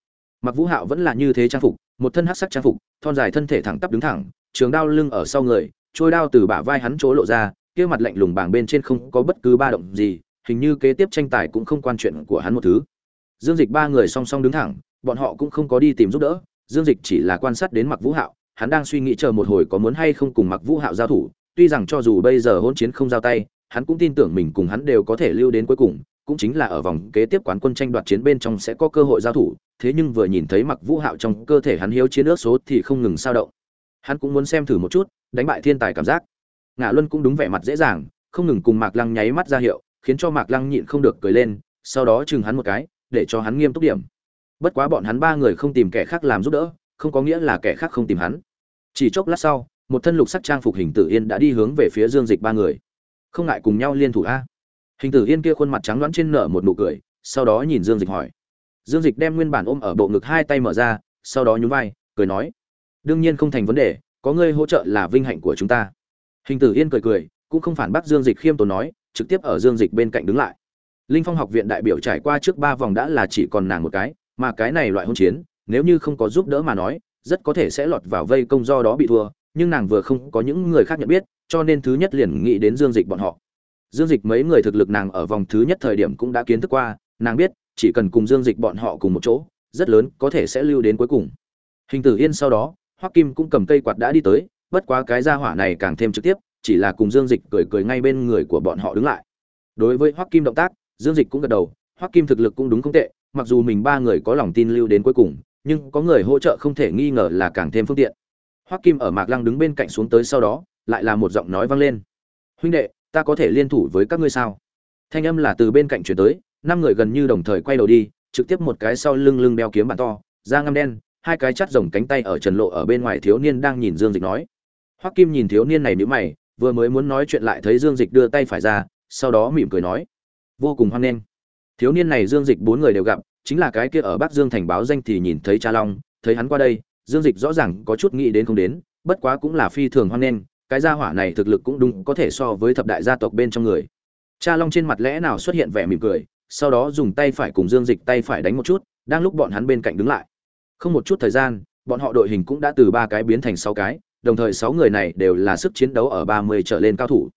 Mặc vũ hạo vẫn là như thế trang phục, một thân hắc sắc trang phục, thon dài thân thể thẳng tắp đứng thẳng, trường đao lưng ở sau người, trôi đao từ bả vai hắn chỗ lộ ra kia mặt lạnh lùng bảng bên trên không có bất cứ ba động gì, hình như kế tiếp tranh tài cũng không quan chuyện của hắn một thứ. Dương dịch ba người song song đứng thẳng, bọn họ cũng không có đi tìm giúp đỡ, dương dịch chỉ là quan sát đến mặc vũ hạo, hắn đang suy nghĩ chờ một hồi có muốn hay không cùng mặc vũ hạo giao thủ, tuy rằng cho dù bây giờ hôn chiến không giao tay, hắn cũng tin tưởng mình cùng hắn đều có thể lưu đến cuối cùng, cũng chính là ở vòng kế tiếp quán quân tranh đoạt chiến bên trong sẽ có cơ hội giao thủ, thế nhưng vừa nhìn thấy mặc vũ hạo trong cơ thể hắn hiếu chiến ước số thì không ngừng sao động. Hắn cũng muốn xem thử một chút, đánh bại thiên tài cảm giác ngã luân cũng đúng vẻ mặt dễ dàng, không ngừng cùng mạc lăng nháy mắt ra hiệu, khiến cho mạc lăng nhịn không được cười lên, sau đó chừng hắn một cái, để cho hắn nghiêm túc điểm. Bất quá bọn hắn ba người không tìm kẻ khác làm giúp đỡ, không có nghĩa là kẻ khác không tìm hắn. Chỉ chốc lát sau, một thân lục sắc trang phục hình tử yên đã đi hướng về phía dương dịch ba người. Không ngại cùng nhau liên thủ a. À? Hình tử yên kia khuôn mặt trắng đoán trên nở một nụ cười, sau đó nhìn dương dịch hỏi. Dương dịch đem nguyên bản ôm ở bộ ngực hai tay mở ra, sau đó nhún vai, cười nói. Đương nhiên không thành vấn đề, có ngươi hỗ trợ là vinh hạnh của chúng ta hình tử yên cười cười, cũng không phản bác dương dịch khiêm tốn nói, trực tiếp ở dương dịch bên cạnh đứng lại. Linh phong học viện đại biểu trải qua trước ba vòng đã là chỉ còn nàng một cái, mà cái này loại hôn chiến, nếu như không có giúp đỡ mà nói, rất có thể sẽ lọt vào vây công do đó bị thua, nhưng nàng vừa không có những người khác nhận biết, cho nên thứ nhất liền nghĩ đến dương dịch bọn họ. Dương dịch mấy người thực lực nàng ở vòng thứ nhất thời điểm cũng đã kiến thức qua, nàng biết, chỉ cần cùng dương dịch bọn họ cùng một chỗ, rất lớn có thể sẽ lưu đến cuối cùng. Hình tử yên sau đó, hoắc kim cũng cầm cây quạt đã đi tới bất quá cái gia hỏa này càng thêm trực tiếp, chỉ là cùng dương dịch cười cười ngay bên người của bọn họ đứng lại. Đối với hoắc kim động tác, dương dịch cũng gật đầu, hoắc kim thực lực cũng đúng không tệ, mặc dù mình ba người có lòng tin lưu đến cuối cùng, nhưng có người hỗ trợ không thể nghi ngờ là càng thêm phương tiện. Hoắc kim ở mạc lăng đứng bên cạnh xuống tới sau đó, lại là một giọng nói vang lên. Huynh đệ, ta có thể liên thủ với các ngươi sao? Thanh âm là từ bên cạnh chuyển tới, năm người gần như đồng thời quay đầu đi, trực tiếp một cái sau lưng lưng đeo kiếm bàn to, da ngăm đen, hai cái chắt rồng cánh tay ở trần lộ ở bên ngoài thiếu niên đang nhìn dương dịch nói hoắc kim nhìn thiếu niên này nhíu mày, vừa mới muốn nói chuyện lại thấy dương dịch đưa tay phải ra, sau đó mỉm cười nói, vô cùng hoan nghênh. Thiếu niên này dương dịch bốn người đều gặp, chính là cái kia ở bắc dương thành báo danh thì nhìn thấy cha long, thấy hắn qua đây, dương dịch rõ ràng có chút nghĩ đến không đến, bất quá cũng là phi thường hoan nghênh, cái gia hỏa này thực lực cũng đúng có thể so với thập đại gia tộc bên trong người. Cha long trên mặt lẽ nào xuất hiện vẻ mỉm cười, sau đó dùng tay phải cùng dương dịch tay phải đánh một chút, đang lúc bọn hắn bên cạnh đứng lại. Không một chút thời gian, bọn họ đội hình cũng đã từ ba cái biến thành sáu cái đồng thời sáu người này đều là sức chiến đấu ở ba mươi trở lên cao thủ.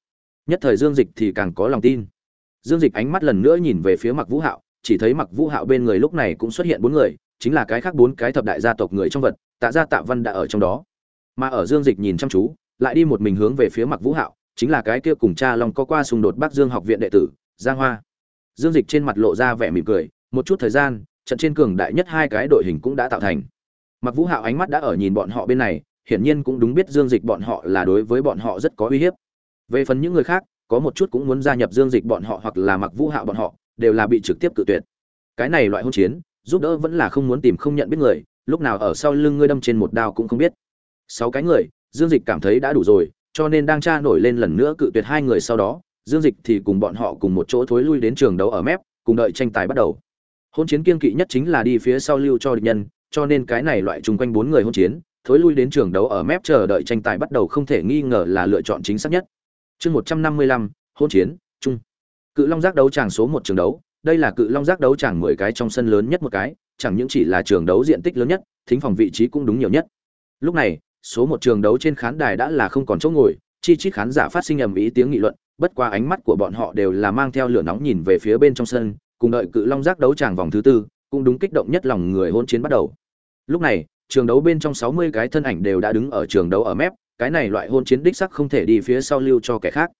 Nhất thời dương dịch thì càng có lòng tin. Dương dịch ánh mắt lần nữa nhìn về phía mặc vũ hạo, chỉ thấy mặc vũ hạo bên người lúc này cũng xuất hiện bốn người, chính là cái khác bốn cái thập đại gia tộc người trong vật, tạ gia tạ văn đã ở trong đó. Mà ở dương dịch nhìn chăm chú, lại đi một mình hướng về phía mặc vũ hạo, chính là cái kia cùng cha long có qua xung đột bắc dương học viện đệ tử, giang hoa. Dương dịch trên mặt lộ ra vẻ mỉm cười, một chút thời gian, trận trên cường đại nhất hai cái đội hình cũng đã tạo thành. Mặc vũ hạo ánh mắt đã ở nhìn bọn họ bên này hiển nhiên cũng đúng biết dương dịch bọn họ là đối với bọn họ rất có uy hiếp. Về phần những người khác, có một chút cũng muốn gia nhập dương dịch bọn họ hoặc là mặc vũ hạo bọn họ, đều là bị trực tiếp cự tuyệt. Cái này loại hôn chiến, giúp đỡ vẫn là không muốn tìm không nhận biết người, lúc nào ở sau lưng ngươi đâm trên một đao cũng không biết. Sáu cái người, dương dịch cảm thấy đã đủ rồi, cho nên đang tra nổi lên lần nữa cự tuyệt hai người sau đó, dương dịch thì cùng bọn họ cùng một chỗ thối lui đến trường đấu ở mép, cùng đợi tranh tài bắt đầu. Hôn chiến kiên kỵ nhất chính là đi phía sau lưu cho địch nhân, cho nên cái này loại chung quanh bốn người hôn chiến thối lui đến trường đấu ở mép chờ đợi tranh tài bắt đầu không thể nghi ngờ là lựa chọn chính xác nhất. Chương một trăm năm mươi lăm, hôn chiến, chung. Cự long giác đấu tràng số một trường đấu, đây là cự long giác đấu tràng mười cái trong sân lớn nhất một cái, chẳng những chỉ là trường đấu diện tích lớn nhất, thính phòng vị trí cũng đúng nhiều nhất. Lúc này, số một trường đấu trên khán đài đã là không còn chỗ ngồi, chi chít khán giả phát sinh ầm ĩ tiếng nghị luận, bất qua ánh mắt của bọn họ đều là mang theo lửa nóng nhìn về phía bên trong sân, cùng đợi cự long giác đấu tràng vòng thứ tư, cũng đúng kích động nhất lòng người hôn chiến bắt đầu. Lúc này trường đấu bên trong sáu mươi cái thân ảnh đều đã đứng ở trường đấu ở mép, cái này loại hôn chiến đích sắc không thể đi phía sau lưu cho kẻ khác.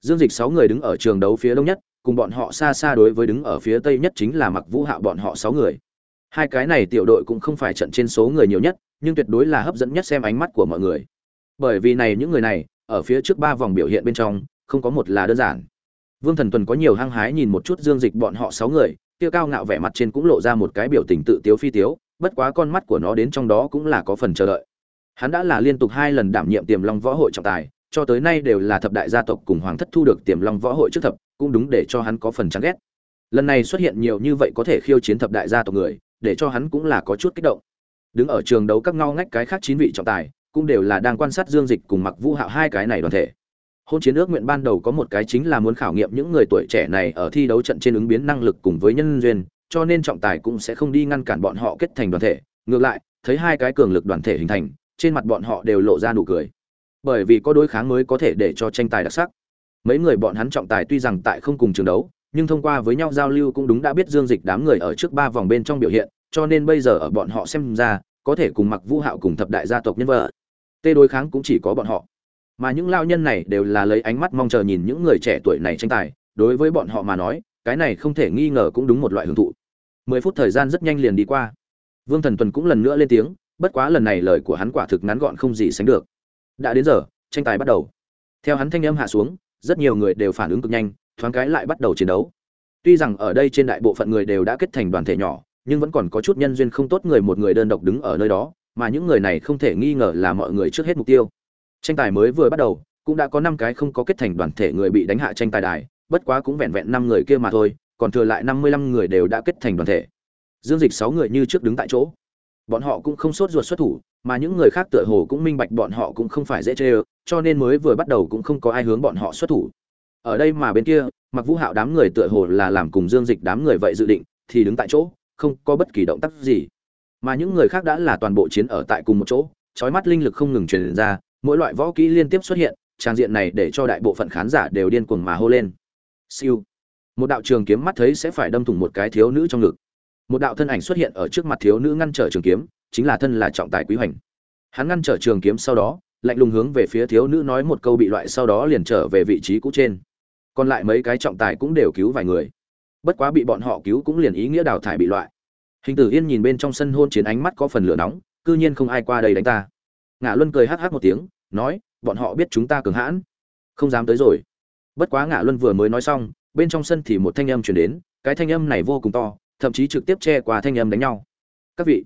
Dương dịch sáu người đứng ở trường đấu phía đông nhất, cùng bọn họ xa xa đối với đứng ở phía tây nhất chính là mặc vũ hạo bọn họ sáu người. Hai cái này tiểu đội cũng không phải trận trên số người nhiều nhất, nhưng tuyệt đối là hấp dẫn nhất xem ánh mắt của mọi người. Bởi vì này, những người này, ở phía trước ba vòng biểu hiện bên trong, không có một là đơn giản. Vương thần tuần có nhiều hăng hái nhìn một chút dương dịch bọn họ sáu người, kia cao ngạo vẻ mặt trên cũng lộ ra một cái biểu tình tự tiếu phi tiếu bất quá con mắt của nó đến trong đó cũng là có phần chờ đợi. Hắn đã là liên tục hai lần đảm nhiệm tiềm long võ hội trọng tài, cho tới nay đều là thập đại gia tộc cùng hoàng thất thu được tiềm long võ hội trước thập, cũng đúng để cho hắn có phần chán ghét. Lần này xuất hiện nhiều như vậy có thể khiêu chiến thập đại gia tộc người, để cho hắn cũng là có chút kích động. Đứng ở trường đấu các ngao ngách cái khác chín vị trọng tài, cũng đều là đang quan sát dương dịch cùng mặc vũ hạo hai cái này đoàn thể. Hôn chiến ước nguyện ban đầu có một cái chính là muốn khảo nghiệm những người tuổi trẻ này ở thi đấu trận trên ứng biến năng lực cùng với nhân duyên cho nên trọng tài cũng sẽ không đi ngăn cản bọn họ kết thành đoàn thể. Ngược lại, thấy hai cái cường lực đoàn thể hình thành, trên mặt bọn họ đều lộ ra nụ cười. Bởi vì có đối kháng mới có thể để cho tranh tài đặc sắc. Mấy người bọn hắn trọng tài tuy rằng tại không cùng trường đấu, nhưng thông qua với nhau giao lưu cũng đúng đã biết dương dịch đám người ở trước ba vòng bên trong biểu hiện, cho nên bây giờ ở bọn họ xem ra, có thể cùng mặc vũ hạo cùng thập đại gia tộc nhân vợ tê đối kháng cũng chỉ có bọn họ. Mà những lao nhân này đều là lấy ánh mắt mong chờ nhìn những người trẻ tuổi này tranh tài. Đối với bọn họ mà nói, cái này không thể nghi ngờ cũng đúng một loại hưởng thụ mười phút thời gian rất nhanh liền đi qua. Vương thần tuần cũng lần nữa lên tiếng, bất quá lần này lời của hắn quả thực ngắn gọn không gì sánh được. Đã đến giờ, tranh tài bắt đầu. Theo hắn thanh âm hạ xuống, rất nhiều người đều phản ứng cực nhanh, thoáng cái lại bắt đầu chiến đấu. Tuy rằng ở đây trên đại bộ phận người đều đã kết thành đoàn thể nhỏ, nhưng vẫn còn có chút nhân duyên không tốt người một người đơn độc đứng ở nơi đó, mà những người này không thể nghi ngờ là mọi người trước hết mục tiêu. Tranh tài mới vừa bắt đầu, cũng đã có năm cái không có kết thành đoàn thể người bị đánh hạ tranh tài đài, bất quá cũng vẹn vẹn năm người kia mà thôi còn thừa lại năm mươi lăm người đều đã kết thành đoàn thể. Dương dịch sáu người như trước đứng tại chỗ. Bọn họ cũng không sốt ruột xuất thủ, mà những người khác tựa hồ cũng minh bạch bọn họ cũng không phải dễ chê ơ cho nên mới vừa bắt đầu cũng không có ai hướng bọn họ xuất thủ. Ở đây mà bên kia mặc vũ hạo đám người tựa hồ là làm cùng dương dịch đám người vậy dự định, thì đứng tại chỗ, không có bất kỳ động tác gì. Mà những người khác đã là toàn bộ chiến ở tại cùng một chỗ trói mắt linh lực không ngừng truyền ra, mỗi loại võ kỹ liên tiếp xuất hiện, trang diện này để cho đại bộ phận khán giả đều điên cuồng mà hô lên. Siêu một đạo trường kiếm mắt thấy sẽ phải đâm thủng một cái thiếu nữ trong ngực. Một đạo thân ảnh xuất hiện ở trước mặt thiếu nữ ngăn trở trường kiếm, chính là thân là trọng tài quý hoành. Hắn ngăn trở trường kiếm sau đó, lạnh lùng hướng về phía thiếu nữ nói một câu bị loại sau đó liền trở về vị trí cũ trên. Còn lại mấy cái trọng tài cũng đều cứu vài người. Bất quá bị bọn họ cứu cũng liền ý nghĩa đào thải bị loại. Hình tử yên nhìn bên trong sân hôn chiến ánh mắt có phần lửa nóng, cư nhiên không ai qua đây đánh ta. Ngã luân cười hắc hắc một tiếng, nói, bọn họ biết chúng ta cường hãn. Không dám tới rồi. Bất quá ngã luân vừa mới nói xong bên trong sân thì một thanh âm chuyển đến, cái thanh âm này vô cùng to, thậm chí trực tiếp che qua thanh âm đánh nhau. Các vị,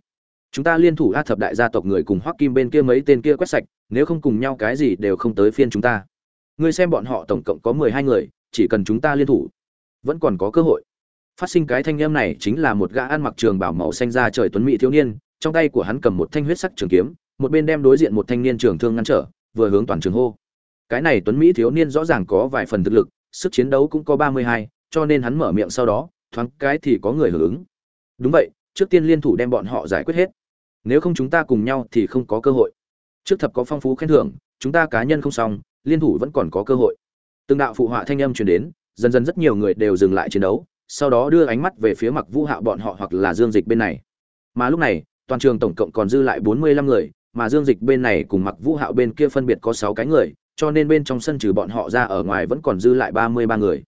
chúng ta liên thủ a thập đại gia tộc người cùng hoắc kim bên kia mấy tên kia quét sạch, nếu không cùng nhau cái gì đều không tới phiên chúng ta. Ngươi xem bọn họ tổng cộng có mười hai người, chỉ cần chúng ta liên thủ, vẫn còn có cơ hội. Phát sinh cái thanh âm này chính là một gã ăn mặc trường bảo màu xanh ra trời tuấn mỹ thiếu niên, trong tay của hắn cầm một thanh huyết sắc trường kiếm, một bên đem đối diện một thanh niên trường thương ngăn trở, vừa hướng toàn trường hô. Cái này tuấn mỹ thiếu niên rõ ràng có vài phần thực lực sức chiến đấu cũng có ba mươi hai, cho nên hắn mở miệng sau đó, thoáng cái thì có người hưởng ứng. Đúng vậy, trước tiên liên thủ đem bọn họ giải quyết hết. Nếu không chúng ta cùng nhau thì không có cơ hội. Trước thập có phong phú khen thưởng, chúng ta cá nhân không xong, liên thủ vẫn còn có cơ hội. Từng đạo phụ họa thanh âm truyền đến, dần dần rất nhiều người đều dừng lại chiến đấu, sau đó đưa ánh mắt về phía mặc vũ hạo bọn họ hoặc là dương dịch bên này. Mà lúc này, toàn trường tổng cộng còn dư lại bốn mươi lăm người, mà dương dịch bên này cùng mặc vũ hạo bên kia phân biệt có sáu cái người cho nên bên trong sân trừ bọn họ ra ở ngoài vẫn còn dư lại ba mươi ba người.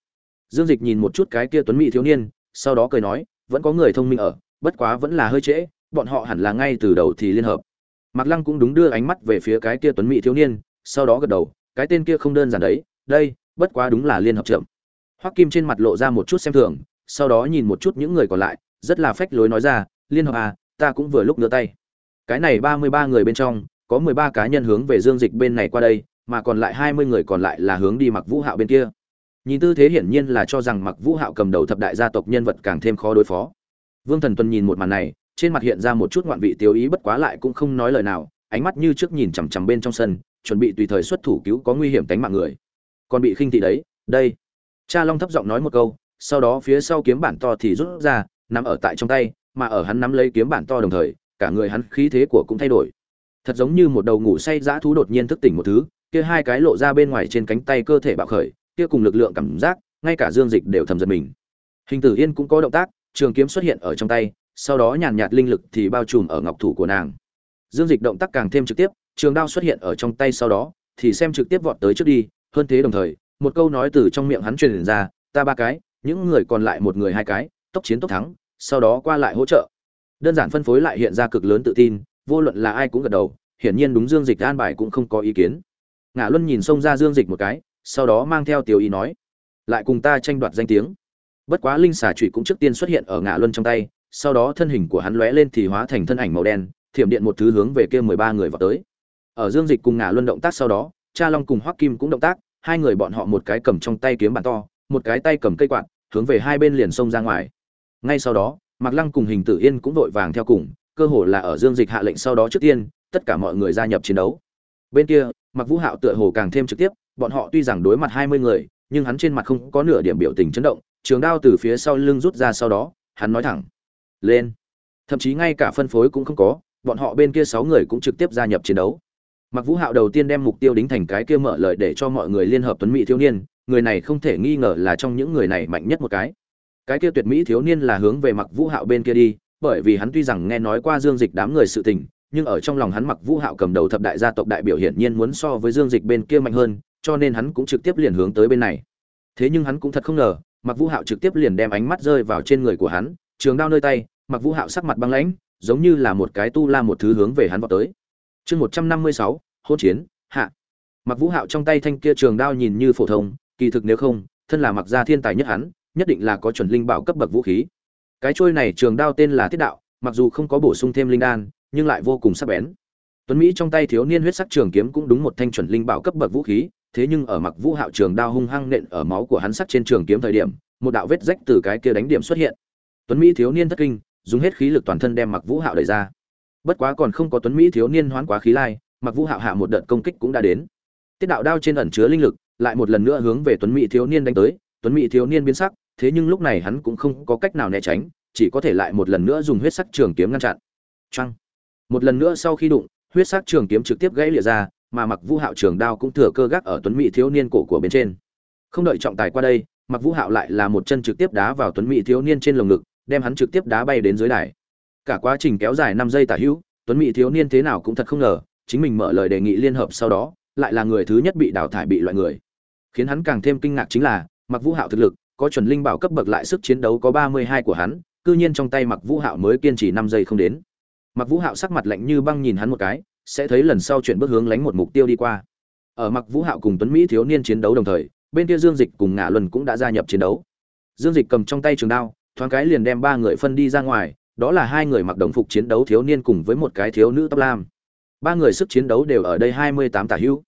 Dương dịch nhìn một chút cái kia tuấn mỹ thiếu niên, sau đó cười nói, vẫn có người thông minh ở, bất quá vẫn là hơi trễ, bọn họ hẳn là ngay từ đầu thì liên hợp. Mạc lăng cũng đúng đưa ánh mắt về phía cái kia tuấn mỹ thiếu niên, sau đó gật đầu, cái tên kia không đơn giản đấy, đây, bất quá đúng là liên hợp chậm hoắc kim trên mặt lộ ra một chút xem thường, sau đó nhìn một chút những người còn lại, rất là phách lối nói ra, liên hợp à ta cũng vừa lúc nữa tay. Cái này ba mươi ba người bên trong, có mười ba cá nhân hướng về dương dịch bên này qua đây mà còn lại hai mươi người còn lại là hướng đi mặc vũ hạo bên kia. Nhìn tư thế hiển nhiên là cho rằng mặc vũ hạo cầm đầu thập đại gia tộc nhân vật càng thêm khó đối phó. Vương thần tuân nhìn một màn này, trên mặt hiện ra một chút ngoạn vị tiêu ý bất quá lại cũng không nói lời nào, ánh mắt như trước nhìn chằm chằm bên trong sân, chuẩn bị tùy thời xuất thủ cứu có nguy hiểm tính mạng người. Còn bị khinh thị đấy, đây. Cha long thấp giọng nói một câu, sau đó phía sau kiếm bản to thì rút ra nằm ở tại trong tay, mà ở hắn nắm lấy kiếm bản to đồng thời, cả người hắn khí thế của cũng thay đổi. Thật giống như một đầu ngủ say dã thú đột nhiên thức tỉnh một thứ kia hai cái lộ ra bên ngoài trên cánh tay cơ thể bạo khởi, kia cùng lực lượng cảm giác, ngay cả dương dịch đều thầm giật mình. Hình tử yên cũng có động tác, trường kiếm xuất hiện ở trong tay, sau đó nhàn nhạt linh lực thì bao trùm ở ngọc thủ của nàng. Dương dịch động tác càng thêm trực tiếp, trường đao xuất hiện ở trong tay sau đó, thì xem trực tiếp vọt tới trước đi, hơn thế đồng thời, một câu nói từ trong miệng hắn truyền ra, ta ba cái, những người còn lại một người hai cái, tốc chiến tốc thắng, sau đó qua lại hỗ trợ. Đơn giản phân phối lại hiện ra cực lớn tự tin, vô luận là ai cũng gật đầu, hiển nhiên đúng dương dịch an bài cũng không có ý kiến ngã luân nhìn xông ra dương dịch một cái, sau đó mang theo tiểu ý nói, lại cùng ta tranh đoạt danh tiếng. Bất quá linh xà trụy cũng trước tiên xuất hiện ở ngã luân trong tay, sau đó thân hình của hắn lóe lên thì hóa thành thân ảnh màu đen, thiểm điện một thứ hướng về kia mười ba người vào tới. Ở dương dịch cùng ngã luân động tác sau đó, cha long cùng hoắc kim cũng động tác, hai người bọn họ một cái cầm trong tay kiếm bàn to, một cái tay cầm cây quạt, hướng về hai bên liền xông ra ngoài. Ngay sau đó, mạc lăng cùng hình tử yên cũng vội vàng theo cùng, cơ hồ là ở dương dịch hạ lệnh sau đó trước tiên, tất cả mọi người gia nhập chiến đấu. Bên kia mặc vũ hạo tựa hồ càng thêm trực tiếp, bọn họ tuy rằng đối mặt hai mươi người, nhưng hắn trên mặt không có nửa điểm biểu tình chấn động, trường đao từ phía sau lưng rút ra sau đó, hắn nói thẳng, lên. Thậm chí ngay cả phân phối cũng không có, bọn họ bên kia sáu người cũng trực tiếp gia nhập chiến đấu. Mặc vũ hạo đầu tiên đem mục tiêu đính thành cái kia mở lời để cho mọi người liên hợp tuấn mỹ thiếu niên, người này không thể nghi ngờ là trong những người này mạnh nhất một cái. Cái kia tuyệt mỹ thiếu niên là hướng về mặc vũ hạo bên kia đi, bởi vì hắn tuy rằng nghe nói qua dương dịch đám người sự tình nhưng ở trong lòng hắn mặc vũ hạo cầm đầu thập đại gia tộc đại biểu hiển nhiên muốn so với dương dịch bên kia mạnh hơn, cho nên hắn cũng trực tiếp liền hướng tới bên này. Thế nhưng hắn cũng thật không ngờ, mặc vũ hạo trực tiếp liền đem ánh mắt rơi vào trên người của hắn, trường đao nơi tay, mặc vũ hạo sắc mặt băng lãnh, giống như là một cái tu la một thứ hướng về hắn vào tới. Chương một trăm năm mươi sáu hôn chiến, hạ. Mặc vũ hạo trong tay thanh kia trường đao nhìn như phổ thông, kỳ thực nếu không, thân là mặc gia thiên tài nhất hắn, nhất định là có chuẩn linh bảo cấp bậc vũ khí. Cái trôi này trường đao tên là thiết đạo, mặc dù không có bổ sung thêm linh đan nhưng lại vô cùng sắc bén. Tuấn mỹ trong tay thiếu niên huyết sắc trường kiếm cũng đúng một thanh chuẩn linh bảo cấp bậc vũ khí, thế nhưng ở mặc vũ hạo trường đao hung hăng nện ở máu của hắn sắc trên trường kiếm thời điểm, một đạo vết rách từ cái kia đánh điểm xuất hiện. Tuấn mỹ thiếu niên thất kinh, dùng hết khí lực toàn thân đem mặc vũ hạo đẩy ra. Bất quá còn không có tuấn mỹ thiếu niên hoán quá khí lai, mặc vũ hạo hạ một đợt công kích cũng đã đến. Tiết đạo đao trên ẩn chứa linh lực, lại một lần nữa hướng về tuấn mỹ thiếu niên đánh tới, tuấn mỹ thiếu niên biến sắc, thế nhưng lúc này hắn cũng không có cách nào né tránh, chỉ có thể lại một lần nữa dùng huyết sắc trường kiếm ngăn chặn. Trăng một lần nữa sau khi đụng, huyết sắc trường kiếm trực tiếp gãy lìa ra, mà mặc vũ hạo trường đao cũng thừa cơ gác ở tuấn mỹ thiếu niên cổ của bên trên. Không đợi trọng tài qua đây mặc vũ hạo lại là một chân trực tiếp đá vào tuấn mỹ thiếu niên trên lồng ngực, đem hắn trực tiếp đá bay đến dưới đài. Cả quá trình kéo dài năm giây tả hữu, tuấn mỹ thiếu niên thế nào cũng thật không ngờ, chính mình mở lời đề nghị liên hợp sau đó, lại là người thứ nhất bị đào thải bị loại người. Khiến hắn càng thêm kinh ngạc chính là mặc vũ hạo thực lực, có chuẩn linh bảo cấp bậc lại sức chiến đấu có ba mươi hai của hắn, cư nhiên trong tay mặc vũ hạo mới kiên trì năm giây không đến mặc vũ hạo sắc mặt lạnh như băng nhìn hắn một cái, sẽ thấy lần sau chuyển bước hướng lánh một mục tiêu đi qua. Ở mặc vũ hạo cùng tuấn mỹ thiếu niên chiến đấu đồng thời, bên kia dương dịch cùng ngã luân cũng đã gia nhập chiến đấu. Dương dịch cầm trong tay trường đao, thoáng cái liền đem ba người phân đi ra ngoài, đó là hai người mặc đồng phục chiến đấu thiếu niên cùng với một cái thiếu nữ tóc lam. Ba người sức chiến đấu đều ở đây hai mươi tám tả hữu.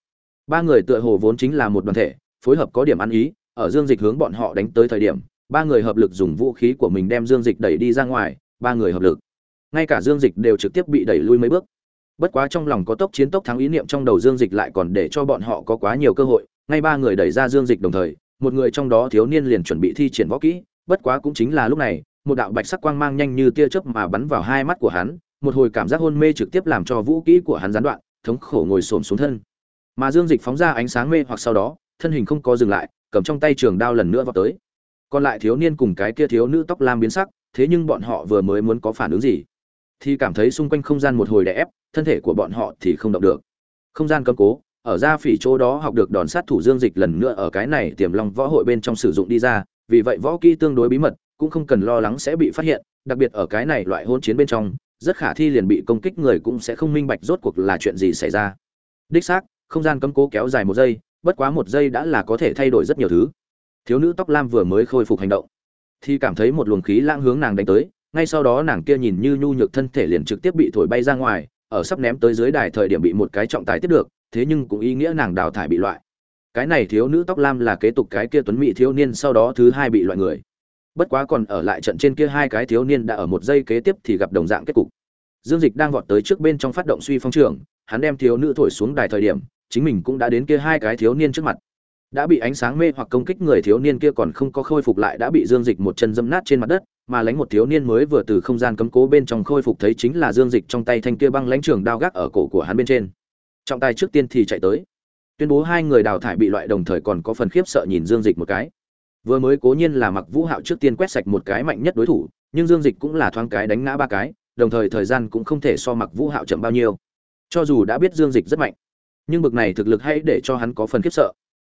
Ba người tựa hồ vốn chính là một đoàn thể, phối hợp có điểm ăn ý, ở dương dịch hướng bọn họ đánh tới thời điểm, ba người hợp lực dùng vũ khí của mình đem dương dịch đẩy đi ra ngoài, ba người hợp lực ngay cả dương dịch đều trực tiếp bị đẩy lui mấy bước. Bất quá trong lòng có tốc chiến tốc thắng ý niệm trong đầu dương dịch lại còn để cho bọn họ có quá nhiều cơ hội. Ngay ba người đẩy ra dương dịch đồng thời, một người trong đó thiếu niên liền chuẩn bị thi triển võ kỹ. Bất quá cũng chính là lúc này, một đạo bạch sắc quang mang nhanh như tia chớp mà bắn vào hai mắt của hắn, một hồi cảm giác hôn mê trực tiếp làm cho vũ kỹ của hắn gián đoạn, thống khổ ngồi xổm xuống thân. Mà dương dịch phóng ra ánh sáng mê hoặc sau đó, thân hình không có dừng lại, cầm trong tay trường đao lần nữa vào tới. Còn lại thiếu niên cùng cái kia thiếu nữ tóc lam biến sắc, thế nhưng bọn họ vừa mới muốn có phản ứng gì? Thì cảm thấy xung quanh không gian một hồi đè ép, thân thể của bọn họ thì không động được. Không gian cấm cố, ở gia phỉ chỗ đó học được đòn sát thủ dương dịch lần nữa ở cái này tiềm long võ hội bên trong sử dụng đi ra, vì vậy võ kỹ tương đối bí mật, cũng không cần lo lắng sẽ bị phát hiện, đặc biệt ở cái này loại hôn chiến bên trong, rất khả thi liền bị công kích người cũng sẽ không minh bạch rốt cuộc là chuyện gì xảy ra. Đích xác, không gian cấm cố kéo dài một giây, bất quá một giây đã là có thể thay đổi rất nhiều thứ. Thiếu nữ tóc lam vừa mới khôi phục hành động, thì cảm thấy một luồng khí lãng hướng nàng đánh tới ngay sau đó nàng kia nhìn như nhu nhược thân thể liền trực tiếp bị thổi bay ra ngoài, ở sắp ném tới dưới đài thời điểm bị một cái trọng tài tiếp được, thế nhưng cũng ý nghĩa nàng đào thải bị loại. Cái này thiếu nữ tóc lam là kế tục cái kia tuấn mỹ thiếu niên sau đó thứ hai bị loại người. Bất quá còn ở lại trận trên kia hai cái thiếu niên đã ở một giây kế tiếp thì gặp đồng dạng kết cục. Dương dịch đang vọt tới trước bên trong phát động suy phong trường, hắn đem thiếu nữ thổi xuống đài thời điểm, chính mình cũng đã đến kia hai cái thiếu niên trước mặt. Đã bị ánh sáng mê hoặc công kích người thiếu niên kia còn không có khôi phục lại đã bị dương dịch một chân dâm nát trên mặt đất mà lãnh một thiếu niên mới vừa từ không gian cấm cố bên trong khôi phục thấy chính là dương dịch trong tay thanh kia băng lãnh trường đao gác ở cổ của hắn bên trên. Trọng tài trước tiên thì chạy tới. Tuyên bố hai người đào thải bị loại đồng thời còn có phần khiếp sợ nhìn dương dịch một cái. Vừa mới cố nhiên là mặc vũ hạo trước tiên quét sạch một cái mạnh nhất đối thủ, nhưng dương dịch cũng là thoáng cái đánh ngã ba cái, đồng thời thời gian cũng không thể so mặc vũ hạo chậm bao nhiêu. Cho dù đã biết dương dịch rất mạnh, nhưng bực này thực lực hay để cho hắn có phần khiếp sợ.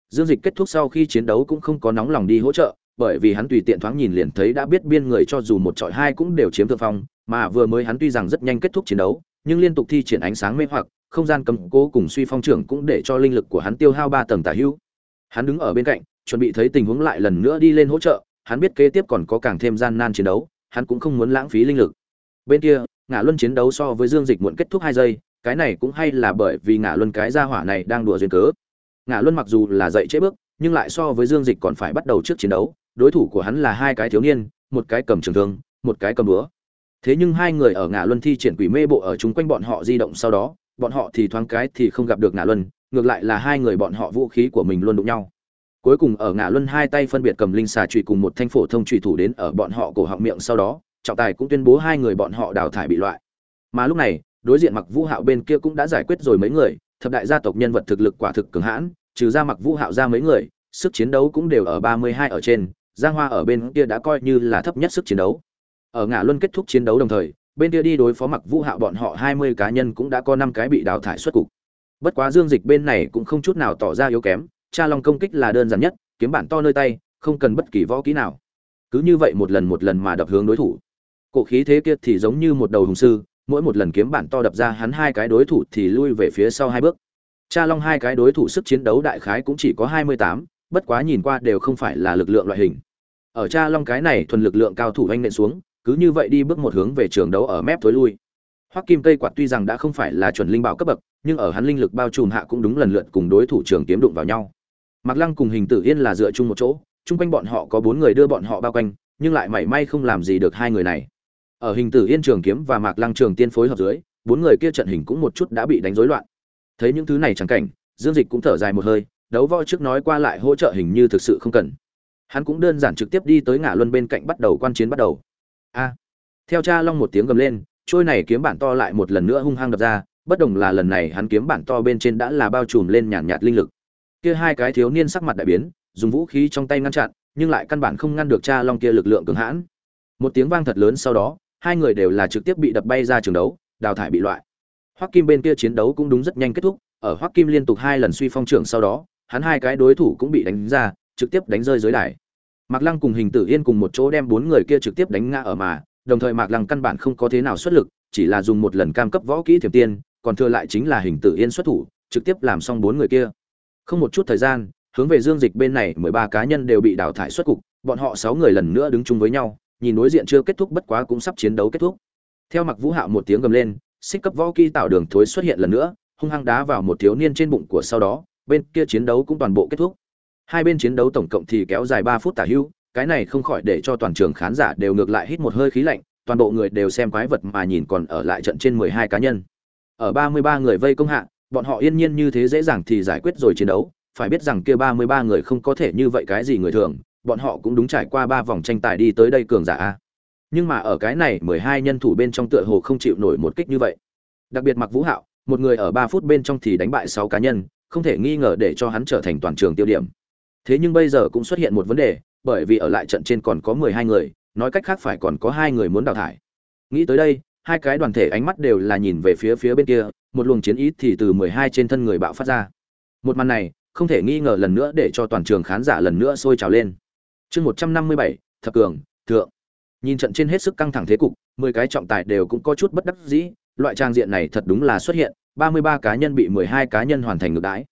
Dương dịch kết thúc sau khi chiến đấu cũng không có nóng lòng đi hỗ trợ bởi vì hắn tùy tiện thoáng nhìn liền thấy đã biết biên người cho dù một trọi hai cũng đều chiếm thượng phong, mà vừa mới hắn tuy rằng rất nhanh kết thúc chiến đấu, nhưng liên tục thi triển ánh sáng mê hoặc, không gian cầm cố cùng suy phong trưởng cũng để cho linh lực của hắn tiêu hao ba tầng tả hữu. Hắn đứng ở bên cạnh, chuẩn bị thấy tình huống lại lần nữa đi lên hỗ trợ, hắn biết kế tiếp còn có càng thêm gian nan chiến đấu, hắn cũng không muốn lãng phí linh lực. Bên kia, ngã luân chiến đấu so với dương dịch muộn kết thúc hai giây, cái này cũng hay là bởi vì ngã luân cái gia hỏa này đang đùa duyên cớ. Ngã luân mặc dù là dậy chế bước, nhưng lại so với dương dịch còn phải bắt đầu trước chiến đấu đối thủ của hắn là hai cái thiếu niên, một cái cầm trường thương, một cái cầm búa. Thế nhưng hai người ở ngã luân thi triển quỷ mê bộ ở chung quanh bọn họ di động sau đó, bọn họ thì thoáng cái thì không gặp được ngã luân, ngược lại là hai người bọn họ vũ khí của mình luôn đụng nhau. Cuối cùng ở ngã luân hai tay phân biệt cầm linh xà trụy cùng một thanh phổ thông trụy thủ đến ở bọn họ cổ họng miệng sau đó, trọng tài cũng tuyên bố hai người bọn họ đào thải bị loại. Mà lúc này, đối diện mặc vũ hạo bên kia cũng đã giải quyết rồi mấy người, thập đại gia tộc nhân vật thực lực quả thực cường hãn, trừ ra mặc vũ hạo ra mấy người, sức chiến đấu cũng đều ở ba mươi hai ở trên giang hoa ở bên kia đã coi như là thấp nhất sức chiến đấu. Ở ngã luân kết thúc chiến đấu đồng thời, bên kia đi đối phó mặc vũ hạo bọn họ hai mươi cá nhân cũng đã có năm cái bị đào thải xuất cục. Bất quá dương dịch bên này cũng không chút nào tỏ ra yếu kém, cha long công kích là đơn giản nhất, kiếm bản to nơi tay, không cần bất kỳ võ kỹ nào. Cứ như vậy một lần một lần mà đập hướng đối thủ. Cổ khí thế kia thì giống như một đầu hùng sư, mỗi một lần kiếm bản to đập ra hắn hai cái đối thủ thì lui về phía sau hai bước. Cha long hai cái đối thủ sức chiến đấu đại khái cũng chỉ có hai mươi tám bất quá nhìn qua đều không phải là lực lượng loại hình ở cha long cái này thuần lực lượng cao thủ anh nện xuống cứ như vậy đi bước một hướng về trường đấu ở mép thối lui hoắc kim cây quạt tuy rằng đã không phải là chuẩn linh bảo cấp bậc nhưng ở hắn linh lực bao trùm hạ cũng đúng lần lượt cùng đối thủ trường kiếm đụng vào nhau Mạc Lăng cùng Hình Tử Yên là dựa chung một chỗ, chung quanh bọn họ có bốn người đưa bọn họ bao quanh, nhưng lại mảy may không làm gì được hai người này. Ở Hình Tử Yên trường kiếm và Mạc Lăng trường tiên phối hợp dưới, bốn người kia trận hình cũng một chút đã bị đánh rối loạn. Thấy những thứ này chẳng cảnh, Dương Dịch cũng thở dài một hơi, đấu võ trước nói qua lại hỗ trợ hình như thực sự không cần. Hắn cũng đơn giản trực tiếp đi tới ngã luân bên cạnh bắt đầu quan chiến bắt đầu. A! À. theo cha long một tiếng gầm lên, trôi này kiếm bản to lại một lần nữa hung hăng đập ra, bất đồng là lần này hắn kiếm bản to bên trên đã là bao trùm lên nhàn nhạt, nhạt linh lực kia hai cái thiếu niên sắc mặt đại biến dùng vũ khí trong tay ngăn chặn nhưng lại căn bản không ngăn được cha long kia lực lượng cường hãn một tiếng vang thật lớn sau đó hai người đều là trực tiếp bị đập bay ra trường đấu đào thải bị loại hoắc kim bên kia chiến đấu cũng đúng rất nhanh kết thúc ở hoắc kim liên tục hai lần suy phong trưởng sau đó hắn hai cái đối thủ cũng bị đánh ra, trực tiếp đánh rơi dưới đài. Mạc lăng cùng hình tử yên cùng một chỗ đem bốn người kia trực tiếp đánh ngã ở mà, đồng thời mạc lăng căn bản không có thế nào xuất lực, chỉ là dùng một lần cam cấp võ kỹ thiểm tiên, còn thừa lại chính là hình tử yên xuất thủ, trực tiếp làm xong bốn người kia. Không một chút thời gian, hướng về dương dịch bên này mười ba cá nhân đều bị đào thải xuất cục, bọn họ sáu người lần nữa đứng chung với nhau, nhìn đối diện chưa kết thúc bất quá cũng sắp chiến đấu kết thúc. Theo mặc vũ hạo một tiếng gầm lên, xích cấp võ kỹ tạo đường thối xuất hiện lần nữa, hung hăng đá vào một thiếu niên trên bụng của sau đó bên kia chiến đấu cũng toàn bộ kết thúc. Hai bên chiến đấu tổng cộng thì kéo dài ba phút tả hưu, cái này không khỏi để cho toàn trường khán giả đều ngược lại hít một hơi khí lạnh, toàn bộ người đều xem quái vật mà nhìn còn ở lại trận trên mười hai cá nhân. Ở ba mươi ba người vây công hạ, bọn họ yên nhiên như thế dễ dàng thì giải quyết rồi chiến đấu, phải biết rằng kia ba mươi ba người không có thể như vậy cái gì người thường, bọn họ cũng đúng trải qua ba vòng tranh tài đi tới đây cường giả a. Nhưng mà ở cái này mười hai nhân thủ bên trong tựa hồ không chịu nổi một kích như vậy. Đặc biệt mặc vũ hạo, một người ở ba phút bên trong thì đánh bại sáu cá nhân không thể nghi ngờ để cho hắn trở thành toàn trường tiêu điểm. Thế nhưng bây giờ cũng xuất hiện một vấn đề, bởi vì ở lại trận trên còn có mười hai người, nói cách khác phải còn có hai người muốn đào thải. Nghĩ tới đây, hai cái đoàn thể ánh mắt đều là nhìn về phía phía bên kia, một luồng chiến ý thì từ mười hai trên thân người bạo phát ra. Một màn này, không thể nghi ngờ lần nữa để cho toàn trường khán giả lần nữa sôi trào lên. Chương một trăm năm mươi bảy, thập cường, thượng. Nhìn trận trên hết sức căng thẳng thế cục, mười cái trọng tài đều cũng có chút bất đắc dĩ, loại trang diện này thật đúng là xuất hiện ba mươi ba cá nhân bị mười hai cá nhân hoàn thành ngược đãi.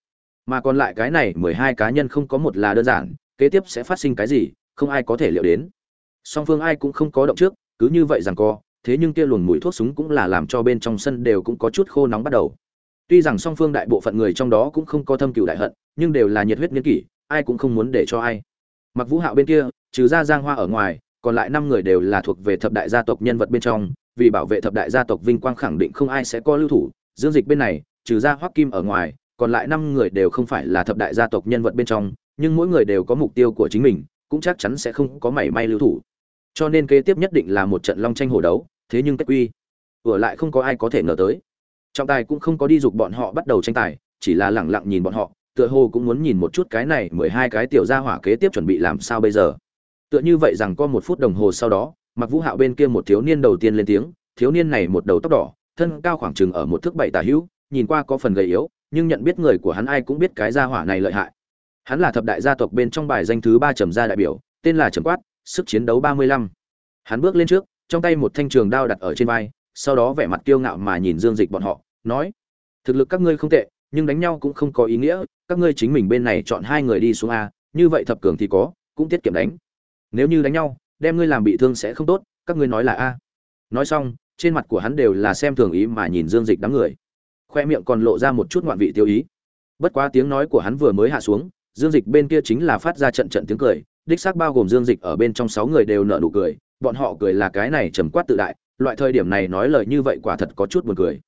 Mà còn lại cái này mười hai cá nhân không có một là đơn giản, kế tiếp sẽ phát sinh cái gì, không ai có thể liệu đến. Song phương ai cũng không có động trước, cứ như vậy rằng co, thế nhưng kia luồn mùi thuốc súng cũng là làm cho bên trong sân đều cũng có chút khô nóng bắt đầu. Tuy rằng song phương đại bộ phận người trong đó cũng không có thâm cừu đại hận, nhưng đều là nhiệt huyết nghiên kỷ, ai cũng không muốn để cho ai. Mặc vũ hạo bên kia, trừ ra giang hoa ở ngoài, còn lại năm người đều là thuộc về thập đại gia tộc nhân vật bên trong, vì bảo vệ thập đại gia tộc vinh quang khẳng định không ai sẽ có lưu thủ dương dịch bên này, trừ ra hoắc kim ở ngoài, còn lại năm người đều không phải là thập đại gia tộc nhân vật bên trong, nhưng mỗi người đều có mục tiêu của chính mình, cũng chắc chắn sẽ không có mảy may lưu thủ. Cho nên kế tiếp nhất định là một trận long tranh hổ đấu, thế nhưng kết quy, vừa lại không có ai có thể ngờ tới. Trọng tài cũng không có đi dục bọn họ bắt đầu tranh tài, chỉ là lẳng lặng nhìn bọn họ, tựa hồ cũng muốn nhìn một chút cái này mười hai cái tiểu gia hỏa kế tiếp chuẩn bị làm sao bây giờ. Tựa như vậy rằng có một phút đồng hồ sau đó mặc vũ hạo bên kia một thiếu niên đầu tiên lên tiếng, thiếu niên này một đầu tóc đỏ thân cao khoảng chừng ở một thước bảy tả hữu, nhìn qua có phần gầy yếu, nhưng nhận biết người của hắn ai cũng biết cái gia hỏa này lợi hại. Hắn là thập đại gia tộc bên trong bài danh thứ ba trầm gia đại biểu, tên là trầm quát, sức chiến đấu ba mươi lăm. Hắn bước lên trước, trong tay một thanh trường đao đặt ở trên vai, sau đó vẻ mặt kiêu ngạo mà nhìn dương dịch bọn họ, nói, thực lực các ngươi không tệ, nhưng đánh nhau cũng không có ý nghĩa, các ngươi chính mình bên này chọn hai người đi xuống a, như vậy thập cường thì có, cũng tiết kiệm đánh. Nếu như đánh nhau, đem ngươi làm bị thương sẽ không tốt, các ngươi nói là a. Nói xong trên mặt của hắn đều là xem thường ý mà nhìn dương dịch đám người. Khoe miệng còn lộ ra một chút ngoạn vị tiêu ý. Bất quá tiếng nói của hắn vừa mới hạ xuống, dương dịch bên kia chính là phát ra trận trận tiếng cười, đích xác bao gồm dương dịch ở bên trong sáu người đều nợ nụ cười, bọn họ cười là cái này trầm quát tự đại, loại thời điểm này nói lời như vậy quả thật có chút buồn cười.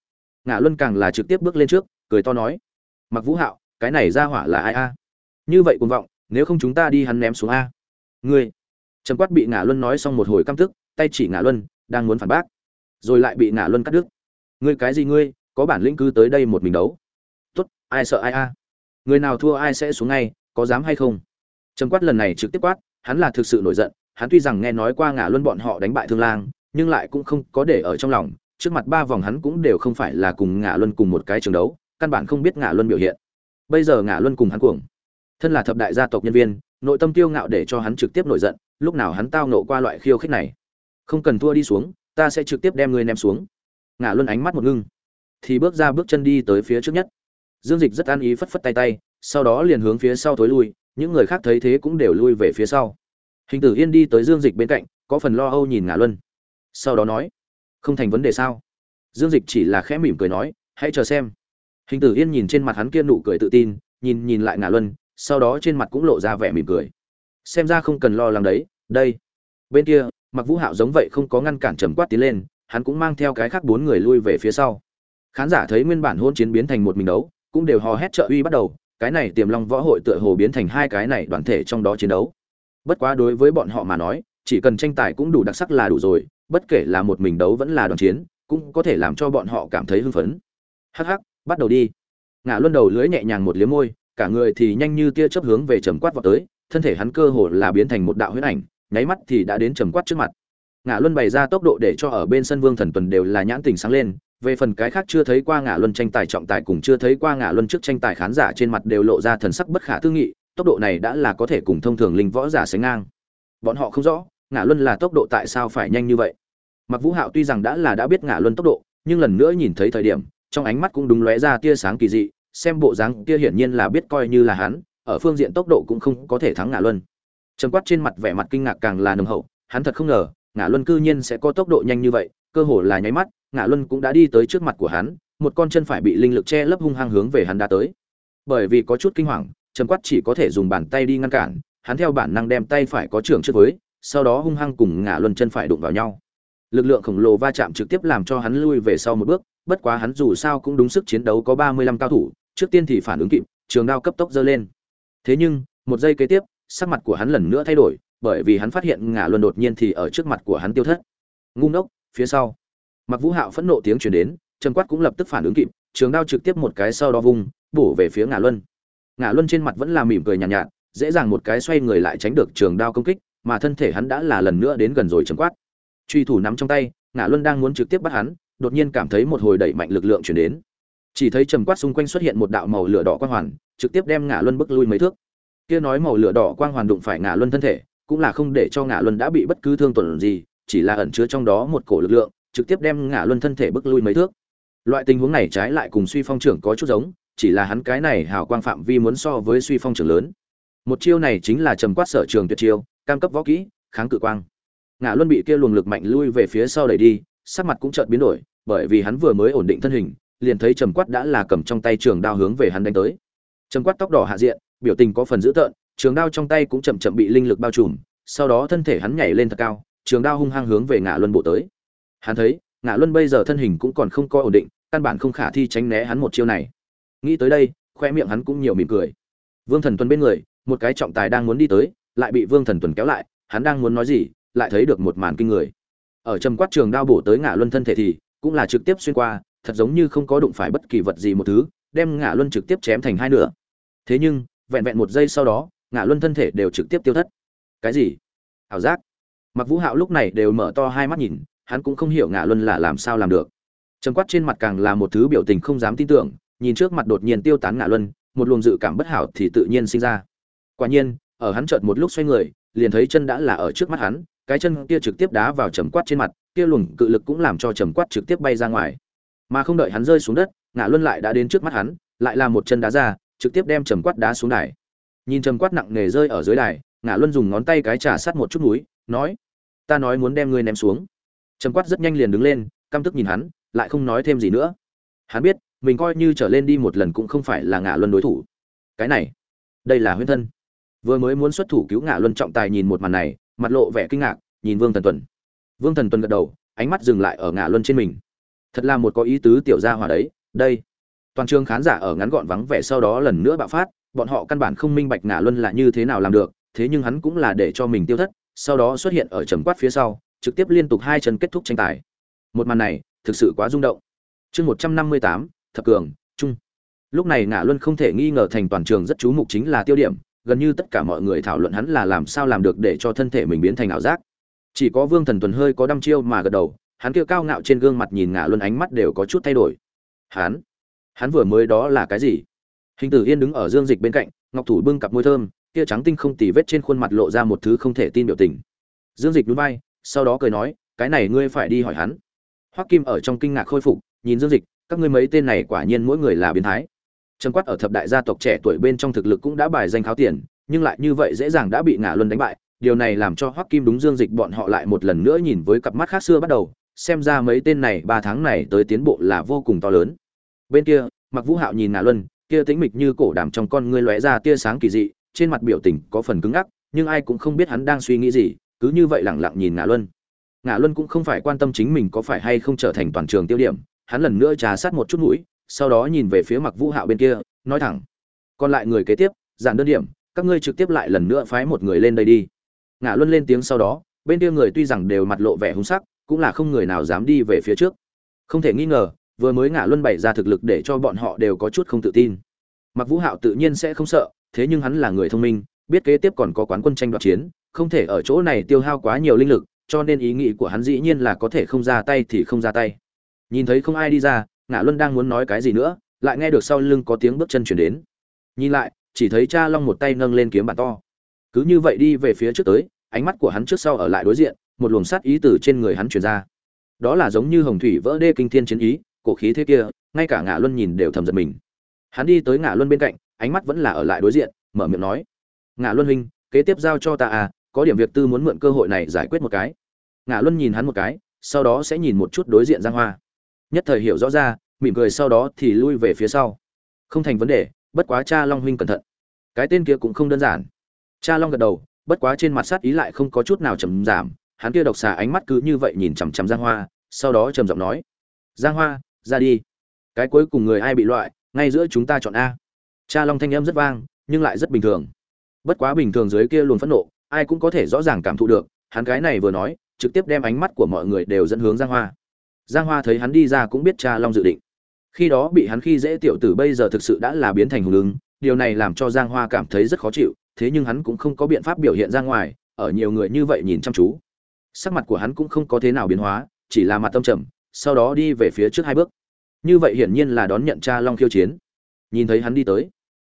Ngã luân càng là trực tiếp bước lên trước, cười to nói, mặc vũ hạo, cái này ra hỏa là ai a? Như vậy cuồng vọng, nếu không chúng ta đi hắn ném xuống a. Ngươi? Trầm quát bị ngã luân nói xong một hồi căm tức, tay chỉ ngã luân, đang muốn phản bác rồi lại bị ngã luân cắt đứt. Ngươi cái gì ngươi, có bản lĩnh cứ tới đây một mình đấu. Tốt, ai sợ ai a? Người nào thua ai sẽ xuống ngay, có dám hay không? Trầm quát lần này trực tiếp quát, hắn là thực sự nổi giận, hắn tuy rằng nghe nói qua ngã luân bọn họ đánh bại thương lang, nhưng lại cũng không có để ở trong lòng, trước mặt ba vòng hắn cũng đều không phải là cùng ngã luân cùng một cái trường đấu, căn bản không biết ngã luân biểu hiện. Bây giờ ngã luân cùng hắn cuồng. Thân là thập đại gia tộc nhân viên, nội tâm tiêu ngạo để cho hắn trực tiếp nổi giận, lúc nào hắn tao nộ qua loại khiêu khích này. Không cần thua đi xuống ta sẽ trực tiếp đem ngươi ném xuống. Ngã luân ánh mắt một ngưng, thì bước ra bước chân đi tới phía trước nhất. Dương dịch rất an ý phất phất tay tay, sau đó liền hướng phía sau thối lui, những người khác thấy thế cũng đều lui về phía sau. Hình tử yên đi tới dương dịch bên cạnh, có phần lo âu nhìn ngã luân. Sau đó nói, không thành vấn đề sao? Dương dịch chỉ là khẽ mỉm cười nói, hãy chờ xem. Hình tử yên nhìn trên mặt hắn kia nụ cười tự tin, nhìn nhìn lại ngã luân, sau đó trên mặt cũng lộ ra vẻ mỉm cười. Xem ra không cần lo lắng đấy, đây, bên kia mặc vũ hạo giống vậy không có ngăn cản trầm quát tiến lên, hắn cũng mang theo cái khác bốn người lui về phía sau. Khán giả thấy nguyên bản hôn chiến biến thành một mình đấu, cũng đều hò hét trợ uy bắt đầu, cái này tiềm long võ hội tựa hồ biến thành hai cái này đoàn thể trong đó chiến đấu. Bất quá đối với bọn họ mà nói, chỉ cần tranh tài cũng đủ đặc sắc là đủ rồi, bất kể là một mình đấu vẫn là đoàn chiến, cũng có thể làm cho bọn họ cảm thấy hưng phấn. Hắc hắc, bắt đầu đi. Ngã luân đầu lưới nhẹ nhàng một liếm môi, cả người thì nhanh như tia chớp hướng về trầm quát vào tới, thân thể hắn cơ hồ là biến thành một đạo huyết ảnh nháy mắt thì đã đến trầm quát trước mặt. Ngã luân bày ra tốc độ để cho ở bên sân vương thần tuần đều là nhãn tình sáng lên, về phần cái khác chưa thấy qua ngã luân tranh tài trọng tài cùng chưa thấy qua ngã luân trước tranh tài khán giả trên mặt đều lộ ra thần sắc bất khả tư nghị, tốc độ này đã là có thể cùng thông thường linh võ giả sánh ngang. Bọn họ không rõ ngã luân là tốc độ tại sao phải nhanh như vậy. Mặc vũ hạo tuy rằng đã là đã biết ngã luân tốc độ, nhưng lần nữa nhìn thấy thời điểm, trong ánh mắt cũng đúng lóe ra tia sáng kỳ dị, xem bộ dáng kia hiển nhiên là biết coi như là hắn, ở phương diện tốc độ cũng không có thể thắng ngã luân trầm quát trên mặt vẻ mặt kinh ngạc càng là nồng hậu, hắn thật không ngờ ngã luân cư nhiên sẽ có tốc độ nhanh như vậy, cơ hồ là nháy mắt ngã luân cũng đã đi tới trước mặt của hắn, một con chân phải bị linh lực che lấp hung hăng hướng về hắn đã tới. Bởi vì có chút kinh hoàng, trầm quát chỉ có thể dùng bàn tay đi ngăn cản, hắn theo bản năng đem tay phải có trưởng trước với, sau đó hung hăng cùng ngã luân chân phải đụng vào nhau. Lực lượng khổng lồ va chạm trực tiếp làm cho hắn lui về sau một bước, bất quá hắn dù sao cũng đúng sức chiến đấu có ba mươi lăm cao thủ, trước tiên thì phản ứng kịp, trường đao cấp tốc dơ lên. Thế nhưng, một giây kế tiếp sắc mặt của hắn lần nữa thay đổi bởi vì hắn phát hiện ngã luân đột nhiên thì ở trước mặt của hắn tiêu thất. Ngu ngốc phía sau. Mặc vũ hạo phẫn nộ tiếng chuyển đến trần quát cũng lập tức phản ứng kịp trường đao trực tiếp một cái sau đó vung bổ về phía ngã luân. Ngã luân trên mặt vẫn là mỉm cười nhàn nhạt, nhạt dễ dàng một cái xoay người lại tránh được trường đao công kích mà thân thể hắn đã là lần nữa đến gần rồi trần quát. Truy thủ nắm trong tay ngã luân đang muốn trực tiếp bắt hắn đột nhiên cảm thấy một hồi đẩy mạnh lực lượng chuyển đến. Chỉ thấy trầm quát xung quanh xuất hiện một đạo màu lửa đỏ quang hoàn trực tiếp đem ngã luân bước lui mấy thước kia nói màu lửa đỏ quang hoàn đụng phải ngã luân thân thể, cũng là không để cho ngã luân đã bị bất cứ thương tổn gì, chỉ là ẩn chứa trong đó một cổ lực lượng, trực tiếp đem ngã luân thân thể bước lui mấy thước. Loại tình huống này trái lại cùng suy phong trưởng có chút giống, chỉ là hắn cái này hào quang phạm vi muốn so với suy phong trưởng lớn. Một chiêu này chính là trầm quát sở trường tuyệt chiêu, cam cấp võ kỹ, kháng cự quang. Ngã luân bị kia luồng lực mạnh lui về phía sau đẩy đi, sắc mặt cũng chợt biến đổi, bởi vì hắn vừa mới ổn định thân hình, liền thấy trầm quát đã là cầm trong tay trường đao hướng về hắn đánh tới. Trầm quát tóc đỏ hạ diện biểu tình có phần dữ tợn, trường đao trong tay cũng chậm chậm bị linh lực bao trùm, sau đó thân thể hắn nhảy lên thật cao, trường đao hung hăng hướng về ngã luân bộ tới. Hắn thấy ngã luân bây giờ thân hình cũng còn không có ổn định, căn bản không khả thi tránh né hắn một chiêu này. Nghĩ tới đây, khoe miệng hắn cũng nhiều mỉm cười. Vương thần tuần bên người, một cái trọng tài đang muốn đi tới, lại bị vương thần tuần kéo lại, hắn đang muốn nói gì, lại thấy được một màn kinh người. Ở trầm quát trường đao bổ tới ngã luân thân thể thì, cũng là trực tiếp xuyên qua, thật giống như không có đụng phải bất kỳ vật gì một thứ, đem ngã luân trực tiếp chém thành hai nửa. Thế nhưng vẹn vẹn một giây sau đó ngã luân thân thể đều trực tiếp tiêu thất. Cái gì? Ảo giác. Mặc vũ hạo lúc này đều mở to hai mắt nhìn, hắn cũng không hiểu ngã luân là làm sao làm được. Trầm quát trên mặt càng là một thứ biểu tình không dám tin tưởng, nhìn trước mặt đột nhiên tiêu tán ngã luân, một luồng dự cảm bất hảo thì tự nhiên sinh ra. Quả nhiên, ở hắn chợt một lúc xoay người, liền thấy chân đã là ở trước mắt hắn, cái chân kia trực tiếp đá vào trầm quát trên mặt, kia luồng cự lực cũng làm cho trầm quát trực tiếp bay ra ngoài. Mà không đợi hắn rơi xuống đất ngã luân lại đã đến trước mắt hắn, lại là một chân đá ra trực tiếp đem trầm quát đá xuống đài. Nhìn trầm quát nặng nề rơi ở dưới đài ngã luân dùng ngón tay cái trà sát một chút núi, nói, ta nói muốn đem ngươi ném xuống. Trầm quát rất nhanh liền đứng lên, căm tức nhìn hắn, lại không nói thêm gì nữa. Hắn biết, mình coi như trở lên đi một lần cũng không phải là ngã luân đối thủ. Cái này, đây là huyễn thân. Vừa mới muốn xuất thủ cứu ngã luân trọng tài nhìn một màn này, mặt lộ vẻ kinh ngạc, nhìn vương thần tuần. Vương thần tuần gật đầu, ánh mắt dừng lại ở ngã luân trên mình. Thật là một có ý tứ tiểu gia hỏa đấy, đây toàn trường khán giả ở ngắn gọn vắng vẻ sau đó lần nữa bạo phát, bọn họ căn bản không minh bạch ngả luân là như thế nào làm được, thế nhưng hắn cũng là để cho mình tiêu thất, sau đó xuất hiện ở trầm quát phía sau, trực tiếp liên tục hai chân kết thúc tranh tài. Một màn này, thực sự quá rung động. Chương một trăm năm mươi tám, thập cường, trung. Lúc này ngã luân không thể nghi ngờ thành toàn trường rất chú mục chính là tiêu điểm, gần như tất cả mọi người thảo luận hắn là làm sao làm được để cho thân thể mình biến thành ảo giác. Chỉ có vương thần tuần hơi có đăm chiêu mà gật đầu, hắn kêu cao ngạo trên gương mặt nhìn ngã luân ánh mắt đều có chút thay đổi. Hắn hắn vừa mới đó là cái gì? Hình tử yên đứng ở dương dịch bên cạnh, ngọc thủ bưng cặp môi thơm kia trắng tinh không tì vết trên khuôn mặt lộ ra một thứ không thể tin biểu tình. Dương dịch núi bay sau đó cười nói, cái này ngươi phải đi hỏi hắn. Hoắc kim ở trong kinh ngạc khôi phục, nhìn dương dịch, các ngươi mấy tên này quả nhiên mỗi người là biến thái. Trần quát ở thập đại gia tộc trẻ tuổi bên trong thực lực cũng đã bài danh kháo tiền, nhưng lại như vậy dễ dàng đã bị ngã luân đánh bại. Điều này làm cho hoắc kim đúng dương dịch bọn họ lại một lần nữa nhìn với cặp mắt khác xưa bắt đầu, xem ra mấy tên này ba tháng này tới tiến bộ là vô cùng to lớn bên kia mặc vũ hạo nhìn ngã luân, kia tĩnh mịch như cổ đàm trong con ngươi lóe ra tia sáng kỳ dị, trên mặt biểu tình có phần cứng ngắc, nhưng ai cũng không biết hắn đang suy nghĩ gì, cứ như vậy lẳng lặng nhìn ngã luân. Ngã luân cũng không phải quan tâm chính mình có phải hay không trở thành toàn trường tiêu điểm, hắn lần nữa trà sát một chút mũi, sau đó nhìn về phía mặc vũ hạo bên kia, nói thẳng, còn lại người kế tiếp, giản đơn điểm, các ngươi trực tiếp lại lần nữa phái một người lên đây đi. Ngã luân lên tiếng sau đó, bên kia người tuy rằng đều mặt lộ vẻ hung sắc, cũng là không người nào dám đi về phía trước. Không thể nghi ngờ vừa mới ngã luân bày ra thực lực để cho bọn họ đều có chút không tự tin. Mặc vũ hạo tự nhiên sẽ không sợ, thế nhưng hắn là người thông minh, biết kế tiếp còn có quán quân tranh đoạt chiến, không thể ở chỗ này tiêu hao quá nhiều linh lực, cho nên ý nghĩ của hắn dĩ nhiên là có thể không ra tay thì không ra tay. Nhìn thấy không ai đi ra ngã luân đang muốn nói cái gì nữa, lại nghe được sau lưng có tiếng bước chân chuyển đến. Nhìn lại, chỉ thấy cha long một tay nâng lên kiếm bản to. Cứ như vậy đi về phía trước tới, ánh mắt của hắn trước sau ở lại đối diện, một luồng sát ý từ trên người hắn truyền ra. Đó là giống như hồng thủy vỡ đê kinh thiên chiến ý cổ khí thế kia, ngay cả ngã luân nhìn đều thầm giật mình. Hắn đi tới ngã luân bên cạnh, ánh mắt vẫn là ở lại đối diện, mở miệng nói ngã luân huynh, kế tiếp giao cho ta à có điểm việc tư muốn mượn cơ hội này giải quyết một cái. Ngã luân nhìn hắn một cái, sau đó sẽ nhìn một chút đối diện giang hoa. Nhất thời hiểu rõ ra, mỉm cười sau đó thì lui về phía sau. Không thành vấn đề, bất quá cha long huynh cẩn thận. Cái tên kia cũng không đơn giản. Cha long gật đầu, bất quá trên mặt sát ý lại không có chút nào trầm giảm. Hắn kia độc xà ánh mắt cứ như vậy nhìn chằm chằm giang hoa, sau đó trầm giọng nói, giang hoa ra đi. Cái cuối cùng người ai bị loại, ngay giữa chúng ta chọn a. Cha long thanh âm rất vang, nhưng lại rất bình thường. Bất quá bình thường dưới kia luôn phẫn nộ, ai cũng có thể rõ ràng cảm thụ được, hắn cái này vừa nói, trực tiếp đem ánh mắt của mọi người đều dẫn hướng giang hoa. Giang hoa thấy hắn đi ra cũng biết cha long dự định. Khi đó bị hắn khi dễ tiểu tử bây giờ thực sự đã là biến thành hùng ứng, điều này làm cho giang hoa cảm thấy rất khó chịu, thế nhưng hắn cũng không có biện pháp biểu hiện ra ngoài, ở nhiều người như vậy nhìn chăm chú. Sắc mặt của hắn cũng không có thế nào biến hóa, chỉ là mặt tâm trầm sau đó đi về phía trước hai bước. Như vậy hiển nhiên là đón nhận cha long khiêu chiến. Nhìn thấy hắn đi tới,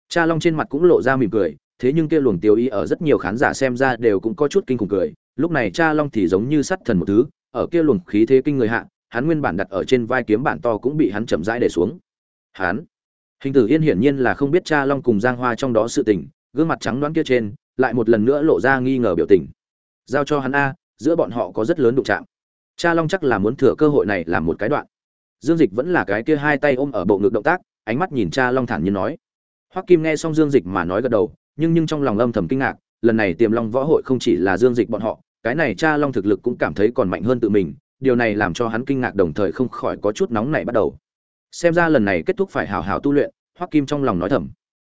cha long trên mặt cũng lộ ra mỉm cười, thế nhưng kia luồng tiêu ý ở rất nhiều khán giả xem ra đều cũng có chút kinh khủng cười. Lúc này cha long thì giống như sắt thần một thứ, ở kia luồng khí thế kinh người hạ, hắn nguyên bản đặt ở trên vai kiếm bản to cũng bị hắn chậm rãi để xuống. Hắn, hình tử yên hiển nhiên là không biết cha long cùng giang hoa trong đó sự tình, gương mặt trắng đoán kia trên, lại một lần nữa lộ ra nghi ngờ biểu tình. Giao cho hắn a, giữa bọn họ có rất lớn đụng chạm cha long chắc là muốn thừa cơ hội này làm một cái đoạn. Dương dịch vẫn là cái kia hai tay ôm ở bộ ngực động tác, ánh mắt nhìn cha long thản nhiên nói. Hoắc kim nghe xong dương dịch mà nói gật đầu, nhưng nhưng trong lòng âm thầm kinh ngạc, lần này tiềm long võ hội không chỉ là dương dịch bọn họ, cái này cha long thực lực cũng cảm thấy còn mạnh hơn tự mình, điều này làm cho hắn kinh ngạc đồng thời không khỏi có chút nóng nảy bắt đầu. Xem ra lần này kết thúc phải hào hào tu luyện, hoắc kim trong lòng nói thầm.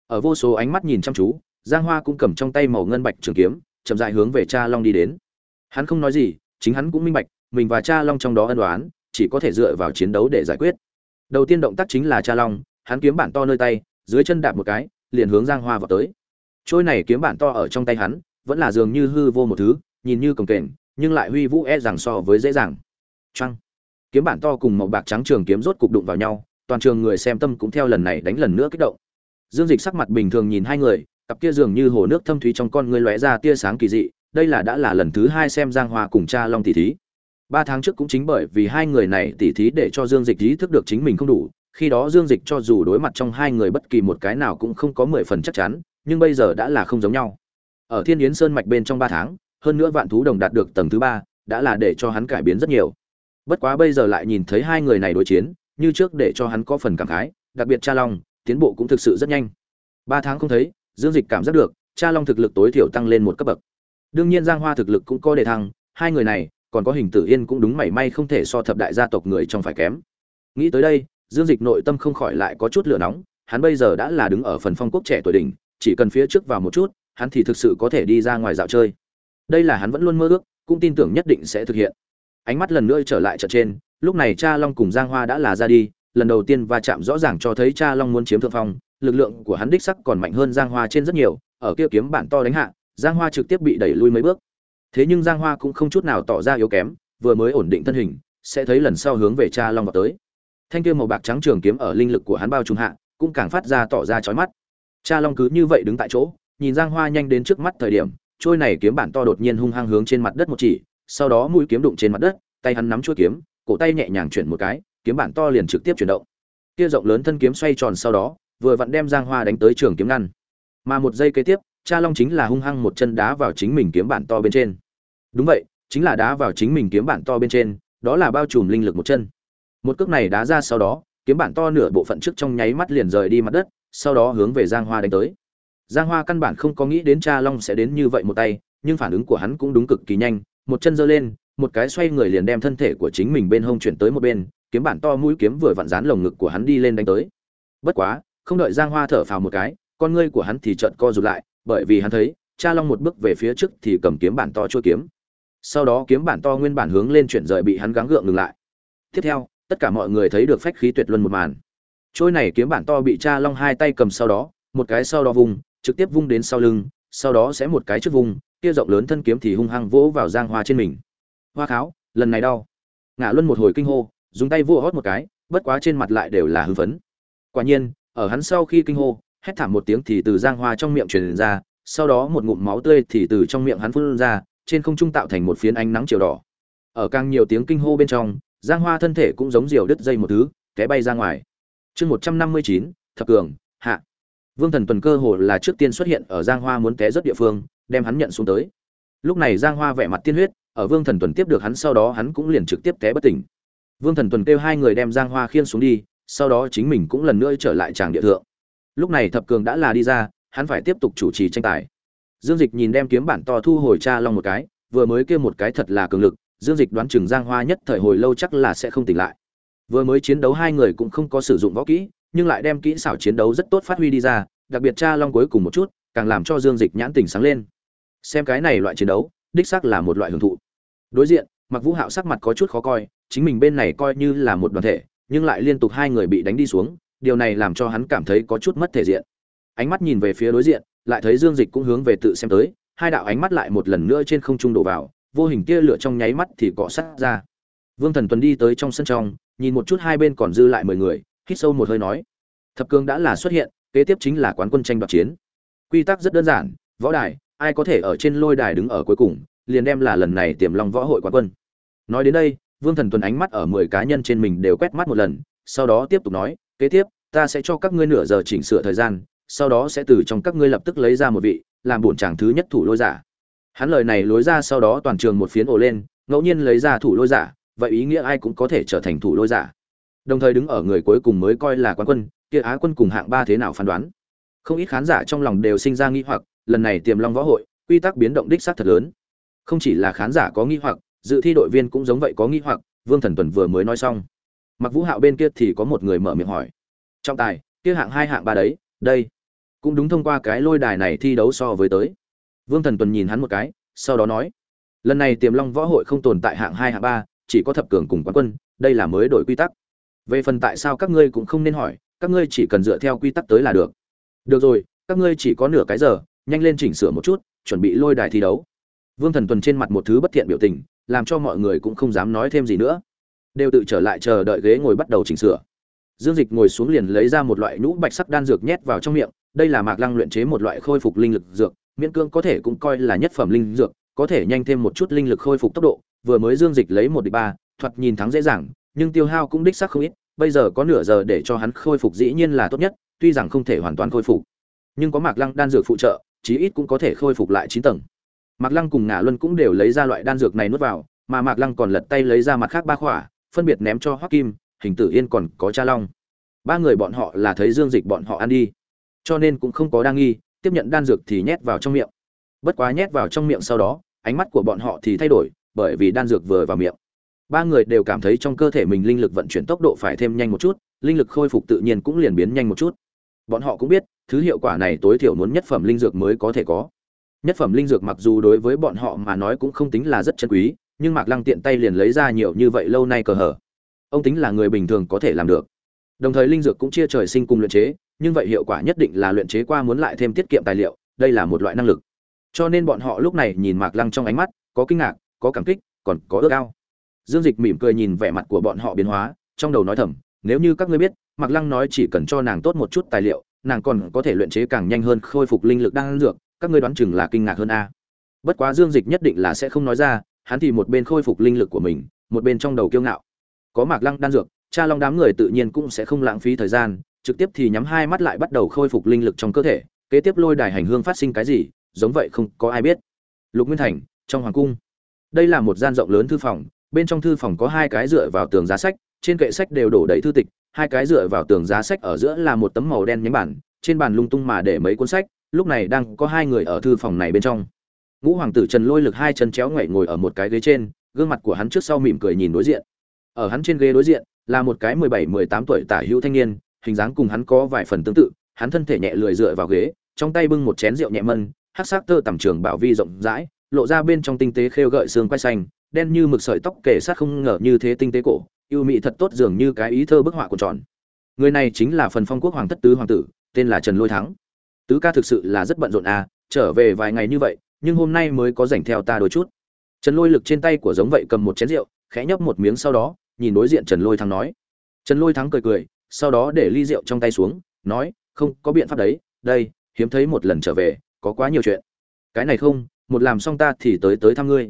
Ở vô số ánh mắt nhìn chăm chú, giang hoa cũng cầm trong tay màu ngân bạch trường kiếm, chậm rãi hướng về cha long đi đến. Hắn không nói gì, chính hắn cũng minh bạch mình và cha long trong đó ân đoán chỉ có thể dựa vào chiến đấu để giải quyết. Đầu tiên động tác chính là cha long, hắn kiếm bản to nơi tay, dưới chân đạp một cái, liền hướng giang hoa vào tới. Trôi này kiếm bản to ở trong tay hắn, vẫn là dường như hư vô một thứ, nhìn như cồng kềnh, nhưng lại huy vũ e rằng so với dễ dàng. Trăng kiếm bản to cùng màu bạc trắng trường kiếm rốt cục đụng vào nhau, toàn trường người xem tâm cũng theo lần này đánh lần nữa kích động. Dương dịch sắc mặt bình thường nhìn hai người, cặp kia dường như hồ nước thâm thúy trong con ngươi lóe ra tia sáng kỳ dị, đây là đã là lần thứ hai xem giang hoa cùng cha long tỷ thí ba tháng trước cũng chính bởi vì hai người này tỷ thí để cho dương dịch ý thức được chính mình không đủ, khi đó dương dịch cho dù đối mặt trong hai người bất kỳ một cái nào cũng không có mười phần chắc chắn, nhưng bây giờ đã là không giống nhau. Ở thiên yến sơn mạch bên trong ba tháng, hơn nữa vạn thú đồng đạt được tầng thứ ba, đã là để cho hắn cải biến rất nhiều. Bất quá bây giờ lại nhìn thấy hai người này đối chiến, như trước để cho hắn có phần cảm khái, đặc biệt cha long, tiến bộ cũng thực sự rất nhanh. Ba tháng không thấy, dương dịch cảm giác được, cha long thực lực tối thiểu tăng lên một cấp bậc. Đương nhiên giang hoa thực lực cũng có đề thăng, hai người này còn có hình tử yên cũng đúng mảy may không thể so thập đại gia tộc người trong phải kém. Nghĩ tới đây, dương dịch nội tâm không khỏi lại có chút lửa nóng, hắn bây giờ đã là đứng ở phần phong quốc trẻ tuổi đỉnh, chỉ cần phía trước vào một chút, hắn thì thực sự có thể đi ra ngoài dạo chơi. Đây là hắn vẫn luôn mơ ước, cũng tin tưởng nhất định sẽ thực hiện. Ánh mắt lần nữa trở lại trận trên, lúc này cha long cùng giang hoa đã là ra đi, lần đầu tiên va chạm rõ ràng cho thấy cha long muốn chiếm thượng phong, lực lượng của hắn đích sắc còn mạnh hơn giang hoa trên rất nhiều, ở kia kiếm bản to đánh hạ, giang hoa trực tiếp bị đẩy lui mấy bước thế nhưng giang hoa cũng không chút nào tỏ ra yếu kém, vừa mới ổn định thân hình, sẽ thấy lần sau hướng về cha long vào tới. Thanh kia màu bạc trắng trường kiếm ở linh lực của hắn bao trùm hạ, cũng càng phát ra tỏ ra chói mắt. Cha long cứ như vậy đứng tại chỗ, nhìn giang hoa nhanh đến trước mắt thời điểm, trôi này kiếm bản to đột nhiên hung hăng hướng trên mặt đất một chỉ, sau đó mũi kiếm đụng trên mặt đất, tay hắn nắm chuôi kiếm, cổ tay nhẹ nhàng chuyển một cái, kiếm bản to liền trực tiếp chuyển động. Kia rộng lớn thân kiếm xoay tròn sau đó, vừa vặn đem giang hoa đánh tới trường kiếm ngăn. Mà một giây kế tiếp, cha long chính là hung hăng một chân đá vào chính mình kiếm bản to bên trên đúng vậy, chính là đá vào chính mình kiếm bản to bên trên, đó là bao trùm linh lực một chân. Một cước này đá ra sau đó, kiếm bản to nửa bộ phận trước trong nháy mắt liền rời đi mặt đất, sau đó hướng về giang hoa đánh tới. Giang hoa căn bản không có nghĩ đến cha long sẽ đến như vậy một tay, nhưng phản ứng của hắn cũng đúng cực kỳ nhanh, một chân giơ lên, một cái xoay người liền đem thân thể của chính mình bên hông chuyển tới một bên, kiếm bản to mũi kiếm vừa vặn dán lồng ngực của hắn đi lên đánh tới. Bất quá, không đợi giang hoa thở phào một cái, con ngươi của hắn thì trợn co rụt lại, bởi vì hắn thấy, cha long một bước về phía trước thì cầm kiếm bản to chua kiếm sau đó kiếm bản to nguyên bản hướng lên chuyển rời bị hắn gắng gượng ngừng lại. Tiếp theo, tất cả mọi người thấy được phách khí tuyệt luân một màn. Trôi này kiếm bản to bị cha long hai tay cầm sau đó, một cái sau đó vùng, trực tiếp vung đến sau lưng, sau đó sẽ một cái trước vùng, kia rộng lớn thân kiếm thì hung hăng vỗ vào giang hoa trên mình. Hoa kháo, lần này đau. Ngã luân một hồi kinh hô, dùng tay vua hót một cái, bất quá trên mặt lại đều là hưng phấn. Quả nhiên, ở hắn sau khi kinh hô, hét thảm một tiếng thì từ giang hoa trong miệng truyền ra, sau đó một ngụm máu tươi thì từ trong miệng hắn phun ra trên không trung tạo thành một phiến ánh nắng chiều đỏ. Ở càng nhiều tiếng kinh hô bên trong, giang hoa thân thể cũng giống diều đứt dây một thứ, té bay ra ngoài. Chương một trăm năm mươi chín, thập cường, hạ. Vương thần tuần cơ hồ là trước tiên xuất hiện ở giang hoa muốn té rất địa phương, đem hắn nhận xuống tới. Lúc này giang hoa vẻ mặt tiên huyết, ở vương thần tuần tiếp được hắn sau đó hắn cũng liền trực tiếp té bất tỉnh. Vương thần tuần kêu hai người đem giang hoa khiêng xuống đi, sau đó chính mình cũng lần nữa trở lại tràng địa thượng. Lúc này thập cường đã là đi ra, hắn phải tiếp tục chủ trì tranh tài dương dịch nhìn đem kiếm bản to thu hồi cha long một cái, vừa mới kêu một cái thật là cường lực, dương dịch đoán chừng giang hoa nhất thời hồi lâu chắc là sẽ không tỉnh lại. Vừa mới chiến đấu hai người cũng không có sử dụng võ kỹ, nhưng lại đem kỹ xảo chiến đấu rất tốt phát huy đi ra, đặc biệt cha long cuối cùng một chút, càng làm cho dương dịch nhãn tình sáng lên. Xem cái này loại chiến đấu, đích xác là một loại hưởng thụ. Đối diện mặc vũ hạo sắc mặt có chút khó coi, chính mình bên này coi như là một đoàn thể, nhưng lại liên tục hai người bị đánh đi xuống, điều này làm cho hắn cảm thấy có chút mất thể diện. Ánh mắt nhìn về phía đối diện lại thấy dương dịch cũng hướng về tự xem tới, hai đạo ánh mắt lại một lần nữa trên không trung đổ vào, vô hình tia lửa trong nháy mắt thì cọ sát ra. Vương thần tuần đi tới trong sân trong, nhìn một chút hai bên còn dư lại mười người, hít sâu một hơi nói, thập cương đã là xuất hiện, kế tiếp chính là quán quân tranh đoạt chiến. Quy tắc rất đơn giản, võ đài, ai có thể ở trên lôi đài đứng ở cuối cùng, liền đem là lần này tiềm long võ hội quán quân. Nói đến đây, vương thần tuần ánh mắt ở mười cá nhân trên mình đều quét mắt một lần, sau đó tiếp tục nói, kế tiếp, ta sẽ cho các ngươi nửa giờ chỉnh sửa thời gian sau đó sẽ từ trong các ngươi lập tức lấy ra một vị, làm bổn chàng thứ nhất thủ lôi giả. Hắn lời này lối ra sau đó toàn trường một phiến ồ lên, ngẫu nhiên lấy ra thủ lôi giả, vậy ý nghĩa ai cũng có thể trở thành thủ lôi giả. Đồng thời đứng ở người cuối cùng mới coi là quán quân, kia á quân cùng hạng ba thế nào phán đoán. Không ít khán giả trong lòng đều sinh ra nghi hoặc, lần này tiềm long võ hội, quy tắc biến động đích xác thật lớn. Không chỉ là khán giả có nghi hoặc, dự thi đội viên cũng giống vậy có nghi hoặc, vương thần tuần vừa mới nói xong. Mặc vũ hạo bên kia thì có một người mở miệng hỏi. Trọng tài, kia hạng hai, hạng ba đấy đây. Cũng đúng thông qua cái lôi đài này thi đấu so với tới. Vương thần tuần nhìn hắn một cái, sau đó nói, lần này tiềm long võ hội không tồn tại hạng hai, hạng ba, chỉ có thập cường cùng quán quân, đây là mới đổi quy tắc. Về phần tại sao các ngươi cũng không nên hỏi, các ngươi chỉ cần dựa theo quy tắc tới là được. Được rồi, các ngươi chỉ có nửa cái giờ, nhanh lên chỉnh sửa một chút, chuẩn bị lôi đài thi đấu. Vương thần tuần trên mặt một thứ bất thiện biểu tình, làm cho mọi người cũng không dám nói thêm gì nữa. Đều tự trở lại chờ đợi ghế ngồi bắt đầu chỉnh sửa dương dịch ngồi xuống liền lấy ra một loại nhũ bạch sắc đan dược nhét vào trong miệng, đây là mạc lăng luyện chế một loại khôi phục linh lực dược, miễn cương có thể cũng coi là nhất phẩm linh dược, có thể nhanh thêm một chút linh lực khôi phục tốc độ, vừa mới dương dịch lấy một địch ba, thoạt nhìn thắng dễ dàng, nhưng tiêu hao cũng đích sắc không ít, bây giờ có nửa giờ để cho hắn khôi phục dĩ nhiên là tốt nhất, tuy rằng không thể hoàn toàn khôi phục, nhưng có mạc lăng đan dược phụ trợ, chí ít cũng có thể khôi phục lại chín tầng. Mạc lăng cùng ngả luân cũng đều lấy ra loại đan dược này nuốt vào, mà mạc lăng còn lật tay lấy ra mặt khác ba khỏa, phân biệt ném cho hoắc kim hình tử yên còn có cha long. Ba người bọn họ là thấy dương dịch bọn họ ăn đi. Cho nên cũng không có đa nghi, tiếp nhận đan dược thì nhét vào trong miệng. Bất quá nhét vào trong miệng sau đó, ánh mắt của bọn họ thì thay đổi, bởi vì đan dược vừa vào miệng. Ba người đều cảm thấy trong cơ thể mình linh lực vận chuyển tốc độ phải thêm nhanh một chút, linh lực khôi phục tự nhiên cũng liền biến nhanh một chút. Bọn họ cũng biết, thứ hiệu quả này tối thiểu muốn nhất phẩm linh dược mới có thể có. Nhất phẩm linh dược mặc dù đối với bọn họ mà nói cũng không tính là rất chân quý, nhưng mạc lăng tiện tay liền lấy ra nhiều như vậy lâu nay cờ hở ông tính là người bình thường có thể làm được. Đồng thời linh dược cũng chia trời sinh cùng luyện chế, nhưng vậy hiệu quả nhất định là luyện chế qua muốn lại thêm tiết kiệm tài liệu, đây là một loại năng lực. Cho nên bọn họ lúc này nhìn mạc lăng trong ánh mắt, có kinh ngạc, có cảm kích, còn có ước ao. Dương dịch mỉm cười nhìn vẻ mặt của bọn họ biến hóa, trong đầu nói thầm, nếu như các ngươi biết, mạc lăng nói chỉ cần cho nàng tốt một chút tài liệu, nàng còn có thể luyện chế càng nhanh hơn khôi phục linh lực đang dược, các ngươi đoán chừng là kinh ngạc hơn a. Bất quá dương dịch nhất định là sẽ không nói ra, hắn thì một bên khôi phục linh lực của mình, một bên trong đầu kiêu ngạo có mạc lăng đan dược, cha long đám người tự nhiên cũng sẽ không lãng phí thời gian, trực tiếp thì nhắm hai mắt lại bắt đầu khôi phục linh lực trong cơ thể, kế tiếp lôi đài hành hương phát sinh cái gì, giống vậy không có ai biết. Lục nguyên thành, trong hoàng cung. Đây là một gian rộng lớn thư phòng, bên trong thư phòng có hai cái dựa vào tường giá sách, trên kệ sách đều đổ đầy thư tịch, hai cái dựa vào tường giá sách ở giữa là một tấm màu đen nhánh bản, trên bàn lung tung mà để mấy cuốn sách, lúc này đang có hai người ở thư phòng này bên trong. Ngũ hoàng tử trần lôi lực hai chân chéo ngoảy ngồi ở một cái ghế trên, gương mặt của hắn trước sau mỉm cười nhìn đối diện ở hắn trên ghế đối diện, là một cái mười bảy, mười tám tuổi tả hữu thanh niên, hình dáng cùng hắn có vài phần tương tự, hắn thân thể nhẹ lười dựa vào ghế, trong tay bưng một chén rượu nhẹ mân hát sắc tơ tầm trường bảo vi rộng rãi, lộ ra bên trong tinh tế khêu gợi xương quay xanh, đen như mực sợi tóc kể sát không ngờ như thế tinh tế cổ, yêu mị thật tốt dường như cái ý thơ bức họa của tròn. Người này chính là phần phong quốc hoàng thất tứ hoàng tử, tên là trần lôi thắng. Tứ ca thực sự là rất bận rộn à trở về vài ngày như vậy, nhưng hôm nay mới có dành theo ta đôi chút. Trần lôi lực trên tay của giống vậy cầm một chén rượu, khẽ nhấp một miếng sau đó nhìn đối diện trần lôi thắng nói. Trần lôi thắng cười cười, sau đó để ly rượu trong tay xuống, nói, không, có biện pháp đấy, đây, hiếm thấy một lần trở về, có quá nhiều chuyện. Cái này không, một làm xong ta thì tới tới thăm ngươi.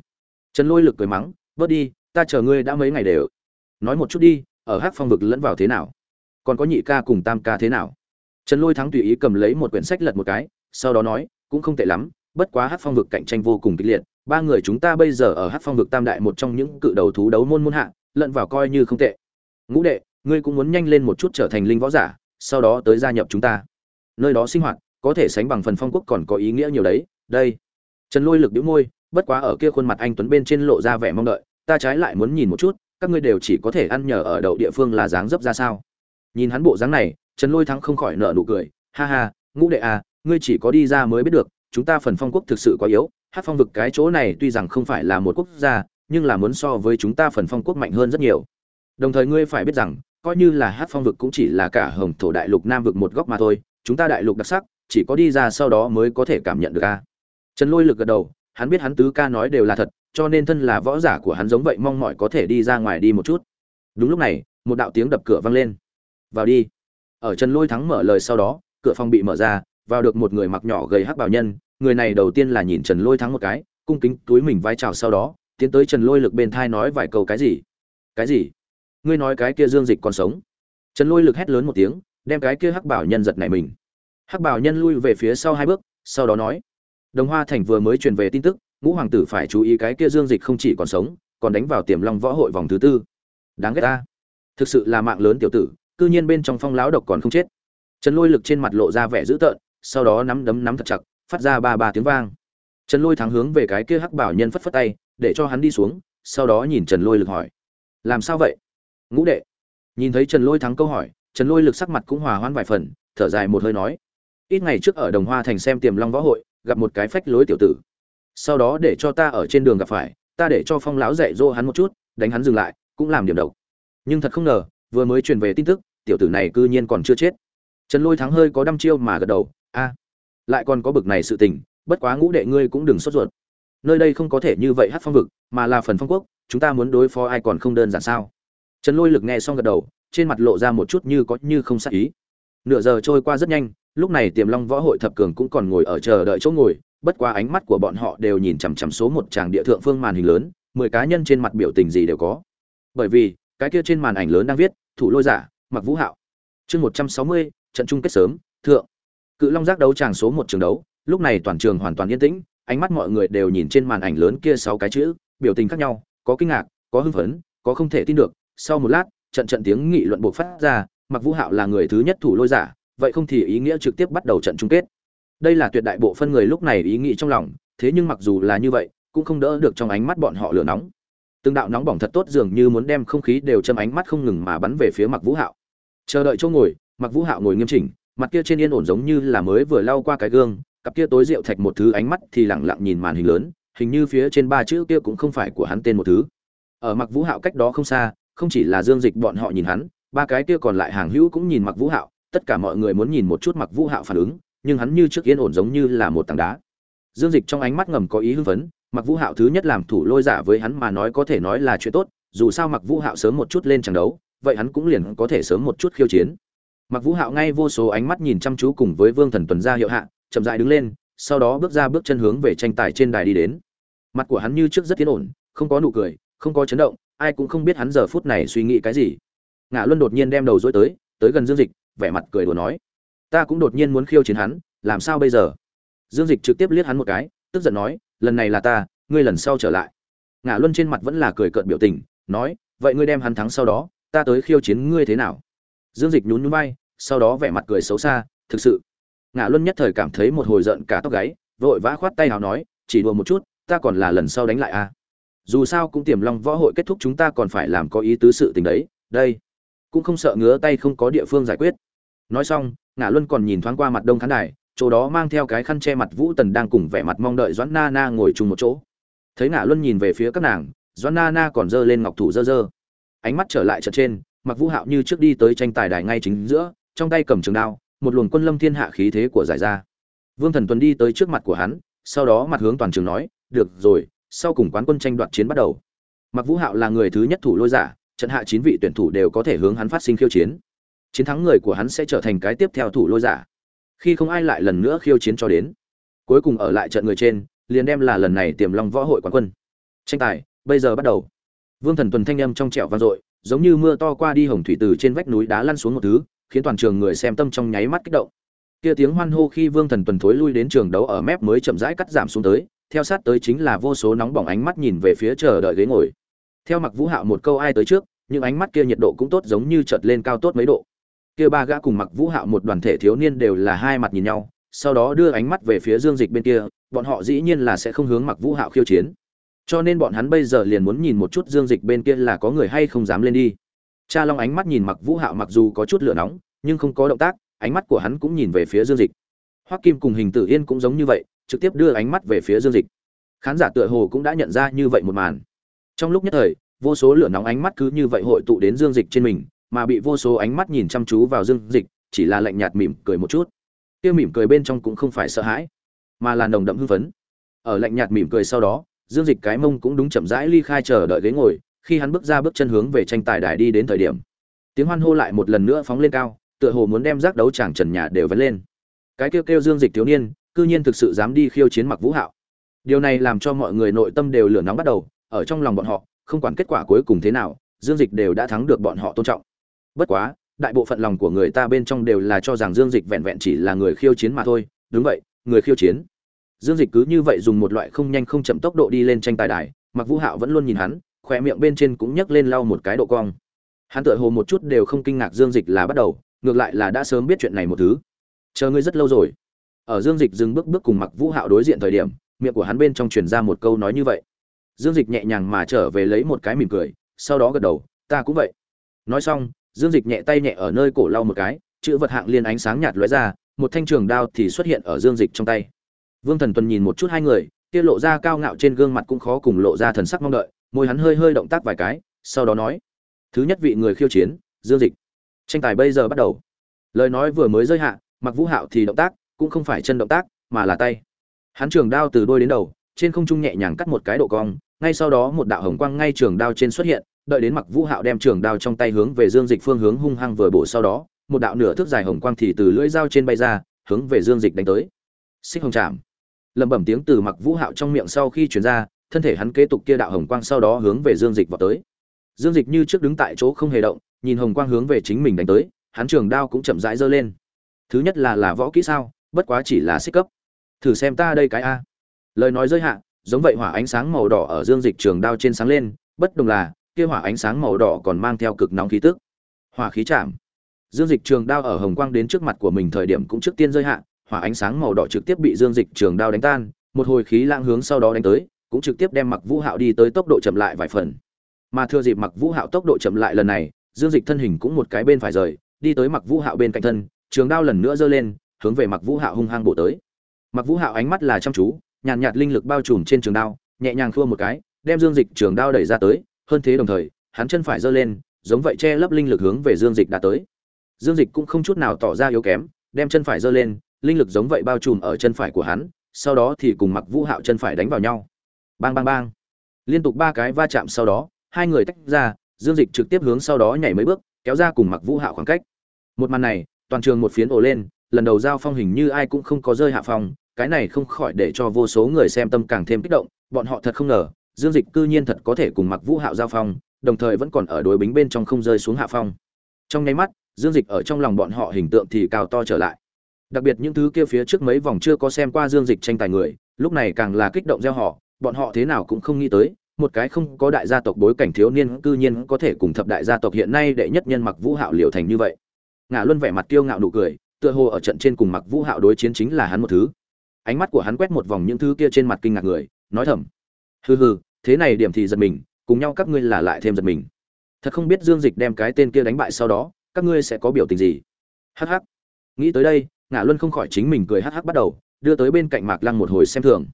Trần lôi lực cười mắng, bớt đi, ta chờ ngươi đã mấy ngày đều. Nói một chút đi, ở hát phong vực lẫn vào thế nào? Còn có nhị ca cùng tam ca thế nào? Trần lôi thắng tùy ý cầm lấy một quyển sách lật một cái, sau đó nói, cũng không tệ lắm, bất quá hát phong vực cạnh tranh vô cùng kịch liệt, ba người chúng ta bây giờ ở hát phong vực tam đại một trong những cự đầu thú đấu môn môn hạ lẫn vào coi như không tệ. Ngũ đệ, ngươi cũng muốn nhanh lên một chút trở thành linh võ giả, sau đó tới gia nhập chúng ta. Nơi đó sinh hoạt, có thể sánh bằng phần phong quốc còn có ý nghĩa nhiều đấy, đây. Trần lôi lực đĩu môi, bất quá ở kia khuôn mặt anh tuấn bên trên lộ ra vẻ mong đợi, ta trái lại muốn nhìn một chút, các ngươi đều chỉ có thể ăn nhờ ở đậu địa phương là dáng dấp ra sao. Nhìn hắn bộ dáng này, trần lôi thắng không khỏi nợ nụ cười, ha ha, ngũ đệ à ngươi chỉ có đi ra mới biết được, chúng ta phần phong quốc thực sự quá yếu, hát phong vực cái chỗ này tuy rằng không phải là một quốc gia nhưng là muốn so với chúng ta phần phong quốc mạnh hơn rất nhiều. Đồng thời ngươi phải biết rằng, coi như là hát phong vực cũng chỉ là cả hồng thổ đại lục nam vực một góc mà thôi, chúng ta đại lục đặc sắc, chỉ có đi ra sau đó mới có thể cảm nhận được a. Trần lôi lực gật đầu, hắn biết hắn tứ ca nói đều là thật, cho nên thân là võ giả của hắn giống vậy mong mỏi có thể đi ra ngoài đi một chút. Đúng lúc này, một đạo tiếng đập cửa vang lên. Vào đi. Ở trần lôi thắng mở lời sau đó, cửa phòng bị mở ra, vào được một người mặc nhỏ gầy hắc bảo nhân, người này đầu tiên là nhìn trần lôi thắng một cái, cung kính túi mình vai chào sau đó tiến tới trần lôi lực bên thai nói vài câu cái gì? Cái gì? Ngươi nói cái kia dương dịch còn sống. Trần lôi lực hét lớn một tiếng, đem cái kia hắc bảo nhân giật này mình. Hắc bảo nhân lui về phía sau hai bước, sau đó nói, đồng hoa thành vừa mới truyền về tin tức, ngũ hoàng tử phải chú ý cái kia dương dịch không chỉ còn sống, còn đánh vào tiềm long võ hội vòng thứ tư. Đáng ghét ta. Thực sự là mạng lớn tiểu tử, cư nhiên bên trong phong lão độc còn không chết. Trần lôi lực trên mặt lộ ra vẻ dữ tợn, sau đó nắm đấm nắm thật chặt, phát ra ba ba tiếng vang. Trần lôi thắng hướng về cái kia hắc bảo nhân phất phất tay để cho hắn đi xuống, sau đó nhìn trần lôi lực hỏi. Làm sao vậy? Ngũ đệ. Nhìn thấy trần lôi thắng câu hỏi, trần lôi lực sắc mặt cũng hòa hoãn vài phần, thở dài một hơi nói. Ít ngày trước ở đồng hoa thành xem tiềm long võ hội, gặp một cái phách lối tiểu tử. Sau đó để cho ta ở trên đường gặp phải, ta để cho phong lão dạy dỗ hắn một chút, đánh hắn dừng lại, cũng làm điểm độc. Nhưng thật không ngờ, vừa mới truyền về tin tức, tiểu tử này cư nhiên còn chưa chết. Trần lôi thắng hơi có đăm chiêu mà gật đầu, a, lại còn có bực này sự tình, bất quá ngũ đệ ngươi cũng đừng sốt ruột nơi đây không có thể như vậy hát phong vực, mà là phần phong quốc, chúng ta muốn đối phó ai còn không đơn giản sao? Trần lôi lực nghe xong gật đầu, trên mặt lộ ra một chút như có như không sát ý. Nửa giờ trôi qua rất nhanh, lúc này tiềm long võ hội thập cường cũng còn ngồi ở chờ đợi chỗ ngồi, bất quá ánh mắt của bọn họ đều nhìn chằm chằm số một tràng địa thượng phương màn hình lớn, mười cá nhân trên mặt biểu tình gì đều có. Bởi vì, cái kia trên màn ảnh lớn đang viết, thủ lôi giả mặc vũ hạo. Chương một trăm sáu mươi, trận chung kết sớm, thượng. Cự long giác đấu tràng số một trường đấu, lúc này toàn trường hoàn toàn yên tĩnh ánh mắt mọi người đều nhìn trên màn ảnh lớn kia sáu cái chữ, biểu tình khác nhau, có kinh ngạc, có hưng phấn, có không thể tin được. Sau một lát, trận trận tiếng nghị luận buộc phát ra mặc vũ hạo là người thứ nhất thủ lôi giả, vậy không thì ý nghĩa trực tiếp bắt đầu trận chung kết. Đây là tuyệt đại bộ phân người lúc này ý nghĩ trong lòng, thế nhưng mặc dù là như vậy, cũng không đỡ được trong ánh mắt bọn họ lửa nóng. Từng đạo nóng bỏng thật tốt dường như muốn đem không khí đều châm ánh mắt không ngừng mà bắn về phía mặc vũ hạo. Chờ đợi chỗ ngồi mặc vũ hạo ngồi nghiêm chỉnh, mặt kia trên yên ổn giống như là mới vừa lau qua cái gương cặp kia tối rượu thạch một thứ ánh mắt thì lẳng lặng nhìn màn hình lớn, hình như phía trên ba chữ kia cũng không phải của hắn tên một thứ. Ở mặc vũ hạo cách đó không xa, không chỉ là dương dịch bọn họ nhìn hắn, ba cái kia còn lại hàng hữu cũng nhìn mặc vũ hạo, tất cả mọi người muốn nhìn một chút mặc vũ hạo phản ứng, nhưng hắn như trước yên ổn giống như là một tảng đá. Dương dịch trong ánh mắt ngầm có ý hưng phấn mặc vũ hạo thứ nhất làm thủ lôi giả với hắn mà nói có thể nói là chuyện tốt, dù sao mặc vũ hạo sớm một chút lên trận đấu, vậy hắn cũng liền có thể sớm một chút khiêu chiến. Mặc vũ hạo ngay vô số ánh mắt nhìn chăm chú cùng với vương thần tuần ra hiệu hạ chậm dại đứng lên, sau đó bước ra bước chân hướng về tranh tài trên đài đi đến. Mặt của hắn như trước rất tiến ổn, không có nụ cười, không có chấn động, ai cũng không biết hắn giờ phút này suy nghĩ cái gì. Ngã luân đột nhiên đem đầu dối tới tới gần dương dịch, vẻ mặt cười đùa nói, ta cũng đột nhiên muốn khiêu chiến hắn, làm sao bây giờ? Dương dịch trực tiếp liếc hắn một cái, tức giận nói, lần này là ta, ngươi lần sau trở lại. Ngã luân trên mặt vẫn là cười cợt biểu tình, nói, vậy ngươi đem hắn thắng sau đó, ta tới khiêu chiến ngươi thế nào? Dương dịch nhún nhún vai, sau đó vẻ mặt cười xấu xa, thực sự ngã luân nhất thời cảm thấy một hồi giận cả tóc gáy, vội vã khoát tay hào nói, chỉ đùa một chút, ta còn là lần sau đánh lại a. À. dù sao cũng tiềm long võ hội kết thúc chúng ta còn phải làm có ý tứ sự tình đấy, đây, cũng không sợ ngứa tay không có địa phương giải quyết. Nói xong ngã luân còn nhìn thoáng qua mặt đông khán đài, chỗ đó mang theo cái khăn che mặt vũ tần đang cùng vẻ mặt mong đợi doãn na na ngồi chung một chỗ. Thấy ngã luân nhìn về phía các nàng, doãn na na còn giơ lên ngọc thủ dơ dơ ánh mắt trở lại trận trên mặc vũ hạo như trước đi tới tranh tài đài ngay chính giữa, trong tay cầm trường đao một luồng quân lâm thiên hạ khí thế của giải ra vương thần tuần đi tới trước mặt của hắn, sau đó mặt hướng toàn trường nói, được rồi, sau cùng quán quân tranh đoạt chiến bắt đầu. Mặc vũ hạo là người thứ nhất thủ lôi giả, trận hạ chín vị tuyển thủ đều có thể hướng hắn phát sinh khiêu chiến. Chiến thắng người của hắn sẽ trở thành cái tiếp theo thủ lôi giả. Khi không ai lại lần nữa khiêu chiến cho đến, cuối cùng ở lại trận người trên, liền đem là lần này tiềm long võ hội quán quân. Tranh tài, bây giờ bắt đầu. Vương thần tuần thanh âm trong trẻo vang dội, giống như mưa to qua đi hồng thủy từ trên vách núi đá lăn xuống một thứ khiến toàn trường người xem tâm trong nháy mắt kích động. Kia tiếng hoan hô khi vương thần tuần thối lui đến trường đấu ở mép mới chậm rãi cắt giảm xuống tới, theo sát tới chính là vô số nóng bỏng ánh mắt nhìn về phía chờ đợi ghế ngồi. Theo mặc vũ hạo một câu ai tới trước, những ánh mắt kia nhiệt độ cũng tốt giống như chợt lên cao tốt mấy độ. Kia ba gã cùng mặc vũ hạo một đoàn thể thiếu niên đều là hai mặt nhìn nhau, sau đó đưa ánh mắt về phía dương dịch bên kia, bọn họ dĩ nhiên là sẽ không hướng mặc vũ hạo khiêu chiến. Cho nên bọn hắn bây giờ liền muốn nhìn một chút dương dịch bên kia là có người hay không dám lên đi cha long ánh mắt nhìn mặc vũ hạo mặc dù có chút lửa nóng, nhưng không có động tác, ánh mắt của hắn cũng nhìn về phía dương dịch. Hoắc kim cùng hình tử yên cũng giống như vậy, trực tiếp đưa ánh mắt về phía dương dịch. Khán giả tựa hồ cũng đã nhận ra như vậy một màn. Trong lúc nhất thời, vô số lửa nóng ánh mắt cứ như vậy hội tụ đến dương dịch trên mình, mà bị vô số ánh mắt nhìn chăm chú vào dương dịch, chỉ là lạnh nhạt mỉm cười một chút. Kia mỉm cười bên trong cũng không phải sợ hãi, mà là nồng đậm hưng phấn. Ở lạnh nhạt mỉm cười sau đó, dương dịch cái mông cũng đúng chậm rãi ly khai chờ đợi ghế ngồi khi hắn bước ra bước chân hướng về tranh tài đài đi đến thời điểm, tiếng hoan hô lại một lần nữa phóng lên cao, tựa hồ muốn đem giác đấu chàng trần nhà đều vấn lên. Cái kêu kêu dương dịch thiếu niên, cư nhiên thực sự dám đi khiêu chiến mặc vũ hạo. Điều này làm cho mọi người nội tâm đều lửa nóng bắt đầu, ở trong lòng bọn họ, không quản kết quả cuối cùng thế nào, dương dịch đều đã thắng được bọn họ tôn trọng. Bất quá, đại bộ phận lòng của người ta bên trong đều là cho rằng dương dịch vẹn vẹn chỉ là người khiêu chiến mà thôi. Đúng vậy, người khiêu chiến. Dương dịch cứ như vậy dùng một loại không nhanh không chậm tốc độ đi lên tranh tài đài mặc vũ hạo vẫn luôn nhìn hắn khỏe miệng bên trên cũng nhấc lên lau một cái độ cong. Hắn tựa hồ một chút đều không kinh ngạc dương dịch là bắt đầu, ngược lại là đã sớm biết chuyện này một thứ. Chờ ngươi rất lâu rồi. Ở dương dịch dừng bước bước cùng mặc vũ hạo đối diện thời điểm, miệng của hắn bên trong truyền ra một câu nói như vậy. Dương dịch nhẹ nhàng mà trở về lấy một cái mỉm cười, sau đó gật đầu, ta cũng vậy. Nói xong, dương dịch nhẹ tay nhẹ ở nơi cổ lau một cái, chữ vật hạng liên ánh sáng nhạt lóe ra, một thanh trường đao thì xuất hiện ở dương dịch trong tay. Vương thần tuần nhìn một chút hai người, kia lộ ra cao ngạo trên gương mặt cũng khó cùng lộ ra thần sắc mong đợi môi hắn hơi hơi động tác vài cái, sau đó nói, thứ nhất vị người khiêu chiến, dương dịch. Tranh tài bây giờ bắt đầu. Lời nói vừa mới rơi hạ mặc vũ hạo thì động tác cũng không phải chân động tác, mà là tay. Hắn trường đao từ đôi đến đầu, trên không trung nhẹ nhàng cắt một cái độ cong, ngay sau đó một đạo hồng quang ngay trường đao trên xuất hiện, đợi đến mặc vũ hạo đem trường đao trong tay hướng về dương dịch phương hướng hung hăng vừa bổ sau đó, một đạo nửa thước dài hồng quang thì từ lưỡi dao trên bay ra, hướng về dương dịch đánh tới. Xích hồng chạm. Lẩm bẩm tiếng từ mặc vũ hạo trong miệng sau khi chuyển ra thân thể hắn kế tục kia đạo hồng quang sau đó hướng về dương dịch vọt tới. Dương dịch như trước đứng tại chỗ không hề động, nhìn hồng quang hướng về chính mình đánh tới, hắn trường đao cũng chậm rãi giơ lên. Thứ nhất là là võ kỹ sao, bất quá chỉ là xích cấp. Thử xem ta đây cái a. Lời nói rơi hạ, giống vậy hỏa ánh sáng màu đỏ ở dương dịch trường đao trên sáng lên, bất đồng là, kia hỏa ánh sáng màu đỏ còn mang theo cực nóng khí tức. Hỏa khí chạm. Dương dịch trường đao ở hồng quang đến trước mặt của mình thời điểm cũng trước tiên rơi hạ, hỏa ánh sáng màu đỏ trực tiếp bị dương dịch trường đao đánh tan, một hồi khí lãng hướng sau đó đánh tới cũng trực tiếp đem mặc vũ hạo đi tới tốc độ chậm lại vài phần. Mà thừa dịp mặc vũ hạo tốc độ chậm lại lần này dương dịch thân hình cũng một cái bên phải rời đi tới mặc vũ hạo bên cạnh thân trường đao lần nữa giơ lên hướng về mặc vũ hạo hung hăng bổ tới. Mặc vũ hạo ánh mắt là chăm chú nhàn nhạt, nhạt linh lực bao trùm trên trường đao nhẹ nhàng khua một cái đem dương dịch trường đao đẩy ra tới hơn thế đồng thời hắn chân phải giơ lên giống vậy che lấp linh lực hướng về dương dịch đã tới. Dương dịch cũng không chút nào tỏ ra yếu kém đem chân phải giơ lên linh lực giống vậy bao trùm ở chân phải của hắn sau đó thì cùng mặc vũ hạo chân phải đánh vào nhau bang bang bang. Liên tục ba cái va chạm sau đó, hai người tách ra, dương dịch trực tiếp hướng sau đó nhảy mấy bước, kéo ra cùng mặc vũ hạo khoảng cách. Một màn này, toàn trường một phiến ồ lên, lần đầu giao phong hình như ai cũng không có rơi hạ phong, cái này không khỏi để cho vô số người xem tâm càng thêm kích động, bọn họ thật không ngờ, dương dịch cư nhiên thật có thể cùng mặc vũ hạo giao phong, đồng thời vẫn còn ở đối bính bên trong không rơi xuống hạ phong. Trong nháy mắt, dương dịch ở trong lòng bọn họ hình tượng thì cao to trở lại. Đặc biệt những thứ kia phía trước mấy vòng chưa có xem qua dương dịch tranh tài người, lúc này càng là kích động gieo họ bọn họ thế nào cũng không nghĩ tới, một cái không có đại gia tộc bối cảnh thiếu niên cư nhiên có thể cùng thập đại gia tộc hiện nay đệ nhất nhân mặc vũ hạo liều thành như vậy. Ngã luân vẻ mặt tiêu ngạo nụ cười, tựa hồ ở trận trên cùng mặc vũ hạo đối chiến chính là hắn một thứ. Ánh mắt của hắn quét một vòng những thứ kia trên mặt kinh ngạc người, nói thầm, hừ hừ, thế này điểm thì giật mình, cùng nhau các ngươi là lại thêm giật mình. Thật không biết dương dịch đem cái tên kia đánh bại sau đó, các ngươi sẽ có biểu tình gì? Hắc hắc. Nghĩ tới đây ngã luân không khỏi chính mình cười hắc hắc bắt đầu, đưa tới bên cạnh mạc lăng một hồi xem thường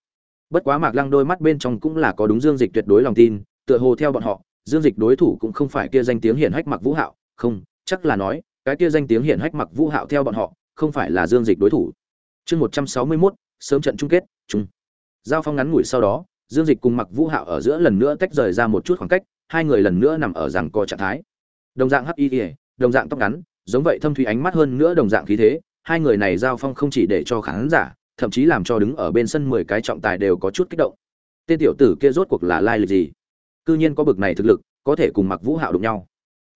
bất quá mạc lăng đôi mắt bên trong cũng là có đúng dương dịch tuyệt đối lòng tin, tựa hồ theo bọn họ, dương dịch đối thủ cũng không phải kia danh tiếng hiển hách mặc vũ hạo, không, chắc là nói, cái kia danh tiếng hiển hách mặc vũ hạo theo bọn họ, không phải là dương dịch đối thủ. Chương một trăm sáu mươi mốt, sớm trận chung kết, chung. Giao phong ngắn ngủi sau đó, dương dịch cùng mặc vũ hạo ở giữa lần nữa tách rời ra một chút khoảng cách, hai người lần nữa nằm ở rằng co trạng thái. Đồng dạng hắc y ỉa đồng dạng tóc ngắn, giống vậy thâm thủy ánh mắt hơn nữa đồng dạng khí thế, hai người này giao phong không chỉ để cho khán giả thậm chí làm cho đứng ở bên sân mười cái trọng tài đều có chút kích động. Tên tiểu tử kia rốt cuộc là lai lịch gì? Cư nhiên có bực này thực lực, có thể cùng mặc vũ hạo đụng nhau.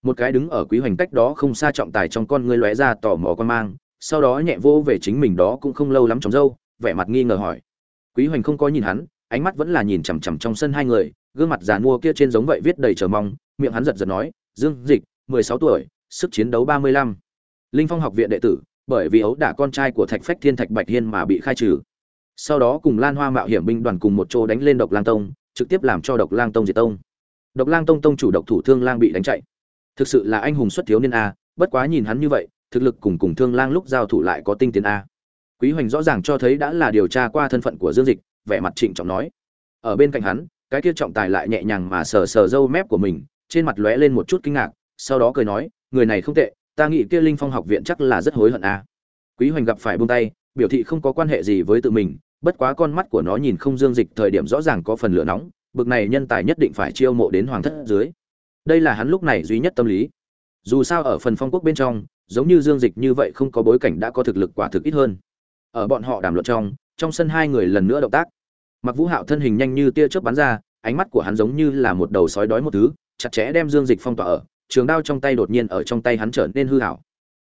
Một cái đứng ở quý hoành cách đó không xa trọng tài trong con ngươi lóe ra tò mò con mang, sau đó nhẹ vô về chính mình đó cũng không lâu lắm trong dâu vẻ mặt nghi ngờ hỏi. Quý hoành không có nhìn hắn, ánh mắt vẫn là nhìn chằm chằm trong sân hai người, gương mặt già mua kia trên giống vậy viết đầy chờ mong, miệng hắn giật giật nói, dương dịch, mười sáu tuổi, sức chiến đấu ba mươi lăm. Linh phong học viện đệ tử bởi vì ấu đả con trai của thạch phách thiên thạch bạch hiên mà bị khai trừ. Sau đó cùng lan hoa mạo hiểm binh đoàn cùng một chỗ đánh lên độc lang tông, trực tiếp làm cho độc lang tông diệt tông. Độc lang tông tông chủ độc thủ thương lang bị đánh chạy. Thực sự là anh hùng xuất thiếu niên a, bất quá nhìn hắn như vậy, thực lực cùng cùng thương lang lúc giao thủ lại có tinh tiến a. Quý hoành rõ ràng cho thấy đã là điều tra qua thân phận của dương dịch, vẻ mặt trịnh trọng nói. Ở bên cạnh hắn, cái kia trọng tài lại nhẹ nhàng mà sờ sờ râu mép của mình, trên mặt lóe lên một chút kinh ngạc, sau đó cười nói, người này không tệ ta nghĩ kia linh phong học viện chắc là rất hối hận a quý hoành gặp phải buông tay, biểu thị không có quan hệ gì với tự mình, bất quá con mắt của nó nhìn không dương dịch thời điểm rõ ràng có phần lửa nóng, bực này nhân tài nhất định phải chiêu mộ đến hoàng thất dưới. Đây là hắn lúc này duy nhất tâm lý. Dù sao ở phần phong quốc bên trong, giống như dương dịch như vậy không có bối cảnh đã có thực lực quả thực ít hơn. Ở bọn họ đàm luận trong trong sân hai người lần nữa động tác. Mặc vũ hạo thân hình nhanh như tia chớp bắn ra, ánh mắt của hắn giống như là một đầu sói đói một thứ, chặt chẽ đem dương dịch phong tỏa ở trường đao trong tay đột nhiên ở trong tay hắn trở nên hư hảo.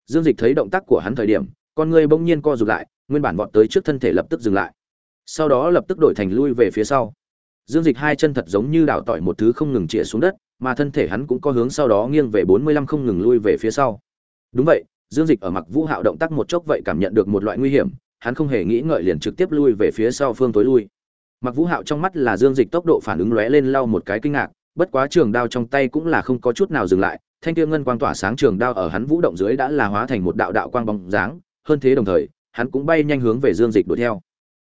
Dương dịch thấy động tác của hắn thời điểm, con người bỗng nhiên co rụt lại, nguyên bản vọt tới trước thân thể lập tức dừng lại. Sau đó lập tức đổi thành lui về phía sau. Dương dịch hai chân thật giống như đảo tỏi một thứ không ngừng chĩa xuống đất, mà thân thể hắn cũng có hướng sau đó nghiêng về bốn mươi lăm không ngừng lui về phía sau. Đúng vậy, dương dịch ở mặc vũ hạo động tác một chốc vậy cảm nhận được một loại nguy hiểm, hắn không hề nghĩ ngợi liền trực tiếp lui về phía sau phương tối lui. Mặc vũ hạo trong mắt là dương dịch tốc độ phản ứng lóe lên lau một cái kinh ngạc bất quá trường đao trong tay cũng là không có chút nào dừng lại, thanh tiêu ngân quang tỏa sáng trường đao ở hắn vũ động dưới đã là hóa thành một đạo đạo quang bóng dáng, hơn thế đồng thời, hắn cũng bay nhanh hướng về dương dịch đuổi theo.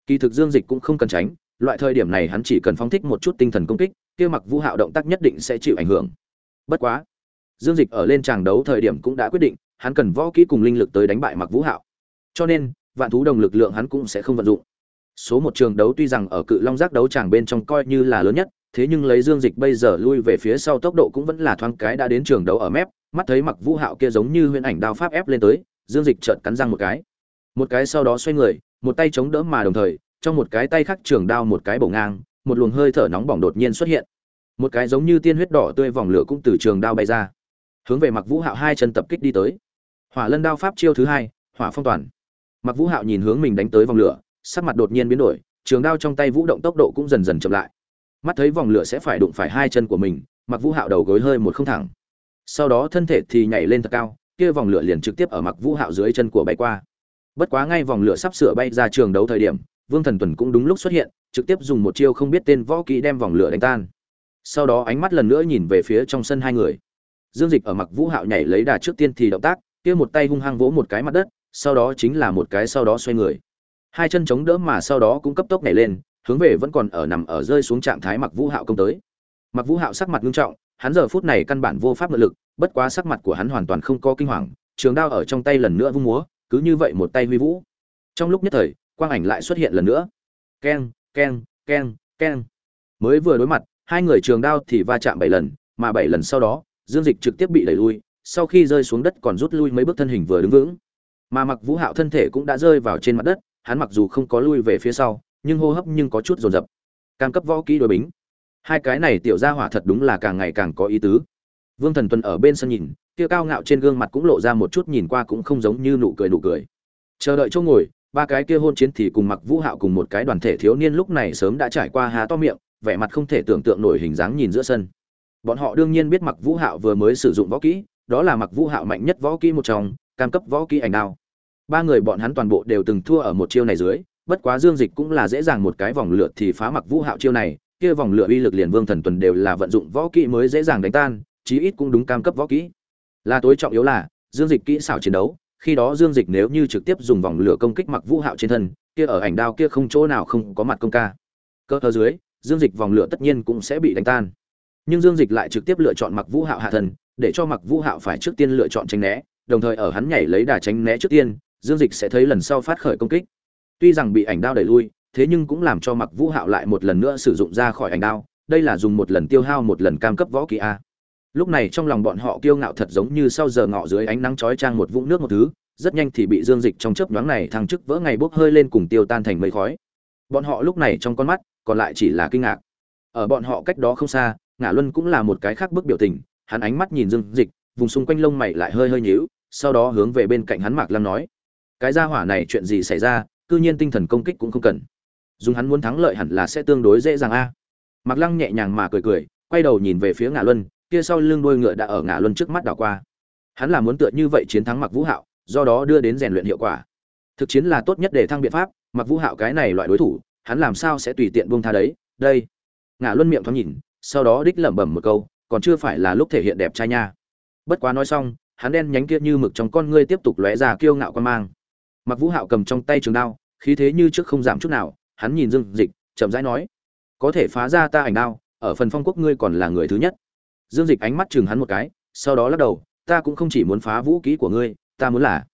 Kỳ thực dương dịch cũng không cần tránh, loại thời điểm này hắn chỉ cần phóng thích một chút tinh thần công kích, kia mặc vũ hạo động tác nhất định sẽ chịu ảnh hưởng. Bất quá, dương dịch ở lên tràng đấu thời điểm cũng đã quyết định, hắn cần võ kỹ cùng linh lực tới đánh bại mặc vũ hạo. Cho nên, vạn thú đồng lực lượng hắn cũng sẽ không vận dụng. Số một trường đấu tuy rằng ở cự long giác đấu tràng bên trong coi như là lớn nhất thế nhưng lấy dương dịch bây giờ lui về phía sau tốc độ cũng vẫn là thoáng cái đã đến trường đấu ở mép, mắt thấy mặc vũ hạo kia giống như huyễn ảnh đao pháp ép lên tới, dương dịch chợt cắn răng một cái. Một cái sau đó xoay người, một tay chống đỡ mà đồng thời, trong một cái tay khác trường đao một cái bổ ngang, một luồng hơi thở nóng bỏng đột nhiên xuất hiện. Một cái giống như tiên huyết đỏ tươi vòng lửa cũng từ trường đao bay ra, hướng về mặc vũ hạo hai chân tập kích đi tới. Hỏa lân đao pháp chiêu thứ hai, hỏa phong toàn. Mặc vũ hạo nhìn hướng mình đánh tới vòng lửa, sắc mặt đột nhiên biến đổi, trường đao trong tay vũ động tốc độ cũng dần dần chậm lại mắt thấy vòng lửa sẽ phải đụng phải hai chân của mình mặc vũ hạo đầu gối hơi một không thẳng. Sau đó thân thể thì nhảy lên thật cao, kia vòng lửa liền trực tiếp ở mặc vũ hạo dưới chân của bay qua. Bất quá ngay vòng lửa sắp sửa bay ra trường đấu thời điểm, vương thần tuần cũng đúng lúc xuất hiện, trực tiếp dùng một chiêu không biết tên võ kỹ đem vòng lửa đánh tan. Sau đó ánh mắt lần nữa nhìn về phía trong sân hai người. Dương dịch ở mặc vũ hạo nhảy lấy đà trước tiên thì động tác, kia một tay hung hăng vỗ một cái mặt đất, sau đó chính là một cái sau đó xoay người. Hai chân chống đỡ mà sau đó cũng cấp tốc nhảy lên hướng về vẫn còn ở nằm ở rơi xuống trạng thái mặc vũ hạo công tới. Mặc vũ hạo sắc mặt nghiêm trọng, hắn giờ phút này căn bản vô pháp nội lực, bất quá sắc mặt của hắn hoàn toàn không có kinh hoàng, trường đao ở trong tay lần nữa vung múa, cứ như vậy một tay huy vũ. Trong lúc nhất thời, quang ảnh lại xuất hiện lần nữa. Keng keng keng keng. Mới vừa đối mặt, hai người trường đao thì va chạm bảy lần, mà bảy lần sau đó, dương dịch trực tiếp bị đẩy lui, sau khi rơi xuống đất còn rút lui mấy bước thân hình vừa đứng vững. Mà mặc vũ hạo thân thể cũng đã rơi vào trên mặt đất, hắn mặc dù không có lui về phía sau nhưng hô hấp nhưng có chút dồn dập. Cam cấp võ kỹ đối bính. Hai cái này tiểu ra hỏa thật đúng là càng ngày càng có ý tứ. Vương thần tuần ở bên sân nhìn, kia cao ngạo trên gương mặt cũng lộ ra một chút nhìn qua cũng không giống như nụ cười nụ cười. Chờ đợi chỗ ngồi, ba cái kia hôn chiến thì cùng mặc vũ hạo cùng một cái đoàn thể thiếu niên lúc này sớm đã trải qua há to miệng, vẻ mặt không thể tưởng tượng nổi hình dáng nhìn giữa sân. Bọn họ đương nhiên biết mặc vũ hạo vừa mới sử dụng võ kỹ, đó là mặc vũ hạo mạnh nhất võ kỹ một trong, cam cấp võ kỹ ảnh đao. Ba người bọn hắn toàn bộ đều từng thua ở một chiêu này dưới bất quá dương dịch cũng là dễ dàng một cái vòng lượt thì phá mặc vũ hạo chiêu này, kia vòng lửa uy lực liền vương thần tuần đều là vận dụng võ kỹ mới dễ dàng đánh tan, chí ít cũng đúng cam cấp võ kỹ. Là tối trọng yếu là, dương dịch kỹ xảo chiến đấu, khi đó dương dịch nếu như trực tiếp dùng vòng lửa công kích mặc vũ hạo trên thân, kia ở ảnh đao kia không chỗ nào không có mặt công ca. Cơ thơ dưới, dương dịch vòng lửa tất nhiên cũng sẽ bị đánh tan. Nhưng dương dịch lại trực tiếp lựa chọn mặc vũ hạo hạ thần, để cho mặc vũ hạo phải trước tiên lựa chọn tránh né, đồng thời ở hắn nhảy lấy đà tránh né trước tiên, dương dịch sẽ thấy lần sau phát khởi công kích tuy rằng bị ảnh đao đẩy lui, thế nhưng cũng làm cho mặc vũ hạo lại một lần nữa sử dụng ra khỏi ảnh đao, đây là dùng một lần tiêu hao một lần cam cấp võ kỹ a. Lúc này trong lòng bọn họ kiêu ngạo thật giống như sau giờ ngọ dưới ánh nắng chói chang một vũng nước một thứ, rất nhanh thì bị dương dịch trong chớp nhoáng này thăng chức vỡ ngày bốc hơi lên cùng tiêu tan thành mây khói. Bọn họ lúc này trong con mắt, còn lại chỉ là kinh ngạc. Ở bọn họ cách đó không xa ngã luân cũng là một cái khác bước biểu tình, hắn ánh mắt nhìn dương dịch, vùng xung quanh lông mày lại hơi hơi nhíu, sau đó hướng về bên cạnh hắn mạc lăng nói, cái gia hỏa này chuyện gì xảy ra cư nhiên tinh thần công kích cũng không cần. Dùng hắn muốn thắng lợi hẳn là sẽ tương đối dễ dàng a. Mặc lăng nhẹ nhàng mà cười cười, quay đầu nhìn về phía ngã luân, kia sau lưng đôi ngựa đã ở ngã luân trước mắt đảo qua. Hắn là muốn tựa như vậy chiến thắng mặc vũ hạo, do đó đưa đến rèn luyện hiệu quả. Thực chiến là tốt nhất để thăng biện pháp mặc vũ hạo cái này loại đối thủ, hắn làm sao sẽ tùy tiện buông tha đấy, đây. Ngã luân miệng thoáng nhìn, sau đó đích lẩm bẩm một câu, còn chưa phải là lúc thể hiện đẹp trai nha. Bất quá nói xong, hắn đen nhánh kia như mực trong con ngươi tiếp tục lóe ra kiêu ngạo quan mang mặc vũ hạo cầm trong tay trường đao khí thế như trước không giảm chút nào hắn nhìn dương dịch chậm rãi nói có thể phá ra ta ảnh đao ở phần phong quốc ngươi còn là người thứ nhất. Dương dịch ánh mắt chừng hắn một cái sau đó lắc đầu ta cũng không chỉ muốn phá vũ kỹ của ngươi ta muốn là.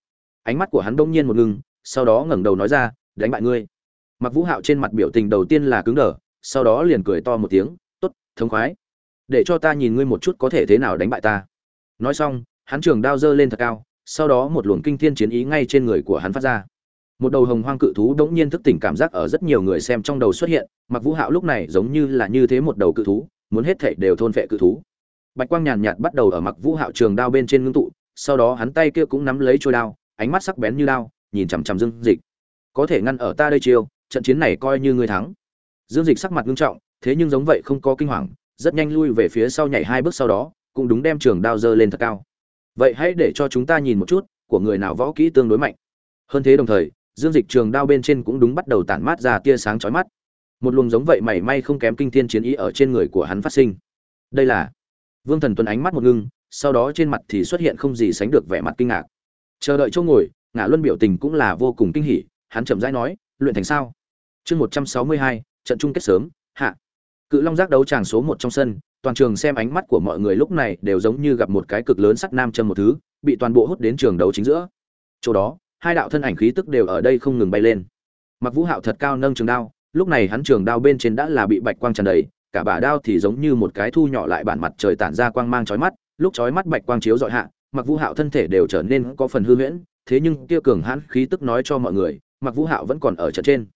Ánh mắt của hắn đông nhiên một ngừng, sau đó ngẩng đầu nói ra đánh bại ngươi. Mặc vũ hạo trên mặt biểu tình đầu tiên là cứng đờ sau đó liền cười to một tiếng tốt thống khoái. Để cho ta nhìn ngươi một chút có thể thế nào đánh bại ta. Nói xong hắn trường đao giơ lên thật cao sau đó một luồng kinh thiên chiến ý ngay trên người của hắn phát ra. Một đầu hồng hoang cự thú đống nhiên thức tỉnh cảm giác ở rất nhiều người xem trong đầu xuất hiện mặc vũ hạo lúc này giống như là như thế một đầu cự thú, muốn hết thảy đều thôn phệ cự thú. Bạch quang nhàn nhạt bắt đầu ở mặc vũ hạo trường đao bên trên ngưng tụ, sau đó hắn tay kia cũng nắm lấy trôi đao, ánh mắt sắc bén như đao, nhìn chằm chằm dương dịch. Có thể ngăn ở ta đây chiêu, trận chiến này coi như ngươi thắng. Dương dịch sắc mặt nghiêm trọng, thế nhưng giống vậy không có kinh hoàng, rất nhanh lui về phía sau nhảy hai bước sau đó, cũng đúng đem trường đao giơ lên thật cao vậy hãy để cho chúng ta nhìn một chút, của người nào võ kỹ tương đối mạnh. Hơn thế đồng thời, dương dịch trường đao bên trên cũng đúng bắt đầu tản mát ra tia sáng chói mắt. Một luồng giống vậy mảy may không kém kinh thiên chiến ý ở trên người của hắn phát sinh. Đây là vương thần tuấn ánh mắt một ngưng, sau đó trên mặt thì xuất hiện không gì sánh được vẻ mặt kinh ngạc. Chờ đợi chỗ ngồi ngã luân biểu tình cũng là vô cùng kinh hỉ, hắn chậm rãi nói, luyện thành sao? Chương một trăm sáu mươi hai, trận chung kết sớm, hạ. Cự long giác đấu tràng số một trong sân toàn trường xem ánh mắt của mọi người lúc này đều giống như gặp một cái cực lớn sắt nam châm một thứ, bị toàn bộ hút đến trường đấu chính giữa. Chỗ đó, hai đạo thân ảnh khí tức đều ở đây không ngừng bay lên. Mặc vũ hạo thật cao nâng trường đao, lúc này hắn trường đao bên trên đã là bị bạch quang tràn đầy, cả bả đao thì giống như một cái thu nhỏ lại bản mặt trời tản ra quang mang chói mắt, lúc chói mắt bạch quang chiếu dọi hạ, mặc vũ hạo thân thể đều trở nên có phần hư huyễn, thế nhưng kia cường hãn khí tức nói cho mọi người, mặc vũ hạo vẫn còn ở trận trên.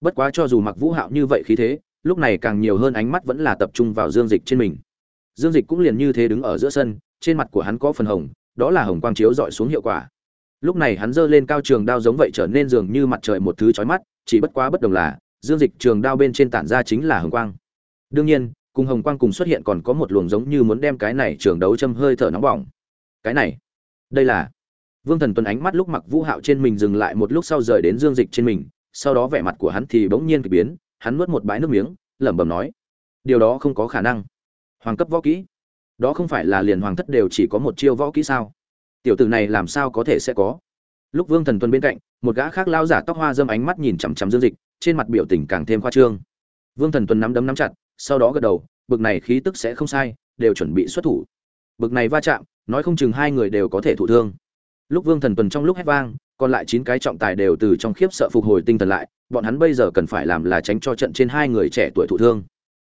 Bất quá cho dù mặc vũ hạo như vậy khí thế lúc này càng nhiều hơn ánh mắt vẫn là tập trung vào dương dịch trên mình. Dương dịch cũng liền như thế đứng ở giữa sân, trên mặt của hắn có phần hồng, đó là hồng quang chiếu dọi xuống hiệu quả. Lúc này hắn giơ lên cao trường đao giống vậy trở nên dường như mặt trời một thứ chói mắt, chỉ bất quá bất đồng là, dương dịch trường đao bên trên tản ra chính là hồng quang. Đương nhiên, cùng hồng quang cùng xuất hiện còn có một luồng giống như muốn đem cái này trường đấu châm hơi thở nóng bỏng. Cái này, đây là vương thần tuấn ánh mắt lúc mặc vũ hạo trên mình dừng lại một lúc sau rời đến dương dịch trên mình, sau đó vẻ mặt của hắn thì bỗng nhiên k ỳ biến hắn nuốt một bãi nước miếng, lẩm bẩm nói, điều đó không có khả năng. Hoàng cấp võ kỹ, đó không phải là liền hoàng thất đều chỉ có một chiêu võ kỹ sao? Tiểu tử này làm sao có thể sẽ có? Lúc vương thần tuân bên cạnh, một gã khác lao giả tóc hoa dâm ánh mắt nhìn chằm chằm dương dịch, trên mặt biểu tình càng thêm khoa trương. Vương thần tuân nắm đấm nắm chặt, sau đó gật đầu, bực này khí tức sẽ không sai, đều chuẩn bị xuất thủ. Bực này va chạm, nói không chừng hai người đều có thể thụ thương. Lúc vương thần tuần trong lúc hét vang còn lại chín cái trọng tài đều từ trong khiếp sợ phục hồi tinh thần lại, bọn hắn bây giờ cần phải làm là tránh cho trận trên hai người trẻ tuổi thụ thương.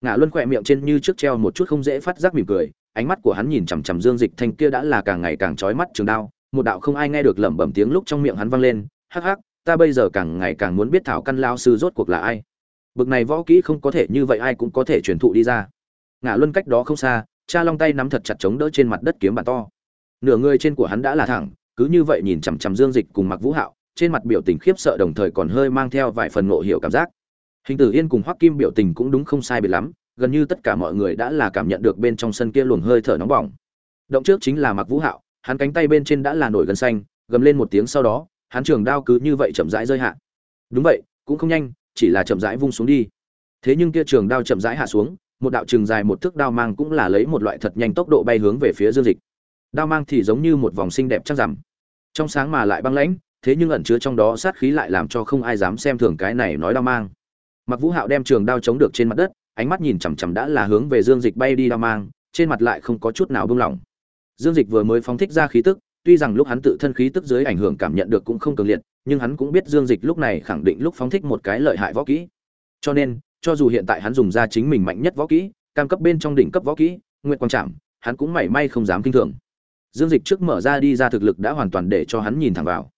Ngã luân khỏe miệng trên như trước treo một chút không dễ phát giác mỉm cười, ánh mắt của hắn nhìn chằm chằm dương dịch thanh kia đã là càng ngày càng trói mắt trường đao, một đạo không ai nghe được lẩm bẩm tiếng lúc trong miệng hắn vang lên, hắc hắc, ta bây giờ càng ngày càng muốn biết thảo căn lao sư rốt cuộc là ai. Bực này võ kỹ không có thể như vậy ai cũng có thể truyền thụ đi ra. Ngã luân cách đó không xa, cha long tay nắm thật chặt chống đỡ trên mặt đất kiếm bàn to. Nửa người trên của hắn đã là thẳng cứ như vậy nhìn chằm chằm dương dịch cùng mặc vũ hạo, trên mặt biểu tình khiếp sợ đồng thời còn hơi mang theo vài phần ngộ hiểu cảm giác. Hình tử yên cùng hoắc kim biểu tình cũng đúng không sai biệt lắm, gần như tất cả mọi người đã là cảm nhận được bên trong sân kia luồng hơi thở nóng bỏng. Động trước chính là mặc vũ hạo, hắn cánh tay bên trên đã là nổi gần xanh, gầm lên một tiếng sau đó, hắn trường đao cứ như vậy chậm rãi rơi hạ. Đúng vậy, cũng không nhanh, chỉ là chậm rãi vung xuống đi. Thế nhưng kia trường đao chậm rãi hạ xuống, một đạo trường dài một thước đao mang cũng là lấy một loại thật nhanh tốc độ bay hướng về phía dương dịch đao mang thì giống như một vòng xinh đẹp chắc rằm trong sáng mà lại băng lãnh thế nhưng ẩn chứa trong đó sát khí lại làm cho không ai dám xem thường cái này nói đao mang mặc vũ hạo đem trường đao chống được trên mặt đất ánh mắt nhìn chằm chằm đã là hướng về dương dịch bay đi đao mang trên mặt lại không có chút nào buông lỏng dương dịch vừa mới phóng thích ra khí tức tuy rằng lúc hắn tự thân khí tức dưới ảnh hưởng cảm nhận được cũng không cường liệt nhưng hắn cũng biết Dương Dịch lúc này khẳng định lúc phóng thích một cái lợi hại võ kỹ. Cho nên, cho dù hiện tại hắn dùng ra chính mình mạnh nhất võ kỹ, cam cấp bên trong đỉnh cấp võ kỹ, Nguyệt Quang Trảm, hắn cũng mảy may không dám kinh thường. Dương Dịch trước mở ra đi ra thực lực đã hoàn toàn để cho hắn nhìn thẳng vào.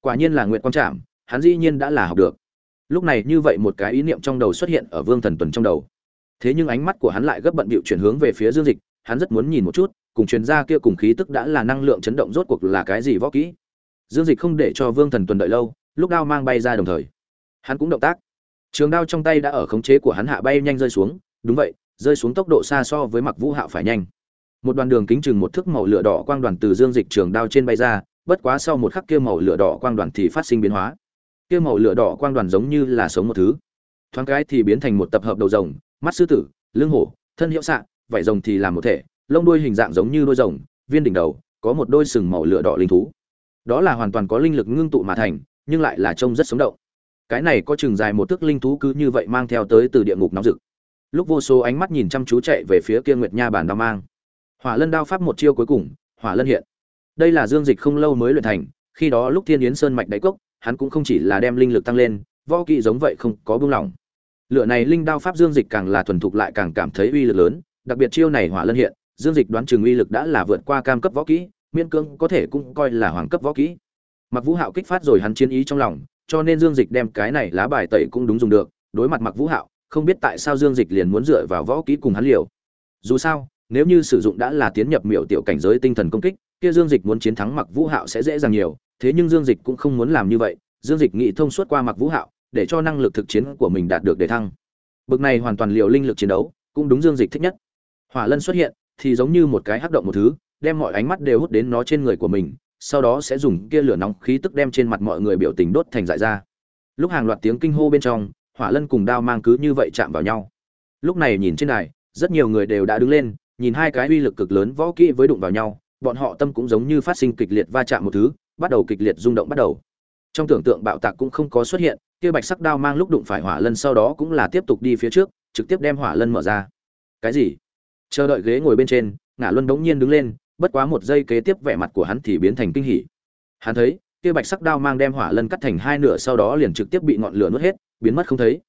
Quả nhiên là Nguyệt Quang trạm hắn dĩ nhiên đã là học được. Lúc này như vậy một cái ý niệm trong đầu xuất hiện ở Vương Thần Tuần trong đầu. Thế nhưng ánh mắt của hắn lại gấp bận bịu chuyển hướng về phía Dương Dịch, hắn rất muốn nhìn một chút, cùng truyền gia kia cùng khí tức đã là năng lượng chấn động rốt cuộc là cái gì võ kỹ. Dương Dịch không để cho Vương Thần Tuần đợi lâu, lúc đao mang bay ra đồng thời, hắn cũng động tác. Trường đao trong tay đã ở khống chế của hắn hạ bay nhanh rơi xuống, đúng vậy, rơi xuống tốc độ xa so với Mặc Vũ Hạo phải nhanh. Một đoàn đường kính chừng một thước màu lửa đỏ quang đoàn từ Dương Dịch trường đao trên bay ra, bất quá sau một khắc kia màu lửa đỏ quang đoàn thì phát sinh biến hóa. Kia màu lửa đỏ quang đoàn giống như là sống một thứ, thoáng cái thì biến thành một tập hợp đầu rồng, mắt sư tử, lưng hổ, thân hiệu xạ, vảy rồng thì làm một thể, lông đuôi hình dạng giống như đuôi rồng, viên đỉnh đầu có một đôi sừng màu lửa đỏ linh thú. Đó là hoàn toàn có linh lực ngưng tụ mà thành, nhưng lại là trông rất sống động. Cái này có chừng dài một thước linh thú cứ như vậy mang theo tới từ địa ngục nóng rực. Lúc vô số ánh mắt nhìn chăm chú chạy về phía kia Nguyệt Nha bản đao mang. Hỏa Lân đao pháp một chiêu cuối cùng, Hỏa Lân hiện. Đây là Dương Dịch không lâu mới luyện thành, khi đó lúc Thiên Yến Sơn mạch đáy cốc, hắn cũng không chỉ là đem linh lực tăng lên, võ kỹ giống vậy không có buông lỏng. Lựa này linh đao pháp Dương Dịch càng là thuần thục lại càng cảm thấy uy lực lớn, đặc biệt chiêu này Hỏa Lân hiện, Dương Dịch đoán chừng uy lực đã là vượt qua cam cấp võ kỹ, miễn cưỡng có thể cũng coi là hoàng cấp võ kỹ. Mặc Vũ Hạo kích phát rồi hắn chiến ý trong lòng, cho nên Dương Dịch đem cái này lá bài tẩy cũng đúng dùng được, đối mặt Mặc Vũ Hạo, không biết tại sao Dương Dịch liền muốn dựa vào võ kỹ cùng hắn liều. Dù sao, nếu như sử dụng đã là tiến nhập miểu tiểu cảnh giới tinh thần công kích, kia Dương Dịch muốn chiến thắng Mặc Vũ Hạo sẽ dễ dàng nhiều, thế nhưng Dương Dịch cũng không muốn làm như vậy, Dương Dịch nghĩ thông suốt qua Mặc Vũ Hạo, để cho năng lực thực chiến của mình đạt được đề thăng. Bực này hoàn toàn liệu linh lực chiến đấu, cũng đúng Dương Dịch thích nhất. Hỏa Lân xuất hiện, thì giống như một cái hắc động một thứ, đem mọi ánh mắt đều hút đến nó trên người của mình, sau đó sẽ dùng kia lửa nóng khí tức đem trên mặt mọi người biểu tình đốt thành dại ra. Lúc hàng loạt tiếng kinh hô bên trong, Hỏa Lân cùng đao mang cứ như vậy chạm vào nhau. Lúc này nhìn trên này rất nhiều người đều đã đứng lên, nhìn hai cái uy lực cực lớn võ kỹ với đụng vào nhau, bọn họ tâm cũng giống như phát sinh kịch liệt va chạm một thứ, bắt đầu kịch liệt rung động bắt đầu. Trong tưởng tượng bạo tạc cũng không có xuất hiện, kia bạch sắc đao mang lúc đụng phải hỏa lân sau đó cũng là tiếp tục đi phía trước, trực tiếp đem hỏa lân mở ra. Cái gì? Chờ đợi ghế ngồi bên trên, Ngã Luân đống nhiên đứng lên, bất quá một giây kế tiếp vẻ mặt của hắn thì biến thành kinh hỉ. Hắn thấy, kia bạch sắc đao mang đem hỏa lân cắt thành hai nửa sau đó liền trực tiếp bị ngọn lửa nuốt hết, biến mất không thấy.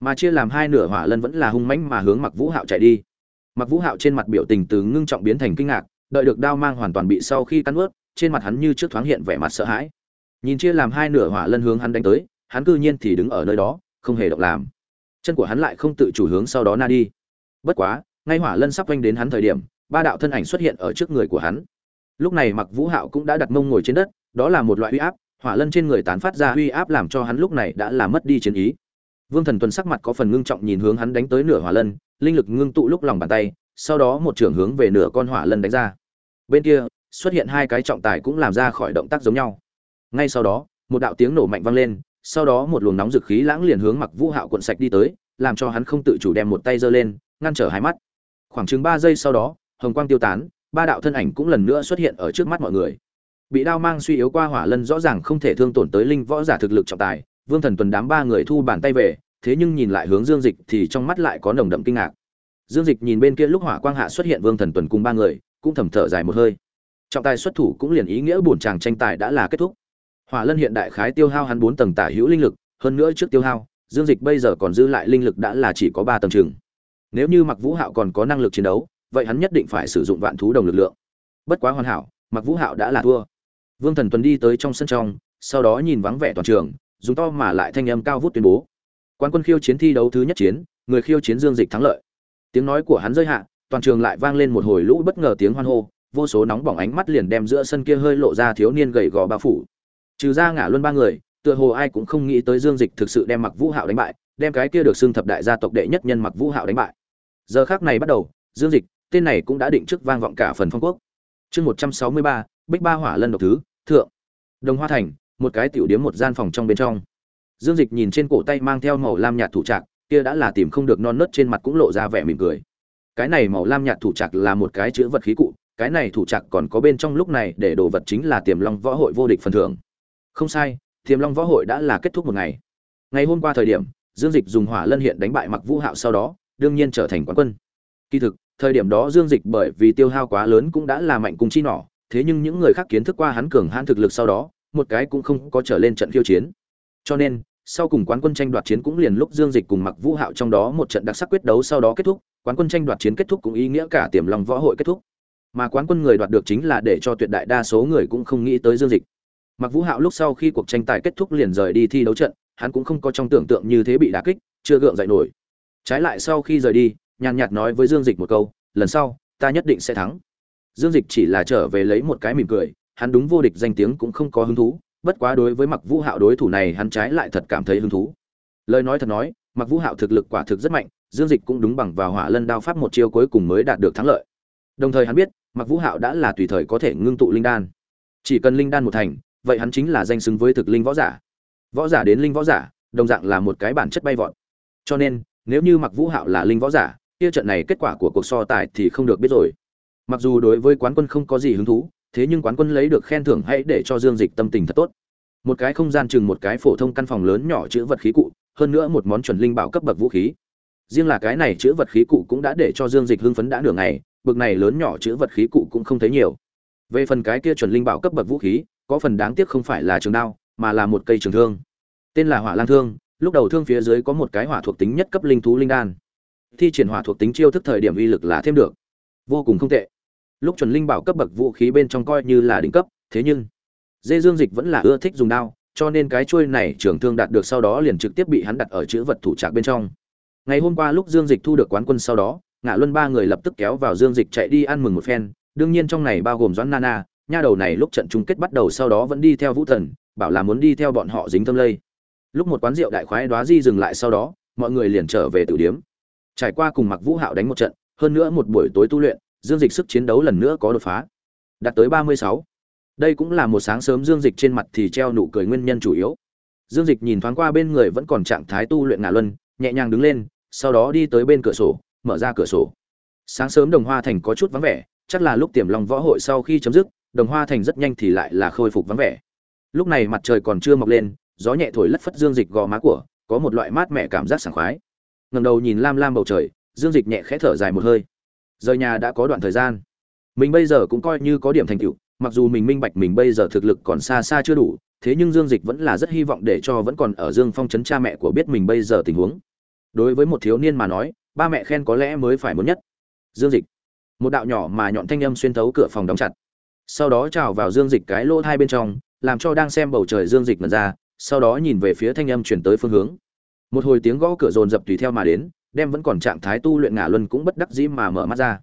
Mà chia làm hai nửa hỏa lân vẫn là hung mãnh mà hướng Mặc Vũ Hạo chạy đi. Mặc Vũ Hạo trên mặt biểu tình từ ngưng trọng biến thành kinh ngạc, đợi được đao mang hoàn toàn bị sau khi cắn ướt trên mặt hắn như trước thoáng hiện vẻ mặt sợ hãi. Nhìn chia làm hai nửa hỏa lân hướng hắn đánh tới, hắn cư nhiên thì đứng ở nơi đó, không hề động làm. Chân của hắn lại không tự chủ hướng sau đó na đi. Bất quá, ngay hỏa lân sắp quanh đến hắn thời điểm, ba đạo thân ảnh xuất hiện ở trước người của hắn. Lúc này Mặc Vũ Hạo cũng đã đặt mông ngồi trên đất, đó là một loại uy áp, hỏa lân trên người tán phát ra uy áp làm cho hắn lúc này đã là mất đi chiến ý. Vương Thần Tuần sắc mặt có phần ngưng trọng nhìn hướng hắn đánh tới nửa hỏa lân, linh lực ngưng tụ lúc lòng bàn tay, sau đó một trường hướng về nửa con hỏa lân đánh ra. Bên kia, xuất hiện hai cái trọng tài cũng làm ra khỏi động tác giống nhau. Ngay sau đó, một đạo tiếng nổ mạnh vang lên, sau đó một luồng nóng dực khí lãng liền hướng Mặc Vũ Hạo cuộn sạch đi tới, làm cho hắn không tự chủ đem một tay giơ lên, ngăn trở hai mắt. Khoảng chừng ba giây sau đó, hồng quang tiêu tán, ba đạo thân ảnh cũng lần nữa xuất hiện ở trước mắt mọi người. Bị đao mang suy yếu qua hỏa lân rõ ràng không thể thương tổn tới linh võ giả thực lực trọng tài, Vương Thần Tuần đám ba người thu bàn tay về, thế nhưng nhìn lại hướng Dương Dịch thì trong mắt lại có nồng đậm kinh ngạc. Dương Dịch nhìn bên kia lúc hỏa quang hạ xuất hiện Vương Thần Tuần cùng ba người, cũng thầm thở dài một hơi. Trọng tài xuất thủ cũng liền ý nghĩa buồn chàng tranh tài đã là kết thúc. Hỏa Lân hiện đại khái tiêu hao hắn 4 tầng tả hữu linh lực, hơn nữa trước tiêu hao, Dương Dịch bây giờ còn dư lại linh lực đã là chỉ có 3 tầng chừng. Nếu như Mặc Vũ Hạo còn có năng lực chiến đấu, vậy hắn nhất định phải sử dụng vạn thú đồng lực lượng. Bất quá hoàn hảo, Mặc Vũ Hạo đã là thua. Vương Thần Tuần đi tới trong sân trong, sau đó nhìn vắng vẻ toàn trường, dùng to mà lại thanh âm cao vút tuyên bố: Quán quân khiêu chiến thi đấu thứ nhất chiến, người khiêu chiến Dương Dịch thắng lợi. Tiếng nói của hắn rơi hạ, toàn trường lại vang lên một hồi lũ bất ngờ tiếng hoan hô, vô số nóng bỏng ánh mắt liền đem giữa sân kia hơi lộ ra thiếu niên gầy gò bao phủ. Trừ ra ngã luôn ba người, tựa hồ ai cũng không nghĩ tới Dương Dịch thực sự đem Mặc Vũ Hạo đánh bại, đem cái kia được xưng thập đại gia tộc đệ nhất nhân Mặc Vũ Hạo đánh bại. Giờ khắc này bắt đầu, Dương Dịch, tên này cũng đã định trước vang vọng cả phần phong quốc. Chương 163, Bích Ba Hỏa Lân độc thứ, thượng. Đồng Hoa Thành, một cái tiểu điếm một gian phòng trong bên trong. Dương Dịch nhìn trên cổ tay mang theo màu lam nhạt thủ trạc, kia đã là tìm không được non nớt trên mặt cũng lộ ra vẻ mỉm cười. Cái này màu lam nhạt thủ trạc là một cái chữ vật khí cụ, cái này thủ trạc còn có bên trong lúc này để đồ vật chính là Tiềm Long Võ Hội vô địch phần thưởng. Không sai, Tiềm Long Võ Hội đã là kết thúc một ngày. Ngày hôm qua thời điểm, Dương Dịch dùng Hỏa Lân hiện đánh bại Mặc Vũ Hạo sau đó, đương nhiên trở thành quán quân. Kỳ thực, thời điểm đó Dương Dịch bởi vì tiêu hao quá lớn cũng đã là mạnh cung chi nỏ, thế nhưng những người khác kiến thức qua hắn cường hãn thực lực sau đó, một cái cũng không có trở lên trận khiêu chiến cho nên sau cùng quán quân tranh đoạt chiến cũng liền lúc dương dịch cùng mặc vũ hạo trong đó một trận đặc sắc quyết đấu sau đó kết thúc, quán quân tranh đoạt chiến kết thúc cũng ý nghĩa cả tiềm lòng võ hội kết thúc. Mà quán quân người đoạt được chính là để cho tuyệt đại đa số người cũng không nghĩ tới dương dịch. Mặc vũ hạo lúc sau khi cuộc tranh tài kết thúc liền rời đi thi đấu trận, hắn cũng không có trong tưởng tượng như thế bị đả kích, chưa gượng dậy nổi. Trái lại sau khi rời đi, nhàn nhạt nói với dương dịch một câu, lần sau, ta nhất định sẽ thắng. Dương dịch chỉ là trở về lấy một cái mỉm cười, hắn đúng vô địch danh tiếng cũng không có hứng thú bất quá đối với mặc vũ hạo đối thủ này, hắn trái lại thật cảm thấy hứng thú. Lời nói thật nói mặc vũ hạo thực lực quả thực rất mạnh, dương dịch cũng đúng bằng vào hỏa lân đao pháp một chiêu cuối cùng mới đạt được thắng lợi. Đồng thời hắn biết mặc vũ hạo đã là tùy thời có thể ngưng tụ linh đan. Chỉ cần linh đan một thành, vậy hắn chính là danh xứng với thực linh võ giả. Võ giả đến linh võ giả, đồng dạng là một cái bản chất bay vọt. Cho nên, nếu như mặc vũ hạo là linh võ giả, kia trận này kết quả của cuộc so tài thì không được biết rồi. Mặc dù đối với quán quân không có gì hứng thú thế nhưng quán quân lấy được khen thưởng hãy để cho dương dịch tâm tình thật tốt. Một cái không gian chừng một cái phổ thông căn phòng lớn nhỏ chữ vật khí cụ, hơn nữa một món chuẩn linh bảo cấp bậc vũ khí. Riêng là cái này chữ vật khí cụ cũng đã để cho dương dịch hưng phấn đã nửa ngày bậc này lớn nhỏ chữ vật khí cụ cũng không thấy nhiều. Về phần cái kia chuẩn linh bảo cấp bậc vũ khí, có phần đáng tiếc không phải là trường đao, mà là một cây trường thương. Tên là hỏa lang thương, lúc đầu thương phía dưới có một cái hỏa thuộc tính nhất cấp linh thú linh đan. Thi triển hỏa thuộc tính chiêu thức thời điểm uy lực là thêm được. Vô cùng không tệ lúc chuẩn linh bảo cấp bậc vũ khí bên trong coi như là đỉnh cấp, thế nhưng, dê dương dịch vẫn là ưa thích dùng đao, cho nên cái chuôi này trường thương đạt được sau đó liền trực tiếp bị hắn đặt ở chữ vật thủ trạc bên trong. Ngày hôm qua lúc dương dịch thu được quán quân sau đó, ngạ luân ba người lập tức kéo vào dương dịch chạy đi ăn mừng một phen, đương nhiên trong này bao gồm doãn nana, nha đầu này lúc trận chung kết bắt đầu sau đó vẫn đi theo vũ thần, bảo là muốn đi theo bọn họ dính thâm lây. Lúc một quán rượu đại khoái đoá di dừng lại sau đó, mọi người liền trở về tử điếm. Trải qua cùng mặc vũ hạo đánh một trận, hơn nữa một buổi tối tu luyện dương dịch sức chiến đấu lần nữa có đột phá. Đạt tới ba mươi sáu. Đây cũng là một sáng sớm dương dịch trên mặt thì treo nụ cười nguyên nhân chủ yếu. Dương dịch nhìn thoáng qua bên người vẫn còn trạng thái tu luyện ngả luân, nhẹ nhàng đứng lên, sau đó đi tới bên cửa sổ, mở ra cửa sổ. Sáng sớm đồng hoa thành có chút vắng vẻ, chắc là lúc tiềm long võ hội sau khi chấm dứt, đồng hoa thành rất nhanh thì lại là khôi phục vắng vẻ. Lúc này mặt trời còn chưa mọc lên, gió nhẹ thổi lất phất dương dịch gò má của, có một loại mát mẻ cảm giác sảng khoái. Ngẩng đầu nhìn lam lam bầu trời, dương dịch nhẹ khẽ thở dài một hơi rời nhà đã có đoạn thời gian. Mình bây giờ cũng coi như có điểm thành tựu, mặc dù mình minh bạch mình bây giờ thực lực còn xa xa chưa đủ, thế nhưng dương dịch vẫn là rất hy vọng để cho vẫn còn ở dương phong trấn cha mẹ của biết mình bây giờ tình huống. Đối với một thiếu niên mà nói, ba mẹ khen có lẽ mới phải muốn nhất. Dương dịch, một đạo nhỏ mà nhọn thanh âm xuyên thấu cửa phòng đóng chặt. Sau đó trào vào dương dịch cái lỗ hai bên trong, làm cho đang xem bầu trời dương dịch mật ra, sau đó nhìn về phía thanh âm chuyển tới phương hướng. Một hồi tiếng gõ cửa rồn rập tùy theo mà đến đem vẫn còn trạng thái tu luyện ngả luân cũng bất đắc dĩ mà mở mắt ra.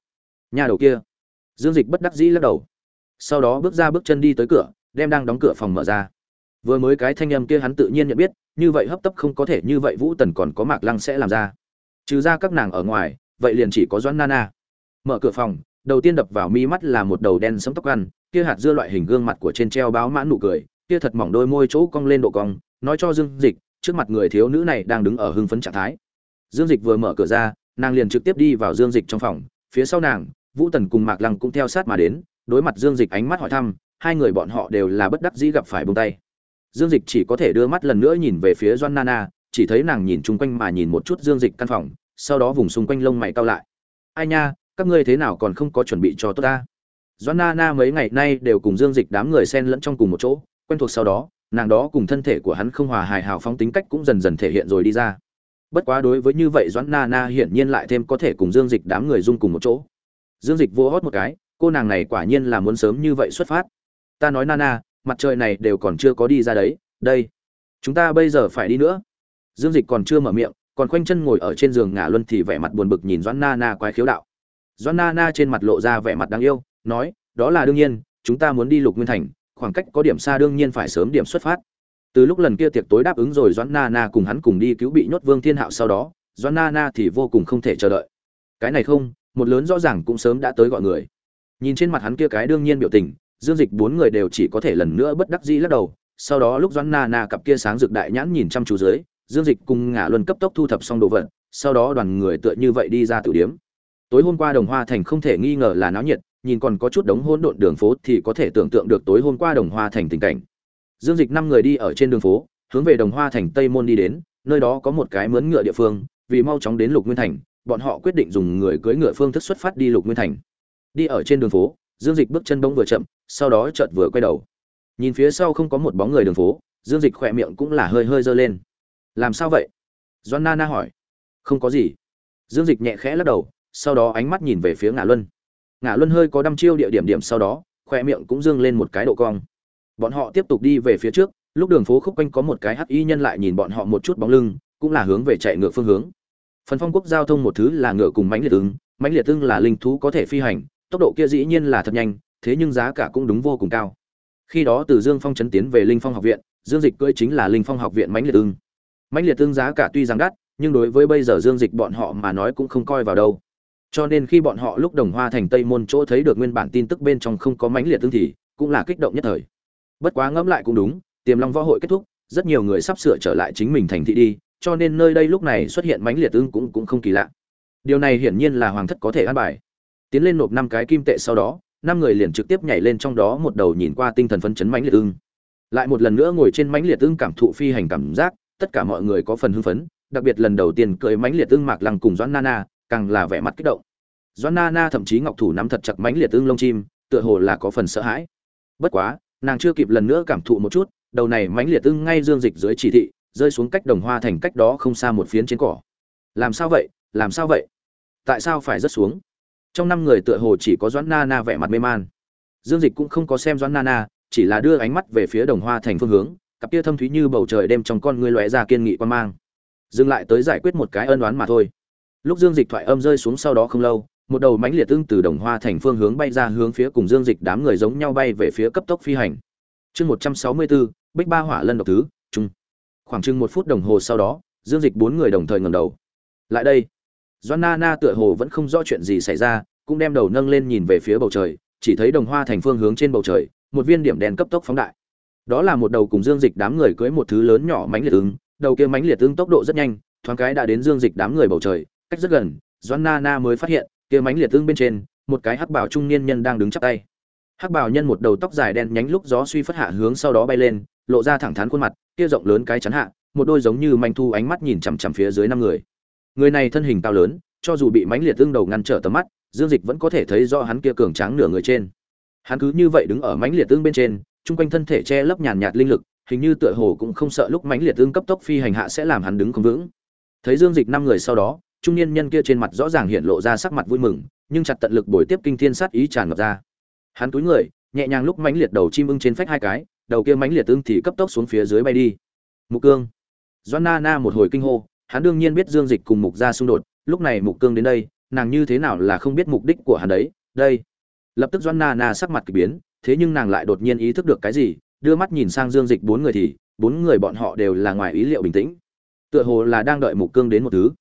Nhà đầu kia. Dương dịch bất đắc dĩ lắc đầu. Sau đó bước ra bước chân đi tới cửa, đem đang đóng cửa phòng mở ra. Vừa mới cái thanh âm kia hắn tự nhiên nhận biết, như vậy hấp tấp không có thể như vậy vũ tần còn có mạc lăng sẽ làm ra. Trừ ra các nàng ở ngoài, vậy liền chỉ có doãn nana. Mở cửa phòng, đầu tiên đập vào mi mắt là một đầu đen sẫm tóc ăn, kia hạt dưa loại hình gương mặt của trên treo báo mãn nụ cười, kia thật mỏng đôi môi chỗ cong lên độ cong, nói cho dương dịch, trước mặt người thiếu nữ này đang đứng ở hưng phấn trạng thái dương dịch vừa mở cửa ra, nàng liền trực tiếp đi vào dương dịch trong phòng. Phía sau nàng, vũ tần cùng mạc lăng cũng theo sát mà đến, đối mặt dương dịch ánh mắt hỏi thăm, hai người bọn họ đều là bất đắc dĩ gặp phải bông tay. Dương dịch chỉ có thể đưa mắt lần nữa nhìn về phía doan nana, chỉ thấy nàng nhìn chung quanh mà nhìn một chút dương dịch căn phòng, sau đó vùng xung quanh lông mày cao lại. Ai nha, các ngươi thế nào còn không có chuẩn bị cho tốt ta? Doan nana mấy ngày nay đều cùng dương dịch đám người xen lẫn trong cùng một chỗ, quen thuộc sau đó, nàng đó cùng thân thể của hắn không hòa hài hào phóng tính cách cũng dần dần thể hiện rồi đi ra bất quá đối với như vậy doãn na na hiển nhiên lại thêm có thể cùng dương dịch đám người dung cùng một chỗ. Dương dịch vô hót một cái, cô nàng này quả nhiên là muốn sớm như vậy xuất phát. Ta nói na na, mặt trời này đều còn chưa có đi ra đấy, đây. Chúng ta bây giờ phải đi nữa. Dương dịch còn chưa mở miệng, còn khoanh chân ngồi ở trên giường ngả luân thì vẻ mặt buồn bực nhìn doãn na na quái khiếu đạo. Doãn na na trên mặt lộ ra vẻ mặt đáng yêu, nói, đó là đương nhiên, chúng ta muốn đi lục nguyên thành, khoảng cách có điểm xa đương nhiên phải sớm điểm xuất phát từ lúc lần kia tiệc tối đáp ứng rồi, doãn na na cùng hắn cùng đi cứu bị nhốt vương thiên hạo sau đó, doãn na na thì vô cùng không thể chờ đợi. Cái này không, một lớn rõ ràng cũng sớm đã tới gọi người. Nhìn trên mặt hắn kia cái đương nhiên biểu tình, dương dịch bốn người đều chỉ có thể lần nữa bất đắc dĩ lắc đầu. Sau đó lúc doãn na na cặp kia sáng rực đại nhãn nhìn chăm chú dưới, dương dịch cùng ngả luân cấp tốc thu thập xong đồ vật, sau đó đoàn người tựa như vậy đi ra tử điếm. Tối hôm qua đồng hoa thành không thể nghi ngờ là náo nhiệt, nhìn còn có chút đống hỗn độn đường phố thì có thể tưởng tượng được tối hôm qua đồng hoa thành tình cảnh dương dịch năm người đi ở trên đường phố, hướng về đồng hoa thành tây môn đi đến, nơi đó có một cái mướn ngựa địa phương, vì mau chóng đến lục nguyên thành, bọn họ quyết định dùng người cưỡi ngựa phương thức xuất phát đi lục nguyên thành. Đi ở trên đường phố, dương dịch bước chân bỗng vừa chậm, sau đó chợt vừa quay đầu. Nhìn phía sau không có một bóng người đường phố, dương dịch khỏe miệng cũng là hơi hơi giơ lên. Làm sao vậy? Doan na na hỏi. Không có gì. Dương dịch nhẹ khẽ lắc đầu, sau đó ánh mắt nhìn về phía ngã luân. Ngã luân hơi có đăm chiêu địa điểm điểm sau đó khoe miệng cũng dương lên một cái độ cong bọn họ tiếp tục đi về phía trước, lúc đường phố khúc quanh có một cái hắc y nhân lại nhìn bọn họ một chút bóng lưng, cũng là hướng về chạy ngược phương hướng. Phần phong quốc giao thông một thứ là ngựa cùng mãnh liệt ứng mãnh liệt tương là linh thú có thể phi hành, tốc độ kia dĩ nhiên là thật nhanh, thế nhưng giá cả cũng đúng vô cùng cao. Khi đó từ dương phong chấn tiến về linh phong học viện, dương dịch cưỡi chính là linh phong học viện mãnh liệt tương mãnh liệt tương giá cả tuy rằng đắt, nhưng đối với bây giờ dương dịch bọn họ mà nói cũng không coi vào đâu. Cho nên khi bọn họ lúc đồng hoa thành tây môn chỗ thấy được nguyên bản tin tức bên trong không có mãnh liệt tương thì cũng là kích động nhất thời bất quá ngẫm lại cũng đúng, tiềm long võ hội kết thúc, rất nhiều người sắp sửa trở lại chính mình thành thị đi, cho nên nơi đây lúc này xuất hiện mãnh liệt ưng cũng cũng không kỳ lạ. Điều này hiển nhiên là hoàng thất có thể an bài. Tiến lên nộp năm cái kim tệ sau đó, năm người liền trực tiếp nhảy lên trong đó một đầu nhìn qua tinh thần phấn chấn mãnh liệt ưng. Lại một lần nữa ngồi trên mãnh liệt ưng cảm thụ phi hành cảm giác, tất cả mọi người có phần hưng phấn, đặc biệt lần đầu tiên cười mãnh liệt ưng mạc lăng cùng doãn nana, càng là vẻ mặt kích động. Doãn nana thậm chí ngọc thủ nắm thật chặt mãnh liệt ưng lông chim, tựa hồ là có phần sợ hãi. Bất quá nàng chưa kịp lần nữa cảm thụ một chút, đầu này mãnh liệt ưng ngay dương dịch dưới chỉ thị, rơi xuống cách đồng hoa thành cách đó không xa một phiến trên cỏ. Làm sao vậy? Làm sao vậy? Tại sao phải rớt xuống? Trong năm người tựa hồ chỉ có doãn na na vẻ mặt mê man. Dương dịch cũng không có xem doãn na na, chỉ là đưa ánh mắt về phía đồng hoa thành phương hướng, cặp kia thâm thúy như bầu trời đêm trong con ngươi lóe ra kiên nghị quan mang. Dừng lại tới giải quyết một cái ân đoán mà thôi. Lúc dương dịch thoại âm rơi xuống sau đó không lâu một đầu mãnh liệt tương từ đồng hoa thành phương hướng bay ra hướng phía cùng dương dịch đám người giống nhau bay về phía cấp tốc phi hành. Chương một trăm sáu mươi bốn bích ba hỏa lân độc thứ trung khoảng chừng một phút đồng hồ sau đó, dương dịch bốn người đồng thời ngầm đầu. Lại đây. Doan na na tựa hồ vẫn không rõ chuyện gì xảy ra, cũng đem đầu nâng lên nhìn về phía bầu trời, chỉ thấy đồng hoa thành phương hướng trên bầu trời, một viên điểm đèn cấp tốc phóng đại. Đó là một đầu cùng dương dịch đám người cưới một thứ lớn nhỏ mánh liệt ứng đầu kia mánh liệt ứng tốc độ rất nhanh, thoáng cái đã đến dương dịch đám người bầu trời, cách rất gần, doan na na mới phát hiện kia mánh liệt tương bên trên, một cái hắc bảo trung niên nhân đang đứng chắp tay. Hắc bảo nhân một đầu tóc dài đen nhánh lúc gió suy phất hạ hướng sau đó bay lên, lộ ra thẳng thắn khuôn mặt, kia rộng lớn cái chắn hạ, một đôi giống như manh thu ánh mắt nhìn chằm chằm phía dưới năm người. Người này thân hình cao lớn, cho dù bị mánh liệt tương đầu ngăn trở tầm mắt, dương dịch vẫn có thể thấy rõ hắn kia cường tráng nửa người trên. Hắn cứ như vậy đứng ở mánh liệt tương bên trên, chung quanh thân thể che lấp nhàn nhạt linh lực, hình như tựa hồ cũng không sợ lúc mánh liệt tương cấp tốc phi hành hạ sẽ làm hắn đứng không vững. Thấy dương dịch năm người sau đó trung niên nhân kia trên mặt rõ ràng hiện lộ ra sắc mặt vui mừng, nhưng chặt tận lực bồi tiếp kinh thiên sát ý tràn ngập ra. Hắn túi người, nhẹ nhàng lúc mãnh liệt đầu chim ưng trên phách hai cái, đầu kia mãnh liệt tương thì cấp tốc xuống phía dưới bay đi. Mục cương. Doan na na một hồi kinh hô, hắn đương nhiên biết dương dịch cùng mục gia xung đột, lúc này mục cương đến đây, nàng như thế nào là không biết mục đích của hắn đấy, đây. Lập tức doan na na sắc mặt kỳ biến, thế nhưng nàng lại đột nhiên ý thức được cái gì, đưa mắt nhìn sang dương dịch bốn người thì, bốn người bọn họ đều là ngoài ý liệu bình tĩnh. Tựa hồ là đang đợi mục cương đến một thứ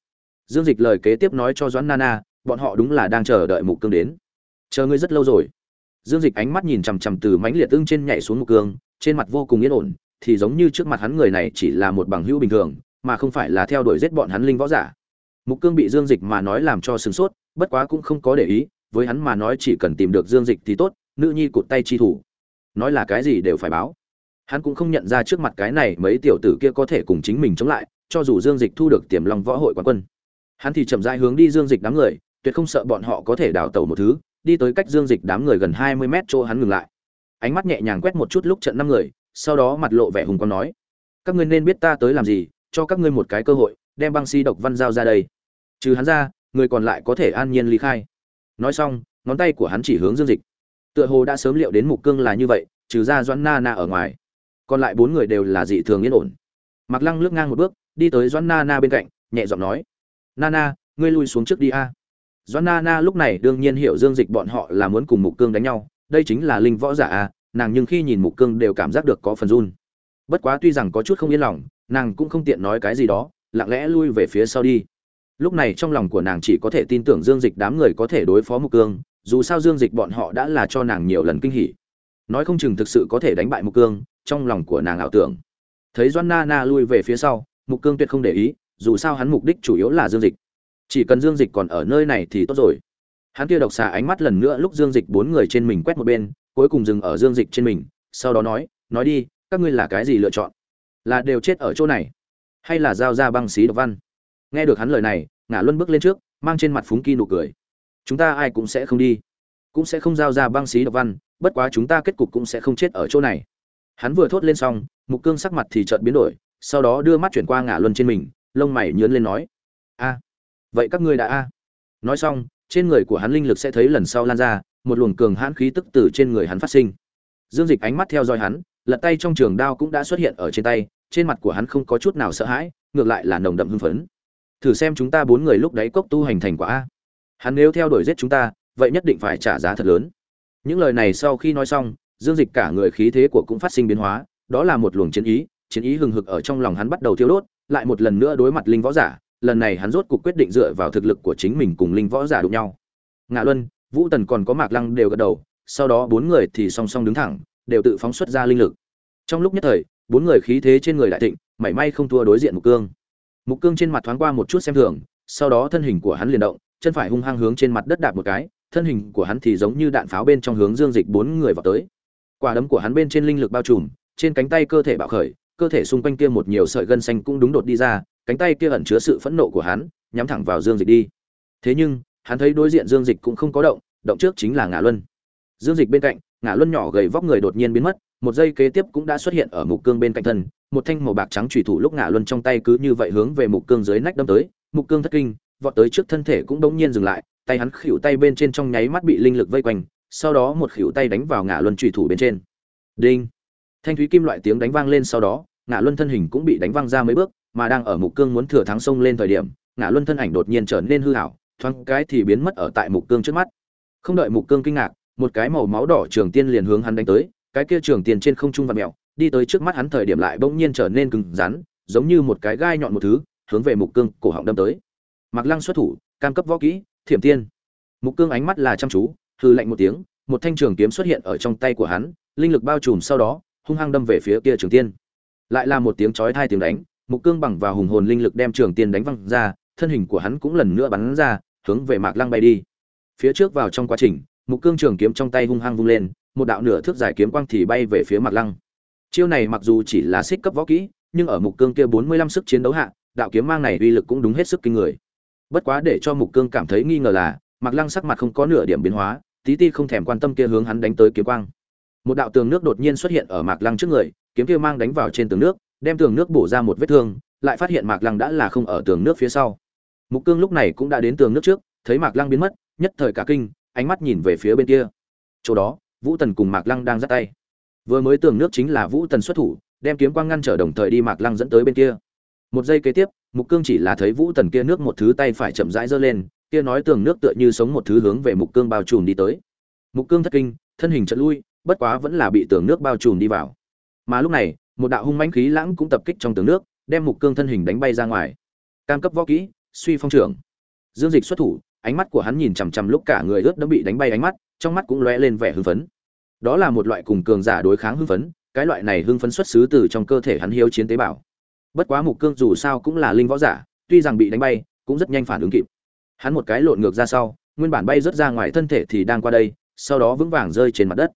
dương dịch lời kế tiếp nói cho doãn nana, bọn họ đúng là đang chờ đợi mục cương đến. Chờ ngươi rất lâu rồi. Dương dịch ánh mắt nhìn chằm chằm từ mánh liệt ưng trên nhảy xuống mục cương, trên mặt vô cùng yên ổn, thì giống như trước mặt hắn người này chỉ là một bằng hữu bình thường, mà không phải là theo đuổi giết bọn hắn linh võ giả. Mục cương bị dương dịch mà nói làm cho sửng sốt, bất quá cũng không có để ý, với hắn mà nói chỉ cần tìm được dương dịch thì tốt, nữ nhi cụt tay chi thủ. Nói là cái gì đều phải báo. Hắn cũng không nhận ra trước mặt cái này mấy tiểu tử kia có thể cùng chính mình chống lại, cho dù dương dịch thu được tiềm long võ hội quán quân hắn thì chậm rãi hướng đi dương dịch đám người, tuyệt không sợ bọn họ có thể đào tẩu một thứ, đi tới cách dương dịch đám người gần hai mươi mét chỗ hắn ngừng lại. Ánh mắt nhẹ nhàng quét một chút lúc trận năm người, sau đó mặt lộ vẻ hùng con nói, các ngươi nên biết ta tới làm gì, cho các ngươi một cái cơ hội, đem băng si độc văn giao ra đây. Trừ hắn ra, người còn lại có thể an nhiên ly khai. Nói xong, ngón tay của hắn chỉ hướng dương dịch. Tựa hồ đã sớm liệu đến mục cương là như vậy, trừ ra doãn na na ở ngoài. Còn lại bốn người đều là dị thường yên ổn. Mặc lăng lướt ngang một bước, đi tới doãn na na bên cạnh, nhẹ giọng nói Nana, ngươi lui xuống trước đi a. Doãn Nana lúc này đương nhiên hiểu dương dịch bọn họ là muốn cùng mục cương đánh nhau đây chính là linh võ giả a nàng nhưng khi nhìn mục cương đều cảm giác được có phần run. Bất quá tuy rằng có chút không yên lòng nàng cũng không tiện nói cái gì đó lặng lẽ lui về phía sau đi. Lúc này trong lòng của nàng chỉ có thể tin tưởng dương dịch đám người có thể đối phó mục cương dù sao dương dịch bọn họ đã là cho nàng nhiều lần kinh hỉ. Nói không chừng thực sự có thể đánh bại mục cương trong lòng của nàng ảo tưởng. Thấy doan na na lui về phía sau mục cương tuyệt không để ý dù sao hắn mục đích chủ yếu là dương dịch. Chỉ cần dương dịch còn ở nơi này thì tốt rồi. Hắn kia độc xà ánh mắt lần nữa lúc dương dịch bốn người trên mình quét một bên, cuối cùng dừng ở dương dịch trên mình, sau đó nói nói đi, các ngươi là cái gì lựa chọn? Là đều chết ở chỗ này, hay là giao ra băng xí độc văn? Nghe được hắn lời này ngã luân bước lên trước, mang trên mặt phúng kỳ nụ cười. Chúng ta ai cũng sẽ không đi, cũng sẽ không giao ra băng xí độc văn, bất quá chúng ta kết cục cũng sẽ không chết ở chỗ này. Hắn vừa thốt lên xong, mục cương sắc mặt thì chợt biến đổi, sau đó đưa mắt chuyển qua ngã luân trên mình lông mày nhướn lên nói, a, vậy các ngươi đã a. Nói xong, trên người của hắn linh lực sẽ thấy lần sau lan ra, một luồng cường hãn khí tức từ trên người hắn phát sinh. Dương dịch ánh mắt theo dõi hắn, lật tay trong trường đao cũng đã xuất hiện ở trên tay, trên mặt của hắn không có chút nào sợ hãi, ngược lại là nồng đậm hưng phấn. Thử xem chúng ta bốn người lúc đấy cốc tu hành thành quả a. Hắn nếu theo đuổi giết chúng ta, vậy nhất định phải trả giá thật lớn. Những lời này sau khi nói xong, dương dịch cả người khí thế của cũng phát sinh biến hóa, đó là một luồng chiến ý chiến ý hừng hực ở trong lòng hắn bắt đầu thiêu đốt lại một lần nữa đối mặt linh võ giả, lần này hắn rốt cuộc quyết định dựa vào thực lực của chính mình cùng linh võ giả đụng nhau. Ngạ luân, vũ tần còn có mạc lăng đều gật đầu, sau đó bốn người thì song song đứng thẳng, đều tự phóng xuất ra linh lực. Trong lúc nhất thời, bốn người khí thế trên người đại thịnh, mảy may không thua đối diện mục cương. Mục cương trên mặt thoáng qua một chút xem thường, sau đó thân hình của hắn liền động, chân phải hung hăng hướng trên mặt đất đạp một cái, thân hình của hắn thì giống như đạn pháo bên trong hướng dương dịch bốn người vào tới. Quả đấm của hắn bên trên linh lực bao trùm, trên cánh tay cơ thể bạo khởi cơ thể xung quanh kia một nhiều sợi gân xanh cũng đúng đột đi ra, cánh tay kia ẩn chứa sự phẫn nộ của hắn, nhắm thẳng vào dương dịch đi. Thế nhưng, hắn thấy đối diện dương dịch cũng không có động động trước chính là ngã luân. Dương dịch bên cạnh ngã luân nhỏ gầy vóc người đột nhiên biến mất, một giây kế tiếp cũng đã xuất hiện ở mục cương bên cạnh thân, một thanh màu bạc trắng chủy thủ lúc ngã luân trong tay cứ như vậy hướng về mục cương dưới nách đâm tới, mục cương thất kinh, vọt tới trước thân thể cũng bỗng nhiên dừng lại, tay hắn khuỷu tay bên trên trong nháy mắt bị linh lực vây quanh, sau đó một khuỷu tay đánh vào ngã luân chủy thủ bên trên. Đinh! Thanh thúy kim loại tiếng đánh vang lên sau đó ngã luân thân hình cũng bị đánh văng ra mấy bước, mà đang ở mục cương muốn thừa thắng sông lên thời điểm ngã luân thân ảnh đột nhiên trở nên hư hảo thoáng cái thì biến mất ở tại mục cương trước mắt. Không đợi mục cương kinh ngạc, một cái màu máu đỏ trường tiên liền hướng hắn đánh tới, cái kia trường tiên trên không trung và mèo, đi tới trước mắt hắn thời điểm lại bỗng nhiên trở nên cứng rắn, giống như một cái gai nhọn một thứ, hướng về mục cương cổ họng đâm tới. Mặc lăng xuất thủ, cam cấp võ kỹ, thiểm tiên. Mục cương ánh mắt là chăm chú, hư lạnh một tiếng, một thanh trường kiếm xuất hiện ở trong tay của hắn, linh lực bao trùm sau đó hung hăng đâm về phía kia trường tiên. Lại là một tiếng chói hai tiếng đánh, mục cương bằng và hùng hồn linh lực đem trường tiên đánh văng ra, thân hình của hắn cũng lần nữa bắn ra, hướng về mạc lăng bay đi. Phía trước vào trong quá trình, mục cương trường kiếm trong tay hung hăng vung lên, một đạo nửa thước dài kiếm quang thì bay về phía mạc lăng. Chiêu này mặc dù chỉ là xích cấp võ kỹ, nhưng ở mục cương kia bốn mươi lăm sức chiến đấu hạ, đạo kiếm mang này uy lực cũng đúng hết sức kinh người. Bất quá để cho mục cương cảm thấy nghi ngờ là, mạc lăng sắc mặt không có nửa điểm biến hóa, tí ti không thèm quan tâm kia hướng hắn đánh tới kiếm quang một đạo tường nước đột nhiên xuất hiện ở mạc lăng trước người, kiếm kia mang đánh vào trên tường nước, đem tường nước bổ ra một vết thương, lại phát hiện mạc lăng đã là không ở tường nước phía sau. Mục cương lúc này cũng đã đến tường nước trước, thấy mạc lăng biến mất, nhất thời cả kinh, ánh mắt nhìn về phía bên kia. Chỗ đó, vũ tần cùng mạc lăng đang dắt tay. Vừa mới tường nước chính là vũ tần xuất thủ, đem kiếm quang ngăn trở đồng thời đi mạc lăng dẫn tới bên kia. Một giây kế tiếp, mục cương chỉ là thấy vũ tần kia nước một thứ tay phải chậm rãi giơ lên, kia nói tường nước tựa như sống một thứ hướng về mục cương bao trùm đi tới. Mục cương thất kinh, thân hình trận lui bất quá vẫn là bị tường nước bao trùm đi vào. Mà lúc này, một đạo hung mãnh khí lãng cũng tập kích trong tường nước, đem mục cương thân hình đánh bay ra ngoài. Cam cấp võ kỹ, suy phong trưởng. Dương dịch xuất thủ, ánh mắt của hắn nhìn chằm chằm lúc cả người ướt đã bị đánh bay ánh mắt, trong mắt cũng lóe lên vẻ hưng phấn. Đó là một loại cùng cường giả đối kháng hưng phấn, cái loại này hưng phấn xuất xứ từ trong cơ thể hắn hiếu chiến tế bào. Bất quá mục cương dù sao cũng là linh võ giả, tuy rằng bị đánh bay, cũng rất nhanh phản ứng kịp. Hắn một cái lộn ngược ra sau, nguyên bản bay rớt ra ngoài thân thể thì đang qua đây, sau đó vững vàng rơi trên mặt đất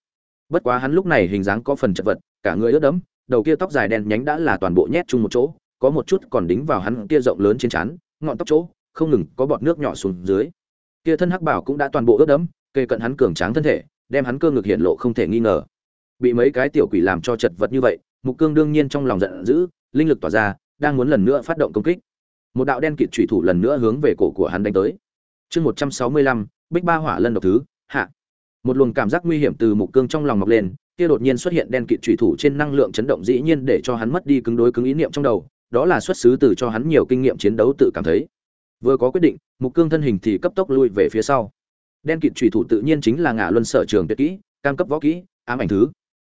bất quá hắn lúc này hình dáng có phần chật vật, cả người ướt đẫm, đầu kia tóc dài đen nhánh đã là toàn bộ nhét chung một chỗ, có một chút còn đính vào hắn kia rộng lớn trên trán, ngọn tóc chỗ, không ngừng có bọt nước nhỏ xuống dưới. Kia thân hắc bảo cũng đã toàn bộ ướt đẫm, kề cận hắn cường tráng thân thể, đem hắn cơ ngực hiện lộ không thể nghi ngờ. Bị mấy cái tiểu quỷ làm cho chật vật như vậy, mục cương đương nhiên trong lòng giận dữ, linh lực tỏa ra, đang muốn lần nữa phát động công kích. Một đạo đen kịt thủy thủ lần nữa hướng về cổ của hắn đánh tới. Chương một trăm sáu mươi lăm, bích ba hỏa lân độc thứ, hạ một luồng cảm giác nguy hiểm từ mục cương trong lòng mọc lên, kia đột nhiên xuất hiện đen kịt thủy thủ trên năng lượng chấn động dĩ nhiên để cho hắn mất đi cứng đối cứng ý niệm trong đầu, đó là xuất xứ từ cho hắn nhiều kinh nghiệm chiến đấu tự cảm thấy. Vừa có quyết định, mục cương thân hình thì cấp tốc lui về phía sau. Đen kịt thủy thủ tự nhiên chính là ngã luân sở trường tuyệt kỹ, cam cấp võ kỹ, ám ảnh thứ.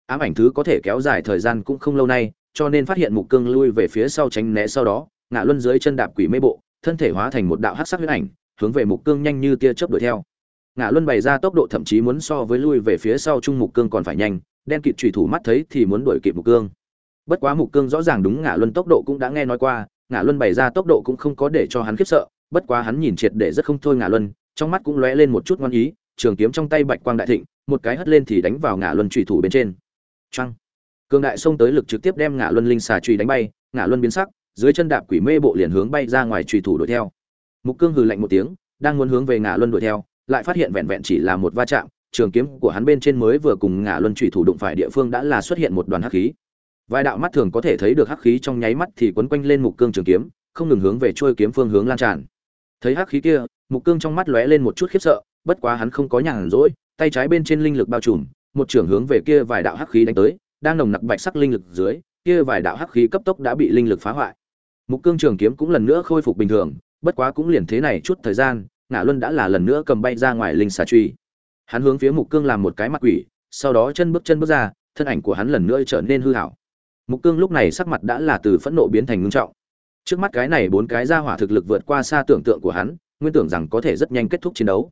Ám ảnh thứ có thể kéo dài thời gian cũng không lâu nay, cho nên phát hiện mục cương lui về phía sau tránh né sau đó ngã luân dưới chân đạp quỷ mê bộ, thân thể hóa thành một đạo hắc sắc huyết ảnh, hướng về mục cương nhanh như tia chớp đuổi theo ngã luân bày ra tốc độ thậm chí muốn so với lui về phía sau trung mục cương còn phải nhanh, đen kịt trùy thủ mắt thấy thì muốn đuổi kịp mục cương. Bất quá mục cương rõ ràng đúng ngã luân tốc độ cũng đã nghe nói qua ngã luân bày ra tốc độ cũng không có để cho hắn khiếp sợ, bất quá hắn nhìn triệt để rất không thôi ngã luân, trong mắt cũng lóe lên một chút ngoan ý, trường kiếm trong tay bạch quang đại thịnh, một cái hất lên thì đánh vào ngã luân trùy thủ bên trên. Trăng cường đại xông tới lực trực tiếp đem ngã luân linh xà trùy đánh bay ngã luân biến sắc, dưới chân đạp quỷ mê bộ liền hướng bay ra ngoài trùy thủ đuổi theo. Mục cương hừ lạnh một tiếng, đang muốn hướng về ngã luân đuổi theo lại phát hiện vẹn vẹn chỉ là một va chạm, trường kiếm của hắn bên trên mới vừa cùng ngã luân trụy thủ đụng phải địa phương đã là xuất hiện một đoàn hắc khí. Vài đạo mắt thường có thể thấy được hắc khí trong nháy mắt thì quấn quanh lên mục cương trường kiếm, không ngừng hướng về trôi kiếm phương hướng lan tràn. Thấy hắc khí kia, mục cương trong mắt lóe lên một chút khiếp sợ, bất quá hắn không có nhàn rỗi, tay trái bên trên linh lực bao trùm, một trường hướng về kia vài đạo hắc khí đánh tới, đang nồng nặc bạch sắc linh lực dưới, kia vài đạo hắc khí cấp tốc đã bị linh lực phá hoại. Mục cương trường kiếm cũng lần nữa khôi phục bình thường, bất quá cũng liền thế này chút thời gian ngã luân đã là lần nữa cầm bay ra ngoài linh xà truy. Hắn hướng phía mục cương làm một cái mặt quỷ, sau đó chân bước chân bước ra, thân ảnh của hắn lần nữa trở nên hư hảo. Mục cương lúc này sắc mặt đã là từ phẫn nộ biến thành ngưng trọng. Trước mắt cái này bốn cái ra hỏa thực lực vượt qua xa tưởng tượng của hắn, nguyên tưởng rằng có thể rất nhanh kết thúc chiến đấu.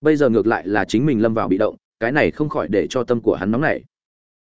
Bây giờ ngược lại là chính mình lâm vào bị động, cái này không khỏi để cho tâm của hắn nóng nảy.